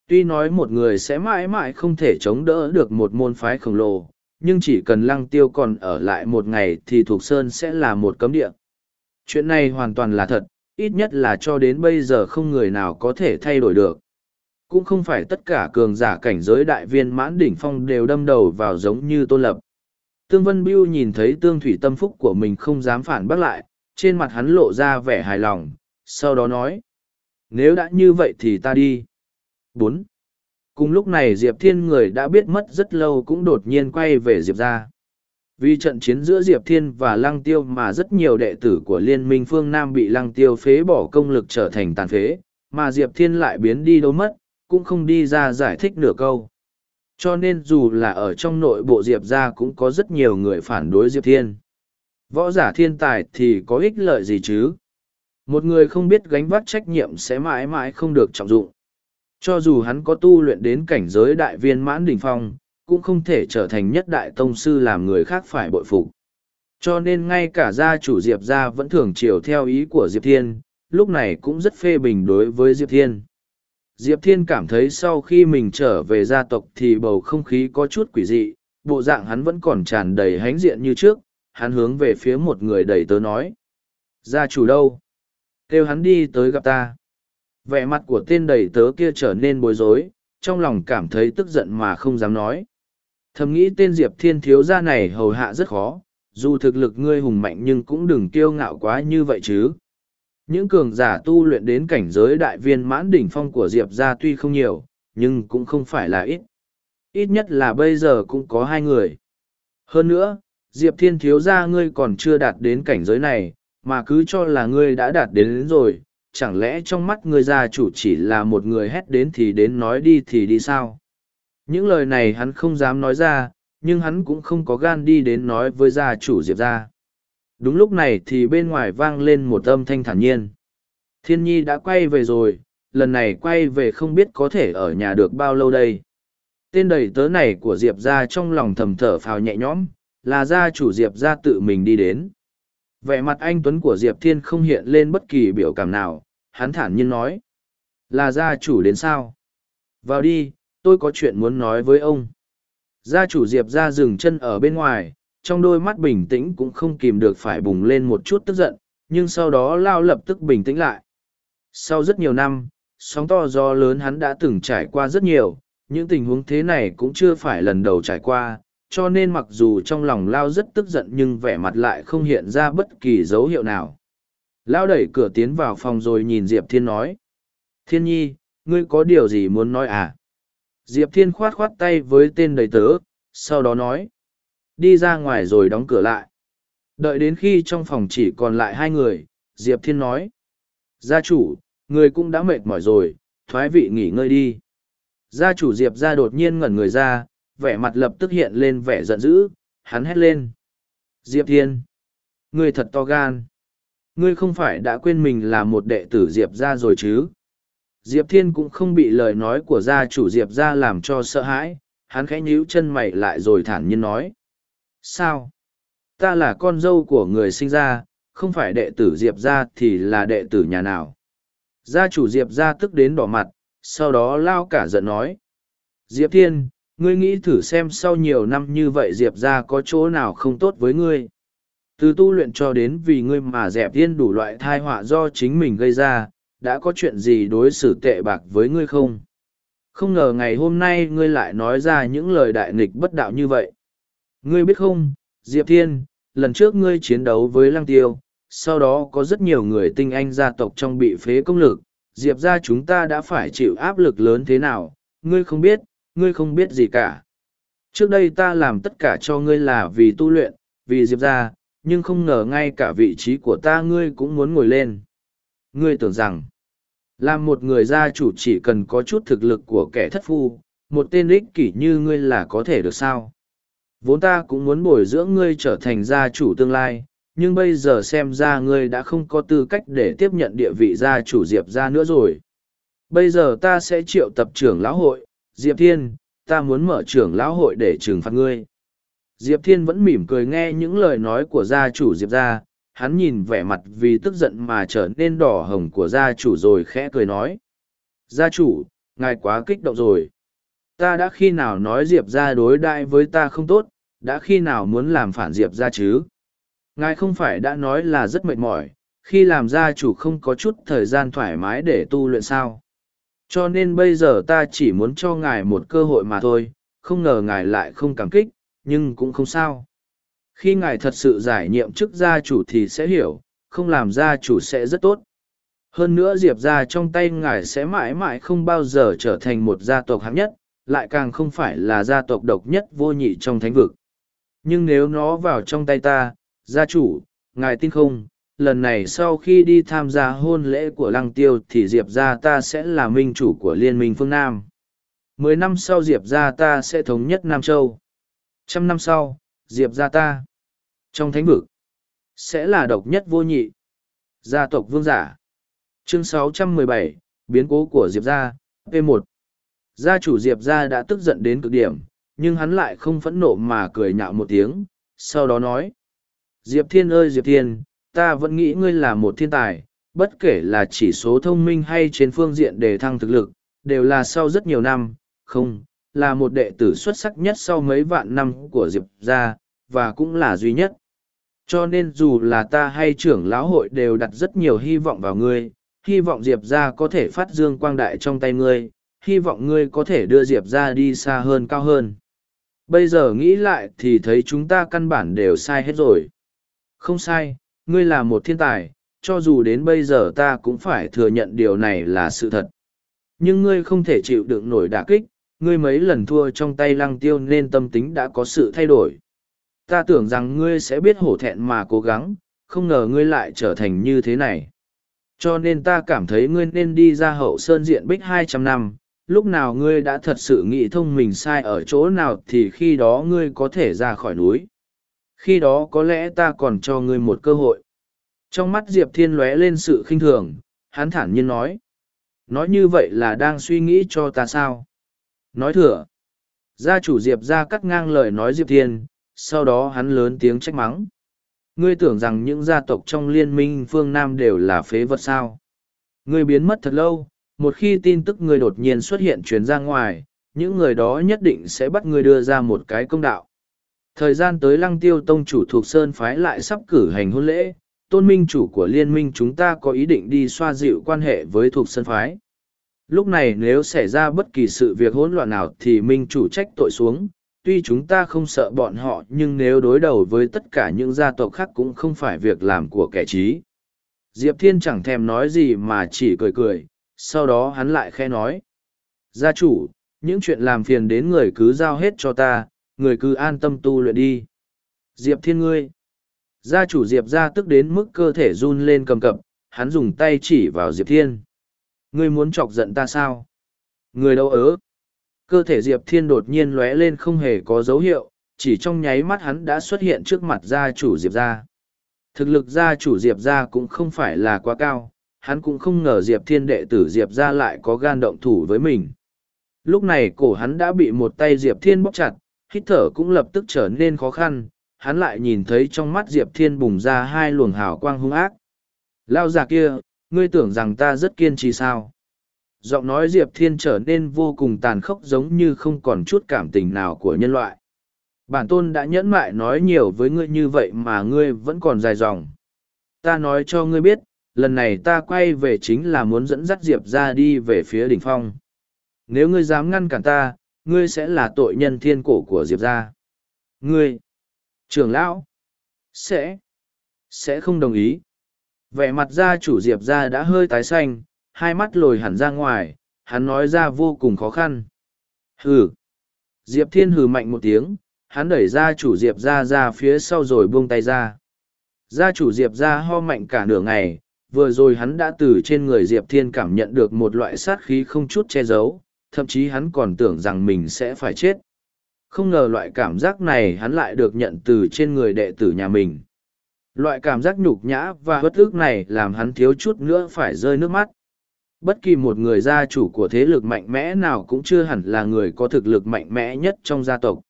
Tuy nói một người sẽ mãi mãi không thể chống đỡ được một môn phái khổng lồ, nhưng chỉ cần lăng tiêu còn ở lại một ngày thì thuộc sơn sẽ là một cấm địa. Chuyện này hoàn toàn là thật, ít nhất là cho đến bây giờ không người nào có thể thay đổi được. Cũng không phải tất cả cường giả cảnh giới đại viên mãn đỉnh phong đều đâm đầu vào giống như tôn lập. Tương Vân Biêu nhìn thấy tương thủy tâm phúc của mình không dám phản bác lại, trên mặt hắn lộ ra vẻ hài lòng, sau đó nói. Nếu đã như vậy thì ta đi. bốn Cùng lúc này Diệp Thiên người đã biết mất rất lâu cũng đột nhiên quay về Diệp ra. Vì trận chiến giữa Diệp Thiên và Lăng Tiêu mà rất nhiều đệ tử của Liên minh phương Nam bị Lăng Tiêu phế bỏ công lực trở thành tàn phế, mà Diệp Thiên lại biến đi đâu mất, cũng không đi ra giải thích nửa câu. Cho nên dù là ở trong nội bộ Diệp ra cũng có rất nhiều người phản đối Diệp Thiên. Võ giả thiên tài thì có ích lợi gì chứ? Một người không biết gánh vác trách nhiệm sẽ mãi mãi không được trọng dụng. Cho dù hắn có tu luyện đến cảnh giới đại viên mãn đỉnh phong, cũng không thể trở thành nhất đại tông sư làm người khác phải bội phục. Cho nên ngay cả gia chủ Diệp gia vẫn thường chiều theo ý của Diệp Thiên, lúc này cũng rất phê bình đối với Diệp Thiên. Diệp Thiên cảm thấy sau khi mình trở về gia tộc thì bầu không khí có chút quỷ dị, bộ dạng hắn vẫn còn tràn đầy hánh diện như trước, hắn hướng về phía một người đầy tớ nói. Gia chủ đâu? Kêu hắn đi tới gặp ta. vẻ mặt của tên đầy tớ kia trở nên bối rối, trong lòng cảm thấy tức giận mà không dám nói thầm nghĩ tên diệp thiên thiếu gia này hầu hạ rất khó, dù thực lực ngươi hùng mạnh nhưng cũng đừng kiêu ngạo quá như vậy chứ những cường giả tu luyện đến cảnh giới đại viên mãn đỉnh phong của diệp gia tuy không nhiều, nhưng cũng không phải là ít ít nhất là bây giờ cũng có hai người hơn nữa diệp thiên thiếu gia ngươi còn chưa đạt đến cảnh giới này mà cứ cho là ngươi đã đạt đến, đến rồi chẳng lẽ trong mắt ngươi gia chủ chỉ là một người hét đến thì đến nói đi thì đi sao? Những lời này hắn không dám nói ra nhưng hắn cũng không có gan đi đến nói với gia chủ diệp gia. Đúng lúc này thì bên ngoài vang lên một âm thanh thản nhiên. Thiên nhi đã quay về rồi lần này quay về không biết có thể ở nhà được bao lâu đây. Tên đầy tớ này của diệp ra trong lòng thầm thở phào nhẹ nhõm là gia chủ diệp ra tự mình đi đến. Vẻ mặt anh tuấn của diệp thiên không hiện lên bất kỳ biểu cảm nào, hắn thản nhiên nói. Là gia chủ đến sao? Vào đi, tôi có chuyện muốn nói với ông. Gia chủ diệp ra dừng chân ở bên ngoài, trong đôi mắt bình tĩnh cũng không kìm được phải bùng lên một chút tức giận, nhưng sau đó lao lập tức bình tĩnh lại. Sau rất nhiều năm, sóng to gió lớn hắn đã từng trải qua rất nhiều, những tình huống thế này cũng chưa phải lần đầu trải qua cho nên mặc dù trong lòng lao rất tức giận nhưng vẻ mặt lại không hiện ra bất kỳ dấu hiệu nào. Lao đẩy cửa tiến vào phòng rồi nhìn diệp thiên nói. Thiên nhi, ngươi có điều gì muốn nói à? Diệp thiên khoát khoát tay với tên đầy tớ, sau đó nói. Đi ra ngoài rồi đóng cửa lại. Đợi đến khi trong phòng chỉ còn lại hai người, diệp thiên nói. Gia chủ, người cũng đã mệt mỏi rồi, thoái vị nghỉ ngơi đi. Gia chủ diệp ra đột nhiên ngẩn người ra vẻ mặt lập tức hiện lên vẻ giận dữ, hắn hét lên. Diệp thiên, ngươi thật to gan. Ngươi không phải đã quên mình là một đệ tử diệp ra rồi chứ? Diệp thiên cũng không bị lời nói của gia chủ diệp ra làm cho sợ hãi, hắn khẽ nhíu chân mày lại rồi thản nhiên nói. Sao? Ta là con dâu của người sinh ra, không phải đệ tử diệp ra thì là đệ tử nhà nào? Gia chủ diệp ra tức đến đỏ mặt, sau đó lao cả giận nói. Diệp thiên ngươi nghĩ thử xem sau nhiều năm như vậy diệp ra có chỗ nào không tốt với ngươi. Từ tu luyện cho đến vì ngươi mà dẹp thiên đủ loại thai họa do chính mình gây ra, đã có chuyện gì đối xử tệ bạc với ngươi không? Không ngờ ngày hôm nay ngươi lại nói ra những lời đại nghịch bất đạo như vậy. Ngươi biết không, diệp thiên, lần trước ngươi chiến đấu với lăng tiêu, sau đó có rất nhiều người tinh anh gia tộc trong bị phế công lực. Diệp ra chúng ta đã phải chịu áp lực lớn thế nào, ngươi không biết ngươi không biết gì cả. Trước đây ta làm tất cả cho ngươi là vì tu luyện, vì diệp ra nhưng không ngờ ngay cả vị trí của ta ngươi cũng muốn ngồi lên. Ngươi tưởng rằng, làm một người gia chủ chỉ cần có chút thực lực của kẻ thất phu, một tên ích kỷ như ngươi là có thể được sao? Vốn ta cũng muốn bồi dưỡng ngươi trở thành gia chủ tương lai, nhưng bây giờ xem ra ngươi đã không có tư cách để tiếp nhận địa vị gia chủ diệp ra nữa rồi. Bây giờ ta sẽ triệu tập trưởng lão hội diệp thiên, ta muốn mở trưởng lão hội để trừng phạt ngươi. Diệp thiên vẫn mỉm cười nghe những lời nói của gia chủ diệp ra hắn nhìn vẻ mặt vì tức giận mà trở nên đỏ hồng của gia chủ rồi khẽ cười nói. Gia chủ, ngài quá kích động rồi. Ta đã khi nào nói diệp ra đối đại với ta không tốt? Đã khi nào muốn làm phản diệp ra chứ? Ngài không phải đã nói là rất mệt mỏi. Khi làm gia chủ không có chút thời gian thoải mái để tu luyện sao? Cho nên bây giờ ta chỉ muốn cho ngài một cơ hội mà thôi, không ngờ ngài lại không cảm kích, nhưng cũng không sao. Khi ngài thật sự giải nhiệm chức gia chủ thì sẽ hiểu, không làm gia chủ sẽ rất tốt. Hơn nữa diệp ra trong tay ngài sẽ mãi mãi không bao giờ trở thành một gia tộc hạng nhất, lại càng không phải là gia tộc độc nhất vô nhị trong thánh vực. Nhưng nếu nó vào trong tay ta, gia chủ, ngài tin không? Lần này sau khi đi tham gia hôn lễ của lăng tiêu thì diệp gia ta sẽ là minh chủ của liên minh phương nam. Mười năm sau diệp gia ta sẽ thống nhất nam châu. Trăm năm sau diệp gia ta trong thánh vực sẽ là độc nhất vô nhị gia tộc vương giả. Chương 617, biến cố của diệp gia p 1 gia chủ diệp gia đã tức giận đến cực điểm nhưng hắn lại không phẫn nộ mà cười nhạo một tiếng sau đó nói diệp thiên ơi diệp thiên ta vẫn nghĩ ngươi là một thiên tài, bất kể là chỉ số thông minh hay trên phương diện đề thăng thực lực, đều là sau rất nhiều năm, không, là một đệ tử xuất sắc nhất sau mấy vạn năm của diệp gia, và cũng là duy nhất. Cho nên dù là ta hay trưởng lão hội đều đặt rất nhiều hy vọng vào ngươi, hy vọng diệp gia có thể phát dương quang đại trong tay ngươi, hy vọng ngươi có thể đưa diệp gia đi xa hơn, cao hơn. Bây giờ nghĩ lại thì thấy chúng ta căn bản đều sai hết rồi. Không sai ngươi là một thiên tài, cho dù đến bây giờ ta cũng phải thừa nhận điều này là sự thật. Nhưng ngươi không thể chịu đựng nổi đả kích, ngươi mấy lần thua trong tay lăng tiêu nên tâm tính đã có sự thay đổi. Ta tưởng rằng ngươi sẽ biết hổ thẹn mà cố gắng, không ngờ ngươi lại trở thành như thế này. Cho nên ta cảm thấy ngươi nên đi ra hậu sơn diện bích hai trăm năm, lúc nào ngươi đã thật sự nghĩ thông mình sai ở chỗ nào thì khi đó ngươi có thể ra khỏi núi khi đó có lẽ ta còn cho ngươi một cơ hội. Trong mắt diệp thiên lóe lên sự khinh thường, hắn thản nhiên nói nói như vậy là đang suy nghĩ cho ta sao? Nói thừa, gia chủ diệp ra cắt ngang lời nói diệp thiên, sau đó hắn lớn tiếng trách mắng, ngươi tưởng rằng những gia tộc trong liên minh phương nam đều là phế vật sao? Ngươi biến mất thật lâu, một khi tin tức ngươi đột nhiên xuất hiện truyền ra ngoài, những người đó nhất định sẽ bắt ngươi đưa ra một cái công đạo thời gian tới lăng tiêu tông chủ thuộc sơn phái lại sắp cử hành hôn lễ. Tôn minh chủ của liên minh chúng ta có ý định đi xoa dịu quan hệ với thuộc sơn phái. Lúc này nếu xảy ra bất kỳ sự việc hỗn loạn nào thì minh chủ trách tội xuống. Tuy chúng ta không sợ bọn họ, nhưng nếu đối đầu với tất cả những gia tộc khác cũng không phải việc làm của kẻ trí. Diệp thiên chẳng thèm nói gì mà chỉ cười cười, sau đó hắn lại khe nói. Gia chủ, những chuyện làm phiền đến người cứ giao hết cho ta người cứ an tâm tu luyện đi. Diệp thiên ngươi. Gia chủ diệp ra tức đến mức cơ thể run lên cầm cập, hắn dùng tay chỉ vào diệp thiên. Ngươi muốn chọc giận ta sao? Người đâu ớ? Cơ thể diệp thiên đột nhiên lóe lên không hề có dấu hiệu, chỉ trong nháy mắt hắn đã xuất hiện trước mặt gia chủ diệp ra thực lực gia chủ diệp ra cũng không phải là quá cao, hắn cũng không ngờ diệp thiên đệ tử diệp ra lại có gan động thủ với mình. Lúc này cổ hắn đã bị một tay diệp thiên bóc chặt hít thở cũng lập tức trở nên khó khăn, hắn lại nhìn thấy trong mắt diệp thiên bùng ra hai luồng hào quang hung ác. Lao già kia, ngươi tưởng rằng ta rất kiên trì sao? Giọng nói diệp thiên trở nên vô cùng tàn khốc giống như không còn chút cảm tình nào của nhân loại. Bản tôn đã nhẫn mại nói nhiều với ngươi như vậy mà ngươi vẫn còn dài dòng. Ta nói cho ngươi biết, lần này ta quay về chính là muốn dẫn dắt diệp ra đi về phía đỉnh phong. Nếu ngươi dám ngăn cản ta ngươi sẽ là tội nhân thiên cổ của diệp gia. ngươi, trưởng lão, sẽ sẽ không đồng ý. Vẻ mặt gia chủ diệp gia đã hơi tái xanh, hai mắt lồi hẳn ra ngoài, hắn nói ra vô cùng khó khăn. Hừ. Diệp thiên hừ mạnh một tiếng, hắn đẩy gia chủ diệp ra ra phía sau rồi buông tay ra. Gia chủ diệp ra ho mạnh cả nửa ngày, vừa rồi hắn đã từ trên người diệp thiên cảm nhận được một loại sát khí không chút che giấu thậm chí hắn còn tưởng rằng mình sẽ phải chết. Không ngờ loại cảm giác này hắn lại được nhận từ trên người đệ tử nhà mình. Loại cảm giác nhục nhã và bất ức này làm hắn thiếu chút nữa phải rơi nước mắt. Bất kỳ một người gia chủ của thế lực mạnh mẽ nào cũng chưa hẳn là người có thực lực mạnh mẽ nhất trong gia tộc.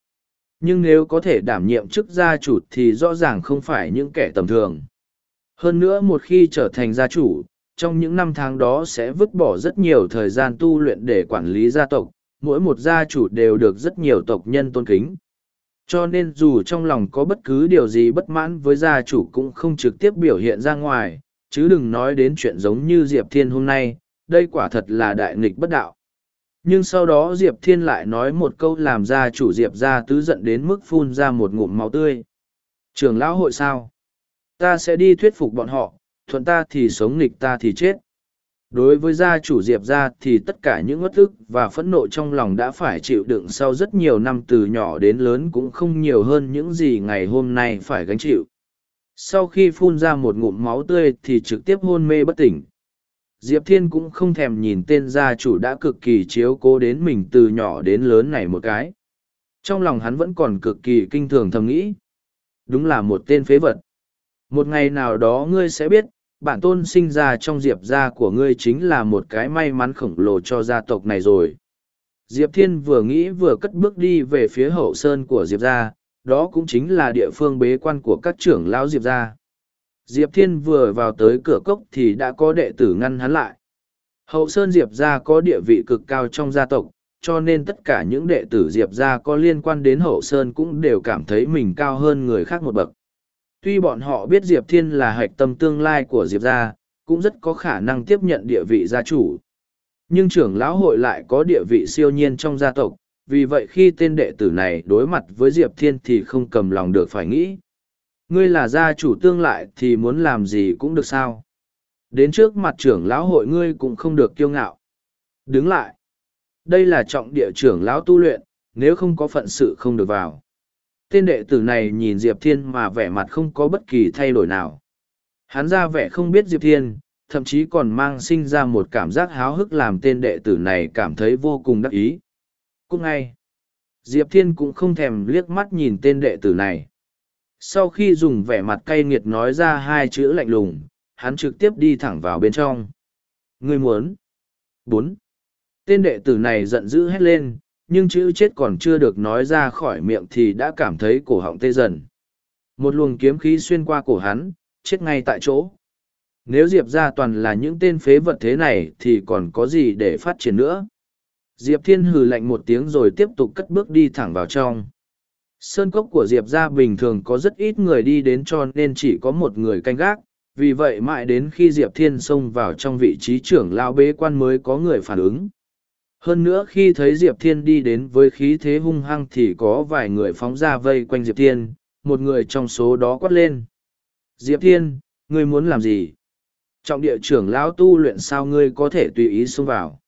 Nhưng nếu có thể đảm nhiệm chức gia chủ thì rõ ràng không phải những kẻ tầm thường. Hơn nữa một khi trở thành gia chủ trong những năm tháng đó sẽ vứt bỏ rất nhiều thời gian tu luyện để quản lý gia tộc, mỗi một gia chủ đều được rất nhiều tộc nhân tôn kính. Cho nên dù trong lòng có bất cứ điều gì bất mãn với gia chủ cũng không trực tiếp biểu hiện ra ngoài, chứ đừng nói đến chuyện giống như diệp thiên hôm nay, đây quả thật là đại nghịch bất đạo. Nhưng sau đó diệp thiên lại nói một câu làm gia chủ diệp ra tứ giận đến mức phun ra một ngụm máu tươi. Trường lão hội sao? Ta sẽ đi thuyết phục bọn họ thuận ta thì sống nghịch ta thì chết. Đối với gia chủ diệp gia thì tất cả những ngất ức và phẫn nộ trong lòng đã phải chịu đựng sau rất nhiều năm từ nhỏ đến lớn cũng không nhiều hơn những gì ngày hôm nay phải gánh chịu. Sau khi phun ra một ngụm máu tươi thì trực tiếp hôn mê bất tỉnh. Diệp thiên cũng không thèm nhìn tên gia chủ đã cực kỳ chiếu cố đến mình từ nhỏ đến lớn này một cái. Trong lòng hắn vẫn còn cực kỳ kinh thường thầm nghĩ. Đúng là một tên phế vật. Một ngày nào đó ngươi sẽ biết bản tôn sinh ra trong diệp gia của ngươi chính là một cái may mắn khổng lồ cho gia tộc này rồi. Diệp thiên vừa nghĩ vừa cất bước đi về phía hậu sơn của diệp gia, đó cũng chính là địa phương bế quan của các trưởng lão diệp gia. Diệp thiên vừa vào tới cửa cốc thì đã có đệ tử ngăn hắn lại. Hậu sơn diệp gia có địa vị cực cao trong gia tộc, cho nên tất cả những đệ tử diệp gia có liên quan đến hậu sơn cũng đều cảm thấy mình cao hơn người khác một bậc tuy bọn họ biết Diệp Thiên là hạch tâm tương lai của Diệp gia, cũng rất có khả năng tiếp nhận địa vị gia chủ. Nhưng trưởng lão hội lại có địa vị siêu nhiên trong gia tộc, vì vậy khi tên đệ tử này đối mặt với Diệp Thiên thì không cầm lòng được phải nghĩ. Ngươi là gia chủ tương lại thì muốn làm gì cũng được sao. Đến trước mặt trưởng lão hội ngươi cũng không được kiêu ngạo. Đứng lại. Đây là trọng địa trưởng lão tu luyện, nếu không có phận sự không được vào. Tên đệ tử này nhìn Diệp Thiên mà vẻ mặt không có bất kỳ thay đổi nào. Hắn ra vẻ không biết Diệp Thiên, thậm chí còn mang sinh ra một cảm giác háo hức làm tên đệ tử này cảm thấy vô cùng đắc ý. Cũng ngay, Diệp Thiên cũng không thèm liếc mắt nhìn tên đệ tử này. Sau khi dùng vẻ mặt cay nghiệt nói ra hai chữ lạnh lùng, hắn trực tiếp đi thẳng vào bên trong. Ngươi muốn? bốn Tên đệ tử này giận dữ hét lên, nhưng chữ chết còn chưa được nói ra khỏi miệng thì đã cảm thấy cổ họng tê dần. Một luồng kiếm khí xuyên qua cổ hắn, chết ngay tại chỗ. Nếu Diệp ra toàn là những tên phế vật thế này thì còn có gì để phát triển nữa. Diệp Thiên hừ lạnh một tiếng rồi tiếp tục cất bước đi thẳng vào trong. Sơn cốc của Diệp ra bình thường có rất ít người đi đến cho nên chỉ có một người canh gác, vì vậy mãi đến khi Diệp Thiên xông vào trong vị trí trưởng lao bế quan mới có người phản ứng. Hơn nữa khi thấy Diệp Thiên đi đến với khí thế hung hăng thì có vài người phóng ra vây quanh Diệp Thiên, một người trong số đó quát lên. Diệp Thiên, ngươi muốn làm gì? Trọng địa trưởng lão tu luyện sao ngươi có thể tùy ý xông vào?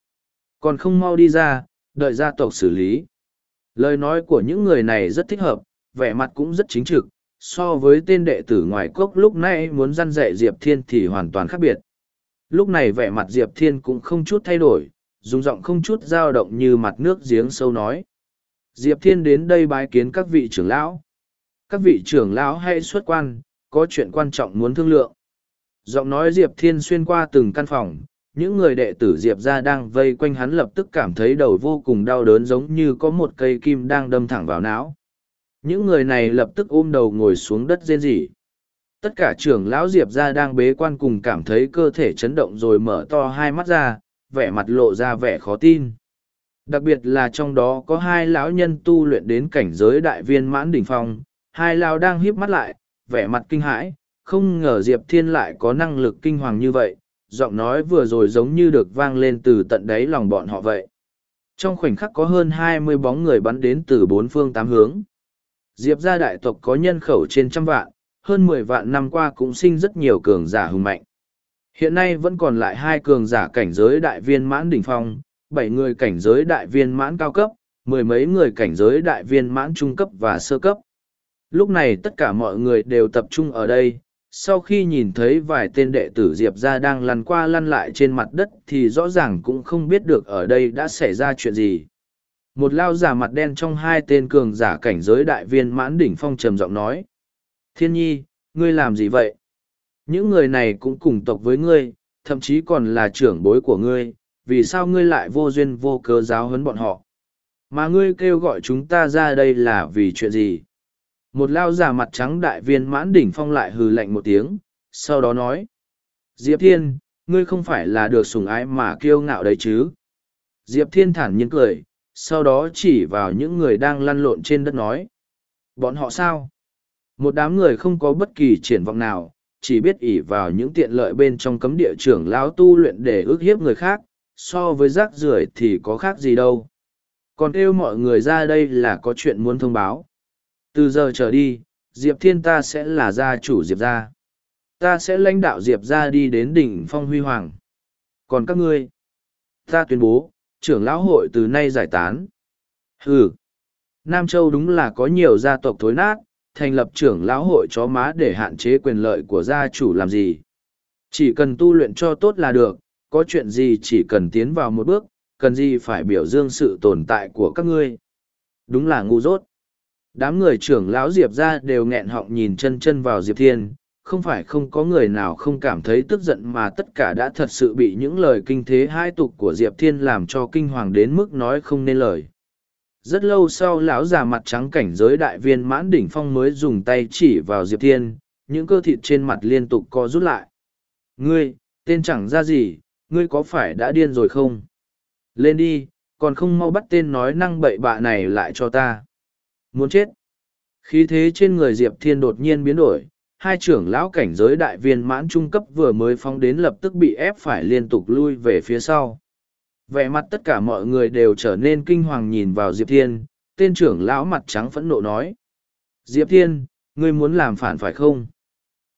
Còn không mau đi ra, đợi gia tộc xử lý. Lời nói của những người này rất thích hợp, vẻ mặt cũng rất chính trực, so với tên đệ tử ngoài cốc lúc nãy muốn răn dạy Diệp Thiên thì hoàn toàn khác biệt. Lúc này vẻ mặt Diệp Thiên cũng không chút thay đổi, dùng giọng không chút dao động như mặt nước giếng sâu nói. Diệp Thiên đến đây bái kiến các vị trưởng lão. Các vị trưởng lão hay xuất quan, có chuyện quan trọng muốn thương lượng. Giọng nói Diệp Thiên xuyên qua từng căn phòng, những người đệ tử Diệp ra đang vây quanh hắn lập tức cảm thấy đầu vô cùng đau đớn giống như có một cây kim đang đâm thẳng vào não. Những người này lập tức ôm đầu ngồi xuống đất rên rỉ. Tất cả trưởng lão Diệp ra đang bế quan cùng cảm thấy cơ thể chấn động rồi mở to hai mắt ra, vẻ mặt lộ ra vẻ khó tin. Đặc biệt là trong đó có hai lão nhân tu luyện đến cảnh giới đại viên mãn đỉnh phong, hai lão đang híp mắt lại, vẻ mặt kinh hãi, không ngờ Diệp Thiên lại có năng lực kinh hoàng như vậy, giọng nói vừa rồi giống như được vang lên từ tận đáy lòng bọn họ vậy. Trong khoảnh khắc có hơn hai mươi bóng người bắn đến từ bốn phương tám hướng. Diệp gia đại tộc có nhân khẩu trên trăm vạn, hơn mười vạn năm qua cũng sinh rất nhiều cường giả hùng mạnh. Hiện nay vẫn còn lại hai cường giả cảnh giới đại viên mãn đỉnh phong, bảy người cảnh giới đại viên mãn cao cấp, mười mấy người cảnh giới đại viên mãn trung cấp và sơ cấp. Lúc này tất cả mọi người đều tập trung ở đây, sau khi nhìn thấy vài tên đệ tử Diệp ra đang lăn qua lăn lại trên mặt đất thì rõ ràng cũng không biết được ở đây đã xảy ra chuyện gì. Một lao giả mặt đen trong hai tên cường giả cảnh giới đại viên mãn đỉnh phong trầm giọng nói. Thiên nhi, ngươi làm gì vậy? Những người này cũng cùng tộc với ngươi, thậm chí còn là trưởng bối của ngươi, vì sao ngươi lại vô duyên vô cớ giáo huấn bọn họ? Mà ngươi kêu gọi chúng ta ra đây là vì chuyện gì? Một lao giả mặt trắng đại viên mãn đỉnh phong lại hừ lạnh một tiếng, sau đó nói. Diệp Thiên, ngươi không phải là được sủng ái mà kiêu ngạo đấy chứ? Diệp Thiên thản nhiên cười, sau đó chỉ vào những người đang lăn lộn trên đất nói. Bọn họ sao? Một đám người không có bất kỳ triển vọng nào, chỉ biết ỉ vào những tiện lợi bên trong cấm địa trưởng lão tu luyện để ước hiếp người khác, so với rác rưởi thì có khác gì đâu. Còn kêu mọi người ra đây là có chuyện muốn thông báo. Từ giờ trở đi, Diệp Thiên ta sẽ là gia chủ Diệp gia. Ta sẽ lãnh đạo Diệp gia đi đến đỉnh phong huy hoàng. Còn các ngươi, ta tuyên bố, trưởng lão hội từ nay giải tán. Hừ, Nam Châu đúng là có nhiều gia tộc thối nát, thành lập trưởng lão hội chó má để hạn chế quyền lợi của gia chủ làm gì. Chỉ cần tu luyện cho tốt là được, có chuyện gì chỉ cần tiến vào một bước, cần gì phải biểu dương sự tồn tại của các ngươi. Đúng là ngu dốt. Đám người trưởng lão Diệp ra đều nghẹn họng nhìn chân chân vào Diệp Thiên, không phải không có người nào không cảm thấy tức giận mà tất cả đã thật sự bị những lời kinh thế hai tục của Diệp Thiên làm cho kinh hoàng đến mức nói không nên lời rất lâu sau lão già mặt trắng cảnh giới đại viên mãn đỉnh phong mới dùng tay chỉ vào diệp thiên, những cơ thịt trên mặt liên tục co rút lại. Ngươi, tên chẳng ra gì, ngươi có phải đã điên rồi không? Lên đi, còn không mau bắt tên nói năng bậy bạ này lại cho ta. Muốn chết. Khí thế trên người diệp thiên đột nhiên biến đổi, hai trưởng lão cảnh giới đại viên mãn trung cấp vừa mới phóng đến lập tức bị ép phải liên tục lui về phía sau. Vẻ mặt tất cả mọi người đều trở nên kinh hoàng nhìn vào Diệp Thiên, tên trưởng lão mặt trắng phẫn nộ nói. Diệp Thiên, ngươi muốn làm phản phải không?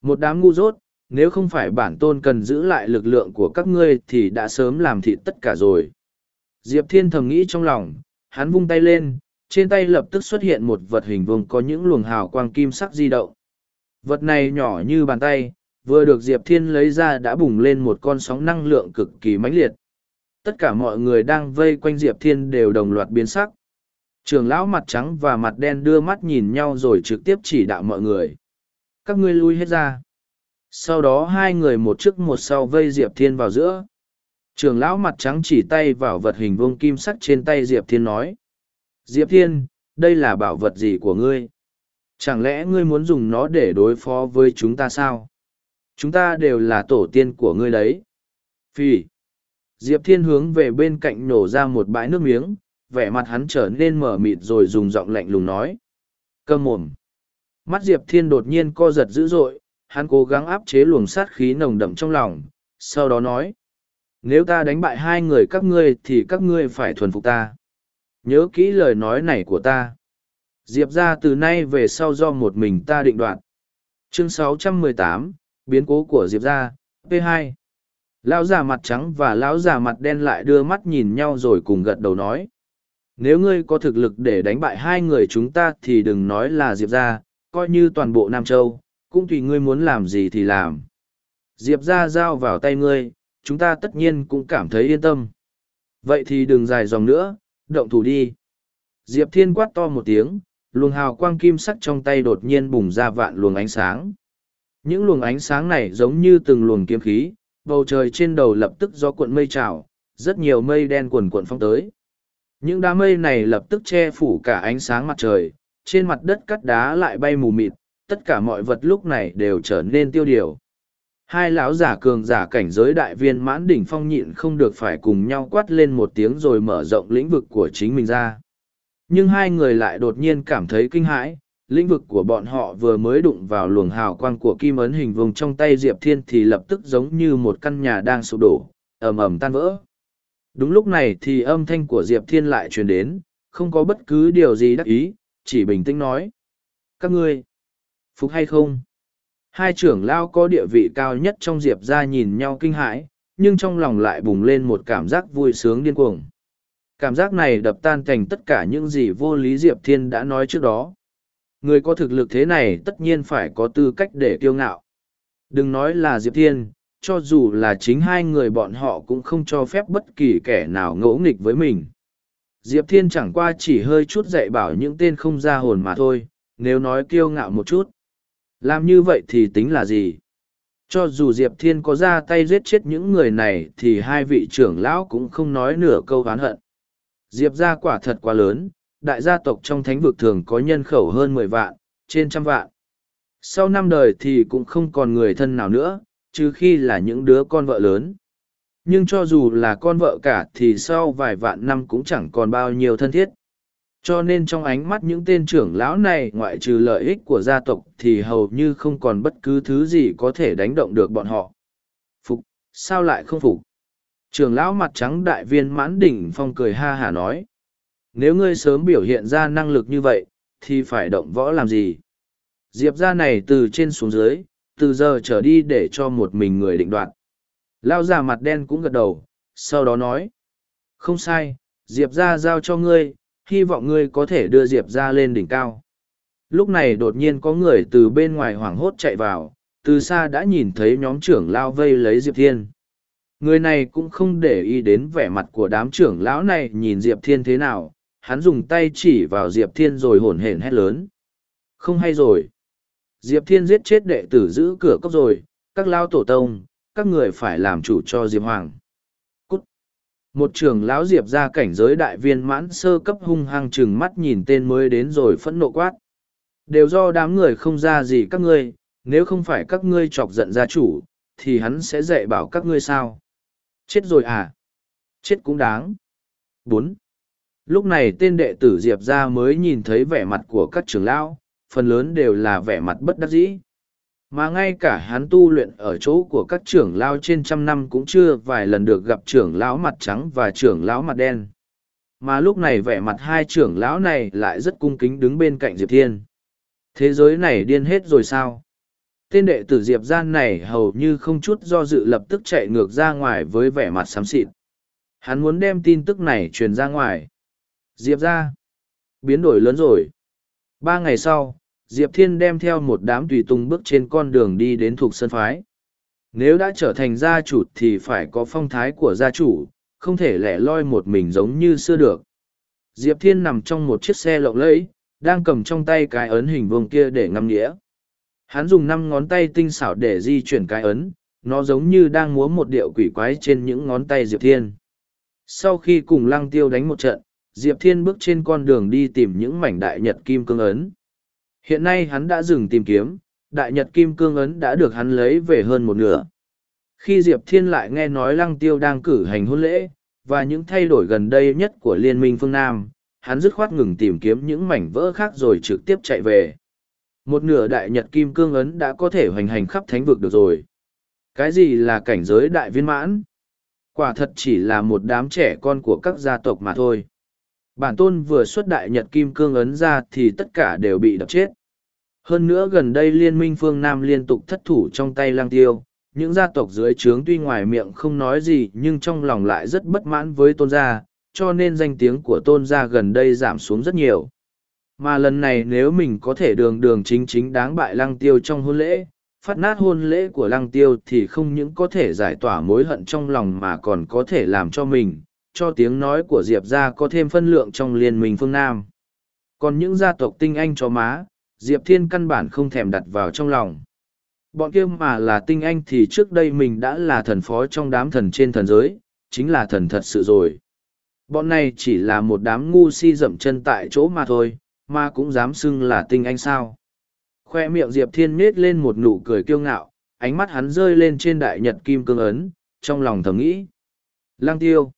Một đám ngu dốt, nếu không phải bản tôn cần giữ lại lực lượng của các ngươi thì đã sớm làm thịt tất cả rồi. Diệp Thiên thầm nghĩ trong lòng, hắn vung tay lên, trên tay lập tức xuất hiện một vật hình vuông có những luồng hào quang kim sắc di động. Vật này nhỏ như bàn tay, vừa được Diệp Thiên lấy ra đã bùng lên một con sóng năng lượng cực kỳ mãnh liệt. Tất cả mọi người đang vây quanh Diệp Thiên đều đồng loạt biến sắc. Trường lão mặt trắng và mặt đen đưa mắt nhìn nhau rồi trực tiếp chỉ đạo mọi người. Các ngươi lui hết ra. Sau đó hai người một trước một sau vây Diệp Thiên vào giữa. Trường lão mặt trắng chỉ tay vào vật hình vuông kim sắc trên tay Diệp Thiên nói. Diệp Thiên, đây là bảo vật gì của ngươi? Chẳng lẽ ngươi muốn dùng nó để đối phó với chúng ta sao? Chúng ta đều là tổ tiên của ngươi đấy. Phi. Diệp Thiên hướng về bên cạnh nổ ra một bãi nước miếng, vẻ mặt hắn trở nên mở mịt rồi dùng giọng lạnh lùng nói. Cơm mồm. Mắt Diệp Thiên đột nhiên co giật dữ dội, hắn cố gắng áp chế luồng sát khí nồng đậm trong lòng, sau đó nói. Nếu ta đánh bại hai người các ngươi thì các ngươi phải thuần phục ta. Nhớ kỹ lời nói này của ta. Diệp ra từ nay về sau do một mình ta định đoạt. Chương 618, biến cố của Diệp ra, P2. Lão già mặt trắng và lão già mặt đen lại đưa mắt nhìn nhau rồi cùng gật đầu nói. Nếu ngươi có thực lực để đánh bại hai người chúng ta thì đừng nói là Diệp ra, coi như toàn bộ Nam Châu, cũng tùy ngươi muốn làm gì thì làm. Diệp ra giao vào tay ngươi, chúng ta tất nhiên cũng cảm thấy yên tâm. Vậy thì đừng dài dòng nữa, động thủ đi. Diệp Thiên quát to một tiếng, luồng hào quang kim sắc trong tay đột nhiên bùng ra vạn luồng ánh sáng. Những luồng ánh sáng này giống như từng luồng kiếm khí, bầu trời trên đầu lập tức do cuộn mây trào, rất nhiều mây đen cuồn cuộn phong tới. Những đám mây này lập tức che phủ cả ánh sáng mặt trời, trên mặt đất cắt đá lại bay mù mịt, tất cả mọi vật lúc này đều trở nên tiêu điều. Hai lão giả cường giả cảnh giới đại viên mãn đỉnh phong nhịn không được phải cùng nhau quát lên một tiếng rồi mở rộng lĩnh vực của chính mình ra. Nhưng hai người lại đột nhiên cảm thấy kinh hãi, lĩnh vực của bọn họ vừa mới đụng vào luồng hào quang của kim ấn hình vùng trong tay Diệp Thiên thì lập tức giống như một căn nhà đang sụp đổ, ầm ầm tan vỡ. Đúng lúc này thì âm thanh của Diệp Thiên lại truyền đến, không có bất cứ điều gì đắc ý, chỉ bình tĩnh nói. Các ngươi, phục hay không? Hai trưởng lao có địa vị cao nhất trong Diệp ra nhìn nhau kinh hãi, nhưng trong lòng lại bùng lên một cảm giác vui sướng điên cuồng. Cảm giác này đập tan thành tất cả những gì vô lý Diệp Thiên đã nói trước đó. Người có thực lực thế này tất nhiên phải có tư cách để kiêu ngạo. Đừng nói là Diệp Thiên, cho dù là chính hai người bọn họ cũng không cho phép bất kỳ kẻ nào ngỗ nghịch với mình. Diệp Thiên chẳng qua chỉ hơi chút dạy bảo những tên không ra hồn mà thôi, nếu nói kiêu ngạo một chút. Làm như vậy thì tính là gì? Cho dù Diệp Thiên có ra tay giết chết những người này thì hai vị trưởng lão cũng không nói nửa câu oán hận. Diệp gia quả thật quá lớn, đại gia tộc trong thánh vực thường có nhân khẩu hơn mười vạn, trên trăm vạn. Sau năm đời thì cũng không còn người thân nào nữa, trừ khi là những đứa con vợ lớn. Nhưng cho dù là con vợ cả thì sau vài vạn năm cũng chẳng còn bao nhiêu thân thiết. Cho nên trong ánh mắt những tên trưởng lão này ngoại trừ lợi ích của gia tộc thì hầu như không còn bất cứ thứ gì có thể đánh động được bọn họ. Phục, sao lại không phục? Trưởng lão mặt trắng đại viên mãn đỉnh phong cười ha hả nói. Nếu ngươi sớm biểu hiện ra năng lực như vậy, thì phải động võ làm gì? Diệp ra này từ trên xuống dưới, từ giờ trở đi để cho một mình người định đoạt. Lao già mặt đen cũng gật đầu, sau đó nói. Không sai, Diệp ra giao cho ngươi, hy vọng ngươi có thể đưa Diệp ra lên đỉnh cao. Lúc này đột nhiên có người từ bên ngoài hoảng hốt chạy vào, từ xa đã nhìn thấy nhóm trưởng lao vây lấy Diệp Thiên. Người này cũng không để ý đến vẻ mặt của đám trưởng lão này nhìn Diệp Thiên thế nào, hắn dùng tay chỉ vào Diệp Thiên rồi hổn hển hét lớn. Không hay rồi. Diệp Thiên giết chết đệ tử giữ cửa cốc rồi, các lao tổ tông, các người phải làm chủ cho Diệp Hoàng. Cút. Một trưởng lão Diệp ra cảnh giới đại viên mãn sơ cấp hung hăng chừng mắt nhìn tên mới đến rồi phẫn nộ quát. Đều do đám người không ra gì các ngươi, nếu không phải các ngươi chọc giận gia chủ, thì hắn sẽ dạy bảo các ngươi sao. Chết rồi à? Chết cũng đáng. bốn Lúc này tên đệ tử Diệp ra mới nhìn thấy vẻ mặt của các trưởng lão, phần lớn đều là vẻ mặt bất đắc dĩ. Mà ngay cả hắn tu luyện ở chỗ của các trưởng lao trên trăm năm cũng chưa vài lần được gặp trưởng lão mặt trắng và trưởng lão mặt đen. Mà lúc này vẻ mặt hai trưởng lão này lại rất cung kính đứng bên cạnh Diệp Thiên. Thế giới này điên hết rồi sao? Tên đệ tử Diệp Gian này hầu như không chút do dự lập tức chạy ngược ra ngoài với vẻ mặt xám xịt. Hắn muốn đem tin tức này truyền ra ngoài. Diệp ra. Biến đổi lớn rồi. Ba ngày sau, Diệp Thiên đem theo một đám tùy tùng bước trên con đường đi đến thuộc sân phái. Nếu đã trở thành gia chủ thì phải có phong thái của gia chủ, không thể lẻ loi một mình giống như xưa được. Diệp Thiên nằm trong một chiếc xe lộng lẫy, đang cầm trong tay cái ấn hình vuông kia để ngâm nghĩa. Hắn dùng năm ngón tay tinh xảo để di chuyển cái ấn, nó giống như đang múa một điệu quỷ quái trên những ngón tay Diệp Thiên. Sau khi cùng Lăng Tiêu đánh một trận, Diệp Thiên bước trên con đường đi tìm những mảnh đại nhật kim cương ấn. Hiện nay hắn đã dừng tìm kiếm, đại nhật kim cương ấn đã được hắn lấy về hơn một nửa. Khi Diệp Thiên lại nghe nói Lăng Tiêu đang cử hành hôn lễ, và những thay đổi gần đây nhất của Liên minh phương Nam, hắn dứt khoát ngừng tìm kiếm những mảnh vỡ khác rồi trực tiếp chạy về. Một nửa đại nhật kim cương ấn đã có thể hoành hành khắp thánh vực được rồi. Cái gì là cảnh giới đại viên mãn? Quả thật chỉ là một đám trẻ con của các gia tộc mà thôi. Bản tôn vừa xuất đại nhật kim cương ấn ra thì tất cả đều bị đập chết. Hơn nữa gần đây liên minh phương Nam liên tục thất thủ trong tay lang tiêu, những gia tộc dưới trướng tuy ngoài miệng không nói gì nhưng trong lòng lại rất bất mãn với tôn gia, cho nên danh tiếng của tôn gia gần đây giảm xuống rất nhiều. Mà lần này nếu mình có thể đường đường chính chính đáng bại lăng tiêu trong hôn lễ, phát nát hôn lễ của lăng tiêu thì không những có thể giải tỏa mối hận trong lòng mà còn có thể làm cho mình, cho tiếng nói của Diệp ra có thêm phân lượng trong liên minh phương Nam. Còn những gia tộc tinh anh cho má, Diệp Thiên căn bản không thèm đặt vào trong lòng. Bọn kia mà là tinh anh thì trước đây mình đã là thần phó trong đám thần trên thần giới, chính là thần thật sự rồi. Bọn này chỉ là một đám ngu si dậm chân tại chỗ mà thôi, mà cũng dám xưng là tinh anh sao. Khoe miệng Diệp Thiên nết lên một nụ cười kiêu ngạo, ánh mắt hắn rơi lên trên đại nhật kim cương ấn, trong lòng thầm nghĩ. Lang tiêu,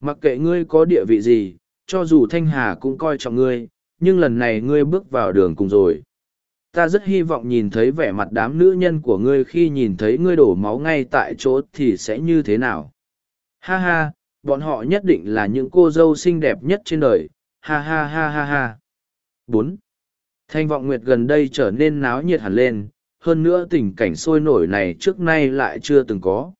mặc kệ ngươi có địa vị gì, cho dù Thanh Hà cũng coi trọng ngươi, nhưng lần này ngươi bước vào đường cùng rồi. Ta rất hy vọng nhìn thấy vẻ mặt đám nữ nhân của ngươi khi nhìn thấy ngươi đổ máu ngay tại chỗ thì sẽ như thế nào. Ha ha, bọn họ nhất định là những cô dâu xinh đẹp nhất trên đời, ha ha ha ha ha. bốn Thanh vọng nguyệt gần đây trở nên náo nhiệt hẳn lên, hơn nữa tình cảnh sôi nổi này trước nay lại chưa từng có.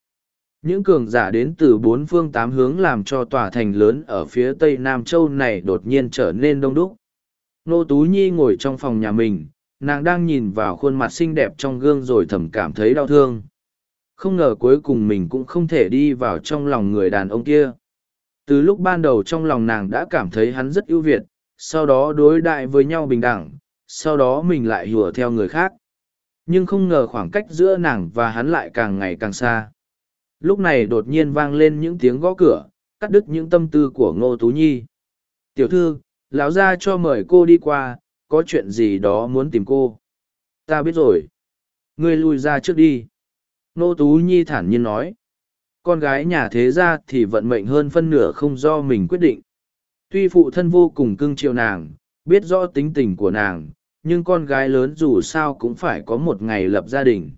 Những cường giả đến từ bốn phương tám hướng làm cho tòa thành lớn ở phía tây Nam Châu này đột nhiên trở nên đông đúc. Nô Tú Nhi ngồi trong phòng nhà mình, nàng đang nhìn vào khuôn mặt xinh đẹp trong gương rồi thầm cảm thấy đau thương. Không ngờ cuối cùng mình cũng không thể đi vào trong lòng người đàn ông kia. Từ lúc ban đầu trong lòng nàng đã cảm thấy hắn rất ưu việt, sau đó đối đại với nhau bình đẳng, sau đó mình lại hùa theo người khác. Nhưng không ngờ khoảng cách giữa nàng và hắn lại càng ngày càng xa. Lúc này đột nhiên vang lên những tiếng gõ cửa, cắt đứt những tâm tư của Ngô Tú Nhi. Tiểu thư, lão gia cho mời cô đi qua, có chuyện gì đó muốn tìm cô. Ta biết rồi. Ngươi lui ra trước đi. Ngô Tú Nhi thản nhiên nói. Con gái nhà thế gia thì vận mệnh hơn phân nửa không do mình quyết định. Tuy phụ thân vô cùng cưng chiều nàng, biết rõ tính tình của nàng, nhưng con gái lớn dù sao cũng phải có một ngày lập gia đình.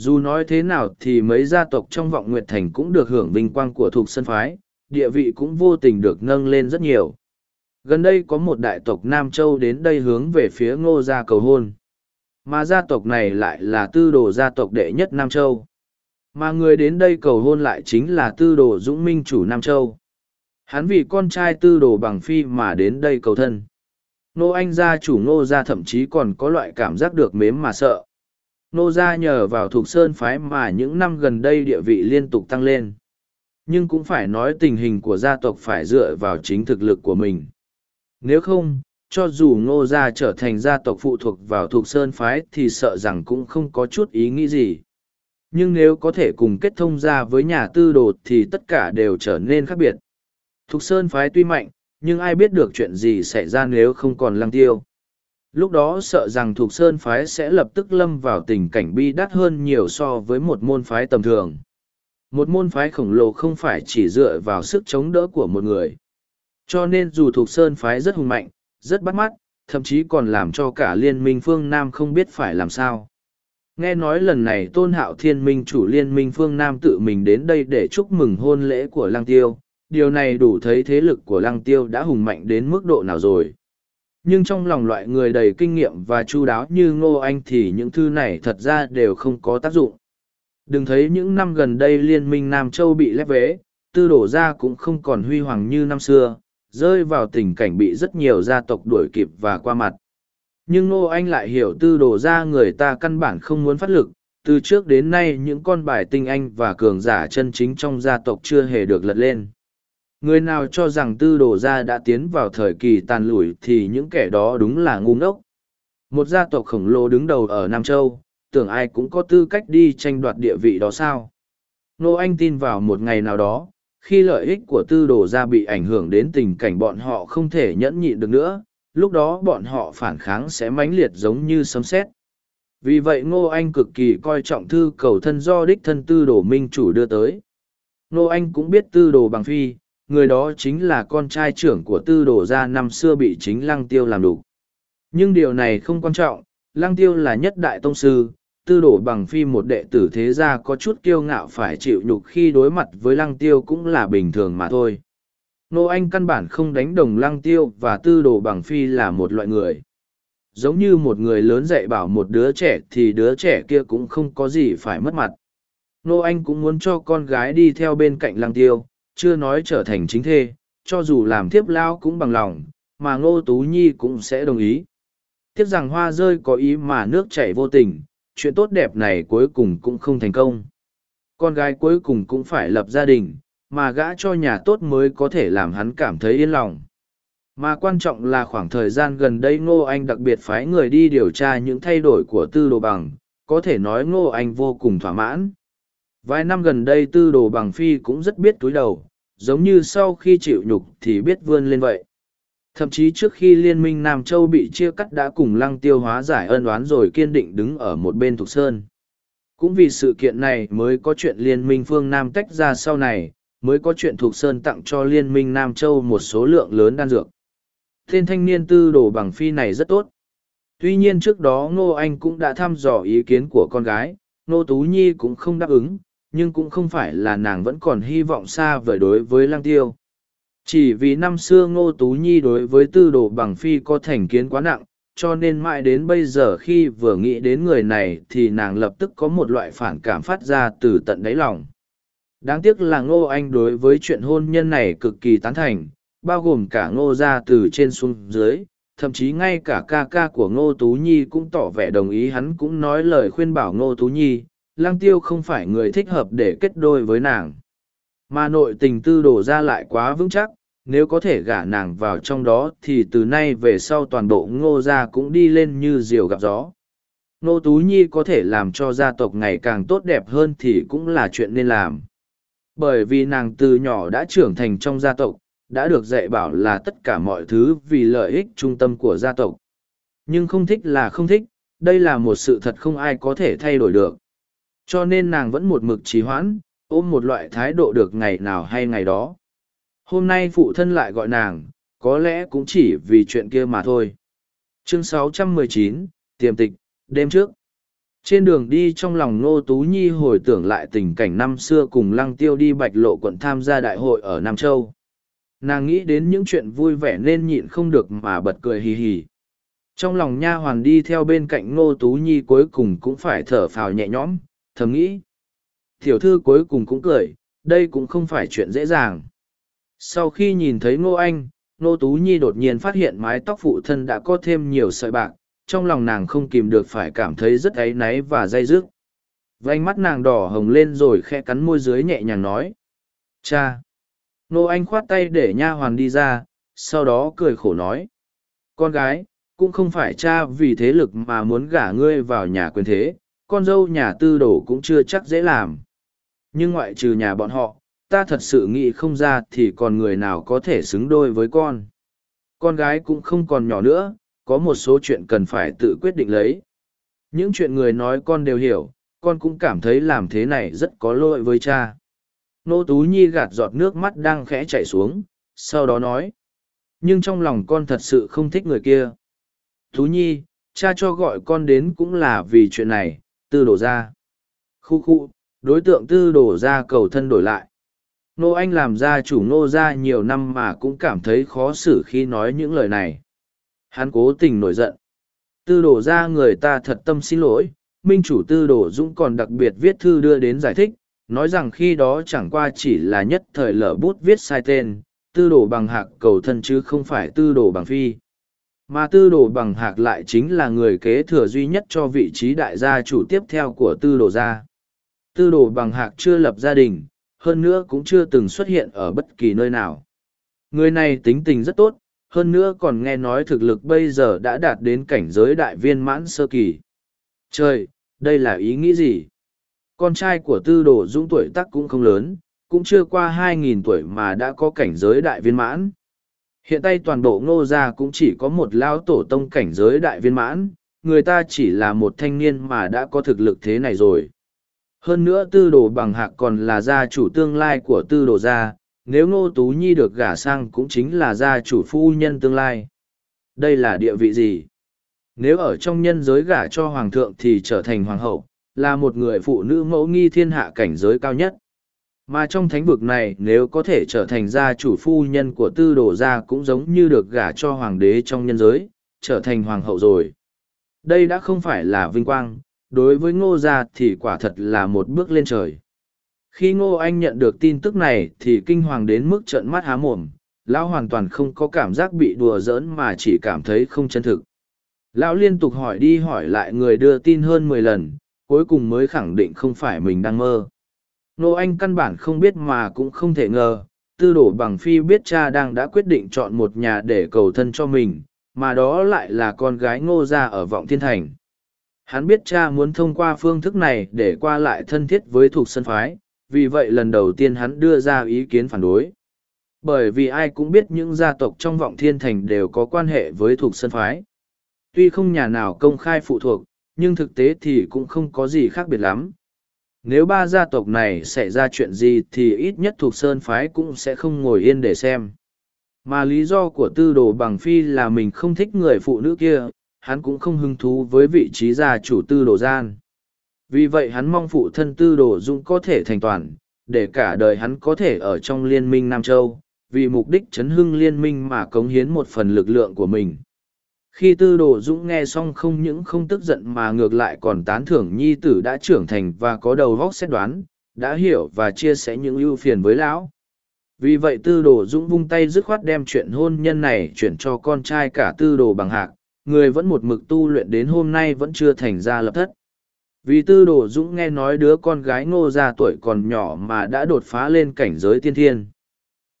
Dù nói thế nào thì mấy gia tộc trong vọng Nguyệt Thành cũng được hưởng vinh quang của thuộc sân phái, địa vị cũng vô tình được nâng lên rất nhiều. Gần đây có một đại tộc Nam Châu đến đây hướng về phía ngô gia cầu hôn. Mà gia tộc này lại là tư đồ gia tộc đệ nhất Nam Châu. Mà người đến đây cầu hôn lại chính là tư đồ Dũng Minh chủ Nam Châu. Hắn vì con trai tư đồ bằng phi mà đến đây cầu thân. Nô Anh gia chủ Ngô gia thậm chí còn có loại cảm giác được mếm mà sợ. Nô gia nhờ vào thuộc sơn phái mà những năm gần đây địa vị liên tục tăng lên. Nhưng cũng phải nói tình hình của gia tộc phải dựa vào chính thực lực của mình. Nếu không, cho dù ngô gia trở thành gia tộc phụ thuộc vào thuộc sơn phái thì sợ rằng cũng không có chút ý nghĩ gì. Nhưng nếu có thể cùng kết thông ra với nhà tư đồ thì tất cả đều trở nên khác biệt. Thục sơn phái tuy mạnh, nhưng ai biết được chuyện gì xảy ra nếu không còn lăng tiêu. Lúc đó sợ rằng thuộc sơn phái sẽ lập tức lâm vào tình cảnh bi đắt hơn nhiều so với một môn phái tầm thường. Một môn phái khổng lồ không phải chỉ dựa vào sức chống đỡ của một người. Cho nên dù thuộc sơn phái rất hùng mạnh, rất bắt mắt, thậm chí còn làm cho cả liên minh phương Nam không biết phải làm sao. Nghe nói lần này tôn hạo thiên minh chủ liên minh phương Nam tự mình đến đây để chúc mừng hôn lễ của lăng tiêu, điều này đủ thấy thế lực của lăng tiêu đã hùng mạnh đến mức độ nào rồi. Nhưng trong lòng loại người đầy kinh nghiệm và chu đáo như Ngô Anh thì những thư này thật ra đều không có tác dụng. Đừng thấy những năm gần đây liên minh Nam Châu bị lép vế, tư đổ ra cũng không còn huy hoàng như năm xưa, rơi vào tình cảnh bị rất nhiều gia tộc đuổi kịp và qua mặt. Nhưng Ngô Anh lại hiểu tư đổ ra người ta căn bản không muốn phát lực, từ trước đến nay những con bài tinh anh và cường giả chân chính trong gia tộc chưa hề được lật lên. Người nào cho rằng tư đồ gia đã tiến vào thời kỳ tàn lủi thì những kẻ đó đúng là ngu ngốc. Một gia tộc khổng lồ đứng đầu ở Nam Châu, tưởng ai cũng có tư cách đi tranh đoạt địa vị đó sao. Nô Anh tin vào một ngày nào đó, khi lợi ích của tư đồ gia bị ảnh hưởng đến tình cảnh bọn họ không thể nhẫn nhịn được nữa, lúc đó bọn họ phản kháng sẽ mãnh liệt giống như sấm sét. Vì vậy Ngô Anh cực kỳ coi trọng thư cầu thân do đích thân tư đồ minh chủ đưa tới. Ngô Anh cũng biết tư đồ bằng phi, người đó chính là con trai trưởng của tư đồ gia năm xưa bị chính lăng tiêu làm đủ. Nhưng điều này không quan trọng, lăng tiêu là nhất đại tông sư, tư đồ bằng phi một đệ tử thế gia có chút kiêu ngạo phải chịu nhục khi đối mặt với lăng tiêu cũng là bình thường mà thôi. Nô Anh căn bản không đánh đồng lăng tiêu và tư đồ bằng phi là một loại người. Giống như một người lớn dạy bảo một đứa trẻ thì đứa trẻ kia cũng không có gì phải mất mặt. Nô Anh cũng muốn cho con gái đi theo bên cạnh lăng tiêu, chưa nói trở thành chính thê, cho dù làm thiếp lao cũng bằng lòng, mà Ngô Tú Nhi cũng sẽ đồng ý. Tiếc rằng hoa rơi có ý mà nước chảy vô tình, chuyện tốt đẹp này cuối cùng cũng không thành công. Con gái cuối cùng cũng phải lập gia đình, mà gã cho nhà tốt mới có thể làm hắn cảm thấy yên lòng. Mà quan trọng là khoảng thời gian gần đây Ngô Anh đặc biệt phái người đi điều tra những thay đổi của tư đồ bằng, có thể nói Ngô Anh vô cùng thỏa mãn. Vài năm gần đây tư đồ bằng phi cũng rất biết túi đầu, giống như sau khi chịu nhục thì biết vươn lên vậy. Thậm chí trước khi Liên minh Nam Châu bị chia cắt đã cùng lăng tiêu hóa giải ân oán rồi kiên định đứng ở một bên Thục Sơn. Cũng vì sự kiện này mới có chuyện Liên minh phương Nam tách ra sau này, mới có chuyện Thục Sơn tặng cho Liên minh Nam Châu một số lượng lớn đan dược. Tên thanh niên tư đồ bằng phi này rất tốt. Tuy nhiên trước đó Ngô Anh cũng đã thăm dò ý kiến của con gái, Ngô Tú Nhi cũng không đáp ứng, nhưng cũng không phải là nàng vẫn còn hy vọng xa vời đối với lăng tiêu. Chỉ vì năm xưa Ngô Tú Nhi đối với tư đồ bằng phi có thành kiến quá nặng, cho nên mãi đến bây giờ khi vừa nghĩ đến người này thì nàng lập tức có một loại phản cảm phát ra từ tận đáy lòng. Đáng tiếc là Ngô Anh đối với chuyện hôn nhân này cực kỳ tán thành, bao gồm cả Ngô ra từ trên xuống dưới, thậm chí ngay cả ca ca của Ngô Tú Nhi cũng tỏ vẻ đồng ý hắn cũng nói lời khuyên bảo Ngô Tú Nhi, lăng tiêu không phải người thích hợp để kết đôi với nàng. Mà nội tình tư đổ ra lại quá vững chắc, nếu có thể gả nàng vào trong đó thì từ nay về sau toàn bộ ngô gia cũng đi lên như diều gặp gió. Ngô Tú Nhi có thể làm cho gia tộc ngày càng tốt đẹp hơn thì cũng là chuyện nên làm. Bởi vì nàng từ nhỏ đã trưởng thành trong gia tộc, đã được dạy bảo là tất cả mọi thứ vì lợi ích trung tâm của gia tộc. Nhưng không thích là không thích, đây là một sự thật không ai có thể thay đổi được. Cho nên nàng vẫn một mực trì hoãn, ôm một loại thái độ được ngày nào hay ngày đó. Hôm nay phụ thân lại gọi nàng, có lẽ cũng chỉ vì chuyện kia mà thôi. Chương 619, Tiềm tịch, đêm trước. Trên đường đi trong lòng Nô Tú Nhi hồi tưởng lại tình cảnh năm xưa cùng Lăng Tiêu đi bạch lộ quận tham gia đại hội ở Nam Châu. Nàng nghĩ đến những chuyện vui vẻ nên nhịn không được mà bật cười hì hì. Trong lòng nha hoàn đi theo bên cạnh Nô Tú Nhi cuối cùng cũng phải thở phào nhẹ nhõm, thầm nghĩ. Tiểu thư cuối cùng cũng cười, đây cũng không phải chuyện dễ dàng. Sau khi nhìn thấy Ngô Anh, Ngô Tú Nhi đột nhiên phát hiện mái tóc phụ thân đã có thêm nhiều sợi bạc, trong lòng nàng không kìm được phải cảm thấy rất áy náy và dây dứt. Vành mắt nàng đỏ hồng lên rồi khẽ cắn môi dưới nhẹ nhàng nói. Cha! Ngô Anh khoát tay để nha hoàn đi ra, sau đó cười khổ nói. Con gái, cũng không phải cha vì thế lực mà muốn gả ngươi vào nhà quyền thế, con dâu nhà tư đồ cũng chưa chắc dễ làm. Nhưng ngoại trừ nhà bọn họ, ta thật sự nghĩ không ra thì còn người nào có thể xứng đôi với con. Con gái cũng không còn nhỏ nữa, có một số chuyện cần phải tự quyết định lấy. Những chuyện người nói con đều hiểu, con cũng cảm thấy làm thế này rất có lỗi với cha. Nô Tú Nhi gạt giọt nước mắt đang khẽ chảy xuống, sau đó nói. Nhưng trong lòng con thật sự không thích người kia. Tú Nhi, cha cho gọi con đến cũng là vì chuyện này, tư đổ ra. Khu khu, đối tượng tư đổ ra cầu thân đổi lại. Nô Anh làm gia chủ nô ra nhiều năm mà cũng cảm thấy khó xử khi nói những lời này. Hắn cố tình nổi giận. Tư đổ ra người ta thật tâm xin lỗi, minh chủ tư đổ dũng còn đặc biệt viết thư đưa đến giải thích, nói rằng khi đó chẳng qua chỉ là nhất thời lở bút viết sai tên, tư đổ bằng hạc cầu thân chứ không phải tư đổ bằng phi. Mà tư đồ bằng hạc lại chính là người kế thừa duy nhất cho vị trí đại gia chủ tiếp theo của tư đồ gia. Tư đồ bằng hạc chưa lập gia đình, hơn nữa cũng chưa từng xuất hiện ở bất kỳ nơi nào. Người này tính tình rất tốt, hơn nữa còn nghe nói thực lực bây giờ đã đạt đến cảnh giới đại viên mãn sơ kỳ. Trời, đây là ý nghĩ gì? Con trai của tư đồ dũng tuổi tác cũng không lớn, cũng chưa qua hai nghìn tuổi mà đã có cảnh giới đại viên mãn. Hiện tại toàn bộ ngô gia cũng chỉ có một lao tổ tông cảnh giới đại viên mãn, người ta chỉ là một thanh niên mà đã có thực lực thế này rồi. Hơn nữa tư đồ bằng hạc còn là gia chủ tương lai của tư đồ gia, nếu ngô tú nhi được gả sang cũng chính là gia chủ phu nhân tương lai. Đây là địa vị gì? Nếu ở trong nhân giới gả cho hoàng thượng thì trở thành hoàng hậu, là một người phụ nữ mẫu nghi thiên hạ cảnh giới cao nhất. Mà trong thánh vực này nếu có thể trở thành gia chủ phu nhân của tư đồ gia cũng giống như được gả cho hoàng đế trong nhân giới, trở thành hoàng hậu rồi. Đây đã không phải là vinh quang, đối với ngô gia thì quả thật là một bước lên trời. Khi ngô anh nhận được tin tức này thì kinh hoàng đến mức trợn mắt há mồm, lão hoàn toàn không có cảm giác bị đùa giỡn mà chỉ cảm thấy không chân thực. Lão liên tục hỏi đi hỏi lại người đưa tin hơn mười lần, cuối cùng mới khẳng định không phải mình đang mơ. Nô Anh căn bản không biết mà cũng không thể ngờ, tư đổ bằng phi biết cha đang đã quyết định chọn một nhà để cầu thân cho mình, mà đó lại là con gái ngô gia ở vọng thiên thành. Hắn biết cha muốn thông qua phương thức này để qua lại thân thiết với thuộc sân phái, vì vậy lần đầu tiên hắn đưa ra ý kiến phản đối. Bởi vì ai cũng biết những gia tộc trong vọng thiên thành đều có quan hệ với thuộc sân phái. Tuy không nhà nào công khai phụ thuộc, nhưng thực tế thì cũng không có gì khác biệt lắm nếu ba gia tộc này xảy ra chuyện gì thì ít nhất thuộc sơn phái cũng sẽ không ngồi yên để xem. Mà lý do của tư đồ bằng phi là mình không thích người phụ nữ kia, hắn cũng không hứng thú với vị trí gia chủ tư đồ gian. Vì vậy hắn mong phụ thân tư đồ dũng có thể thành toàn, để cả đời hắn có thể ở trong liên minh nam châu, vì mục đích chấn hưng liên minh mà cống hiến một phần lực lượng của mình khi tư đồ dũng nghe xong không những không tức giận mà ngược lại còn tán thưởng nhi tử đã trưởng thành và có đầu vóc xét đoán, đã hiểu và chia sẻ những ưu phiền với lão. Vì vậy tư đồ dũng vung tay dứt khoát đem chuyện hôn nhân này chuyển cho con trai cả tư đồ bằng hạc, người vẫn một mực tu luyện đến hôm nay vẫn chưa thành ra lập thất. Vì tư đồ dũng nghe nói đứa con gái ngô ra tuổi còn nhỏ mà đã đột phá lên cảnh giới tiên thiên.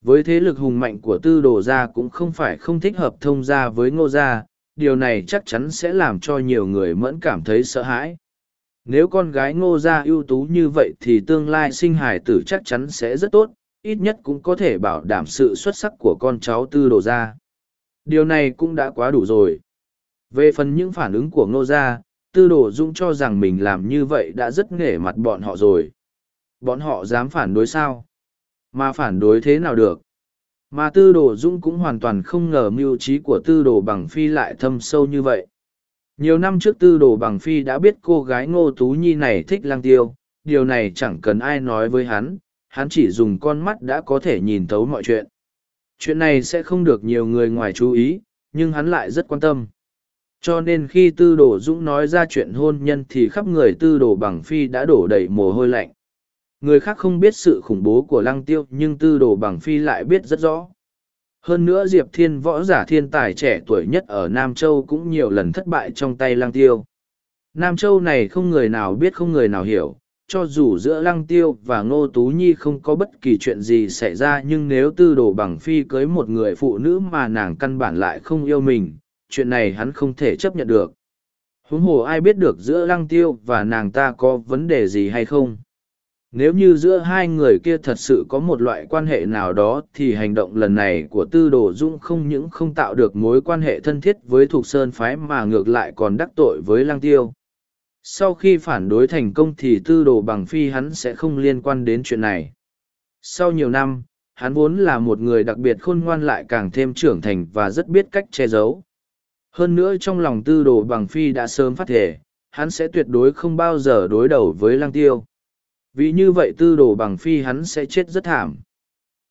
Với thế lực hùng mạnh của tư đồ gia cũng không phải không thích hợp thông gia với ngô gia điều này chắc chắn sẽ làm cho nhiều người mẫn cảm thấy sợ hãi. Nếu con gái ngô gia ưu tú như vậy thì tương lai sinh hài tử chắc chắn sẽ rất tốt, ít nhất cũng có thể bảo đảm sự xuất sắc của con cháu tư đồ gia. Điều này cũng đã quá đủ rồi. Về phần những phản ứng của ngô gia, tư đồ Dung cho rằng mình làm như vậy đã rất nghề mặt bọn họ rồi. Bọn họ dám phản đối sao? Mà phản đối thế nào được? Mà tư đồ dũng cũng hoàn toàn không ngờ mưu trí của tư đồ bằng phi lại thâm sâu như vậy. Nhiều năm trước tư đồ bằng phi đã biết cô gái ngô tú nhi này thích lang tiêu. Điều này chẳng cần ai nói với hắn. Hắn chỉ dùng con mắt đã có thể nhìn thấu mọi chuyện. Chuyện này sẽ không được nhiều người ngoài chú ý, nhưng hắn lại rất quan tâm. Cho nên khi tư đồ dũng nói ra chuyện hôn nhân thì khắp người tư đồ bằng phi đã đổ đầy mồ hôi lạnh. Người khác không biết sự khủng bố của lăng tiêu nhưng tư đồ bằng phi lại biết rất rõ. Hơn nữa Diệp Thiên võ giả thiên tài trẻ tuổi nhất ở Nam Châu cũng nhiều lần thất bại trong tay lăng tiêu. Nam Châu này không người nào biết không người nào hiểu, cho dù giữa lăng tiêu và ngô tú nhi không có bất kỳ chuyện gì xảy ra nhưng nếu tư đồ bằng phi cưới một người phụ nữ mà nàng căn bản lại không yêu mình, chuyện này hắn không thể chấp nhận được. Huống hồ ai biết được giữa lăng tiêu và nàng ta có vấn đề gì hay không? Nếu như giữa hai người kia thật sự có một loại quan hệ nào đó thì hành động lần này của tư đồ dung không những không tạo được mối quan hệ thân thiết với Thục sơn phái mà ngược lại còn đắc tội với lang tiêu. Sau khi phản đối thành công thì tư đồ bằng phi hắn sẽ không liên quan đến chuyện này. Sau nhiều năm, hắn vốn là một người đặc biệt khôn ngoan lại càng thêm trưởng thành và rất biết cách che giấu. Hơn nữa trong lòng tư đồ bằng phi đã sớm phát thể, hắn sẽ tuyệt đối không bao giờ đối đầu với Lang tiêu. Vì như vậy tư đồ bằng phi hắn sẽ chết rất thảm.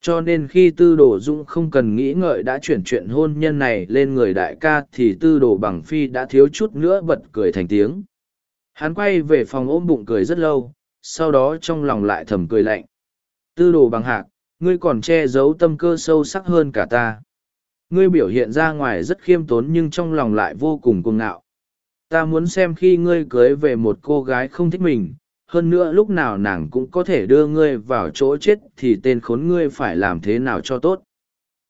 Cho nên khi tư đồ dũng không cần nghĩ ngợi đã chuyển chuyện hôn nhân này lên người đại ca thì tư đồ bằng phi đã thiếu chút nữa bật cười thành tiếng. Hắn quay về phòng ôm bụng cười rất lâu, sau đó trong lòng lại thầm cười lạnh. Tư đồ bằng hạc, ngươi còn che giấu tâm cơ sâu sắc hơn cả ta. Ngươi biểu hiện ra ngoài rất khiêm tốn nhưng trong lòng lại vô cùng cuồng ngạo. Ta muốn xem khi ngươi cưới về một cô gái không thích mình, hơn nữa lúc nào nàng cũng có thể đưa ngươi vào chỗ chết thì tên khốn ngươi phải làm thế nào cho tốt.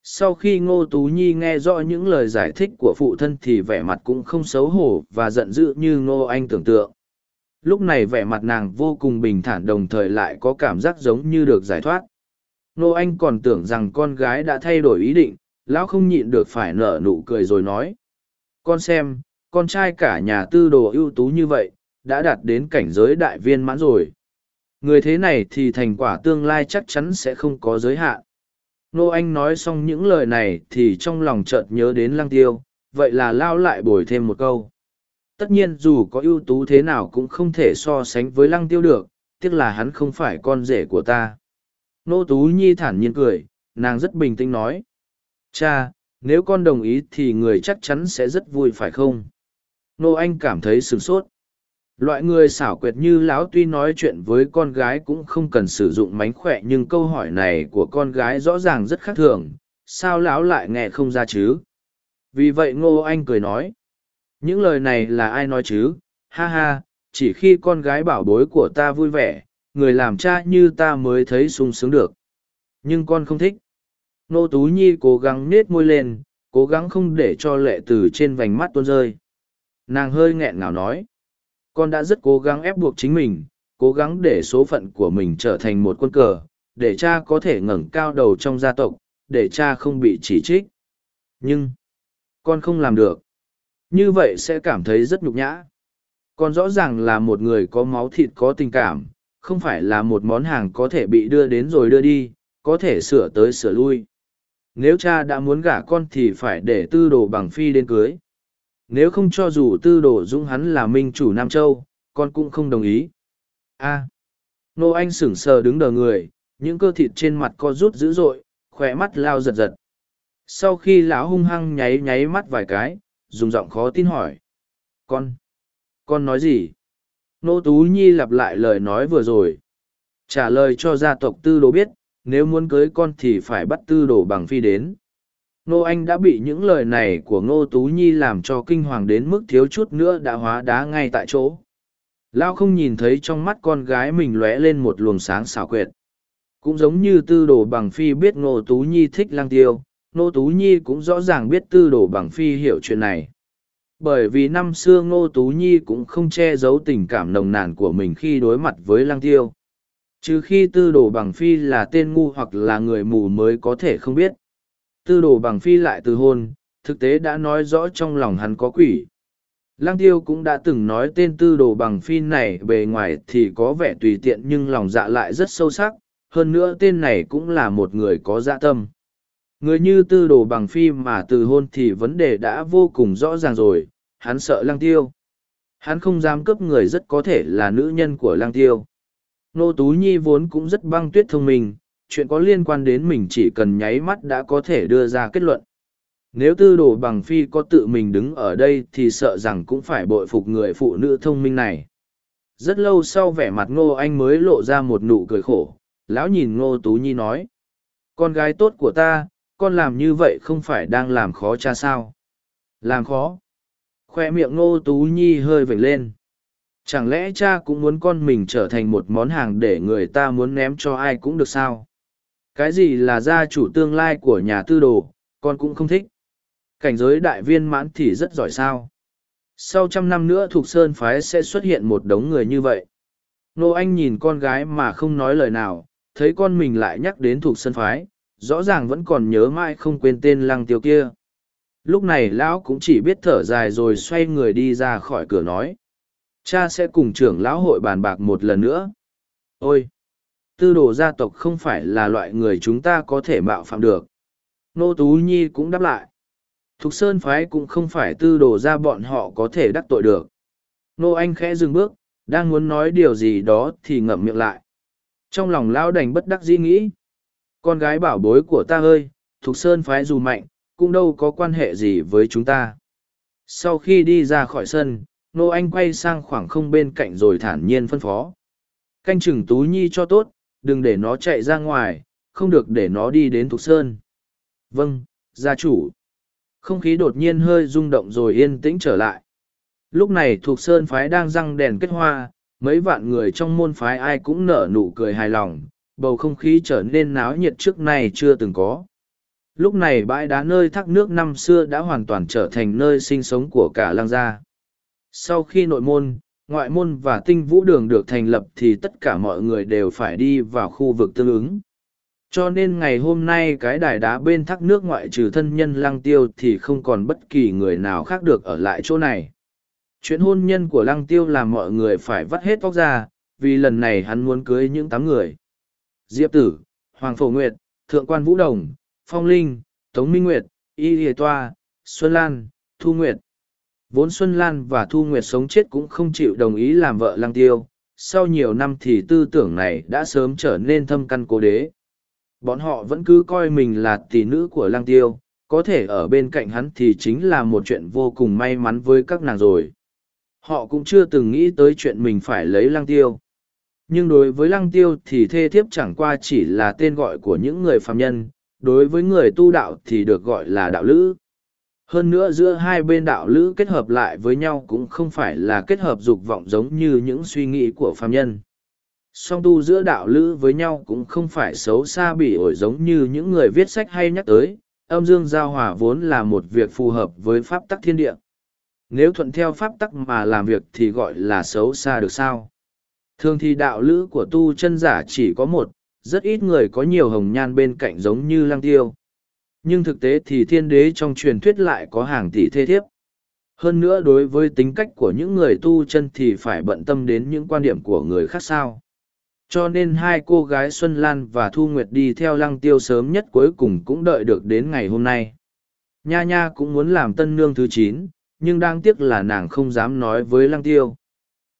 Sau khi Ngô Tú Nhi nghe rõ những lời giải thích của phụ thân thì vẻ mặt cũng không xấu hổ và giận dữ như Ngô Anh tưởng tượng. Lúc này vẻ mặt nàng vô cùng bình thản đồng thời lại có cảm giác giống như được giải thoát. Ngô Anh còn tưởng rằng con gái đã thay đổi ý định, lão không nhịn được phải nở nụ cười rồi nói. Con xem, con trai cả nhà tư đồ ưu tú như vậy, đã đạt đến cảnh giới đại viên mãn rồi. Người thế này thì thành quả tương lai chắc chắn sẽ không có giới hạn. Nô Anh nói xong những lời này thì trong lòng chợt nhớ đến lăng tiêu, vậy là lao lại bồi thêm một câu. Tất nhiên dù có ưu tú thế nào cũng không thể so sánh với lăng tiêu được, tiếc là hắn không phải con rể của ta. Nô Tú Nhi thản nhiên cười, nàng rất bình tĩnh nói. Cha, nếu con đồng ý thì người chắc chắn sẽ rất vui phải không? Nô Anh cảm thấy sửng sốt loại người xảo quyệt như lão tuy nói chuyện với con gái cũng không cần sử dụng mánh khỏe nhưng câu hỏi này của con gái rõ ràng rất khác thường, sao lão lại nghe không ra chứ? Vì vậy ngô anh cười nói, những lời này là ai nói chứ? Ha ha, chỉ khi con gái bảo bối của ta vui vẻ, người làm cha như ta mới thấy sung sướng được. Nhưng con không thích. Nô tú nhi cố gắng nết môi lên, cố gắng không để cho lệ từ trên vành mắt tuôn rơi. Nàng hơi nghẹn ngào nói con đã rất cố gắng ép buộc chính mình, cố gắng để số phận của mình trở thành một quân cờ, để cha có thể ngẩng cao đầu trong gia tộc, để cha không bị chỉ trích. Nhưng, con không làm được. Như vậy sẽ cảm thấy rất nhục nhã. Con rõ ràng là một người có máu thịt có tình cảm, không phải là một món hàng có thể bị đưa đến rồi đưa đi, có thể sửa tới sửa lui. Nếu cha đã muốn gả con thì phải để tư đồ bằng phi đến cưới nếu không cho dù tư đồ dũng hắn là minh chủ Nam Châu, con cũng không đồng ý. a Nô Anh sững sờ đứng đờ người, những cơ thịt trên mặt co rút dữ dội, khỏe mắt lao giật giật. Sau khi lão hung hăng nháy nháy mắt vài cái, dùng giọng khó tin hỏi. Con! Con nói gì? Nô Tú Nhi lặp lại lời nói vừa rồi. Trả lời cho gia tộc tư đồ biết, nếu muốn cưới con thì phải bắt tư đồ bằng phi đến. Ngô Anh đã bị những lời này của Ngô Tú Nhi làm cho kinh hoàng đến mức thiếu chút nữa đã hóa đá ngay tại chỗ. Lao không nhìn thấy trong mắt con gái mình lóe lên một luồng sáng xảo quyệt. Cũng giống như tư đồ bằng phi biết Ngô Tú Nhi thích lang tiêu, Ngô Tú Nhi cũng rõ ràng biết tư đồ bằng phi hiểu chuyện này. Bởi vì năm xưa Ngô Tú Nhi cũng không che giấu tình cảm nồng nàn của mình khi đối mặt với lang tiêu. Trừ khi tư đồ bằng phi là tên ngu hoặc là người mù mới có thể không biết tư đồ bằng phi lại từ hôn, thực tế đã nói rõ trong lòng hắn có quỷ. Lăng tiêu cũng đã từng nói tên tư đồ bằng phi này bề ngoài thì có vẻ tùy tiện nhưng lòng dạ lại rất sâu sắc, hơn nữa tên này cũng là một người có dạ tâm. Người như tư đồ bằng phi mà từ hôn thì vấn đề đã vô cùng rõ ràng rồi, hắn sợ lăng tiêu. Hắn không dám cướp người rất có thể là nữ nhân của lăng tiêu. Nô Tú Nhi vốn cũng rất băng tuyết thông minh, chuyện có liên quan đến mình chỉ cần nháy mắt đã có thể đưa ra kết luận. Nếu tư đồ bằng phi có tự mình đứng ở đây thì sợ rằng cũng phải bội phục người phụ nữ thông minh này. Rất lâu sau vẻ mặt ngô anh mới lộ ra một nụ cười khổ, lão nhìn ngô tú nhi nói. Con gái tốt của ta, con làm như vậy không phải đang làm khó cha sao? Làm khó. Khoe miệng ngô tú nhi hơi vểnh lên. Chẳng lẽ cha cũng muốn con mình trở thành một món hàng để người ta muốn ném cho ai cũng được sao? Cái gì là gia chủ tương lai của nhà tư đồ, con cũng không thích. Cảnh giới đại viên mãn thì rất giỏi sao. Sau trăm năm nữa thuộc sơn phái sẽ xuất hiện một đống người như vậy. Nô Anh nhìn con gái mà không nói lời nào, thấy con mình lại nhắc đến thuộc sơn phái, rõ ràng vẫn còn nhớ mãi không quên tên lăng tiêu kia. Lúc này lão cũng chỉ biết thở dài rồi xoay người đi ra khỏi cửa nói. Cha sẽ cùng trưởng lão hội bàn bạc một lần nữa. Ôi! Tư đồ gia tộc không phải là loại người chúng ta có thể mạo phạm được. Nô Tú Nhi cũng đáp lại. Thục Sơn Phái cũng không phải tư đồ gia bọn họ có thể đắc tội được. Nô Anh khẽ dừng bước, đang muốn nói điều gì đó thì ngậm miệng lại. Trong lòng lão đành bất đắc dĩ nghĩ. Con gái bảo bối của ta ơi, Thục Sơn phái dù mạnh, cũng đâu có quan hệ gì với chúng ta. Sau khi đi ra khỏi sân, Nô Anh quay sang khoảng không bên cạnh rồi thản nhiên phân phó. Canh chừng Tú Nhi cho tốt, đừng để nó chạy ra ngoài, không được để nó đi đến Thục Sơn. Vâng, gia chủ. Không khí đột nhiên hơi rung động rồi yên tĩnh trở lại. Lúc này Thục Sơn phái đang răng đèn kết hoa, mấy vạn người trong môn phái ai cũng nở nụ cười hài lòng, bầu không khí trở nên náo nhiệt trước này chưa từng có. Lúc này bãi đá nơi thác nước năm xưa đã hoàn toàn trở thành nơi sinh sống của cả lang gia. Sau khi nội môn, ngoại môn và tinh vũ đường được thành lập thì tất cả mọi người đều phải đi vào khu vực tương ứng. Cho nên ngày hôm nay cái đài đá bên thác nước ngoại trừ thân nhân lăng tiêu thì không còn bất kỳ người nào khác được ở lại chỗ này. Chuyện hôn nhân của lăng tiêu làm mọi người phải vắt hết tóc ra, vì lần này hắn muốn cưới những tám người. Diệp Tử, Hoàng Phổ Nguyệt, Thượng quan Vũ Đồng, Phong Linh, Tống Minh Nguyệt, Y Hề Toa, Xuân Lan, Thu Nguyệt. Vốn Xuân Lan và Thu Nguyệt sống chết cũng không chịu đồng ý làm vợ lăng tiêu, sau nhiều năm thì tư tưởng này đã sớm trở nên thâm căn cố đế. Bọn họ vẫn cứ coi mình là tỷ nữ của lăng tiêu, có thể ở bên cạnh hắn thì chính là một chuyện vô cùng may mắn với các nàng rồi. Họ cũng chưa từng nghĩ tới chuyện mình phải lấy lăng tiêu. Nhưng đối với lăng tiêu thì thê thiếp chẳng qua chỉ là tên gọi của những người phàm nhân, đối với người tu đạo thì được gọi là đạo lữ. Hơn nữa giữa hai bên đạo lữ kết hợp lại với nhau cũng không phải là kết hợp dục vọng giống như những suy nghĩ của phàm nhân. Song tu giữa đạo lữ với nhau cũng không phải xấu xa bị ổi giống như những người viết sách hay nhắc tới, âm dương giao hòa vốn là một việc phù hợp với pháp tắc thiên địa. Nếu thuận theo pháp tắc mà làm việc thì gọi là xấu xa được sao? Thường thì đạo lữ của tu chân giả chỉ có một, rất ít người có nhiều hồng nhan bên cạnh giống như lăng tiêu. Nhưng thực tế thì thiên đế trong truyền thuyết lại có hàng tỷ thê thiếp. Hơn nữa đối với tính cách của những người tu chân thì phải bận tâm đến những quan điểm của người khác sao. Cho nên hai cô gái Xuân Lan và Thu Nguyệt đi theo lăng tiêu sớm nhất cuối cùng cũng đợi được đến ngày hôm nay. Nha Nha cũng muốn làm tân nương thứ chín, nhưng đang tiếc là nàng không dám nói với lăng tiêu.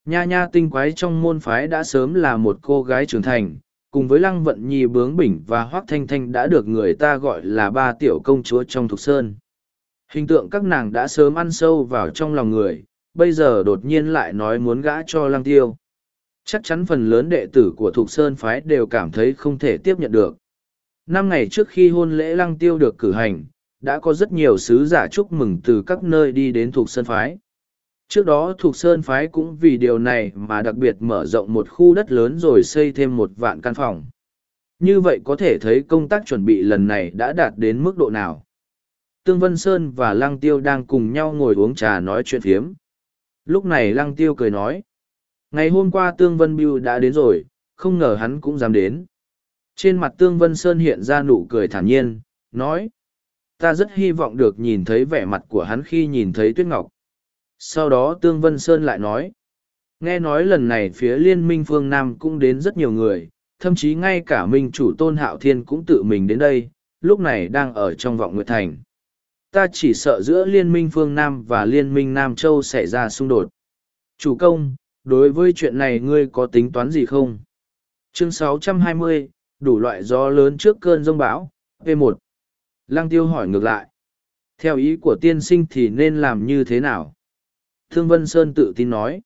Nha Nha tinh quái trong môn phái đã sớm là một cô gái trưởng thành, cùng với lăng vận nhi bướng bỉnh và hoác thanh thanh đã được người ta gọi là ba tiểu công chúa trong thục sơn. Hình tượng các nàng đã sớm ăn sâu vào trong lòng người, bây giờ đột nhiên lại nói muốn gã cho lăng tiêu. Chắc chắn phần lớn đệ tử của thục sơn phái đều cảm thấy không thể tiếp nhận được. Năm ngày trước khi hôn lễ lăng tiêu được cử hành, đã có rất nhiều sứ giả chúc mừng từ các nơi đi đến thục sơn phái. Trước đó thuộc Sơn Phái cũng vì điều này mà đặc biệt mở rộng một khu đất lớn rồi xây thêm một vạn căn phòng. Như vậy có thể thấy công tác chuẩn bị lần này đã đạt đến mức độ nào. Tương Vân Sơn và Lăng Tiêu đang cùng nhau ngồi uống trà nói chuyện phiếm. Lúc này Lăng Tiêu cười nói. Ngày hôm qua Tương Vân Biêu đã đến rồi, không ngờ hắn cũng dám đến. Trên mặt Tương Vân Sơn hiện ra nụ cười thản nhiên, nói. Ta rất hy vọng được nhìn thấy vẻ mặt của hắn khi nhìn thấy Tuyết Ngọc. Sau đó Tương Vân Sơn lại nói, nghe nói lần này phía liên minh phương Nam cũng đến rất nhiều người, thậm chí ngay cả minh chủ tôn hạo thiên cũng tự mình đến đây, lúc này đang ở trong vọng nguyệt thành. Ta chỉ sợ giữa liên minh phương Nam và liên minh Nam Châu xảy ra xung đột. Chủ công, đối với chuyện này ngươi có tính toán gì không? Chương 620, đủ loại gió lớn trước cơn rông bão, P1. Lăng tiêu hỏi ngược lại. Theo ý của tiên sinh thì nên làm như thế nào? Thương Vân Sơn tự tin nói.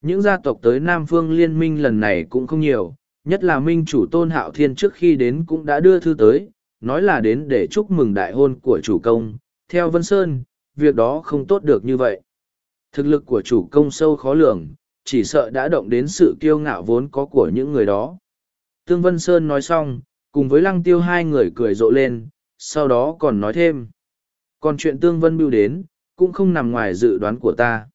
Những gia tộc tới Nam Phương Liên minh lần này cũng không nhiều, nhất là minh chủ Tôn Hạo Thiên trước khi đến cũng đã đưa thư tới, nói là đến để chúc mừng đại hôn của chủ công. Theo Vân Sơn, việc đó không tốt được như vậy. Thực lực của chủ công sâu khó lường, chỉ sợ đã động đến sự kiêu ngạo vốn có của những người đó. Tương Vân Sơn nói xong, cùng với lăng tiêu hai người cười rộ lên, sau đó còn nói thêm. Còn chuyện Tương Vân Bưu đến, cũng không nằm ngoài dự đoán của ta.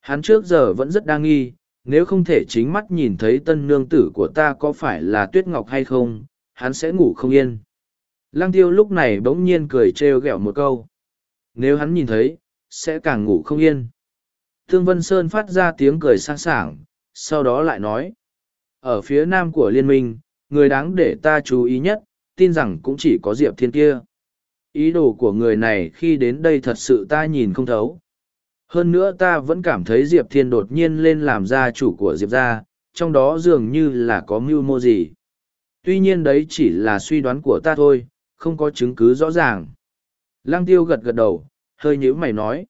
Hắn trước giờ vẫn rất đa nghi, nếu không thể chính mắt nhìn thấy tân nương tử của ta có phải là tuyết ngọc hay không, hắn sẽ ngủ không yên. Lăng tiêu lúc này bỗng nhiên cười trêu ghẹo một câu. Nếu hắn nhìn thấy, sẽ càng ngủ không yên. Thương Vân Sơn phát ra tiếng cười sang sảng, sau đó lại nói. Ở phía nam của liên minh, người đáng để ta chú ý nhất, tin rằng cũng chỉ có Diệp Thiên kia. Ý đồ của người này khi đến đây thật sự ta nhìn không thấu Hơn nữa ta vẫn cảm thấy Diệp Thiên đột nhiên lên làm gia chủ của Diệp gia, trong đó dường như là có mưu mô gì. Tuy nhiên đấy chỉ là suy đoán của ta thôi, không có chứng cứ rõ ràng. Lăng tiêu gật gật đầu, hơi nhữ mày nói.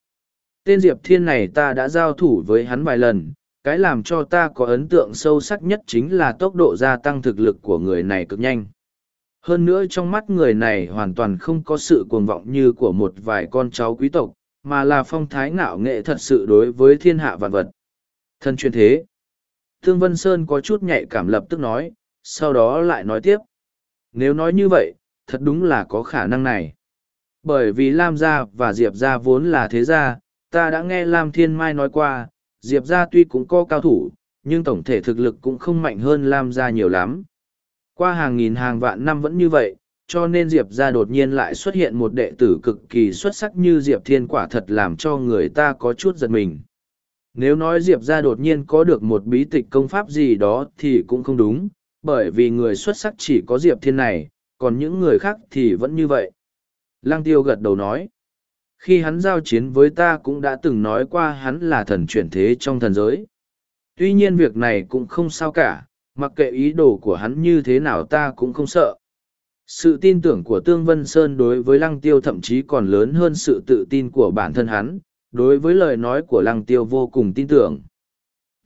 Tên Diệp Thiên này ta đã giao thủ với hắn vài lần, cái làm cho ta có ấn tượng sâu sắc nhất chính là tốc độ gia tăng thực lực của người này cực nhanh. Hơn nữa trong mắt người này hoàn toàn không có sự cuồng vọng như của một vài con cháu quý tộc, mà là phong thái ngạo nghệ thật sự đối với thiên hạ vạn vật. Thân truyền thế. Thương Vân Sơn có chút nhạy cảm lập tức nói, sau đó lại nói tiếp. Nếu nói như vậy, thật đúng là có khả năng này. Bởi vì Lam Gia và Diệp Gia vốn là thế gia, ta đã nghe Lam Thiên Mai nói qua, Diệp Gia tuy cũng có cao thủ, nhưng tổng thể thực lực cũng không mạnh hơn Lam Gia nhiều lắm. Qua hàng nghìn hàng vạn năm vẫn như vậy, cho nên Diệp Gia đột nhiên lại xuất hiện một đệ tử cực kỳ xuất sắc như Diệp Thiên quả thật làm cho người ta có chút giật mình. Nếu nói Diệp Gia đột nhiên có được một bí tịch công pháp gì đó thì cũng không đúng, bởi vì người xuất sắc chỉ có Diệp Thiên này, còn những người khác thì vẫn như vậy. Lăng Tiêu gật đầu nói, khi hắn giao chiến với ta cũng đã từng nói qua hắn là thần chuyển thế trong thần giới. Tuy nhiên việc này cũng không sao cả, mặc kệ ý đồ của hắn như thế nào ta cũng không sợ. Sự tin tưởng của Tương Vân Sơn đối với Lăng Tiêu thậm chí còn lớn hơn sự tự tin của bản thân hắn, đối với lời nói của Lăng Tiêu vô cùng tin tưởng.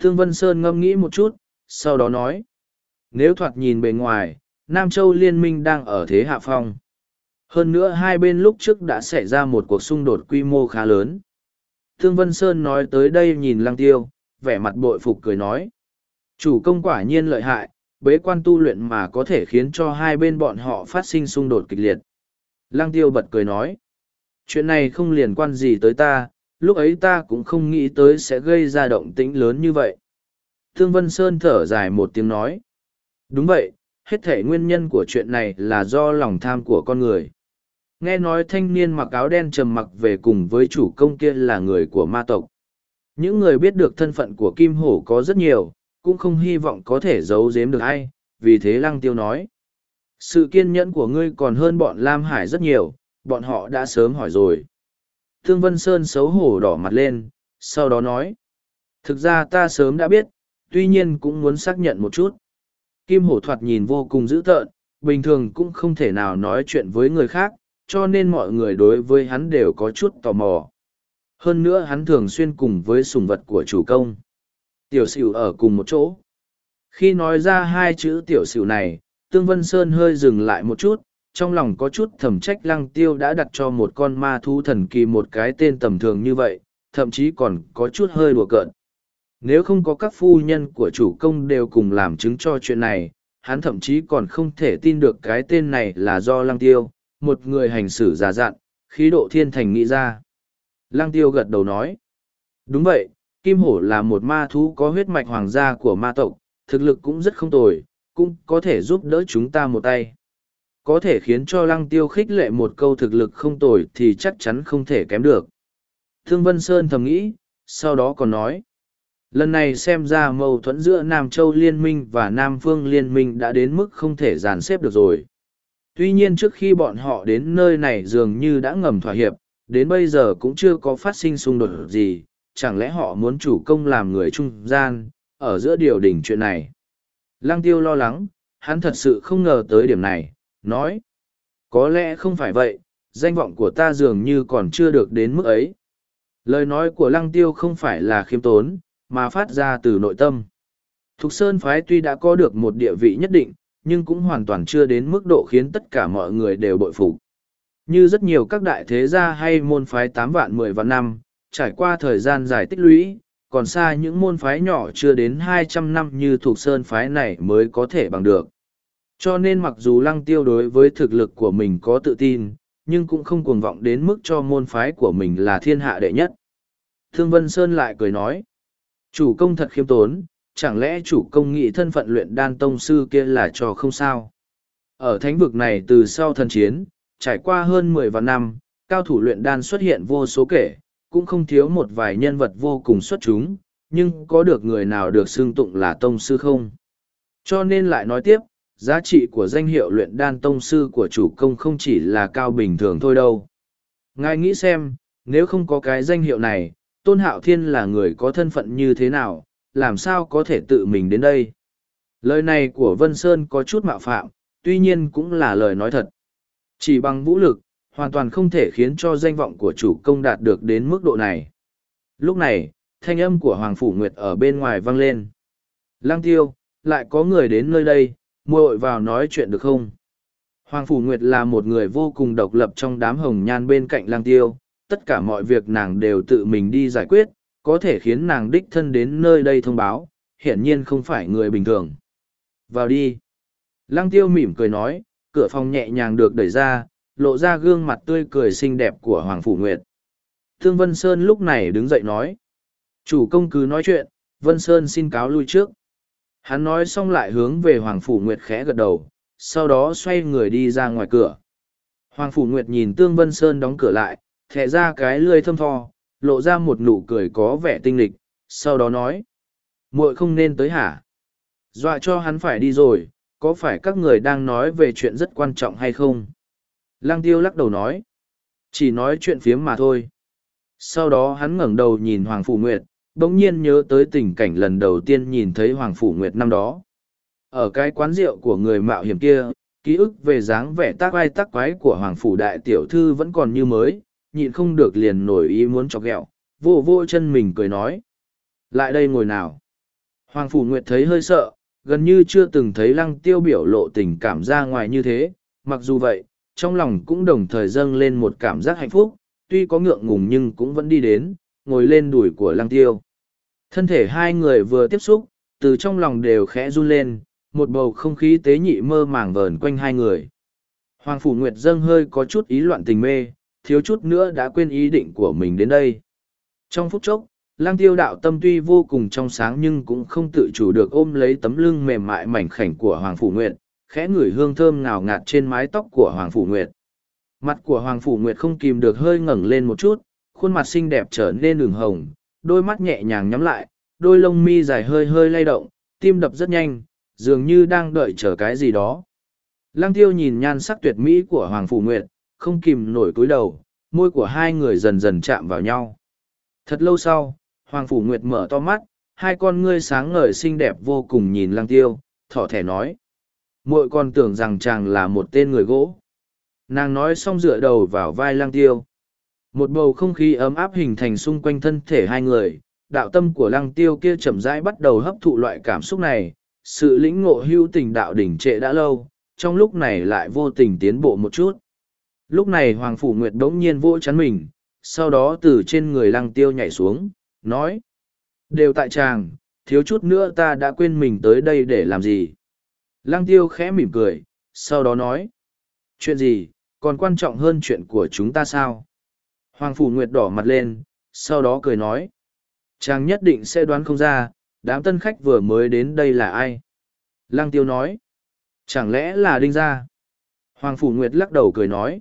Tương Vân Sơn ngâm nghĩ một chút, sau đó nói, nếu thoạt nhìn bề ngoài, Nam Châu Liên minh đang ở thế hạ phong. Hơn nữa hai bên lúc trước đã xảy ra một cuộc xung đột quy mô khá lớn. Thương Vân Sơn nói tới đây nhìn Lăng Tiêu, vẻ mặt bội phục cười nói. Chủ công quả nhiên lợi hại, bế quan tu luyện mà có thể khiến cho hai bên bọn họ phát sinh xung đột kịch liệt. Lăng Tiêu bật cười nói. Chuyện này không liên quan gì tới ta, lúc ấy ta cũng không nghĩ tới sẽ gây ra động tĩnh lớn như vậy. Thương Vân Sơn thở dài một tiếng nói. Đúng vậy, hết thể nguyên nhân của chuyện này là do lòng tham của con người. Nghe nói thanh niên mặc áo đen trầm mặc về cùng với chủ công kia là người của ma tộc. Những người biết được thân phận của Kim Hổ có rất nhiều, cũng không hy vọng có thể giấu giếm được ai, vì thế Lăng Tiêu nói. Sự kiên nhẫn của ngươi còn hơn bọn Lam Hải rất nhiều, bọn họ đã sớm hỏi rồi. Thương Vân Sơn xấu hổ đỏ mặt lên, sau đó nói. Thực ra ta sớm đã biết, tuy nhiên cũng muốn xác nhận một chút. Kim Hổ thoạt nhìn vô cùng dữ tợn, bình thường cũng không thể nào nói chuyện với người khác, cho nên mọi người đối với hắn đều có chút tò mò. Hơn nữa hắn thường xuyên cùng với sùng vật của chủ công. Tiểu xỉu ở cùng một chỗ. Khi nói ra hai chữ tiểu xỉu này, Tương Vân Sơn hơi dừng lại một chút, trong lòng có chút thầm trách lăng tiêu đã đặt cho một con ma thú thần kỳ một cái tên tầm thường như vậy, thậm chí còn có chút hơi đùa cợt. Nếu không có các phu nhân của chủ công đều cùng làm chứng cho chuyện này, hắn thậm chí còn không thể tin được cái tên này là do lăng tiêu, một người hành xử giả dặn, khí độ thiên thành nghĩ ra. Lăng tiêu gật đầu nói. Đúng vậy, Kim Hổ là một ma thú có huyết mạch hoàng gia của ma tộc, thực lực cũng rất không tồi, cũng có thể giúp đỡ chúng ta một tay. Có thể khiến cho lăng tiêu khích lệ một câu thực lực không tồi thì chắc chắn không thể kém được. Thương Vân Sơn thầm nghĩ, sau đó còn nói. Lần này xem ra mâu thuẫn giữa Nam Châu Liên minh và Nam Phương Liên minh đã đến mức không thể dàn xếp được rồi. Tuy nhiên trước khi bọn họ đến nơi này dường như đã ngầm thỏa hiệp, đến bây giờ cũng chưa có phát sinh xung đột gì, chẳng lẽ họ muốn chủ công làm người trung gian, ở giữa điều đình chuyện này. Lăng tiêu lo lắng, hắn thật sự không ngờ tới điểm này, nói. Có lẽ không phải vậy, danh vọng của ta dường như còn chưa được đến mức ấy. Lời nói của lăng tiêu không phải là khiêm tốn, mà phát ra từ nội tâm. Thục Sơn Phái tuy đã có được một địa vị nhất định, nhưng cũng hoàn toàn chưa đến mức độ khiến tất cả mọi người đều bội phục. Như rất nhiều các đại thế gia hay môn phái tám vạn mười vạn năm, trải qua thời gian dài tích lũy, còn xa những môn phái nhỏ chưa đến hai trăm năm như thuộc sơn phái này mới có thể bằng được. Cho nên mặc dù lăng tiêu đối với thực lực của mình có tự tin, nhưng cũng không cuồng vọng đến mức cho môn phái của mình là thiên hạ đệ nhất. Thương Vân Sơn lại cười nói, chủ công thật khiêm tốn, chẳng lẽ chủ công nghị thân phận luyện đan tông sư kia là trò không sao. Ở thánh vực này từ sau thần chiến, trải qua hơn mười vạn năm, cao thủ luyện đan xuất hiện vô số kể, cũng không thiếu một vài nhân vật vô cùng xuất chúng, nhưng có được người nào được xưng tụng là tông sư không? Cho nên lại nói tiếp, giá trị của danh hiệu luyện đan tông sư của chủ công không chỉ là cao bình thường thôi đâu. Ngài nghĩ xem, nếu không có cái danh hiệu này, tôn hạo thiên là người có thân phận như thế nào làm sao có thể tự mình đến đây lời này của vân sơn có chút mạo phạm tuy nhiên cũng là lời nói thật chỉ bằng vũ lực hoàn toàn không thể khiến cho danh vọng của chủ công đạt được đến mức độ này. Lúc này thanh âm của hoàng phủ nguyệt ở bên ngoài vang lên. Lang tiêu lại có người đến nơi đây muội vào nói chuyện được không? Hoàng phủ nguyệt là một người vô cùng độc lập trong đám hồng nhan bên cạnh lang tiêu. Tất cả mọi việc nàng đều tự mình đi giải quyết có thể khiến nàng đích thân đến nơi đây thông báo hiển nhiên không phải người bình thường. Vào đi. Lăng tiêu mỉm cười nói, cửa phòng nhẹ nhàng được đẩy ra, lộ ra gương mặt tươi cười xinh đẹp của Hoàng Phủ Nguyệt. Thương Vân Sơn lúc này đứng dậy nói. Chủ công cứ nói chuyện, Vân Sơn xin cáo lui trước. Hắn nói xong lại hướng về Hoàng Phủ Nguyệt khẽ gật đầu, sau đó xoay người đi ra ngoài cửa. Hoàng Phủ Nguyệt nhìn Tương Vân Sơn đóng cửa lại, thẻ ra cái lươi thâm tho, lộ ra một nụ cười có vẻ tinh lịch, sau đó nói. muội không nên tới hả? Dọa cho hắn phải đi rồi, có phải các người đang nói về chuyện rất quan trọng hay không? Lăng tiêu lắc đầu nói. Chỉ nói chuyện phiếm mà thôi. Sau đó hắn ngẩng đầu nhìn Hoàng Phủ Nguyệt, bỗng nhiên nhớ tới tình cảnh lần đầu tiên nhìn thấy Hoàng Phủ Nguyệt năm đó. Ở cái quán rượu của người mạo hiểm kia, ký ức về dáng vẻ tác ai tác quái của Hoàng Phủ Đại Tiểu Thư vẫn còn như mới, nhịn không được liền nổi ý muốn chọc ghẹo, vô vô chân mình cười nói. Lại đây ngồi nào. Hoàng Phủ Nguyệt thấy hơi sợ, gần như chưa từng thấy lăng tiêu biểu lộ tình cảm ra ngoài như thế, mặc dù vậy, trong lòng cũng đồng thời dâng lên một cảm giác hạnh phúc, tuy có ngượng ngùng nhưng cũng vẫn đi đến, ngồi lên đùi của lăng tiêu. Thân thể hai người vừa tiếp xúc, từ trong lòng đều khẽ run lên, một bầu không khí tế nhị mơ màng vờn quanh hai người. Hoàng Phủ Nguyệt dâng hơi có chút ý loạn tình mê, thiếu chút nữa đã quên ý định của mình đến đây. Trong phút chốc, lang tiêu đạo tâm tuy vô cùng trong sáng nhưng cũng không tự chủ được ôm lấy tấm lưng mềm mại mảnh khảnh của Hoàng Phủ Nguyệt, khẽ ngửi hương thơm ngào ngạt trên mái tóc của Hoàng Phủ Nguyệt. Mặt của Hoàng Phủ Nguyệt không kìm được hơi ngẩng lên một chút, khuôn mặt xinh đẹp trở nên đường hồng, đôi mắt nhẹ nhàng nhắm lại, đôi lông mi dài hơi hơi lay động, tim đập rất nhanh, dường như đang đợi chờ cái gì đó. Lăng tiêu nhìn nhan sắc tuyệt mỹ của Hoàng Phủ Nguyệt, không kìm nổi cúi đầu, môi của hai người dần dần chạm vào nhau. Thật lâu sau, Hoàng Phủ Nguyệt mở to mắt, hai con ngươi sáng ngời xinh đẹp vô cùng nhìn lăng tiêu, thỏ thẻ nói muội còn tưởng rằng chàng là một tên người gỗ. Nàng nói xong dựa đầu vào vai Lang tiêu. Một bầu không khí ấm áp hình thành xung quanh thân thể hai người, đạo tâm của lăng tiêu kia chậm rãi bắt đầu hấp thụ loại cảm xúc này, sự lĩnh ngộ hưu tình đạo đỉnh trệ đã lâu, trong lúc này lại vô tình tiến bộ một chút. Lúc này Hoàng Phủ Nguyệt đống nhiên vỗ chắn mình, sau đó từ trên người lăng tiêu nhảy xuống nói đều tại chàng thiếu chút nữa ta đã quên mình tới đây để làm gì lăng tiêu khẽ mỉm cười, sau đó nói, chuyện gì, còn quan trọng hơn chuyện của chúng ta sao? Hoàng phủ nguyệt đỏ mặt lên, sau đó cười nói, chàng nhất định sẽ đoán không ra, đám tân khách vừa mới đến đây là ai? Lăng tiêu nói, chẳng lẽ là đinh gia? Hoàng phủ nguyệt lắc đầu cười nói,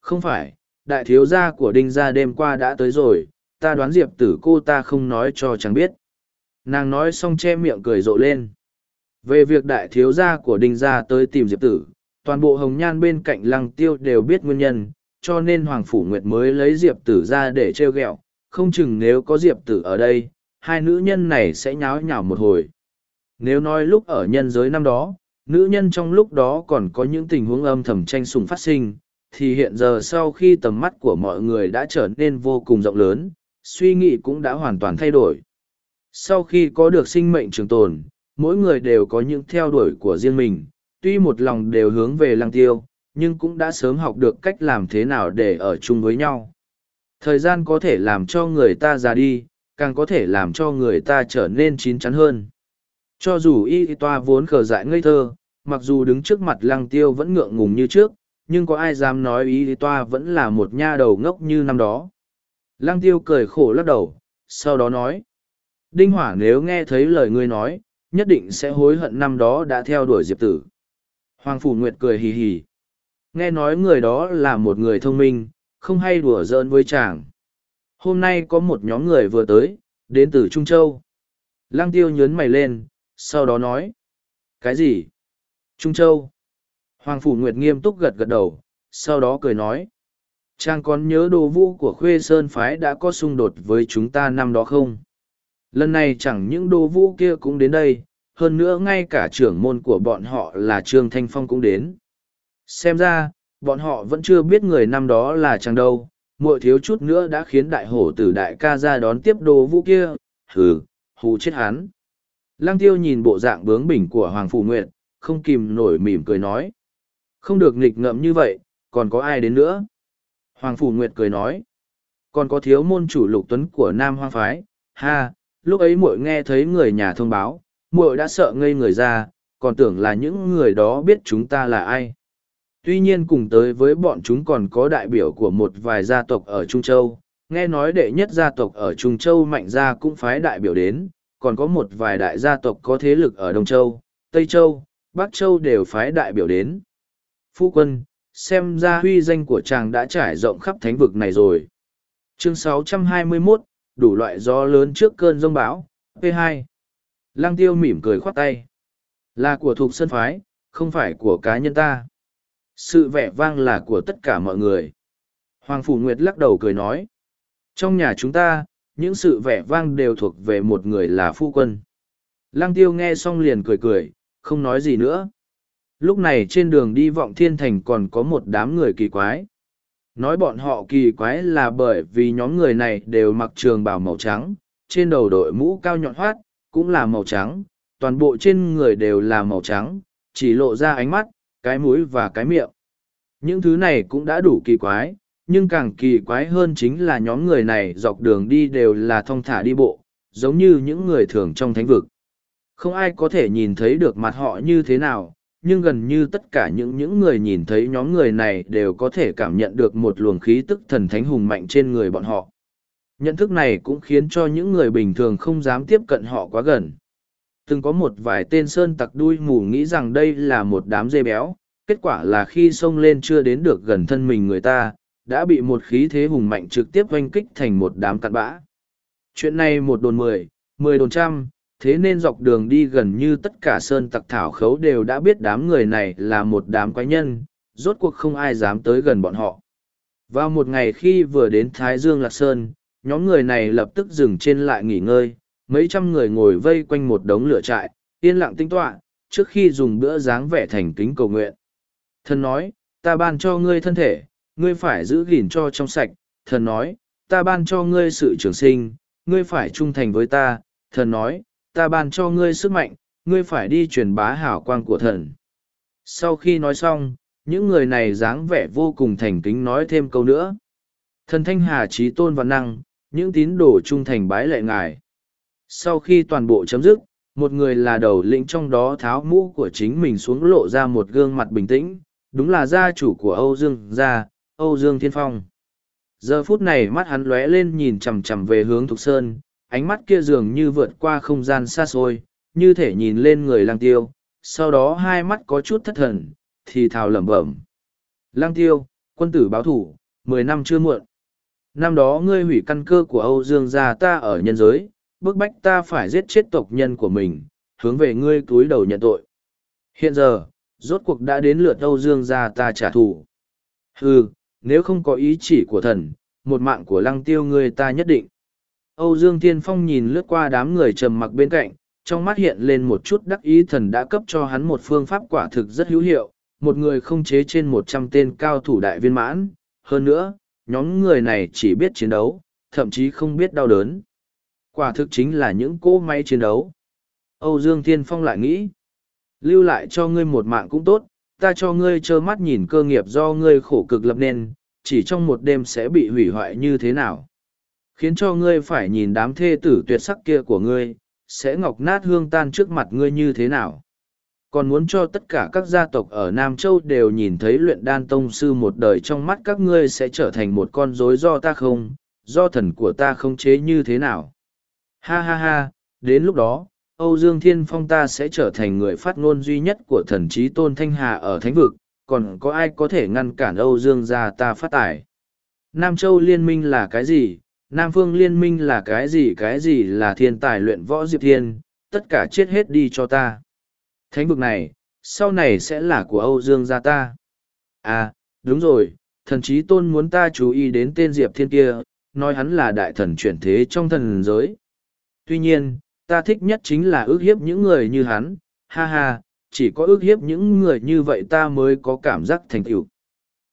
không phải, đại thiếu gia của đinh gia đêm qua đã tới rồi, ta đoán diệp tử cô ta không nói cho chàng biết. Nàng nói xong che miệng cười rộ lên về việc đại thiếu gia của đinh gia tới tìm diệp tử toàn bộ hồng nhan bên cạnh lăng tiêu đều biết nguyên nhân cho nên hoàng phủ nguyệt mới lấy diệp tử ra để trêu ghẹo không chừng nếu có diệp tử ở đây hai nữ nhân này sẽ nháo nhào một hồi nếu nói lúc ở nhân giới năm đó nữ nhân trong lúc đó còn có những tình huống âm thầm tranh sùng phát sinh thì hiện giờ sau khi tầm mắt của mọi người đã trở nên vô cùng rộng lớn suy nghĩ cũng đã hoàn toàn thay đổi. Sau khi có được sinh mệnh trường tồn, mỗi người đều có những theo đuổi của riêng mình, tuy một lòng đều hướng về lăng tiêu, nhưng cũng đã sớm học được cách làm thế nào để ở chung với nhau. Thời gian có thể làm cho người ta già đi, càng có thể làm cho người ta trở nên chín chắn hơn. Cho dù y toa vốn khờ dại ngây thơ, mặc dù đứng trước mặt lăng tiêu vẫn ngượng ngùng như trước, nhưng có ai dám nói y toa vẫn là một nha đầu ngốc như năm đó. Lăng tiêu cười khổ lắc đầu, sau đó nói. Đinh Hỏa nếu nghe thấy lời ngươi nói, nhất định sẽ hối hận năm đó đã theo đuổi Diệp Tử. Hoàng Phủ Nguyệt cười hì hì. Nghe nói người đó là một người thông minh, không hay đùa giỡn với chàng. Hôm nay có một nhóm người vừa tới, đến từ Trung Châu. Lăng tiêu nhớn mày lên, sau đó nói. Cái gì? Trung Châu. Hoàng Phủ Nguyệt nghiêm túc gật gật đầu, sau đó cười nói. Trang còn nhớ đồ vũ của Khuê Sơn Phái đã có xung đột với chúng ta năm đó không? Lần này chẳng những đồ vũ kia cũng đến đây, hơn nữa ngay cả trưởng môn của bọn họ là Trương Thanh Phong cũng đến. Xem ra, bọn họ vẫn chưa biết người năm đó là chẳng đâu, muội thiếu chút nữa đã khiến đại hổ tử đại ca ra đón tiếp đồ vũ kia, hừ, hù chết hắn. Lăng tiêu nhìn bộ dạng bướng bỉnh của Hoàng Phủ Nguyệt, không kìm nổi mỉm cười nói. Không được nghịch ngợm như vậy, còn có ai đến nữa? Hoàng Phủ Nguyệt cười nói. Còn có thiếu môn chủ lục tuấn của Nam Hoang Phái, ha, lúc ấy muội nghe thấy người nhà thông báo, muội đã sợ ngây người ra, còn tưởng là những người đó biết chúng ta là ai. Tuy nhiên cùng tới với bọn chúng còn có đại biểu của một vài gia tộc ở Trung Châu, nghe nói đệ nhất gia tộc ở Trung Châu mạnh gia cũng phái đại biểu đến, còn có một vài đại gia tộc có thế lực ở Đông Châu, Tây Châu, Bắc Châu đều phái đại biểu đến. Phu quân, xem ra huy danh của chàng đã trải rộng khắp thánh vực này rồi. Chương 621, đủ loại gió lớn trước cơn rông bão, P2. Lăng tiêu mỉm cười khoát tay. Là của thuộc sân phái, không phải của cá nhân ta. Sự vẻ vang là của tất cả mọi người. Hoàng Phủ Nguyệt lắc đầu cười nói. Trong nhà chúng ta, những sự vẻ vang đều thuộc về một người là phu quân. Lăng tiêu nghe xong liền cười cười, không nói gì nữa. Lúc này trên đường đi vọng thiên thành còn có một đám người kỳ quái. Nói bọn họ kỳ quái là bởi vì nhóm người này đều mặc trường bào màu trắng, trên đầu đội mũ cao nhọn hoát, cũng là màu trắng, toàn bộ trên người đều là màu trắng, chỉ lộ ra ánh mắt, cái mũi và cái miệng. Những thứ này cũng đã đủ kỳ quái, nhưng càng kỳ quái hơn chính là nhóm người này dọc đường đi đều là thong thả đi bộ, giống như những người thường trong thánh vực. Không ai có thể nhìn thấy được mặt họ như thế nào, nhưng gần như tất cả những những người nhìn thấy nhóm người này đều có thể cảm nhận được một luồng khí tức thần thánh hùng mạnh trên người bọn họ. Nhận thức này cũng khiến cho những người bình thường không dám tiếp cận họ quá gần. Từng có một vài tên sơn tặc đuôi mù nghĩ rằng đây là một đám dê béo, kết quả là khi xông lên chưa đến được gần thân mình người ta, đã bị một khí thế hùng mạnh trực tiếp oanh kích thành một đám cặn bã. Chuyện này một đồn mười, mười đồn trăm, thế nên dọc đường đi gần như tất cả sơn tặc thảo khấu đều đã biết đám người này là một đám quái nhân, rốt cuộc không ai dám tới gần bọn họ. Vào một ngày khi vừa đến Thái Dương Lạc Sơn, nhóm người này lập tức dừng trên lại nghỉ ngơi, mấy trăm người ngồi vây quanh một đống lửa trại, yên lặng tinh tọa, trước khi dùng bữa dáng vẻ thành kính cầu nguyện. Thần nói, ta ban cho ngươi thân thể, ngươi phải giữ gìn cho trong sạch. Thần nói, ta ban cho ngươi sự trường sinh, ngươi phải trung thành với ta. Thần nói, ta ban cho ngươi sức mạnh, ngươi phải đi truyền bá hảo quang của thần. Sau khi nói xong, những người này dáng vẻ vô cùng thành kính nói thêm câu nữa. Thần thanh hà trí tôn và năng, những tín đồ trung thành bái lệ ngài. Sau khi toàn bộ chấm dứt, một người là đầu lĩnh trong đó tháo mũ của chính mình xuống lộ ra một gương mặt bình tĩnh, đúng là gia chủ của Âu Dương gia, Âu Dương Thiên Phong. Giờ phút này mắt hắn lóe lên nhìn chằm chằm về hướng Thục Sơn, ánh mắt kia dường như vượt qua không gian xa xôi, như thể nhìn lên người lang tiêu, sau đó hai mắt có chút thất thần, thì thào lẩm bẩm. Lang tiêu, quân tử báo thủ, mười năm chưa muộn. Năm đó ngươi hủy căn cơ của Âu Dương gia ta ở nhân giới, bức bách ta phải giết chết tộc nhân của mình, hướng về ngươi túi đầu nhận tội. Hiện giờ, rốt cuộc đã đến lượt Âu Dương gia ta trả thù. Hừ, nếu không có ý chỉ của thần, một mạng của lăng tiêu ngươi ta nhất định. Âu Dương Thiên Phong nhìn lướt qua đám người trầm mặc bên cạnh, trong mắt hiện lên một chút đắc ý thần đã cấp cho hắn một phương pháp quả thực rất hữu hiệu, một người không chế trên một trăm tên cao thủ đại viên mãn. Hơn nữa, nhóm người này chỉ biết chiến đấu, thậm chí không biết đau đớn. Quả thực chính là những cỗ máy chiến đấu. Âu Dương Thiên Phong lại nghĩ, lưu lại cho ngươi một mạng cũng tốt, ta cho ngươi trơ mắt nhìn cơ nghiệp do ngươi khổ cực lập nên, chỉ trong một đêm sẽ bị hủy hoại như thế nào. Khiến cho ngươi phải nhìn đám thê tử tuyệt sắc kia của ngươi, sẽ ngọc nát hương tan trước mặt ngươi như thế nào. Còn muốn cho tất cả các gia tộc ở Nam Châu đều nhìn thấy luyện đan tông sư một đời trong mắt các ngươi sẽ trở thành một con rối do ta không, do thần của ta không chế như thế nào. Ha ha ha, đến lúc đó, Âu Dương Thiên Phong ta sẽ trở thành người phát ngôn duy nhất của thần trí tôn Thanh Hà ở Thánh Vực, còn có ai có thể ngăn cản Âu Dương gia ta phát tài. Nam Châu Liên minh là cái gì? Nam Phương Liên minh là cái gì? Cái gì là thiên tài luyện võ Diệp Thiên? Tất cả chết hết đi cho ta. Thánh vực này, sau này sẽ là của Âu Dương gia ta. À, đúng rồi, thần chí tôn muốn ta chú ý đến tên Diệp Thiên kia, nói hắn là đại thần chuyển thế trong thần giới. Tuy nhiên, ta thích nhất chính là ước hiếp những người như hắn, ha ha, chỉ có ước hiếp những người như vậy ta mới có cảm giác thành tựu.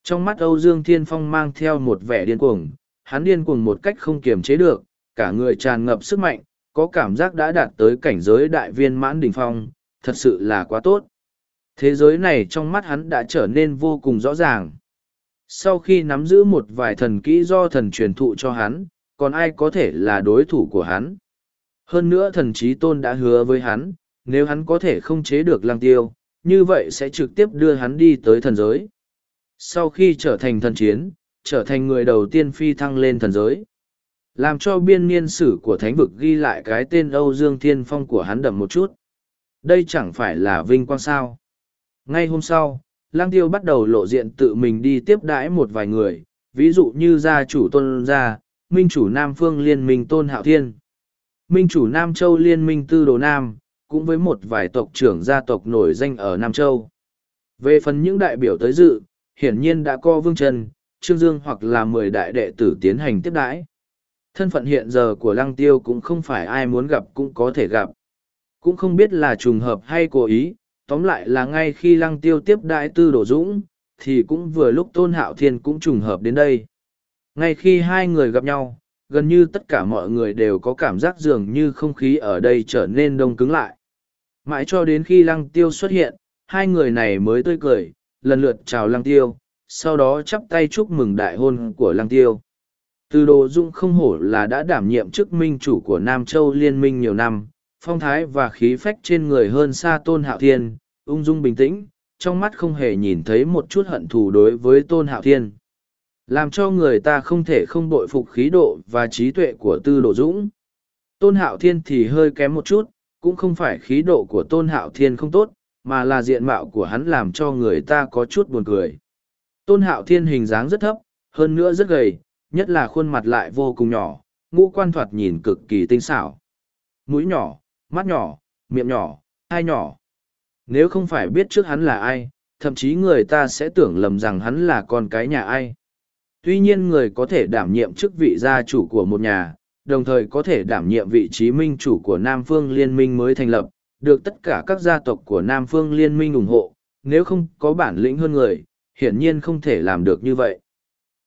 Trong mắt Âu Dương Thiên Phong mang theo một vẻ điên cuồng, hắn điên cuồng một cách không kiềm chế được, cả người tràn ngập sức mạnh, có cảm giác đã đạt tới cảnh giới đại viên mãn đỉnh phong, thật sự là quá tốt. Thế giới này trong mắt hắn đã trở nên vô cùng rõ ràng. Sau khi nắm giữ một vài thần kỹ do thần truyền thụ cho hắn, còn ai có thể là đối thủ của hắn. Hơn nữa thần trí tôn đã hứa với hắn, nếu hắn có thể không chế được lang tiêu, như vậy sẽ trực tiếp đưa hắn đi tới thần giới. Sau khi trở thành thần chiến, trở thành người đầu tiên phi thăng lên thần giới. Làm cho biên niên sử của thánh vực ghi lại cái tên Âu Dương Thiên Phong của hắn đậm một chút. Đây chẳng phải là vinh quang sao. Ngay hôm sau, lang tiêu bắt đầu lộ diện tự mình đi tiếp đãi một vài người, ví dụ như gia chủ tôn gia, minh chủ Nam Phương Liên minh Tôn Hạo Thiên, minh chủ Nam Châu Liên minh Tư Đồ Nam, cũng với một vài tộc trưởng gia tộc nổi danh ở Nam Châu. Về phần những đại biểu tới dự, hiển nhiên đã co Vương Trần, Trương Dương hoặc là mười đại đệ tử tiến hành tiếp đãi. Thân phận hiện giờ của Lăng Tiêu cũng không phải ai muốn gặp cũng có thể gặp. Cũng không biết là trùng hợp hay cố ý, tóm lại là ngay khi Lăng Tiêu tiếp đãi Tư Đồ Dũng, thì cũng vừa lúc Tôn Hạo Thiên cũng trùng hợp đến đây. Ngay khi hai người gặp nhau, gần như tất cả mọi người đều có cảm giác dường như không khí ở đây trở nên đông cứng lại. Mãi cho đến khi Lăng Tiêu xuất hiện, hai người này mới tươi cười, lần lượt chào Lăng Tiêu, sau đó chắp tay chúc mừng đại hôn của Lăng Tiêu. Từ đồ dung không hổ là đã đảm nhiệm chức minh chủ của Nam Châu Liên minh nhiều năm, phong thái và khí phách trên người hơn xa Tôn Hạo Thiên, ung dung bình tĩnh, trong mắt không hề nhìn thấy một chút hận thù đối với Tôn Hạo Thiên. Làm cho người ta không thể không bội phục khí độ và trí tuệ của Tư Đồ Dũng. Tôn Hạo Thiên thì hơi kém một chút, cũng không phải khí độ của Tôn Hạo Thiên không tốt, mà là diện mạo của hắn làm cho người ta có chút buồn cười. Tôn Hạo Thiên hình dáng rất thấp, hơn nữa rất gầy, nhất là khuôn mặt lại vô cùng nhỏ, ngũ quan thoạt nhìn cực kỳ tinh xảo. Mũi nhỏ, mắt nhỏ, miệng nhỏ, hai nhỏ. Nếu không phải biết trước hắn là ai, thậm chí người ta sẽ tưởng lầm rằng hắn là con cái nhà ai. Tuy nhiên người có thể đảm nhiệm chức vị gia chủ của một nhà, đồng thời có thể đảm nhiệm vị trí minh chủ của Nam Phương Liên minh mới thành lập, được tất cả các gia tộc của Nam Phương Liên minh ủng hộ, nếu không có bản lĩnh hơn người, hiển nhiên không thể làm được như vậy.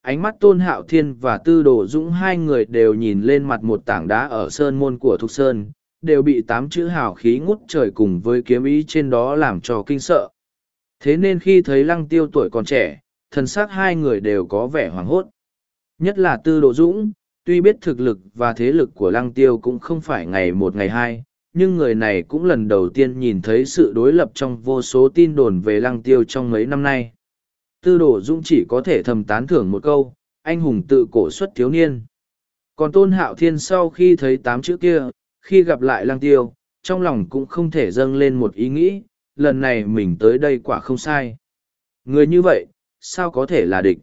Ánh mắt Tôn Hạo Thiên và Tư Đồ Dũng hai người đều nhìn lên mặt một tảng đá ở sơn môn của Thục Sơn, đều bị tám chữ hào khí ngút trời cùng với kiếm ý trên đó làm cho kinh sợ. Thế nên khi thấy lăng tiêu tuổi còn trẻ, thần xác hai người đều có vẻ hoảng hốt. Nhất là Tư Đồ Dũng, tuy biết thực lực và thế lực của lăng tiêu cũng không phải ngày một ngày hai, nhưng người này cũng lần đầu tiên nhìn thấy sự đối lập trong vô số tin đồn về lăng tiêu trong mấy năm nay. Tư đồ dũng chỉ có thể thầm tán thưởng một câu, anh hùng tự cổ xuất thiếu niên. Còn tôn hạo thiên sau khi thấy tám chữ kia, khi gặp lại Lang tiêu, trong lòng cũng không thể dâng lên một ý nghĩ, lần này mình tới đây quả không sai. Người như vậy, sao có thể là địch?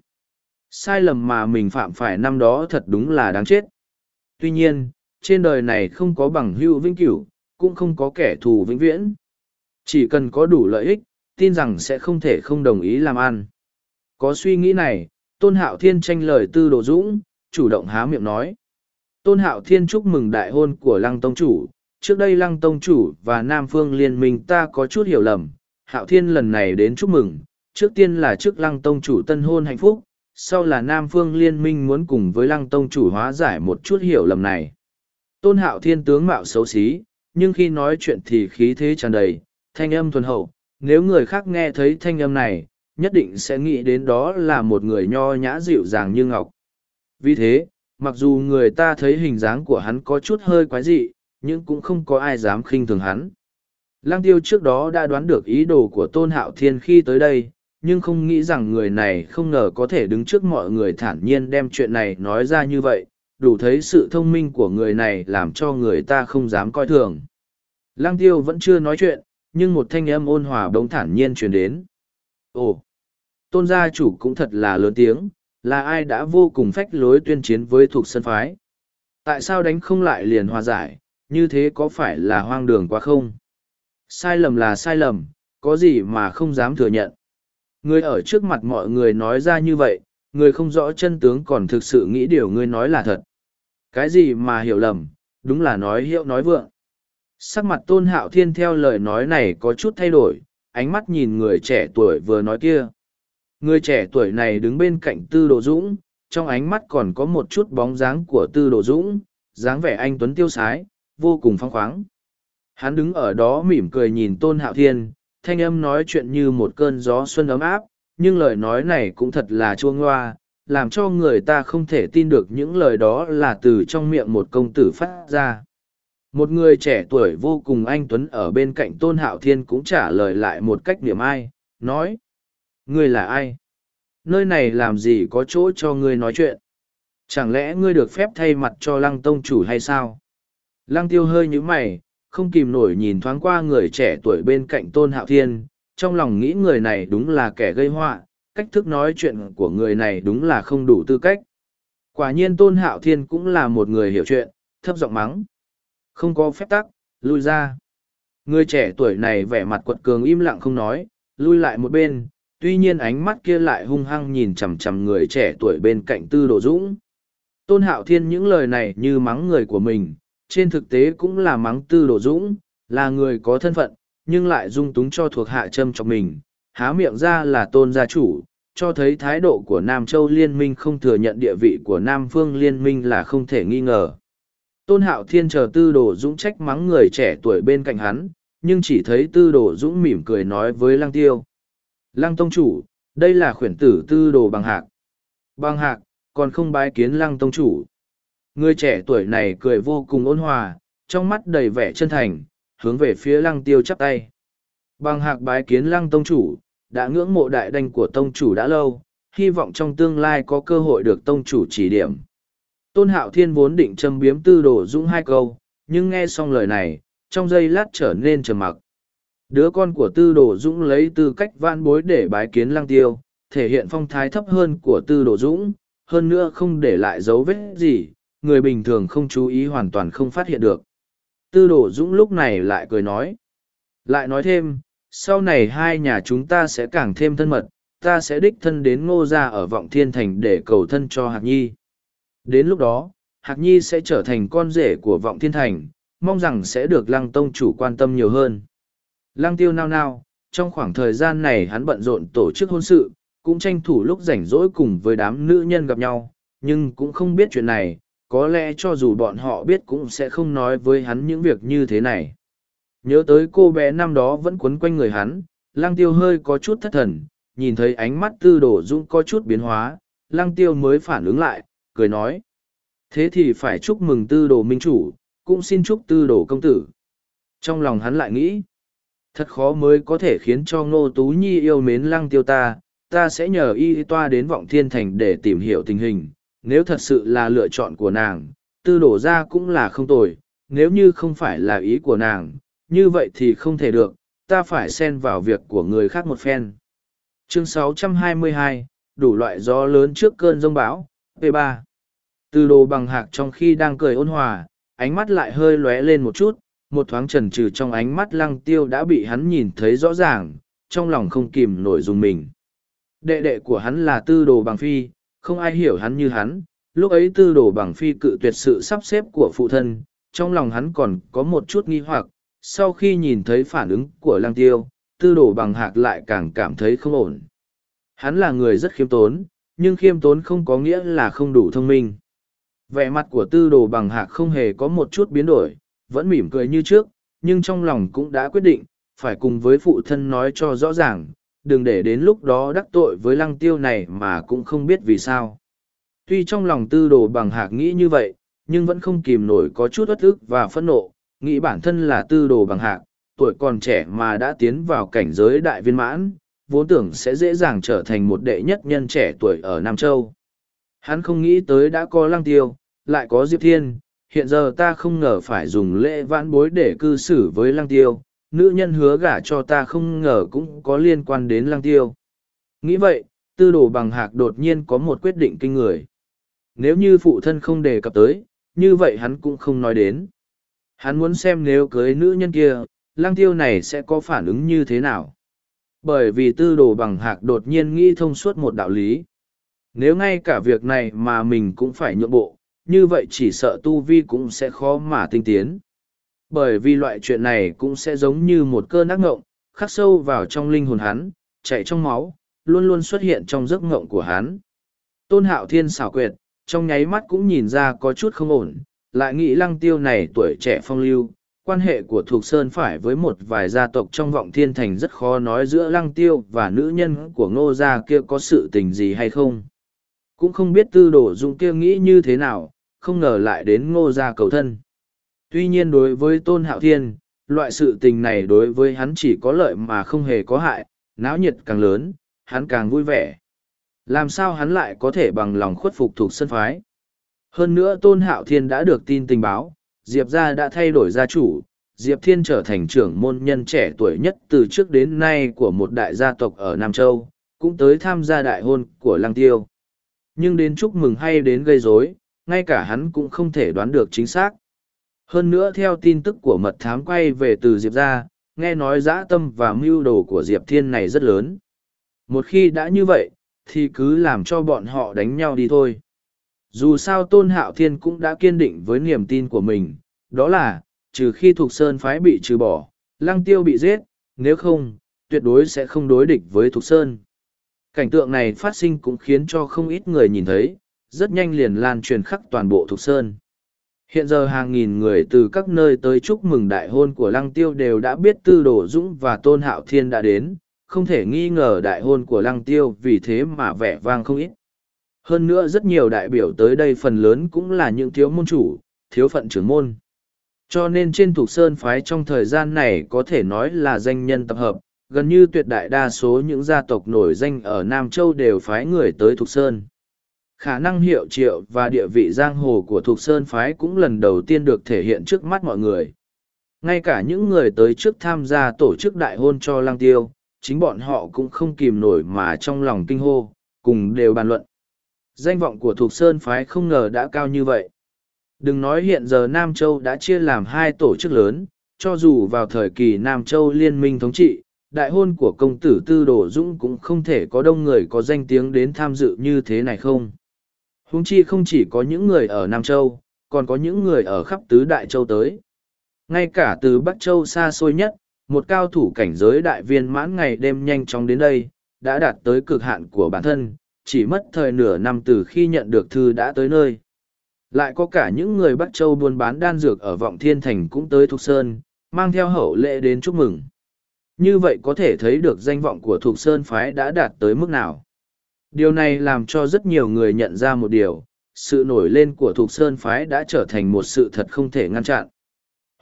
Sai lầm mà mình phạm phải năm đó thật đúng là đáng chết. Tuy nhiên, trên đời này không có bằng hữu vĩnh cửu, cũng không có kẻ thù vĩnh viễn. Chỉ cần có đủ lợi ích, tin rằng sẽ không thể không đồng ý làm ăn. Có suy nghĩ này, Tôn Hạo Thiên tranh lời tư đồ dũng, chủ động há miệng nói. Tôn Hạo Thiên chúc mừng đại hôn của Lăng Tông Chủ, trước đây Lăng Tông Chủ và Nam Phương Liên minh ta có chút hiểu lầm, Hạo Thiên lần này đến chúc mừng, trước tiên là trước Lăng Tông Chủ tân hôn hạnh phúc, sau là Nam Phương Liên minh muốn cùng với Lăng Tông Chủ hóa giải một chút hiểu lầm này. Tôn Hạo Thiên tướng mạo xấu xí, nhưng khi nói chuyện thì khí thế tràn đầy, thanh âm thuần hậu, nếu người khác nghe thấy thanh âm này, nhất định sẽ nghĩ đến đó là một người nho nhã dịu dàng như ngọc. Vì thế, mặc dù người ta thấy hình dáng của hắn có chút hơi quái dị, nhưng cũng không có ai dám khinh thường hắn. Lăng tiêu trước đó đã đoán được ý đồ của Tôn Hạo Thiên khi tới đây, nhưng không nghĩ rằng người này không ngờ có thể đứng trước mọi người thản nhiên đem chuyện này nói ra như vậy, đủ thấy sự thông minh của người này làm cho người ta không dám coi thường. Lăng tiêu vẫn chưa nói chuyện, nhưng một thanh âm ôn hòa bỗng thản nhiên truyền đến. Ồ! Tôn gia chủ cũng thật là lớn tiếng, là ai đã vô cùng phách lối tuyên chiến với thuộc sân phái. Tại sao đánh không lại liền hòa giải, như thế có phải là hoang đường quá không? Sai lầm là sai lầm, có gì mà không dám thừa nhận. Người ở trước mặt mọi người nói ra như vậy, người không rõ chân tướng còn thực sự nghĩ điều ngươi nói là thật. Cái gì mà hiểu lầm, đúng là nói hiệu nói vượng. Sắc mặt tôn hạo thiên theo lời nói này có chút thay đổi, ánh mắt nhìn người trẻ tuổi vừa nói kia. Người trẻ tuổi này đứng bên cạnh tư đồ dũng, trong ánh mắt còn có một chút bóng dáng của tư đồ dũng, dáng vẻ anh tuấn tiêu sái, vô cùng phong khoáng. Hắn đứng ở đó mỉm cười nhìn tôn hạo thiên, thanh âm nói chuyện như một cơn gió xuân ấm áp, nhưng lời nói này cũng thật là chua ngoa, làm cho người ta không thể tin được những lời đó là từ trong miệng một công tử phát ra. Một người trẻ tuổi vô cùng anh Tuấn ở bên cạnh Tôn Hạo Thiên cũng trả lời lại một cách niềm ai, nói. Ngươi là ai? Nơi này làm gì có chỗ cho ngươi nói chuyện? Chẳng lẽ ngươi được phép thay mặt cho lăng tông chủ hay sao? Lăng tiêu hơi như mày, không kìm nổi nhìn thoáng qua người trẻ tuổi bên cạnh Tôn Hạo Thiên, trong lòng nghĩ người này đúng là kẻ gây họa cách thức nói chuyện của người này đúng là không đủ tư cách. Quả nhiên Tôn Hạo Thiên cũng là một người hiểu chuyện, thấp giọng mắng. Không có phép tắc, lui ra. Người trẻ tuổi này vẻ mặt quật cường im lặng không nói, lui lại một bên, tuy nhiên ánh mắt kia lại hung hăng nhìn chằm chằm người trẻ tuổi bên cạnh Tư Đồ Dũng. Tôn Hạo Thiên những lời này như mắng người của mình, trên thực tế cũng là mắng Tư Đồ Dũng, là người có thân phận, nhưng lại dung túng cho thuộc hạ châm cho mình, há miệng ra là tôn gia chủ, cho thấy thái độ của Nam Châu Liên minh không thừa nhận địa vị của Nam Phương Liên minh là không thể nghi ngờ. Tôn Hạo Thiên chờ Tư Đồ Dũng trách mắng người trẻ tuổi bên cạnh hắn, nhưng chỉ thấy Tư Đồ Dũng mỉm cười nói với Lăng Tiêu. Lăng Tông Chủ, đây là khuyển tử Tư Đồ Bằng Hạc. Bằng Hạc, còn không bái kiến Lăng Tông Chủ. Người trẻ tuổi này cười vô cùng ôn hòa, trong mắt đầy vẻ chân thành, hướng về phía Lăng Tiêu chắp tay. Bằng Hạc bái kiến Lăng Tông Chủ, đã ngưỡng mộ đại đanh của Tông Chủ đã lâu, hy vọng trong tương lai có cơ hội được Tông Chủ chỉ điểm Tôn Hạo Thiên vốn định châm biếm tư đồ dũng hai câu, nhưng nghe xong lời này, trong giây lát trở nên trầm mặc. Đứa con của tư đồ dũng lấy tư cách vãn bối để bái kiến lăng tiêu, thể hiện phong thái thấp hơn của tư đồ dũng, hơn nữa không để lại dấu vết gì, người bình thường không chú ý hoàn toàn không phát hiện được. Tư đồ dũng lúc này lại cười nói. Lại nói thêm, sau này hai nhà chúng ta sẽ càng thêm thân mật, ta sẽ đích thân đến ngô gia ở vọng thiên thành để cầu thân cho hạc nhi. Đến lúc đó, Hạc Nhi sẽ trở thành con rể của vọng thiên thành, mong rằng sẽ được lăng tông chủ quan tâm nhiều hơn. Lăng tiêu nao nao, trong khoảng thời gian này hắn bận rộn tổ chức hôn sự, cũng tranh thủ lúc rảnh rỗi cùng với đám nữ nhân gặp nhau, nhưng cũng không biết chuyện này, có lẽ cho dù bọn họ biết cũng sẽ không nói với hắn những việc như thế này. Nhớ tới cô bé năm đó vẫn quấn quanh người hắn, lăng tiêu hơi có chút thất thần, nhìn thấy ánh mắt tư đổ dũng có chút biến hóa, lăng tiêu mới phản ứng lại, cười nói. Thế thì phải chúc mừng tư đồ minh chủ, cũng xin chúc tư đồ công tử. Trong lòng hắn lại nghĩ, thật khó mới có thể khiến cho ngô tú nhi yêu mến lăng tiêu ta, ta sẽ nhờ y toa đến vọng thiên thành để tìm hiểu tình hình, nếu thật sự là lựa chọn của nàng, tư đổ ra cũng là không tồi, nếu như không phải là ý của nàng, như vậy thì không thể được, ta phải xen vào việc của người khác một phen. Chương 622, đủ loại gió lớn trước cơn rông bão, P3 từ đồ bằng hạc trong khi đang cười ôn hòa, ánh mắt lại hơi lóe lên một chút, một thoáng trần trừ trong ánh mắt lăng tiêu đã bị hắn nhìn thấy rõ ràng, trong lòng không kìm nổi dùng mình. Đệ đệ của hắn là tư đồ bằng phi, không ai hiểu hắn như hắn, lúc ấy tư đồ bằng phi cự tuyệt sự sắp xếp của phụ thân, trong lòng hắn còn có một chút nghi hoặc, sau khi nhìn thấy phản ứng của lăng tiêu, tư đồ bằng hạc lại càng cảm thấy không ổn. Hắn là người rất khiêm tốn, nhưng khiêm tốn không có nghĩa là không đủ thông minh. Vẻ mặt của tư đồ bằng hạc không hề có một chút biến đổi, vẫn mỉm cười như trước, nhưng trong lòng cũng đã quyết định, phải cùng với phụ thân nói cho rõ ràng, đừng để đến lúc đó đắc tội với lăng tiêu này mà cũng không biết vì sao. Tuy trong lòng tư đồ bằng hạc nghĩ như vậy, nhưng vẫn không kìm nổi có chút uất ức và phẫn nộ, nghĩ bản thân là tư đồ bằng hạc, tuổi còn trẻ mà đã tiến vào cảnh giới đại viên mãn, vốn tưởng sẽ dễ dàng trở thành một đệ nhất nhân trẻ tuổi ở Nam Châu. Hắn không nghĩ tới đã có lăng tiêu, lại có Diệp Thiên, hiện giờ ta không ngờ phải dùng lễ vãn bối để cư xử với lăng tiêu, nữ nhân hứa gả cho ta không ngờ cũng có liên quan đến lăng tiêu. Nghĩ vậy, tư đồ bằng hạc đột nhiên có một quyết định kinh người. Nếu như phụ thân không đề cập tới, như vậy hắn cũng không nói đến. Hắn muốn xem nếu cưới nữ nhân kia, lăng tiêu này sẽ có phản ứng như thế nào. Bởi vì tư đồ bằng hạc đột nhiên nghĩ thông suốt một đạo lý Nếu ngay cả việc này mà mình cũng phải nhượng bộ, như vậy chỉ sợ tu vi cũng sẽ khó mà tinh tiến. Bởi vì loại chuyện này cũng sẽ giống như một cơn ác ngộng, khắc sâu vào trong linh hồn hắn, chạy trong máu, luôn luôn xuất hiện trong giấc ngộng của hắn. Tôn hạo thiên xảo quyệt, trong nháy mắt cũng nhìn ra có chút không ổn, lại nghĩ lăng tiêu này tuổi trẻ phong lưu, quan hệ của Thục Sơn phải với một vài gia tộc trong vọng thiên thành rất khó nói giữa lăng tiêu và nữ nhân của ngô gia kia có sự tình gì hay không. Cũng không biết tư đồ dung kia nghĩ như thế nào, không ngờ lại đến ngô gia cầu thân. Tuy nhiên đối với Tôn Hạo Thiên, loại sự tình này đối với hắn chỉ có lợi mà không hề có hại, náo nhiệt càng lớn, hắn càng vui vẻ. Làm sao hắn lại có thể bằng lòng khuất phục thuộc sân phái? Hơn nữa Tôn Hạo Thiên đã được tin tình báo, Diệp gia đã thay đổi gia chủ, Diệp Thiên trở thành trưởng môn nhân trẻ tuổi nhất từ trước đến nay của một đại gia tộc ở Nam Châu, cũng tới tham gia đại hôn của Lăng Tiêu. Nhưng đến chúc mừng hay đến gây rối, ngay cả hắn cũng không thể đoán được chính xác. Hơn nữa theo tin tức của mật thám quay về từ Diệp ra, nghe nói dã tâm và mưu đồ của Diệp Thiên này rất lớn. Một khi đã như vậy, thì cứ làm cho bọn họ đánh nhau đi thôi. Dù sao Tôn Hạo Thiên cũng đã kiên định với niềm tin của mình, đó là, trừ khi Thục Sơn phái bị trừ bỏ, Lăng Tiêu bị giết, nếu không, tuyệt đối sẽ không đối địch với Thục Sơn. Cảnh tượng này phát sinh cũng khiến cho không ít người nhìn thấy, rất nhanh liền lan truyền khắp toàn bộ Thục Sơn. Hiện giờ hàng nghìn người từ các nơi tới chúc mừng đại hôn của Lăng Tiêu đều đã biết Tư Đồ Dũng và Tôn Hạo Thiên đã đến, không thể nghi ngờ đại hôn của Lăng Tiêu vì thế mà vẻ vang không ít. Hơn nữa rất nhiều đại biểu tới đây phần lớn cũng là những thiếu môn chủ, thiếu phận trưởng môn. Cho nên trên Thục Sơn phái trong thời gian này có thể nói là danh nhân tập hợp, gần như tuyệt đại đa số những gia tộc nổi danh ở Nam Châu đều phái người tới Thục Sơn khả năng hiệu triệu và địa vị giang hồ của Thục Sơn Phái cũng lần đầu tiên được thể hiện trước mắt mọi người. Ngay cả những người tới trước tham gia tổ chức đại hôn cho Lang Tiêu, chính bọn họ cũng không kìm nổi mà trong lòng kinh hô, cùng đều bàn luận. Danh vọng của Thục Sơn Phái không ngờ đã cao như vậy. Đừng nói hiện giờ Nam Châu đã chia làm hai tổ chức lớn, cho dù vào thời kỳ Nam Châu liên minh thống trị, đại hôn của công tử Tư Đồ Dũng cũng không thể có đông người có danh tiếng đến tham dự như thế này không. Huống chi không chỉ có những người ở Nam Châu, còn có những người ở khắp tứ Đại Châu tới. Ngay cả từ Bắc Châu xa xôi nhất, một cao thủ cảnh giới đại viên mãn ngày đêm nhanh chóng đến đây, đã đạt tới cực hạn của bản thân, chỉ mất thời nửa năm từ khi nhận được thư đã tới nơi. Lại có cả những người Bắc Châu buôn bán đan dược ở Vọng Thiên Thành cũng tới Thục Sơn, mang theo hậu lệ đến chúc mừng. Như vậy có thể thấy được danh vọng của Thục Sơn Phái đã đạt tới mức nào. Điều này làm cho rất nhiều người nhận ra một điều, sự nổi lên của Thục Sơn Phái đã trở thành một sự thật không thể ngăn chặn.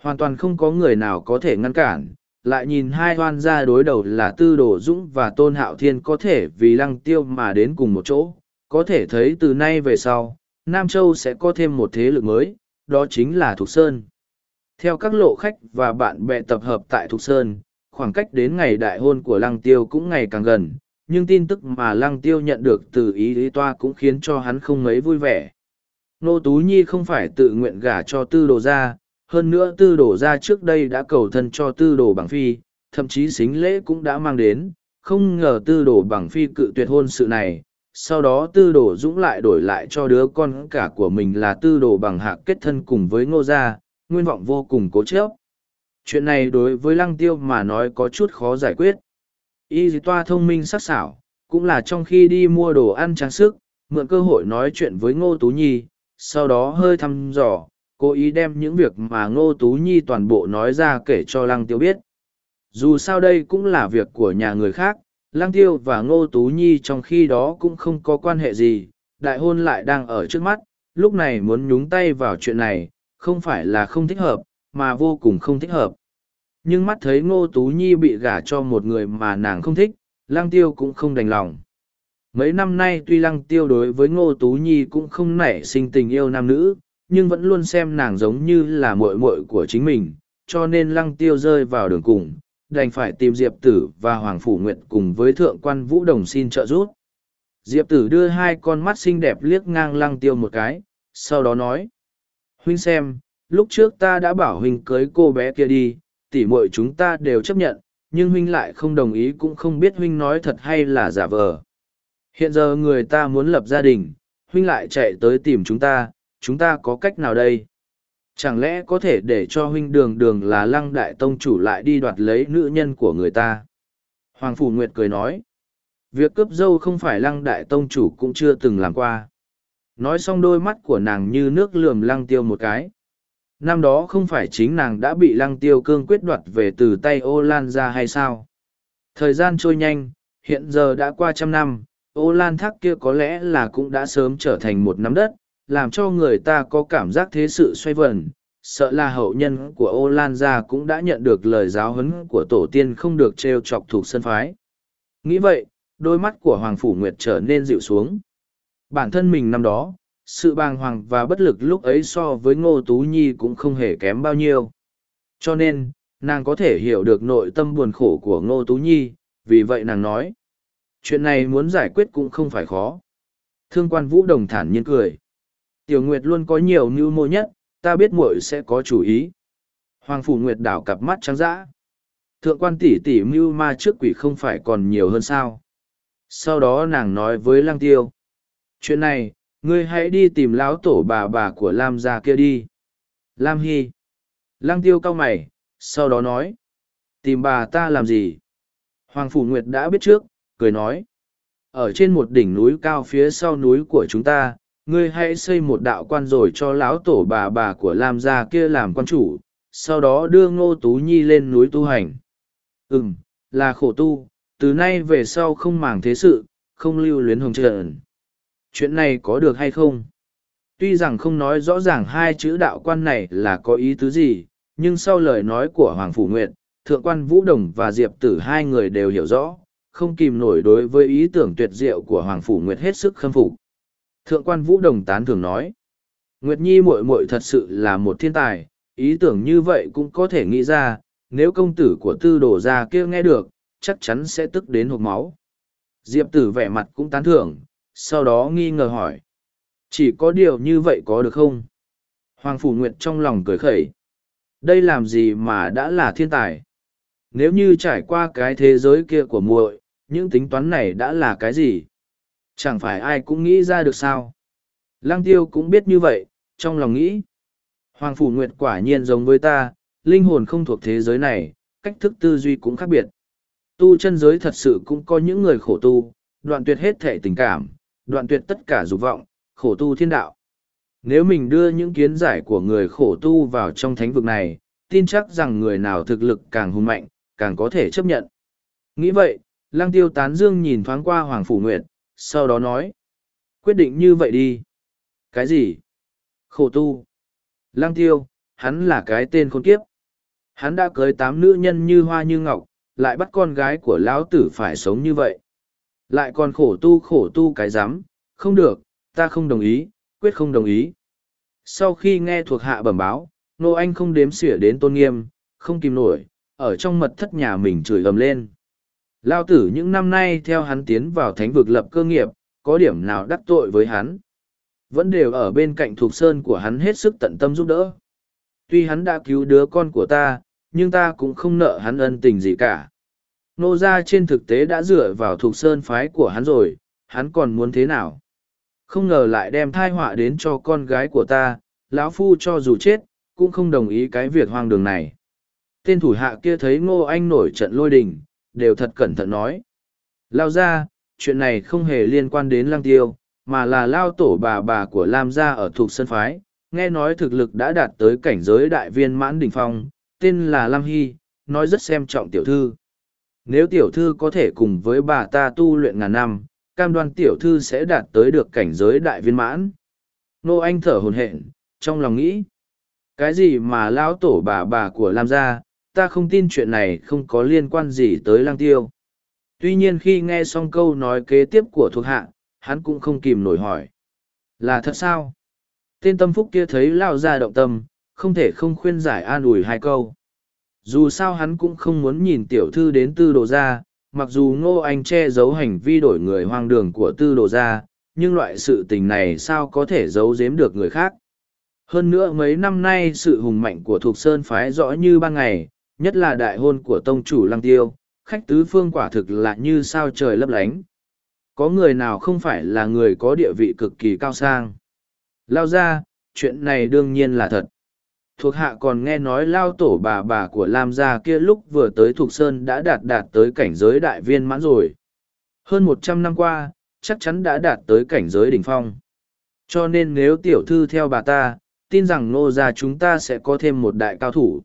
Hoàn toàn không có người nào có thể ngăn cản, lại nhìn hai hoan gia đối đầu là Tư Đồ Dũng và Tôn Hạo Thiên có thể vì lăng tiêu mà đến cùng một chỗ, có thể thấy từ nay về sau, Nam Châu sẽ có thêm một thế lực mới, đó chính là Thục Sơn. Theo các lộ khách và bạn bè tập hợp tại Thục Sơn, khoảng cách đến ngày đại hôn của lăng tiêu cũng ngày càng gần, nhưng tin tức mà lăng tiêu nhận được từ ý lý toa cũng khiến cho hắn không mấy vui vẻ. Nô Tú Nhi không phải tự nguyện gả cho tư đồ ra, hơn nữa tư đồ ra trước đây đã cầu thân cho tư đồ bằng phi, thậm chí xính lễ cũng đã mang đến, không ngờ tư đồ bằng phi cự tuyệt hôn sự này. Sau đó tư đồ dũng lại đổi lại cho đứa con cả của mình là tư đồ bằng hạc kết thân cùng với ngô gia, nguyên vọng vô cùng cố chấp. Chuyện này đối với lăng tiêu mà nói có chút khó giải quyết. Y dì toa thông minh sắc sảo, cũng là trong khi đi mua đồ ăn trang sức, mượn cơ hội nói chuyện với Ngô Tú Nhi, sau đó hơi thăm dò, cố ý đem những việc mà Ngô Tú Nhi toàn bộ nói ra kể cho Lăng Tiêu biết. Dù sao đây cũng là việc của nhà người khác, Lăng Tiêu và Ngô Tú Nhi trong khi đó cũng không có quan hệ gì, đại hôn lại đang ở trước mắt, lúc này muốn nhúng tay vào chuyện này, không phải là không thích hợp, mà vô cùng không thích hợp nhưng mắt thấy ngô tú nhi bị gả cho một người mà nàng không thích, lăng tiêu cũng không đành lòng. Mấy năm nay tuy lăng tiêu đối với ngô tú nhi cũng không nảy sinh tình yêu nam nữ, nhưng vẫn luôn xem nàng giống như là muội muội của chính mình, cho nên lăng tiêu rơi vào đường cùng, đành phải tìm diệp tử và hoàng phủ nguyện cùng với thượng quan vũ đồng xin trợ giúp. Diệp tử đưa hai con mắt xinh đẹp liếc ngang lăng tiêu một cái, sau đó nói, huynh xem, lúc trước ta đã bảo huynh cưới cô bé kia đi tỉ muội chúng ta đều chấp nhận, nhưng huynh lại không đồng ý cũng không biết huynh nói thật hay là giả vờ. Hiện giờ người ta muốn lập gia đình, huynh lại chạy tới tìm chúng ta, chúng ta có cách nào đây? Chẳng lẽ có thể để cho huynh đường đường là lăng đại tông chủ lại đi đoạt lấy nữ nhân của người ta? Hoàng Phủ Nguyệt cười nói. Việc cướp dâu không phải lăng đại tông chủ cũng chưa từng làm qua. Nói xong đôi mắt của nàng như nước lườm lăng tiêu một cái. Năm đó không phải chính nàng đã bị lăng tiêu cương quyết đoạt về từ tay ô lan ra hay sao? Thời gian trôi nhanh, hiện giờ đã qua trăm năm, ô lan thác kia có lẽ là cũng đã sớm trở thành một nắm đất, làm cho người ta có cảm giác thế sự xoay vần. Sợ là hậu nhân của ô lan gia cũng đã nhận được lời giáo huấn của tổ tiên không được trêu chọc thuộc sân phái. Nghĩ vậy, đôi mắt của Hoàng Phủ Nguyệt trở nên dịu xuống. Bản thân mình năm đó, sự bàng hoàng và bất lực lúc ấy so với Ngô Tú Nhi cũng không hề kém bao nhiêu. Cho nên, nàng có thể hiểu được nội tâm buồn khổ của Ngô Tú Nhi, vì vậy nàng nói. Chuyện này muốn giải quyết cũng không phải khó. Thương quan Vũ Đồng thản nhiên cười. Tiểu Nguyệt luôn có nhiều mưu mô nhất, ta biết muội sẽ có chủ ý. Hoàng Phủ Nguyệt đảo cặp mắt trắng dã. Thượng quan tỷ tỷ mưu ma trước quỷ không phải còn nhiều hơn sao sau đó nàng nói với Lang tiêu chuyện này ngươi hãy đi tìm lão tổ bà bà của lam gia kia đi. Lam hy lăng tiêu cau mày sau đó nói tìm bà ta làm gì? Hoàng phủ nguyệt đã biết trước cười nói ở trên một đỉnh núi cao phía sau núi của chúng ta ngươi hãy xây một đạo quan rồi cho lão tổ bà bà của lam gia kia làm quan chủ sau đó đưa ngô tú nhi lên núi tu hành. Ừ m là khổ tu từ nay về sau không màng thế sự, không lưu luyến hồng trần. Chuyện này có được hay không? Tuy rằng không nói rõ ràng hai chữ đạo quan này là có ý tứ gì, nhưng sau lời nói của Hoàng Phủ Nguyệt, Thượng quan Vũ Đồng và Diệp Tử hai người đều hiểu rõ, không kìm nổi đối với ý tưởng tuyệt diệu của Hoàng Phủ Nguyệt hết sức khâm phục. Thượng quan Vũ Đồng tán thường nói, Nguyệt Nhi muội muội thật sự là một thiên tài, ý tưởng như vậy cũng có thể nghĩ ra, nếu công tử của tư đồ gia kia nghe được, chắc chắn sẽ tức đến hộp máu. Diệp tử vẻ mặt cũng tán thưởng, sau đó nghi ngờ hỏi. Chỉ có điều như vậy có được không? Hoàng Phủ Nguyệt trong lòng cười khẩy. Đây làm gì mà đã là thiên tài? Nếu như trải qua cái thế giới kia của muội, những tính toán này đã là cái gì? Chẳng phải ai cũng nghĩ ra được sao? Lăng tiêu cũng biết như vậy, trong lòng nghĩ. Hoàng Phủ Nguyệt quả nhiên giống với ta, linh hồn không thuộc thế giới này, cách thức tư duy cũng khác biệt. Tu chân giới thật sự cũng có những người khổ tu, đoạn tuyệt hết thể tình cảm, đoạn tuyệt tất cả dục vọng, khổ tu thiên đạo. Nếu mình đưa những kiến giải của người khổ tu vào trong thánh vực này, tin chắc rằng người nào thực lực càng hùng mạnh, càng có thể chấp nhận. Nghĩ vậy, Lăng Tiêu Tán Dương nhìn thoáng qua Hoàng Phủ Nguyệt, sau đó nói. Quyết định như vậy đi. Cái gì? Khổ tu. Lăng Tiêu, hắn là cái tên khốn kiếp. Hắn đã cưới tám nữ nhân như hoa như ngọc, lại bắt con gái của lão tử phải sống như vậy lại còn khổ tu khổ tu cái giám. Không được, ta không đồng ý, quyết không đồng ý. Sau khi nghe thuộc hạ bẩm báo, nô anh không đếm xỉa đến tôn nghiêm, không kìm nổi, ở trong mật thất nhà mình chửi ầm lên. Lao tử những năm nay theo hắn tiến vào thánh vực lập cơ nghiệp, có điểm nào đắc tội với hắn? Vẫn đều ở bên cạnh thuộc sơn của hắn hết sức tận tâm giúp đỡ. Tuy hắn đã cứu đứa con của ta, nhưng ta cũng không nợ hắn ân tình gì cả. Nô gia trên thực tế đã dựa vào thuộc sơn phái của hắn rồi, hắn còn muốn thế nào? Không ngờ lại đem thai họa đến cho con gái của ta, lão phu cho dù chết, cũng không đồng ý cái việc hoang đường này. Tên thủ hạ kia thấy ngô anh nổi trận lôi đình, đều thật cẩn thận nói. Lao ra, chuyện này không hề liên quan đến lăng tiêu, mà là lao tổ bà bà của Lam gia ở thuộc sân phái, nghe nói thực lực đã đạt tới cảnh giới đại viên mãn đỉnh phong, tên là Lam Hy, nói rất xem trọng tiểu thư. Nếu tiểu thư có thể cùng với bà ta tu luyện ngàn năm, cam đoan tiểu thư sẽ đạt tới được cảnh giới đại viên mãn. Nô Anh thở hồn hện, trong lòng nghĩ. Cái gì mà lão tổ bà bà của Lam gia, ta không tin chuyện này không có liên quan gì tới lang tiêu. Tuy nhiên khi nghe xong câu nói kế tiếp của thuộc hạ, hắn cũng không kìm nổi hỏi. Là thật sao? Tên tâm phúc kia thấy lao ra động tâm, không thể không khuyên giải an ủi hai câu. Dù sao hắn cũng không muốn nhìn tiểu thư đến tư đồ ra, mặc dù ngô anh che giấu hành vi đổi người hoang đường của tư đồ ra, nhưng loại sự tình này sao có thể giấu giếm được người khác. Hơn nữa mấy năm nay sự hùng mạnh của Thục Sơn phái rõ như ban ngày, nhất là đại hôn của tông chủ Lăng Tiêu, khách tứ phương quả thực là như sao trời lấp lánh. có người nào không phải là người có địa vị cực kỳ cao sang. Lao ra, chuyện này đương nhiên là thật. Thuộc hạ còn nghe nói lao tổ bà bà của Lam gia kia lúc vừa tới Thục Sơn đã đạt đạt tới cảnh giới đại viên mãn rồi. Hơn một trăm năm qua, chắc chắn đã đạt tới cảnh giới đỉnh phong. Cho nên nếu tiểu thư theo bà ta, tin rằng nô gia chúng ta sẽ có thêm một đại cao thủ.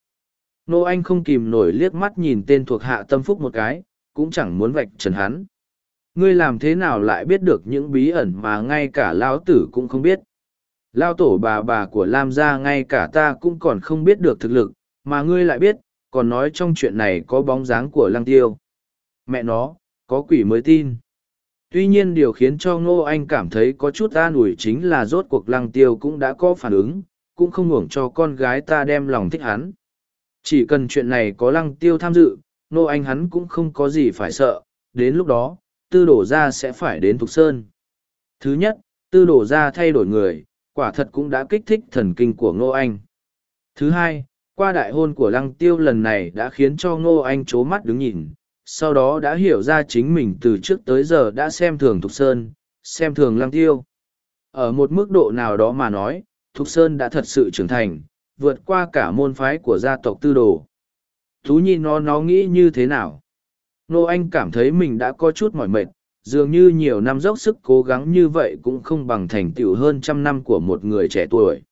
Nô Anh không kìm nổi liếc mắt nhìn tên thuộc hạ tâm phúc một cái, cũng chẳng muốn vạch trần hắn. Ngươi làm thế nào lại biết được những bí ẩn mà ngay cả lão tử cũng không biết. Lao tổ bà bà của Lam gia ngay cả ta cũng còn không biết được thực lực, mà ngươi lại biết, còn nói trong chuyện này có bóng dáng của lăng tiêu. Mẹ nó, có quỷ mới tin. Tuy nhiên điều khiến cho Ngô Anh cảm thấy có chút an ủi chính là rốt cuộc lăng tiêu cũng đã có phản ứng, cũng không ngủng cho con gái ta đem lòng thích hắn. Chỉ cần chuyện này có lăng tiêu tham dự, Ngô Anh hắn cũng không có gì phải sợ, đến lúc đó, tư đổ ra sẽ phải đến Thục Sơn. Thứ nhất, tư đổ ra thay đổi người, quả thật cũng đã kích thích thần kinh của Ngô Anh. Thứ hai, qua đại hôn của Lăng Tiêu lần này đã khiến cho Ngô Anh chố mắt đứng nhìn, sau đó đã hiểu ra chính mình từ trước tới giờ đã xem thường Thục Sơn, xem thường Lăng Tiêu. Ở một mức độ nào đó mà nói, Thục Sơn đã thật sự trưởng thành, vượt qua cả môn phái của gia tộc tư đồ. Thú nhi nó nó nghĩ như thế nào? Nô Anh cảm thấy mình đã có chút mỏi mệt, dường như nhiều năm dốc sức cố gắng như vậy cũng không bằng thành tựu hơn trăm năm của một người trẻ tuổi.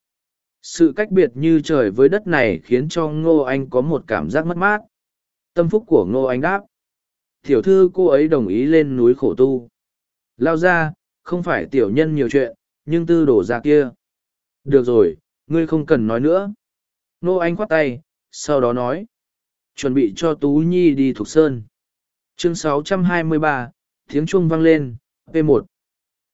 Sự cách biệt như trời với đất này khiến cho Ngô Anh có một cảm giác mất mát. Tâm phúc của Ngô Anh đáp. Tiểu thư cô ấy đồng ý lên núi khổ tu. Lao ra, không phải tiểu nhân nhiều chuyện, nhưng tư đổ ra kia. Được rồi, ngươi không cần nói nữa. Ngô Anh khoát tay, sau đó nói. Chuẩn bị cho Tú Nhi đi thuộc Sơn. Chương 623, tiếng chuông vang lên p1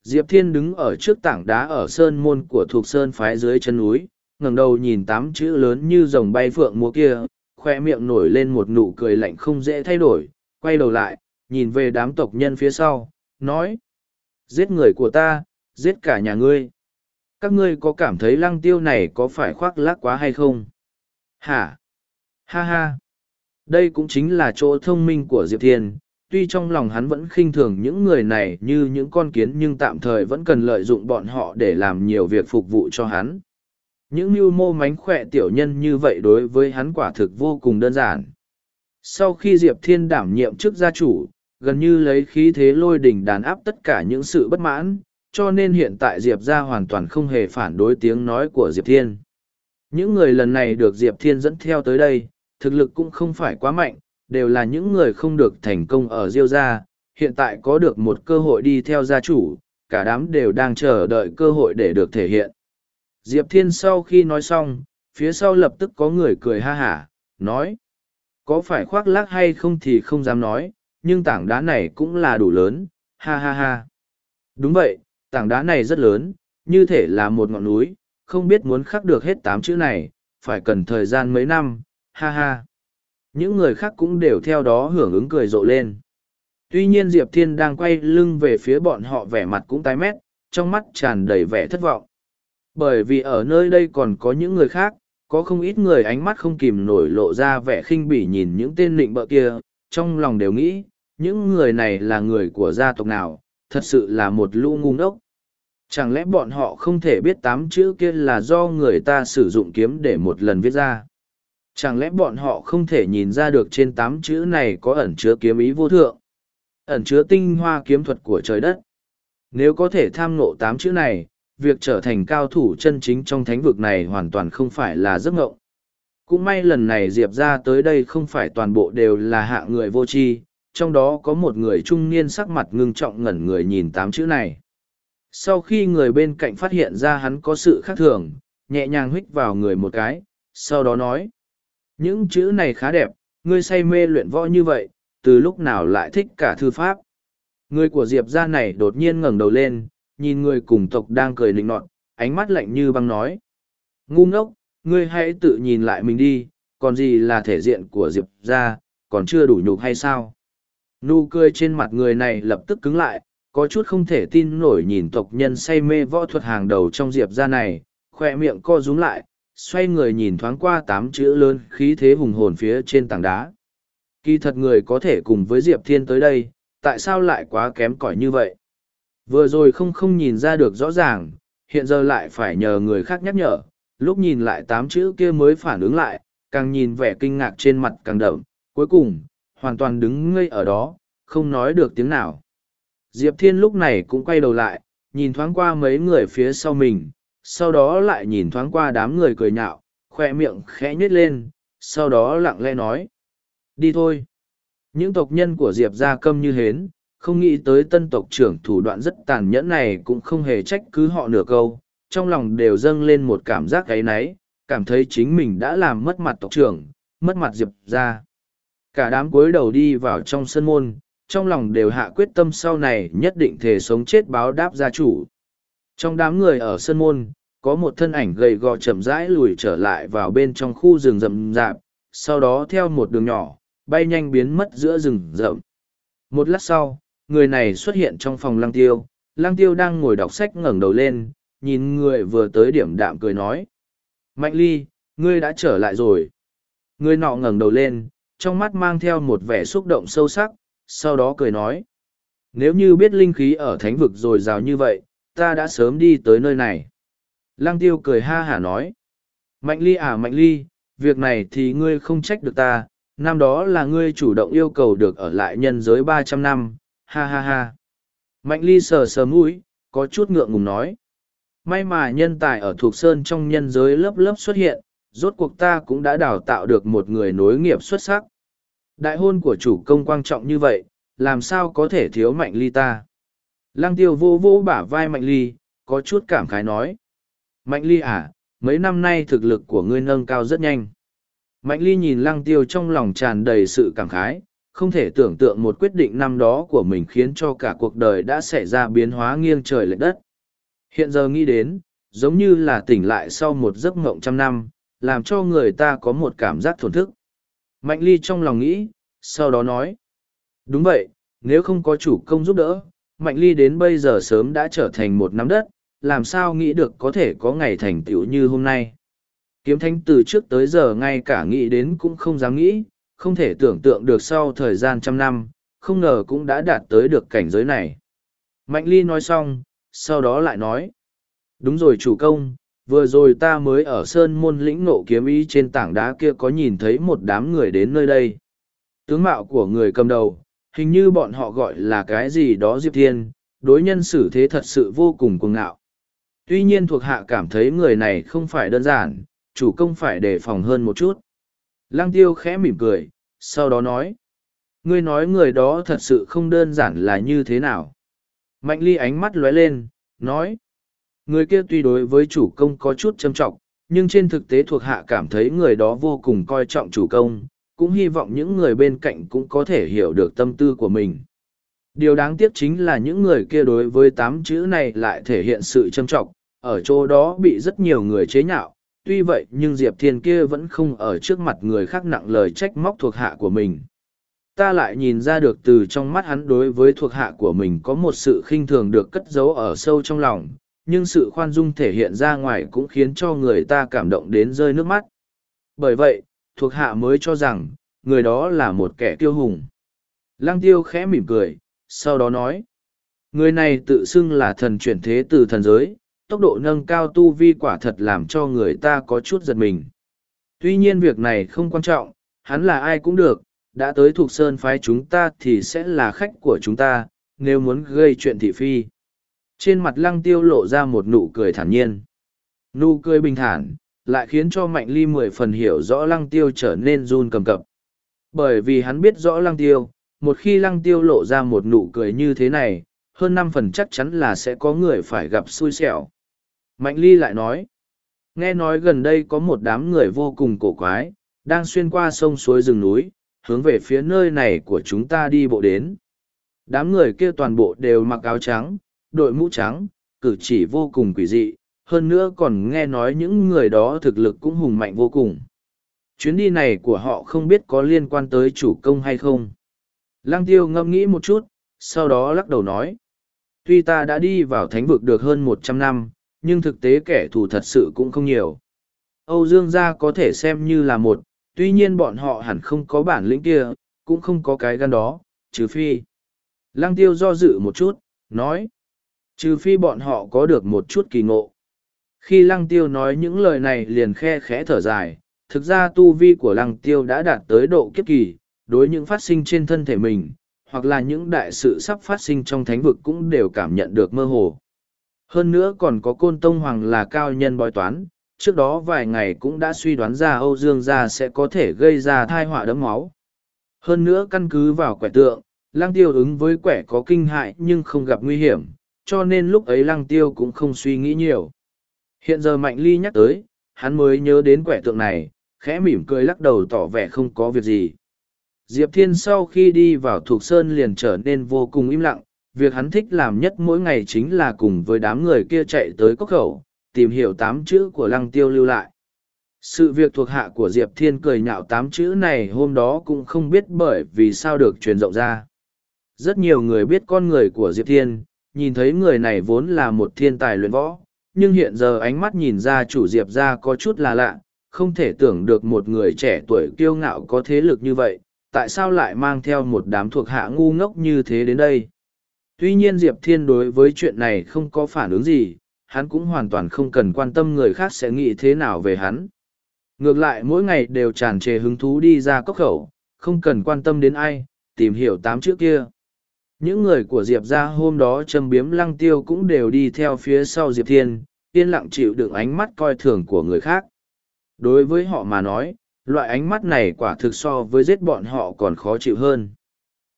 diệp thiên đứng ở trước tảng đá ở sơn môn của thuộc sơn phái dưới chân núi, ngẩng đầu nhìn tám chữ lớn như dòng bay phượng múa kia, khoe miệng nổi lên một nụ cười lạnh không dễ thay đổi, quay đầu lại, nhìn về đám tộc nhân phía sau, nói, giết người của ta, giết cả nhà ngươi. Các ngươi có cảm thấy lăng tiêu này có phải khoác lác quá hay không? Hả? Ha ha. Đây cũng chính là chỗ thông minh của diệp thiên tuy trong lòng hắn vẫn khinh thường những người này như những con kiến nhưng tạm thời vẫn cần lợi dụng bọn họ để làm nhiều việc phục vụ cho hắn. Những mưu mô mánh khỏe tiểu nhân như vậy đối với hắn quả thực vô cùng đơn giản. Sau khi Diệp Thiên đảm nhiệm chức gia chủ, gần như lấy khí thế lôi đỉnh đàn áp tất cả những sự bất mãn, cho nên hiện tại Diệp gia hoàn toàn không hề phản đối tiếng nói của Diệp Thiên. Những người lần này được Diệp Thiên dẫn theo tới đây, thực lực cũng không phải quá mạnh, đều là những người không được thành công ở Diêu gia, hiện tại có được một cơ hội đi theo gia chủ, cả đám đều đang chờ đợi cơ hội để được thể hiện. Diệp Thiên sau khi nói xong, phía sau lập tức có người cười ha hả, nói. Có phải khoác lác hay không thì không dám nói, nhưng tảng đá này cũng là đủ lớn, ha ha ha. Đúng vậy, tảng đá này rất lớn, như thể là một ngọn núi, không biết muốn khắc được hết tám chữ này, phải cần thời gian mấy năm, ha ha. Những người khác cũng đều theo đó hưởng ứng cười rộ lên. Tuy nhiên Diệp Thiên đang quay lưng về phía bọn họ vẻ mặt cũng tái mét, trong mắt tràn đầy vẻ thất vọng. Bởi vì ở nơi đây còn có những người khác, có không ít người ánh mắt không kìm nổi lộ ra vẻ khinh bỉ nhìn những tên lịnh bợ kia, trong lòng đều nghĩ, những người này là người của gia tộc nào, thật sự là một lũ ngu ngốc. Chẳng lẽ bọn họ không thể biết tám chữ kia là do người ta sử dụng kiếm để một lần viết ra? Chẳng lẽ bọn họ không thể nhìn ra được trên tám chữ này có ẩn chứa kiếm ý vô thượng, ẩn chứa tinh hoa kiếm thuật của trời đất? Nếu có thể tham ngộ tám chữ này, việc trở thành cao thủ chân chính trong thánh vực này hoàn toàn không phải là giấc ngộng. Cũng may lần này Diệp ra tới đây không phải toàn bộ đều là hạ người vô tri, trong đó có một người trung niên sắc mặt ngưng trọng ngẩn người nhìn tám chữ này. Sau khi người bên cạnh phát hiện ra hắn có sự khác thường, nhẹ nhàng huých vào người một cái, sau đó nói. Những chữ này khá đẹp, ngươi say mê luyện võ như vậy, từ lúc nào lại thích cả thư pháp. Người của Diệp gia này đột nhiên ngẩng đầu lên, nhìn người cùng tộc đang cười nịnh nọt, ánh mắt lạnh như băng nói. Ngu ngốc, ngươi hãy tự nhìn lại mình đi, còn gì là thể diện của Diệp gia, còn chưa đủ nhục hay sao? Nụ cười trên mặt người này lập tức cứng lại, có chút không thể tin nổi nhìn tộc nhân say mê võ thuật hàng đầu trong Diệp gia này, khoe miệng co rúm lại, xoay người nhìn thoáng qua tám chữ lớn khí thế hùng hồn phía trên tảng đá. Kỳ thật người có thể cùng với Diệp Thiên tới đây, tại sao lại quá kém cỏi như vậy? Vừa rồi không không nhìn ra được rõ ràng, hiện giờ lại phải nhờ người khác nhắc nhở, lúc nhìn lại tám chữ kia mới phản ứng lại, càng nhìn vẻ kinh ngạc trên mặt càng đậm, cuối cùng, hoàn toàn đứng ngây ở đó, không nói được tiếng nào. Diệp Thiên lúc này cũng quay đầu lại, nhìn thoáng qua mấy người phía sau mình, sau đó lại nhìn thoáng qua đám người cười nhạo, khoe miệng khẽ nhếch lên, sau đó lặng lẽ nói. Đi thôi. Những tộc nhân của Diệp gia câm như hến, không nghĩ tới tân tộc trưởng thủ đoạn rất tàn nhẫn này cũng không hề trách cứ họ nửa câu, trong lòng đều dâng lên một cảm giác gáy náy, cảm thấy chính mình đã làm mất mặt tộc trưởng, mất mặt Diệp gia. Cả đám cuối đầu đi vào trong sân môn, trong lòng đều hạ quyết tâm sau này nhất định thể sống chết báo đáp gia chủ. Trong đám người ở sân môn, có một thân ảnh gầy gò chậm rãi lùi trở lại vào bên trong khu rừng rậm rạp, sau đó theo một đường nhỏ, bay nhanh biến mất giữa rừng rậm. Một lát sau, người này xuất hiện trong phòng lăng tiêu, lăng tiêu đang ngồi đọc sách ngẩng đầu lên, nhìn người vừa tới điểm đạm cười nói. Mạnh ly, ngươi đã trở lại rồi. Người nọ ngẩng đầu lên, trong mắt mang theo một vẻ xúc động sâu sắc, sau đó cười nói. Nếu như biết linh khí ở thánh vực rồi rào như vậy, ta đã sớm đi tới nơi này. Lăng tiêu cười ha hả nói. Mạnh ly à mạnh ly, việc này thì ngươi không trách được ta, năm đó là ngươi chủ động yêu cầu được ở lại nhân giới ba trăm năm, ha ha ha. Mạnh ly sờ sờ mũi, có chút ngượng ngùng nói. May mà nhân tài ở thuộc sơn trong nhân giới lớp lớp xuất hiện, rốt cuộc ta cũng đã đào tạo được một người nối nghiệp xuất sắc. Đại hôn của chủ công quan trọng như vậy, làm sao có thể thiếu mạnh ly ta. Lăng tiêu vô vô bả vai mạnh ly, có chút cảm khái nói. Mạnh ly à, mấy năm nay thực lực của ngươi nâng cao rất nhanh. Mạnh ly nhìn lăng tiêu trong lòng tràn đầy sự cảm khái, không thể tưởng tượng một quyết định năm đó của mình khiến cho cả cuộc đời đã xảy ra biến hóa nghiêng trời lệch đất. Hiện giờ nghĩ đến, giống như là tỉnh lại sau một giấc mộng trăm năm, làm cho người ta có một cảm giác thổn thức. Mạnh ly trong lòng nghĩ, sau đó nói. Đúng vậy, nếu không có chủ công giúp đỡ, Mạnh ly đến bây giờ sớm đã trở thành một nắm đất, làm sao nghĩ được có thể có ngày thành tựu như hôm nay. Kiếm thánh từ trước tới giờ ngay cả nghĩ đến cũng không dám nghĩ, không thể tưởng tượng được sau thời gian trăm năm, không ngờ cũng đã đạt tới được cảnh giới này. Mạnh ly nói xong, sau đó lại nói. Đúng rồi chủ công, vừa rồi ta mới ở sơn môn lĩnh nộ kiếm ý trên tảng đá kia có nhìn thấy một đám người đến nơi đây. Tướng mạo của người cầm đầu, hình như bọn họ gọi là cái gì đó Diệp Thiên, đối nhân xử thế thật sự vô cùng cuồng ngạo. Tuy nhiên thuộc hạ cảm thấy người này không phải đơn giản, chủ công phải đề phòng hơn một chút. Lăng tiêu khẽ mỉm cười, sau đó nói. Ngươi nói người đó thật sự không đơn giản là như thế nào. Mạnh ly ánh mắt lóe lên, nói. Người kia tuy đối với chủ công có chút châm trọng, nhưng trên thực tế thuộc hạ cảm thấy người đó vô cùng coi trọng chủ công, cũng hy vọng những người bên cạnh cũng có thể hiểu được tâm tư của mình. Điều đáng tiếc chính là những người kia đối với tám chữ này lại thể hiện sự châm trọng, ở chỗ đó bị rất nhiều người chế nhạo, tuy vậy nhưng Diệp Thiên kia vẫn không ở trước mặt người khác nặng lời trách móc thuộc hạ của mình. Ta lại nhìn ra được từ trong mắt hắn đối với thuộc hạ của mình có một sự khinh thường được cất giấu ở sâu trong lòng, nhưng sự khoan dung thể hiện ra ngoài cũng khiến cho người ta cảm động đến rơi nước mắt. Bởi vậy, thuộc hạ mới cho rằng, người đó là một kẻ tiêu hùng. Lăng tiêu khẽ mỉm cười, sau đó nói, người này tự xưng là thần chuyển thế từ thần giới, tốc độ nâng cao tu vi quả thật làm cho người ta có chút giật mình. Tuy nhiên việc này không quan trọng, hắn là ai cũng được, đã tới thuộc sơn phái chúng ta thì sẽ là khách của chúng ta, nếu muốn gây chuyện thị phi. Trên mặt lăng tiêu lộ ra một nụ cười thản nhiên. Nụ cười bình thản, lại khiến cho mạnh ly mười phần hiểu rõ lăng tiêu trở nên run cầm cập. Bởi vì hắn biết rõ lăng tiêu, một khi lăng tiêu lộ ra một nụ cười như thế này, hơn năm phần chắc chắn là sẽ có người phải gặp xui xẻo. Mạnh ly lại nói, nghe nói gần đây có một đám người vô cùng cổ quái, đang xuyên qua sông suối rừng núi, hướng về phía nơi này của chúng ta đi bộ đến. Đám người kia toàn bộ đều mặc áo trắng, đội mũ trắng, cử chỉ vô cùng quỷ dị, hơn nữa còn nghe nói những người đó thực lực cũng hùng mạnh vô cùng. Chuyến đi này của họ không biết có liên quan tới chủ công hay không. Lăng tiêu ngâm nghĩ một chút, sau đó lắc đầu nói. Tuy ta đã đi vào thánh vực được hơn một trăm năm, nhưng thực tế kẻ thù thật sự cũng không nhiều. Âu Dương gia có thể xem như là một, tuy nhiên bọn họ hẳn không có bản lĩnh kia, cũng không có cái gan đó, trừ phi. Lăng tiêu do dự một chút, nói. Trừ phi bọn họ có được một chút kỳ ngộ. Khi lăng tiêu nói những lời này liền khe khẽ thở dài, thực ra tu vi của lăng tiêu đã đạt tới độ kiếp kỳ, đối những phát sinh trên thân thể mình, hoặc là những đại sự sắp phát sinh trong thánh vực cũng đều cảm nhận được mơ hồ. Hơn nữa còn có côn tông hoàng là cao nhân bói toán, trước đó vài ngày cũng đã suy đoán ra Âu Dương gia sẽ có thể gây ra thai họa đấm máu. Hơn nữa căn cứ vào quẻ tượng, lăng tiêu ứng với quẻ có kinh hại nhưng không gặp nguy hiểm, cho nên lúc ấy lăng tiêu cũng không suy nghĩ nhiều. Hiện giờ Mạnh Ly nhắc tới, hắn mới nhớ đến quẻ tượng này, khẽ mỉm cười lắc đầu tỏ vẻ không có việc gì. Diệp Thiên sau khi đi vào thuộc sơn liền trở nên vô cùng im lặng, việc hắn thích làm nhất mỗi ngày chính là cùng với đám người kia chạy tới cốc khẩu, tìm hiểu tám chữ của lăng tiêu lưu lại. Sự việc thuộc hạ của Diệp Thiên cười nhạo tám chữ này hôm đó cũng không biết bởi vì sao được truyền rộng ra. Rất nhiều người biết con người của Diệp Thiên, nhìn thấy người này vốn là một thiên tài luyện võ, nhưng hiện giờ ánh mắt nhìn ra chủ Diệp ra có chút là lạ, không thể tưởng được một người trẻ tuổi kiêu ngạo có thế lực như vậy, tại sao lại mang theo một đám thuộc hạ ngu ngốc như thế đến đây. Tuy nhiên Diệp Thiên đối với chuyện này không có phản ứng gì, hắn cũng hoàn toàn không cần quan tâm người khác sẽ nghĩ thế nào về hắn. Ngược lại mỗi ngày đều tràn trề hứng thú đi ra cốc khẩu, không cần quan tâm đến ai, tìm hiểu tám chữ kia. Những người của Diệp ra hôm đó châm biếm lăng tiêu cũng đều đi theo phía sau Diệp Thiên, yên lặng chịu đựng ánh mắt coi thường của người khác. Đối với họ mà nói, loại ánh mắt này quả thực so với giết bọn họ còn khó chịu hơn.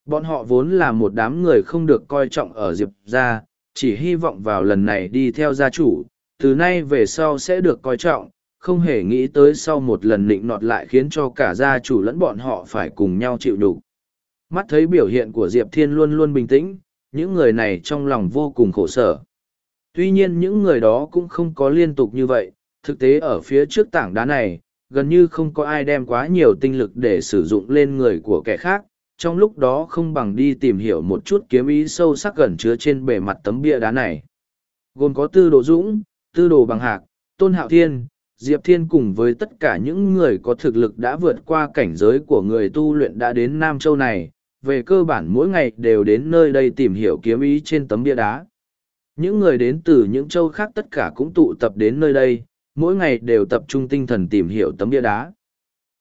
Bọn họ vốn là một đám người không được coi trọng ở Diệp ra, chỉ hy vọng vào lần này đi theo gia chủ, từ nay về sau sẽ được coi trọng, không hề nghĩ tới sau một lần nịnh nọt lại khiến cho cả gia chủ lẫn bọn họ phải cùng nhau chịu đủ. Mắt thấy biểu hiện của Diệp Thiên luôn luôn bình tĩnh, những người này trong lòng vô cùng khổ sở. Tuy nhiên những người đó cũng không có liên tục như vậy, thực tế ở phía trước tảng đá này, gần như không có ai đem quá nhiều tinh lực để sử dụng lên người của kẻ khác, trong lúc đó không bằng đi tìm hiểu một chút kiếm ý sâu sắc gần chứa trên bề mặt tấm bia đá này. Gồm có tư đồ dũng, tư đồ bằng hạc, tôn hạo thiên, Diệp Thiên cùng với tất cả những người có thực lực đã vượt qua cảnh giới của người tu luyện đã đến Nam Châu này, về cơ bản mỗi ngày đều đến nơi đây tìm hiểu kiếm ý trên tấm bia đá. Những người đến từ những châu khác tất cả cũng tụ tập đến nơi đây, mỗi ngày đều tập trung tinh thần tìm hiểu tấm bia đá.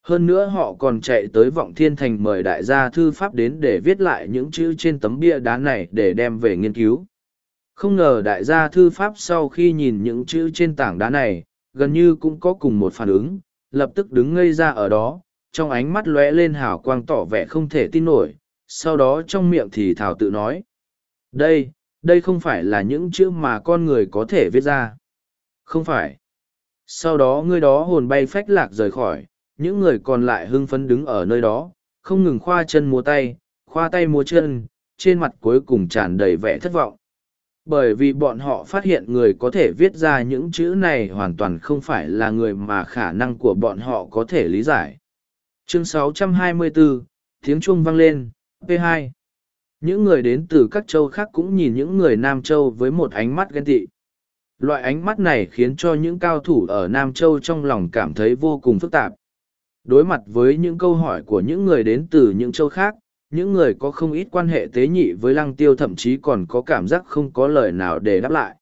Hơn nữa họ còn chạy tới vọng thiên thành mời đại gia thư pháp đến để viết lại những chữ trên tấm bia đá này để đem về nghiên cứu. Không ngờ đại gia thư pháp sau khi nhìn những chữ trên tảng đá này, gần như cũng có cùng một phản ứng, lập tức đứng ngây ra ở đó, trong ánh mắt lóe lên hào quang tỏ vẻ không thể tin nổi, sau đó trong miệng thì thảo tự nói. Đây, đây không phải là những chữ mà con người có thể viết ra. Không phải. Sau đó người đó hồn bay phách lạc rời khỏi, những người còn lại hưng phấn đứng ở nơi đó, không ngừng khoa chân múa tay, khoa tay múa chân, trên mặt cuối cùng tràn đầy vẻ thất vọng. Bởi vì bọn họ phát hiện người có thể viết ra những chữ này hoàn toàn không phải là người mà khả năng của bọn họ có thể lý giải. Chương 624, tiếng chuông vang lên, P2. Những người đến từ các châu khác cũng nhìn những người Nam Châu với một ánh mắt ghen tị. Loại ánh mắt này khiến cho những cao thủ ở Nam Châu trong lòng cảm thấy vô cùng phức tạp. Đối mặt với những câu hỏi của những người đến từ những châu khác, những người có không ít quan hệ tế nhị với lăng tiêu thậm chí còn có cảm giác không có lời nào để đáp lại.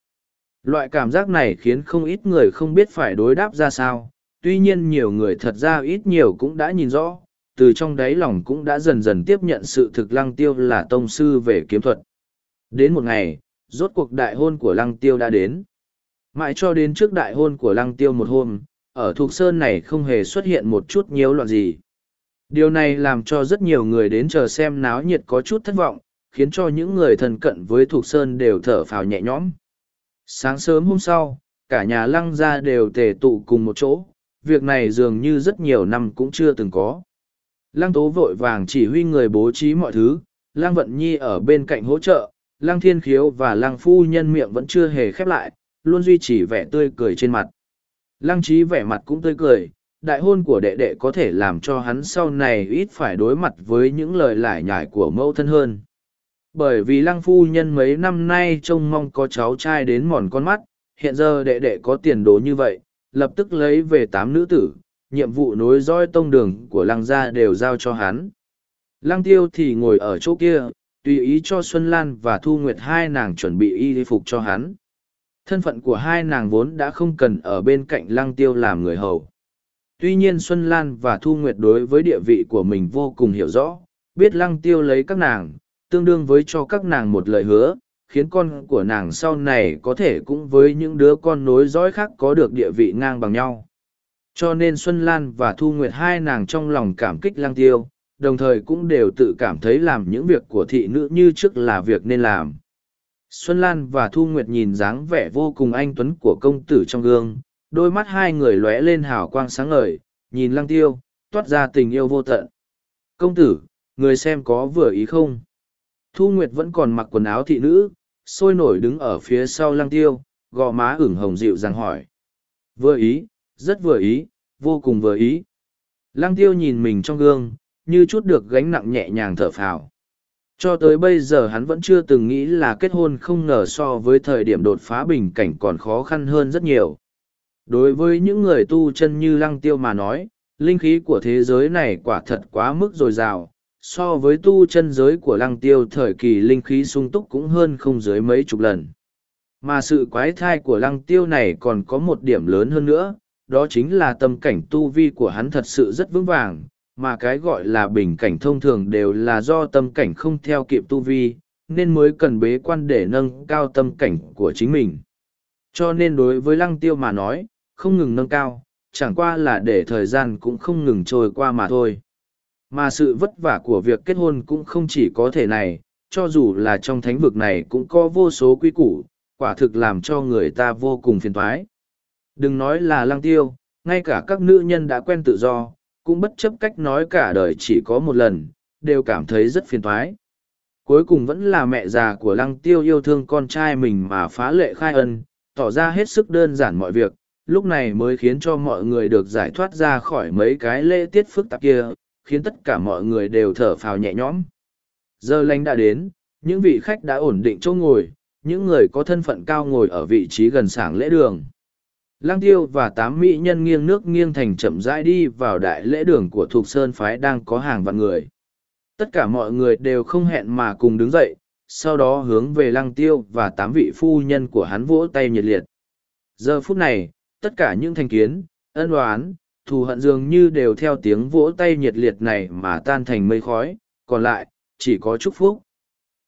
Loại cảm giác này khiến không ít người không biết phải đối đáp ra sao, tuy nhiên nhiều người thật ra ít nhiều cũng đã nhìn rõ, từ trong đáy lòng cũng đã dần dần tiếp nhận sự thực lăng tiêu là tông sư về kiếm thuật. Đến một ngày, rốt cuộc đại hôn của lăng tiêu đã đến. Mãi cho đến trước đại hôn của lăng tiêu một hôm, ở thuộc sơn này không hề xuất hiện một chút nhiễu loạn gì. Điều này làm cho rất nhiều người đến chờ xem náo nhiệt có chút thất vọng, khiến cho những người thân cận với thuộc sơn đều thở phào nhẹ nhõm. Sáng sớm hôm sau, cả nhà lăng gia đều tề tụ cùng một chỗ, việc này dường như rất nhiều năm cũng chưa từng có. Lăng tố vội vàng chỉ huy người bố trí mọi thứ, lăng vận nhi ở bên cạnh hỗ trợ, lăng thiên khiếu và lăng phu nhân miệng vẫn chưa hề khép lại, luôn duy trì vẻ tươi cười trên mặt. Lăng trí vẻ mặt cũng tươi cười, đại hôn của đệ đệ có thể làm cho hắn sau này ít phải đối mặt với những lời lải nhải của mẫu thân hơn. Bởi vì lăng phu nhân mấy năm nay trông mong có cháu trai đến mòn con mắt, hiện giờ đệ đệ có tiền đồ như vậy, lập tức lấy về tám nữ tử, nhiệm vụ nối dõi tông đường của lăng gia đều giao cho hắn. Lăng tiêu thì ngồi ở chỗ kia, tùy ý cho Xuân Lan và Thu Nguyệt hai nàng chuẩn bị y phục cho hắn. Thân phận của hai nàng vốn đã không cần ở bên cạnh lăng tiêu làm người hầu. Tuy nhiên Xuân Lan và Thu Nguyệt đối với địa vị của mình vô cùng hiểu rõ, biết lăng tiêu lấy các nàng, tương đương với cho các nàng một lời hứa, khiến con của nàng sau này có thể cũng với những đứa con nối dõi khác có được địa vị ngang bằng nhau. Cho nên Xuân Lan và Thu Nguyệt hai nàng trong lòng cảm kích lăng tiêu, đồng thời cũng đều tự cảm thấy làm những việc của thị nữ như trước là việc nên làm. Xuân Lan và Thu Nguyệt nhìn dáng vẻ vô cùng anh tuấn của công tử trong gương, đôi mắt hai người lóe lên hào quang sáng ngời, nhìn lăng tiêu, toát ra tình yêu vô tận. Công tử, người xem có vừa ý không? Thu Nguyệt vẫn còn mặc quần áo thị nữ, sôi nổi đứng ở phía sau lăng tiêu, gò má ửng hồng dịu dàng hỏi. Vừa ý, rất vừa ý, vô cùng vừa ý. Lăng tiêu nhìn mình trong gương, như chút được gánh nặng nhẹ nhàng thở phào. Cho tới bây giờ hắn vẫn chưa từng nghĩ là kết hôn không ngờ so với thời điểm đột phá bình cảnh còn khó khăn hơn rất nhiều. Đối với những người tu chân như lăng tiêu mà nói, linh khí của thế giới này quả thật quá mức dồi dào, so với tu chân giới của lăng tiêu thời kỳ linh khí sung túc cũng hơn không dưới mấy chục lần. Mà sự quái thai của lăng tiêu này còn có một điểm lớn hơn nữa, đó chính là tâm cảnh tu vi của hắn thật sự rất vững vàng, mà cái gọi là bình cảnh thông thường đều là do tâm cảnh không theo kịp tu vi, nên mới cần bế quan để nâng cao tâm cảnh của chính mình. Cho nên đối với lăng tiêu mà nói, không ngừng nâng cao, chẳng qua là để thời gian cũng không ngừng trôi qua mà thôi. Mà sự vất vả của việc kết hôn cũng không chỉ có thể này, cho dù là trong thánh vực này cũng có vô số quy củ, quả thực làm cho người ta vô cùng phiền thoái. Đừng nói là lăng tiêu, ngay cả các nữ nhân đã quen tự do, cũng bất chấp cách nói cả đời chỉ có một lần, đều cảm thấy rất phiền thoái. Cuối cùng vẫn là mẹ già của lăng tiêu yêu thương con trai mình mà phá lệ khai ân, tỏ ra hết sức đơn giản mọi việc, lúc này mới khiến cho mọi người được giải thoát ra khỏi mấy cái lễ tiết phức tạp kia, khiến tất cả mọi người đều thở phào nhẹ nhõm. Giờ lành đã đến, những vị khách đã ổn định chỗ ngồi, những người có thân phận cao ngồi ở vị trí gần sảng lễ đường. Lăng tiêu và tám mỹ nhân nghiêng nước nghiêng thành chậm rãi đi vào đại lễ đường của Thục Sơn Phái đang có hàng vạn người. Tất cả mọi người đều không hẹn mà cùng đứng dậy, sau đó hướng về lăng tiêu và tám vị phu nhân của hắn vỗ tay nhiệt liệt. Giờ phút này, tất cả những thành kiến, ân oán, thù hận dường như đều theo tiếng vỗ tay nhiệt liệt này mà tan thành mây khói, còn lại, chỉ có chúc phúc.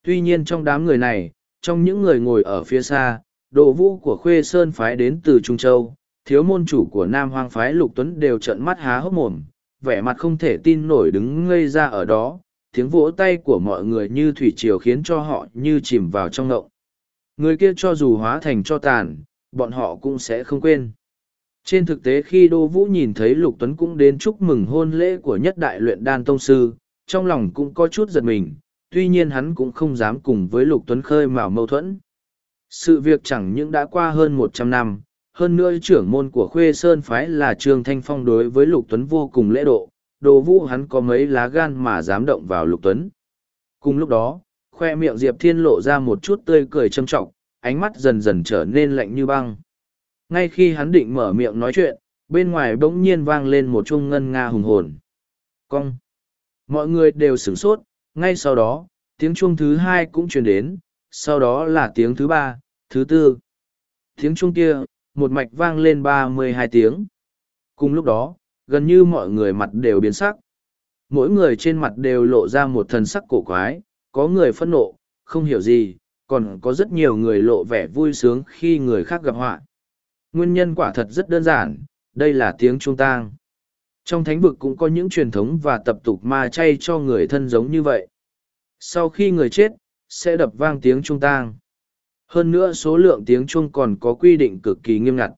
Tuy nhiên trong đám người này, trong những người ngồi ở phía xa, Đồ vũ của khuê sơn phái đến từ Trung Châu, thiếu môn chủ của Nam Hoang phái Lục Tuấn đều trợn mắt há hốc mồm, vẻ mặt không thể tin nổi đứng ngây ra ở đó, tiếng vỗ tay của mọi người như thủy triều khiến cho họ như chìm vào trong ngộng. Người kia cho dù hóa thành cho tàn, bọn họ cũng sẽ không quên. Trên thực tế khi Đô Vũ nhìn thấy Lục Tuấn cũng đến chúc mừng hôn lễ của nhất đại luyện đan tông sư, trong lòng cũng có chút giật mình, tuy nhiên hắn cũng không dám cùng với Lục Tuấn khơi mào mâu thuẫn. Sự việc chẳng những đã qua hơn một trăm năm, hơn nữa trưởng môn của Khuê Sơn Phái là Trương Thanh Phong đối với Lục Tuấn vô cùng lễ độ, đồ Vũ hắn có mấy lá gan mà dám động vào Lục Tuấn. Cùng lúc đó, khoe miệng Diệp Thiên lộ ra một chút tươi cười châm trọng, ánh mắt dần dần trở nên lạnh như băng. Ngay khi hắn định mở miệng nói chuyện, bên ngoài bỗng nhiên vang lên một chuông ngân nga hùng hồn. Cong! Mọi người đều sửng sốt, ngay sau đó, tiếng chuông thứ hai cũng truyền đến, sau đó là tiếng thứ ba, thứ tư. Tiếng chuông kia, một mạch vang lên ba mươi hai tiếng. Cùng lúc đó, gần như mọi người mặt đều biến sắc. Mỗi người trên mặt đều lộ ra một thần sắc cổ quái, có người phẫn nộ, không hiểu gì, còn có rất nhiều người lộ vẻ vui sướng khi người khác gặp họa. Nguyên nhân quả thật rất đơn giản, đây là tiếng trung tang. Trong thánh vực cũng có những truyền thống và tập tục ma chay cho người thân giống như vậy. Sau khi người chết, sẽ đập vang tiếng trung tang. Hơn nữa số lượng tiếng chuông còn có quy định cực kỳ nghiêm ngặt.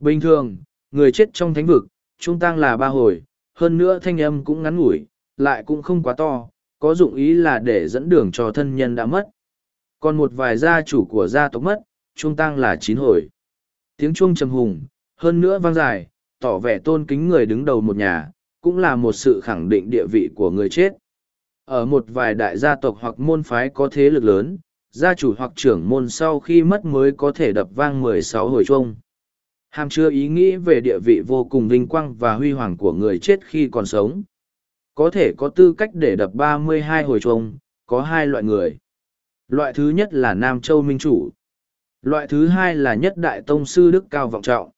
Bình thường, người chết trong thánh vực, trung tang là ba hồi, hơn nữa thanh âm cũng ngắn ngủi, lại cũng không quá to, có dụng ý là để dẫn đường cho thân nhân đã mất. Còn một vài gia chủ của gia tộc mất, trung tang là chín hồi tiếng chuông trầm hùng, hơn nữa vang dài, tỏ vẻ tôn kính người đứng đầu một nhà, cũng là một sự khẳng định địa vị của người chết. Ở một vài đại gia tộc hoặc môn phái có thế lực lớn, gia chủ hoặc trưởng môn sau khi mất mới có thể đập vang mười sáu hồi chuông. Hàm chưa ý nghĩ về địa vị vô cùng vinh quang và huy hoàng của người chết khi còn sống. Có thể có tư cách để đập ba mươi hai hồi chuông, có hai loại người. Loại thứ nhất là Nam Châu Minh Chủ. Loại thứ hai là nhất đại tông sư Đức Cao Vọng Trọng.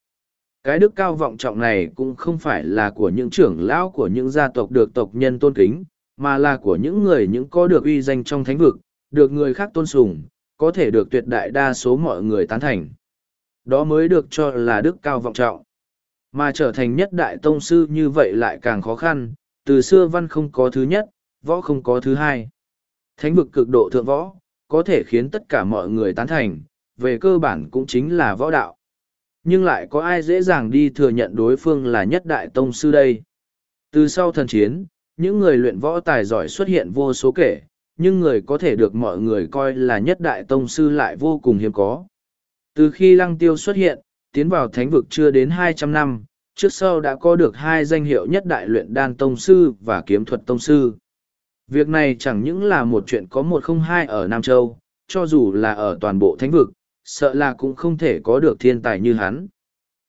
Cái Đức Cao Vọng Trọng này cũng không phải là của những trưởng lão của những gia tộc được tộc nhân tôn kính, mà là của những người những có được uy danh trong thánh vực, được người khác tôn sùng, có thể được tuyệt đại đa số mọi người tán thành. Đó mới được cho là Đức Cao Vọng Trọng. Mà trở thành nhất đại tông sư như vậy lại càng khó khăn, từ xưa văn không có thứ nhất, võ không có thứ hai. Thánh vực cực độ thượng võ, có thể khiến tất cả mọi người tán thành, về cơ bản cũng chính là võ đạo. Nhưng lại có ai dễ dàng đi thừa nhận đối phương là nhất đại tông sư đây? Từ sau thần chiến, những người luyện võ tài giỏi xuất hiện vô số kể, nhưng người có thể được mọi người coi là nhất đại tông sư lại vô cùng hiếm có. Từ khi lăng tiêu xuất hiện, tiến vào thánh vực chưa đến hai trăm năm, trước sau đã có được hai danh hiệu nhất đại luyện đan tông sư và kiếm thuật tông sư. Việc này chẳng những là một chuyện có một không hai ở Nam Châu, cho dù là ở toàn bộ thánh vực, sợ là cũng không thể có được thiên tài như hắn.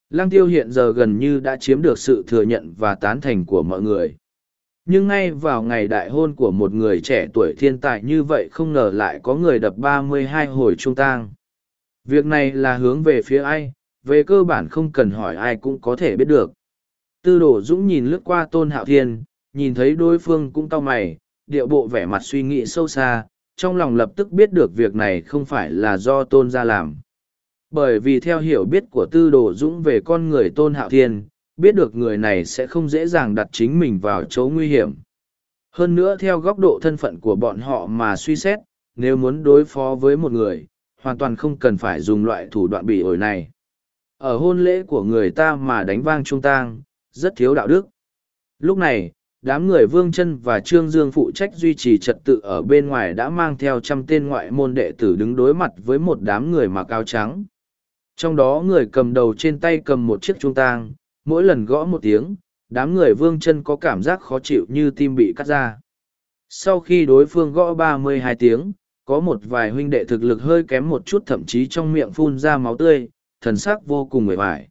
Lăng tiêu hiện giờ gần như đã chiếm được sự thừa nhận và tán thành của mọi người. Nhưng ngay vào ngày đại hôn của một người trẻ tuổi thiên tài như vậy không ngờ lại có người đập ba mươi hai hồi trung tang. Việc này là hướng về phía ai, về cơ bản không cần hỏi ai cũng có thể biết được. Tư Đồ dũng nhìn lướt qua tôn hạo thiên, nhìn thấy đối phương cũng cau mày, điệu bộ vẻ mặt suy nghĩ sâu xa, trong lòng lập tức biết được việc này không phải là do tôn gia làm. Bởi vì theo hiểu biết của tư đồ dũng về con người tôn hạo thiên, biết được người này sẽ không dễ dàng đặt chính mình vào chỗ nguy hiểm. Hơn nữa theo góc độ thân phận của bọn họ mà suy xét, nếu muốn đối phó với một người, hoàn toàn không cần phải dùng loại thủ đoạn bị ổi này. Ở hôn lễ của người ta mà đánh vang trung tang, rất thiếu đạo đức. Lúc này, đám người Vương chân và Trương Dương phụ trách duy trì trật tự ở bên ngoài đã mang theo trăm tên ngoại môn đệ tử đứng đối mặt với một đám người mặc áo trắng. Trong đó người cầm đầu trên tay cầm một chiếc trung tang, mỗi lần gõ một tiếng, đám người Vương chân có cảm giác khó chịu như tim bị cắt ra. Sau khi đối phương gõ ba mươi hai tiếng, có một vài huynh đệ thực lực hơi kém một chút thậm chí trong miệng phun ra máu tươi, thần sắc vô cùng mệt mỏi.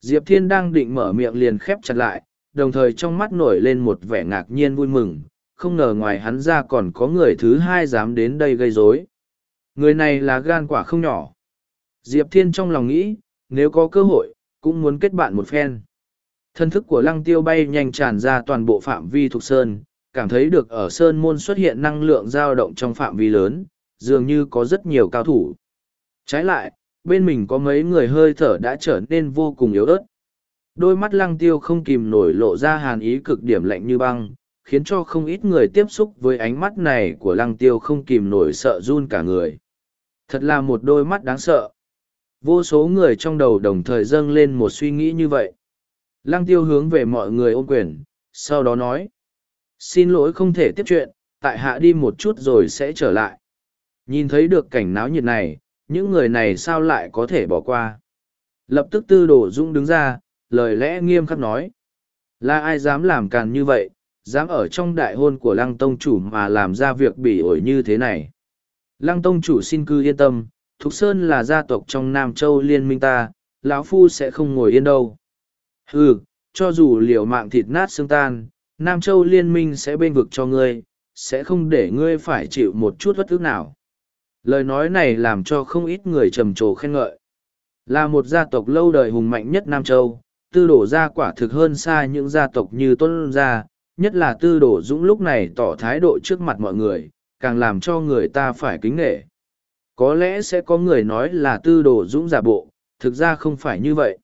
Diệp Thiên đang định mở miệng liền khép chặt lại, đồng thời trong mắt nổi lên một vẻ ngạc nhiên vui mừng, không ngờ ngoài hắn ra còn có người thứ hai dám đến đây gây rối. Người này là gan quả không nhỏ. Diệp Thiên trong lòng nghĩ, nếu có cơ hội, cũng muốn kết bạn một phen. Thân thức của lăng tiêu bay nhanh tràn ra toàn bộ phạm vi thuộc sơn, cảm thấy được ở sơn môn xuất hiện năng lượng dao động trong phạm vi lớn, dường như có rất nhiều cao thủ. Trái lại, bên mình có mấy người hơi thở đã trở nên vô cùng yếu ớt. Đôi mắt lăng tiêu không kìm nổi lộ ra hàn ý cực điểm lạnh như băng, khiến cho không ít người tiếp xúc với ánh mắt này của lăng tiêu không kìm nổi sợ run cả người. Thật là một đôi mắt đáng sợ. Vô số người trong đầu đồng thời dâng lên một suy nghĩ như vậy. Lăng tiêu hướng về mọi người ôm quyền, sau đó nói. Xin lỗi không thể tiếp chuyện, tại hạ đi một chút rồi sẽ trở lại. Nhìn thấy được cảnh náo nhiệt này, những người này sao lại có thể bỏ qua. Lập tức tư đổ dũng đứng ra, lời lẽ nghiêm khắc nói. Là ai dám làm càn như vậy, dám ở trong đại hôn của lăng tông chủ mà làm ra việc bỉ ổi như thế này. Lăng tông chủ xin cư yên tâm, Thục Sơn là gia tộc trong Nam Châu liên minh ta, lão Phu sẽ không ngồi yên đâu. Ừ, cho dù liều mạng thịt nát xương tan, Nam Châu liên minh sẽ bên vực cho ngươi, sẽ không để ngươi phải chịu một chút bất ức nào. Lời nói này làm cho không ít người trầm trồ khen ngợi. Là một gia tộc lâu đời hùng mạnh nhất Nam Châu, tư đổ gia quả thực hơn xa những gia tộc như Tuân Gia, nhất là tư đổ dũng lúc này tỏ thái độ trước mặt mọi người, càng làm cho người ta phải kính nghệ. Có lẽ sẽ có người nói là tư đồ dũng giả bộ, thực ra không phải như vậy.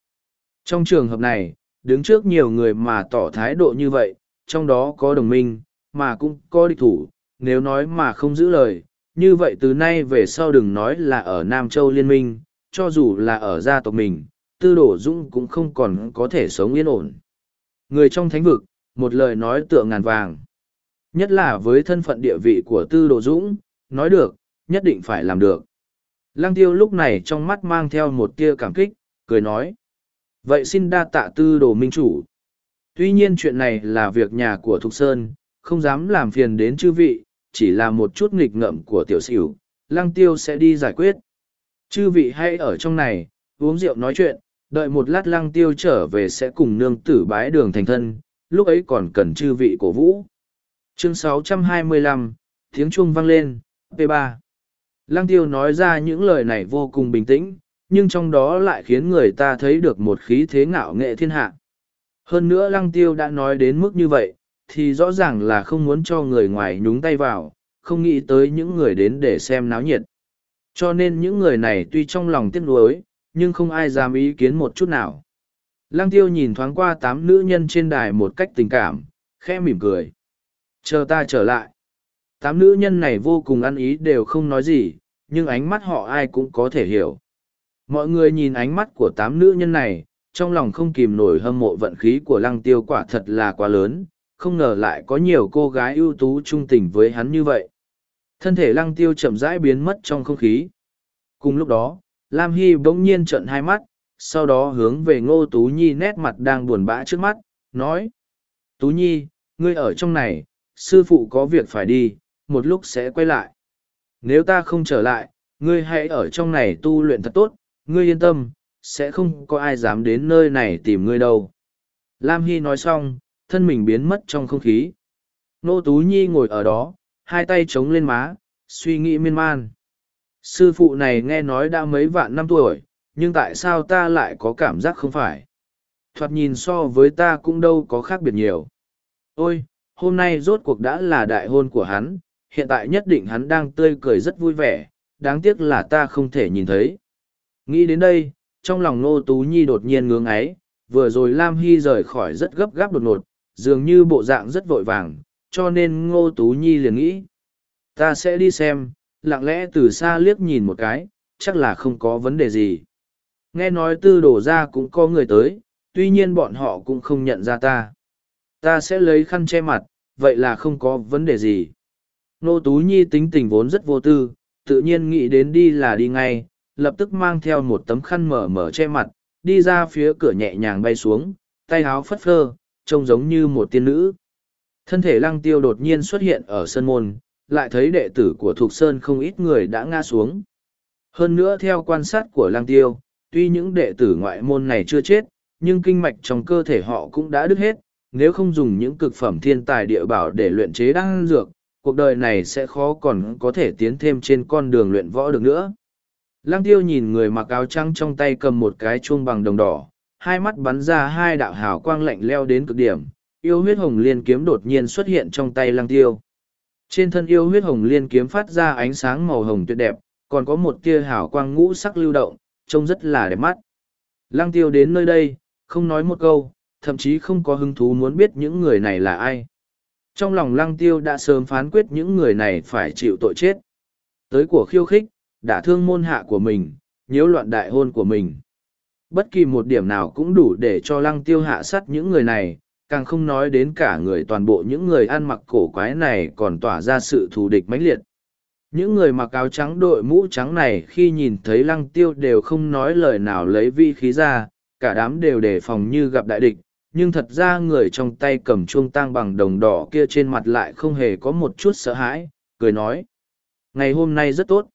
Trong trường hợp này, đứng trước nhiều người mà tỏ thái độ như vậy, trong đó có đồng minh, mà cũng có địch thủ, nếu nói mà không giữ lời, như vậy từ nay về sau đừng nói là ở Nam Châu Liên minh, cho dù là ở gia tộc mình, tư đổ dũng cũng không còn có thể sống yên ổn. Người trong thánh vực, một lời nói tượng ngàn vàng. Nhất là với thân phận địa vị của tư đồ dũng, nói được, nhất định phải làm được. Lăng tiêu lúc này trong mắt mang theo một tia cảm kích, cười nói. Vậy xin đa tạ tư đồ minh chủ. Tuy nhiên chuyện này là việc nhà của Thục Sơn, không dám làm phiền đến chư vị, chỉ là một chút nghịch ngợm của tiểu sửu, lăng tiêu sẽ đi giải quyết. Chư vị hãy ở trong này, uống rượu nói chuyện, đợi một lát lăng tiêu trở về sẽ cùng nương tử bái đường thành thân, lúc ấy còn cần chư vị cổ vũ. Chương 625, Tiếng chuông vang lên, P3. Lăng tiêu nói ra những lời này vô cùng bình tĩnh, nhưng trong đó lại khiến người ta thấy được một khí thế ngạo nghệ thiên hạ. Hơn nữa lăng tiêu đã nói đến mức như vậy, thì rõ ràng là không muốn cho người ngoài nhúng tay vào, không nghĩ tới những người đến để xem náo nhiệt. Cho nên những người này tuy trong lòng tiếc nuối, nhưng không ai dám ý kiến một chút nào. Lăng tiêu nhìn thoáng qua tám nữ nhân trên đài một cách tình cảm, khẽ mỉm cười. Chờ ta trở lại. Tám nữ nhân này vô cùng ăn ý đều không nói gì, nhưng ánh mắt họ ai cũng có thể hiểu. Mọi người nhìn ánh mắt của tám nữ nhân này, trong lòng không kìm nổi hâm mộ vận khí của lăng tiêu quả thật là quá lớn, không ngờ lại có nhiều cô gái ưu tú trung tình với hắn như vậy. Thân thể lăng tiêu chậm rãi biến mất trong không khí. Cùng lúc đó, Lam Hy bỗng nhiên trợn hai mắt, sau đó hướng về Ngô Tú Nhi nét mặt đang buồn bã trước mắt, nói. Tú Nhi, ngươi ở trong này, sư phụ có việc phải đi, một lúc sẽ quay lại. Nếu ta không trở lại, ngươi hãy ở trong này tu luyện thật tốt, ngươi yên tâm, sẽ không có ai dám đến nơi này tìm ngươi đâu. Lam Hy nói xong, thân mình biến mất trong không khí. Nô Tú Nhi ngồi ở đó, hai tay chống lên má, suy nghĩ miên man. Sư phụ này nghe nói đã mấy vạn năm tuổi, nhưng tại sao ta lại có cảm giác không phải? Thoạt nhìn so với ta cũng đâu có khác biệt nhiều. Ôi, hôm nay rốt cuộc đã là đại hôn của hắn, hiện tại nhất định hắn đang tươi cười rất vui vẻ, đáng tiếc là ta không thể nhìn thấy. Nghĩ đến đây, trong lòng Nô Tú Nhi đột nhiên ngưỡng ấy, vừa rồi Lam Hy rời khỏi rất gấp gáp đột ngột, dường như bộ dạng rất vội vàng, cho nên Ngô Tú Nhi liền nghĩ. Ta sẽ đi xem, lặng lẽ từ xa liếc nhìn một cái, chắc là không có vấn đề gì. Nghe nói tư đổ ra cũng có người tới, tuy nhiên bọn họ cũng không nhận ra ta. Ta sẽ lấy khăn che mặt, vậy là không có vấn đề gì. Nô Tú Nhi tính tình vốn rất vô tư, tự nhiên nghĩ đến đi là đi ngay, lập tức mang theo một tấm khăn mở mở che mặt, đi ra phía cửa nhẹ nhàng bay xuống, tay áo phất phơ, trông giống như một tiên nữ. Thân thể lăng tiêu đột nhiên xuất hiện ở sân môn, lại thấy đệ tử của Thục Sơn không ít người đã ngã xuống. Hơn nữa theo quan sát của lăng tiêu, tuy những đệ tử ngoại môn này chưa chết, nhưng kinh mạch trong cơ thể họ cũng đã đứt hết, nếu không dùng những cực phẩm thiên tài địa bảo để luyện chế đan dược, cuộc đời này sẽ khó còn có thể tiến thêm trên con đường luyện võ được nữa. Lăng tiêu nhìn người mặc áo trắng trong tay cầm một cái chuông bằng đồng đỏ, hai mắt bắn ra hai đạo hào quang lạnh leo đến cực điểm, yêu huyết hồng liên kiếm đột nhiên xuất hiện trong tay lăng tiêu. Trên thân yêu huyết hồng liên kiếm phát ra ánh sáng màu hồng tuyệt đẹp, còn có một tia hào quang ngũ sắc lưu động, trông rất là đẹp mắt. Lăng tiêu đến nơi đây, không nói một câu, thậm chí không có hứng thú muốn biết những người này là ai. Trong lòng lăng tiêu đã sớm phán quyết những người này phải chịu tội chết. Tới của khiêu khích, đã thương môn hạ của mình, nhiễu loạn đại hôn của mình. Bất kỳ một điểm nào cũng đủ để cho lăng tiêu hạ sát những người này, càng không nói đến cả người toàn bộ những người ăn mặc cổ quái này còn tỏa ra sự thù địch mãnh liệt. Những người mặc áo trắng đội mũ trắng này khi nhìn thấy lăng tiêu đều không nói lời nào lấy vi khí ra, cả đám đều đề phòng như gặp đại địch, nhưng thật ra người trong tay cầm chuông tang bằng đồng đỏ kia trên mặt lại không hề có một chút sợ hãi, cười nói. Ngày hôm nay rất tốt.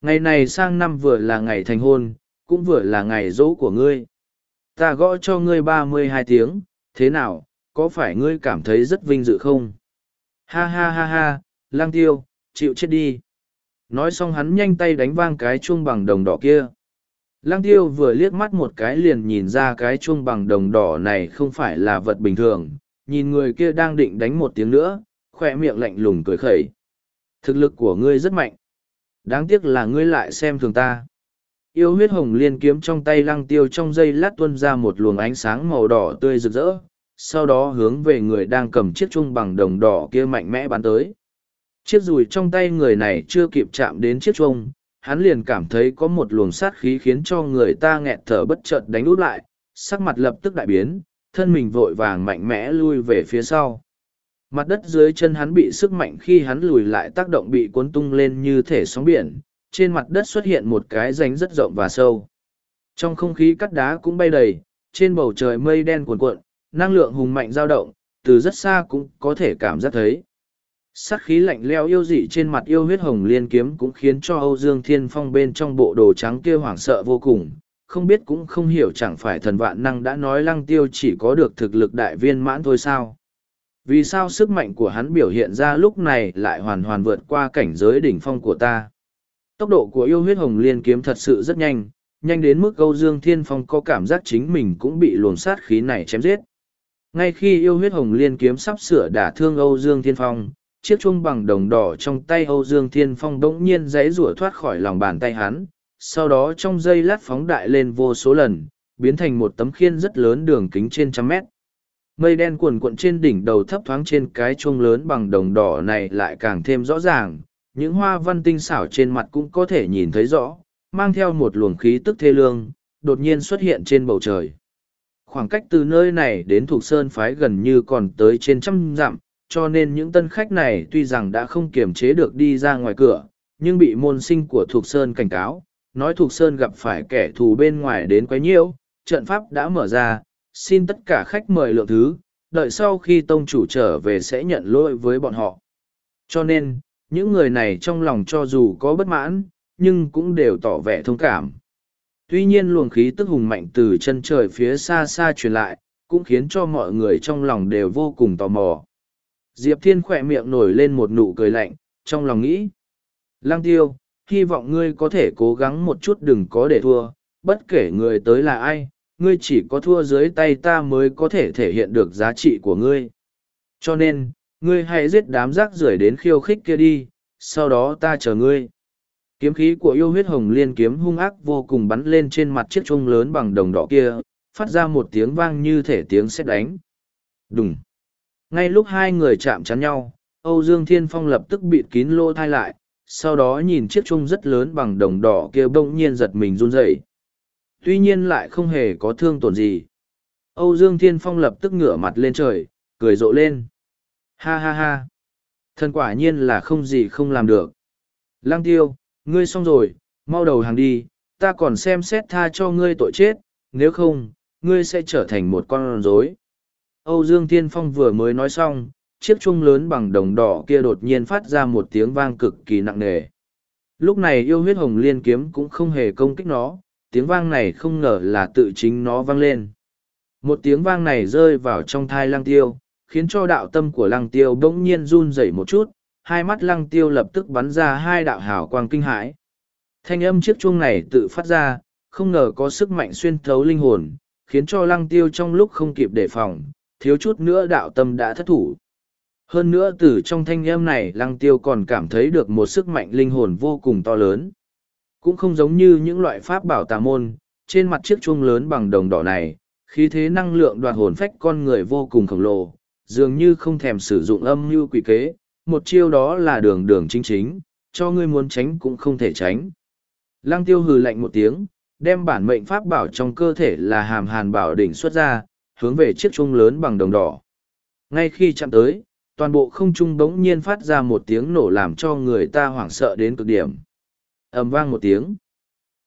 Ngày này sang năm vừa là ngày thành hôn, cũng vừa là ngày dỗ của ngươi. Ta gõ cho ngươi ba mươi hai tiếng, thế nào, có phải ngươi cảm thấy rất vinh dự không? Ha ha ha ha, lang tiêu, chịu chết đi. Nói xong hắn nhanh tay đánh vang cái chuông bằng đồng đỏ kia. Lăng tiêu vừa liếc mắt một cái liền nhìn ra cái chuông bằng đồng đỏ này không phải là vật bình thường, nhìn người kia đang định đánh một tiếng nữa, khỏe miệng lạnh lùng cười khẩy. Thực lực của ngươi rất mạnh. Đáng tiếc là ngươi lại xem thường ta. Yêu huyết hồng liên kiếm trong tay lăng tiêu trong dây lát tuân ra một luồng ánh sáng màu đỏ tươi rực rỡ, sau đó hướng về người đang cầm chiếc chuông bằng đồng đỏ kia mạnh mẽ bắn tới. Chiếc rùi trong tay người này chưa kịp chạm đến chiếc chuông, hắn liền cảm thấy có một luồng sát khí khiến cho người ta nghẹt thở bất chợt đánh út lại, sắc mặt lập tức đại biến, thân mình vội vàng mạnh mẽ lui về phía sau. Mặt đất dưới chân hắn bị sức mạnh khi hắn lùi lại tác động bị cuốn tung lên như thể sóng biển, trên mặt đất xuất hiện một cái rãnh rất rộng và sâu. Trong không khí cắt đá cũng bay đầy, trên bầu trời mây đen cuồn cuộn, năng lượng hùng mạnh dao động, từ rất xa cũng có thể cảm giác thấy. Sát khí lạnh leo yêu dị trên mặt yêu huyết hồng liên kiếm cũng khiến cho Âu Dương Thiên Phong bên trong bộ đồ trắng kia hoảng sợ vô cùng, không biết cũng không hiểu chẳng phải thần vạn năng đã nói lăng tiêu chỉ có được thực lực đại viên mãn thôi sao. Vì sao sức mạnh của hắn biểu hiện ra lúc này lại hoàn hoàn vượt qua cảnh giới đỉnh phong của ta? Tốc độ của yêu huyết hồng liên kiếm thật sự rất nhanh, nhanh đến mức Âu Dương Thiên Phong có cảm giác chính mình cũng bị luồng sát khí này chém giết. Ngay khi yêu huyết hồng liên kiếm sắp sửa đả thương Âu Dương Thiên Phong, chiếc chuông bằng đồng đỏ trong tay Âu Dương Thiên Phong bỗng nhiên dãy rủa thoát khỏi lòng bàn tay hắn, sau đó trong giây lát phóng đại lên vô số lần, biến thành một tấm khiên rất lớn đường kính trên trăm mét. Mây đen cuồn cuộn trên đỉnh đầu thấp thoáng trên cái chuông lớn bằng đồng đỏ này lại càng thêm rõ ràng, những hoa văn tinh xảo trên mặt cũng có thể nhìn thấy rõ, mang theo một luồng khí tức thê lương, đột nhiên xuất hiện trên bầu trời. Khoảng cách từ nơi này đến thuộc sơn phái gần như còn tới trên trăm dặm, cho nên những tân khách này tuy rằng đã không kiềm chế được đi ra ngoài cửa, nhưng bị môn sinh của thuộc sơn cảnh cáo, nói thuộc sơn gặp phải kẻ thù bên ngoài đến quấy nhiễu, trận pháp đã mở ra, xin tất cả khách mời lượng thứ, đợi sau khi tông chủ trở về sẽ nhận lỗi với bọn họ. Cho nên, những người này trong lòng cho dù có bất mãn, nhưng cũng đều tỏ vẻ thông cảm. Tuy nhiên luồng khí tức hùng mạnh từ chân trời phía xa xa truyền lại, cũng khiến cho mọi người trong lòng đều vô cùng tò mò. Diệp Thiên khỏe miệng nổi lên một nụ cười lạnh, trong lòng nghĩ. Lăng tiêu, hy vọng ngươi có thể cố gắng một chút đừng có để thua, bất kể người tới là ai, ngươi chỉ có thua dưới tay ta mới có thể thể hiện được giá trị của ngươi. Cho nên, ngươi hãy giết đám rác rưởi đến khiêu khích kia đi, sau đó ta chờ ngươi. Kiếm khí của yêu huyết hồng liên kiếm hung ác vô cùng bắn lên trên mặt chiếc chuông lớn bằng đồng đỏ kia, phát ra một tiếng vang như thể tiếng sét đánh. Đùng. Ngay lúc hai người chạm chắn nhau, Âu Dương Thiên Phong lập tức bịt kín lỗ thai lại, sau đó nhìn chiếc chuông rất lớn bằng đồng đỏ kia bỗng nhiên giật mình run rẩy. Tuy nhiên lại không hề có thương tổn gì. Âu Dương Thiên Phong lập tức ngửa mặt lên trời, cười rộ lên. Ha ha ha. Thần quả nhiên là không gì không làm được. Lăng tiêu, ngươi xong rồi, mau đầu hàng đi, ta còn xem xét tha cho ngươi tội chết, nếu không, ngươi sẽ trở thành một con rối. Âu Dương Thiên Phong vừa mới nói xong, chiếc chuông lớn bằng đồng đỏ kia đột nhiên phát ra một tiếng vang cực kỳ nặng nề. Lúc này yêu huyết hồng liên kiếm cũng không hề công kích nó, tiếng vang này không ngờ là tự chính nó vang lên. Một tiếng vang này rơi vào trong thai lăng tiêu, khiến cho đạo tâm của lăng tiêu bỗng nhiên run rẩy một chút, hai mắt lăng tiêu lập tức bắn ra hai đạo hào quang kinh hãi. Thanh âm chiếc chuông này tự phát ra, không ngờ có sức mạnh xuyên thấu linh hồn, khiến cho lăng tiêu trong lúc không kịp đề phòng, thiếu chút nữa đạo tâm đã thất thủ. Hơn nữa từ trong thanh âm này lăng tiêu còn cảm thấy được một sức mạnh linh hồn vô cùng to lớn. Cũng không giống như những loại pháp bảo tà môn, trên mặt chiếc chuông lớn bằng đồng đỏ này, khí thế năng lượng đoạt hồn phách con người vô cùng khổng lồ, dường như không thèm sử dụng âm như quỷ kế, một chiêu đó là đường đường chính chính, cho ngươi muốn tránh cũng không thể tránh. Lăng tiêu hừ lạnh một tiếng, đem bản mệnh pháp bảo trong cơ thể là hàm hàn bảo đỉnh xuất ra, hướng về chiếc chuông lớn bằng đồng đỏ. Ngay khi chạm tới, toàn bộ không trung bỗng nhiên phát ra một tiếng nổ làm cho người ta hoảng sợ đến cực điểm. ầm vang một tiếng.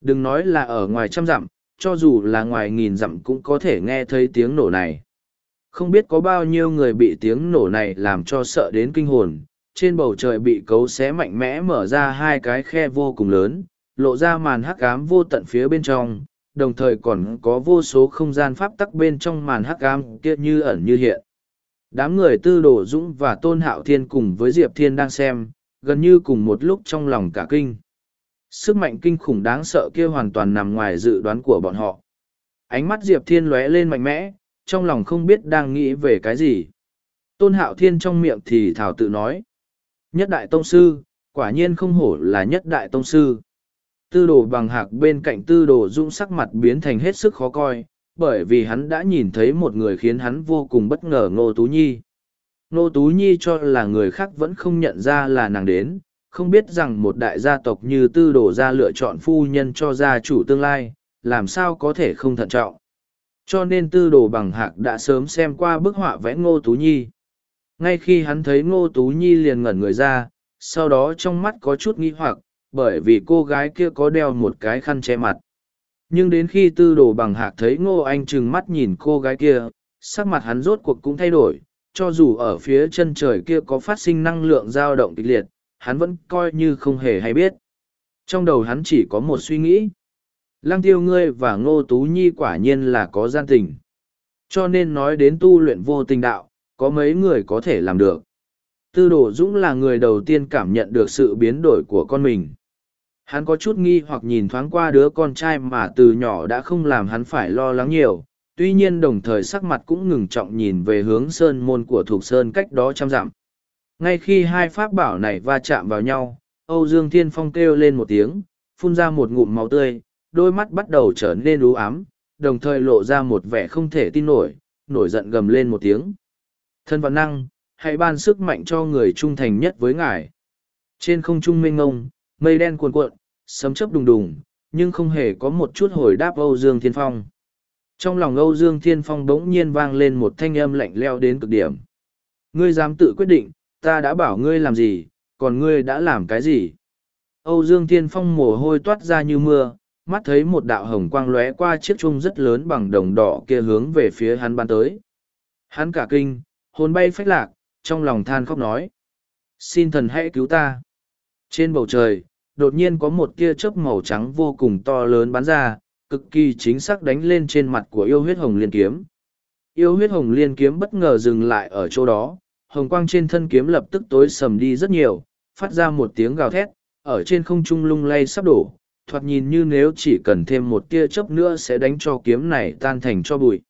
Đừng nói là ở ngoài trăm dặm, cho dù là ngoài nghìn dặm cũng có thể nghe thấy tiếng nổ này. Không biết có bao nhiêu người bị tiếng nổ này làm cho sợ đến kinh hồn, trên bầu trời bị cấu xé mạnh mẽ mở ra hai cái khe vô cùng lớn, lộ ra màn hắc ám vô tận phía bên trong, đồng thời còn có vô số không gian pháp tắc bên trong màn hắc ám kia như ẩn như hiện. Đám người tư đồ dũng và tôn hạo thiên cùng với Diệp Thiên đang xem, gần như cùng một lúc trong lòng cả kinh. Sức mạnh kinh khủng đáng sợ kia hoàn toàn nằm ngoài dự đoán của bọn họ. Ánh mắt Diệp Thiên lóe lên mạnh mẽ, trong lòng không biết đang nghĩ về cái gì. Tôn Hạo Thiên trong miệng thì thảo tự nói. Nhất đại tông sư, quả nhiên không hổ là nhất đại tông sư. Tư đồ bằng hạc bên cạnh tư đồ dung sắc mặt biến thành hết sức khó coi, bởi vì hắn đã nhìn thấy một người khiến hắn vô cùng bất ngờ Ngô Tú Nhi. Ngô Tú Nhi cho là người khác vẫn không nhận ra là nàng đến, không biết rằng một đại gia tộc như tư đồ gia lựa chọn phu nhân cho gia chủ tương lai, làm sao có thể không thận trọng. Cho nên tư đồ bằng hạc đã sớm xem qua bức họa vẽ Ngô Tú Nhi. Ngay khi hắn thấy Ngô Tú Nhi liền ngẩn người ra, sau đó trong mắt có chút nghi hoặc, bởi vì cô gái kia có đeo một cái khăn che mặt. Nhưng đến khi tư đồ bằng hạc thấy Ngô Anh trừng mắt nhìn cô gái kia, sắc mặt hắn rốt cuộc cũng thay đổi, cho dù ở phía chân trời kia có phát sinh năng lượng dao động kịch liệt, hắn vẫn coi như không hề hay biết. Trong đầu hắn chỉ có một suy nghĩ. Lăng tiêu ngươi và Ngô Tú Nhi quả nhiên là có gian tình. Cho nên nói đến tu luyện vô tình đạo, Có mấy người có thể làm được. Tư đồ dũng là người đầu tiên cảm nhận được sự biến đổi của con mình. Hắn có chút nghi hoặc nhìn thoáng qua đứa con trai mà từ nhỏ đã không làm hắn phải lo lắng nhiều, tuy nhiên đồng thời sắc mặt cũng ngừng trọng nhìn về hướng sơn môn của Thục Sơn cách đó trăm dặm. Ngay khi hai pháp bảo này va chạm vào nhau, Âu Dương Thiên Phong kêu lên một tiếng, phun ra một ngụm máu tươi, đôi mắt bắt đầu trở nên u ám, đồng thời lộ ra một vẻ không thể tin nổi, nổi giận gầm lên một tiếng. Thân vạn năng, hãy ban sức mạnh cho người trung thành nhất với ngài. Trên không trung mênh ngông, mây đen cuồn cuộn, sấm chớp đùng đùng, nhưng không hề có một chút hồi đáp Âu Dương Thiên Phong. Trong lòng Âu Dương Thiên Phong bỗng nhiên vang lên một thanh âm lạnh leo đến cực điểm. Ngươi dám tự quyết định, ta đã bảo ngươi làm gì, còn ngươi đã làm cái gì? Âu Dương Thiên Phong mồ hôi toát ra như mưa, mắt thấy một đạo hồng quang lóe qua chiếc chuông rất lớn bằng đồng đỏ kia hướng về phía hắn ban tới. Hắn cả kinh, hồn bay phách lạc, trong lòng than khóc nói. Xin thần hãy cứu ta. Trên bầu trời, đột nhiên có một tia chớp màu trắng vô cùng to lớn bắn ra, cực kỳ chính xác đánh lên trên mặt của yêu huyết hồng liên kiếm. Yêu huyết hồng liên kiếm bất ngờ dừng lại ở chỗ đó, hồng quang trên thân kiếm lập tức tối sầm đi rất nhiều, phát ra một tiếng gào thét, ở trên không trung lung lay sắp đổ, thoạt nhìn như nếu chỉ cần thêm một tia chớp nữa sẽ đánh cho kiếm này tan thành cho bụi.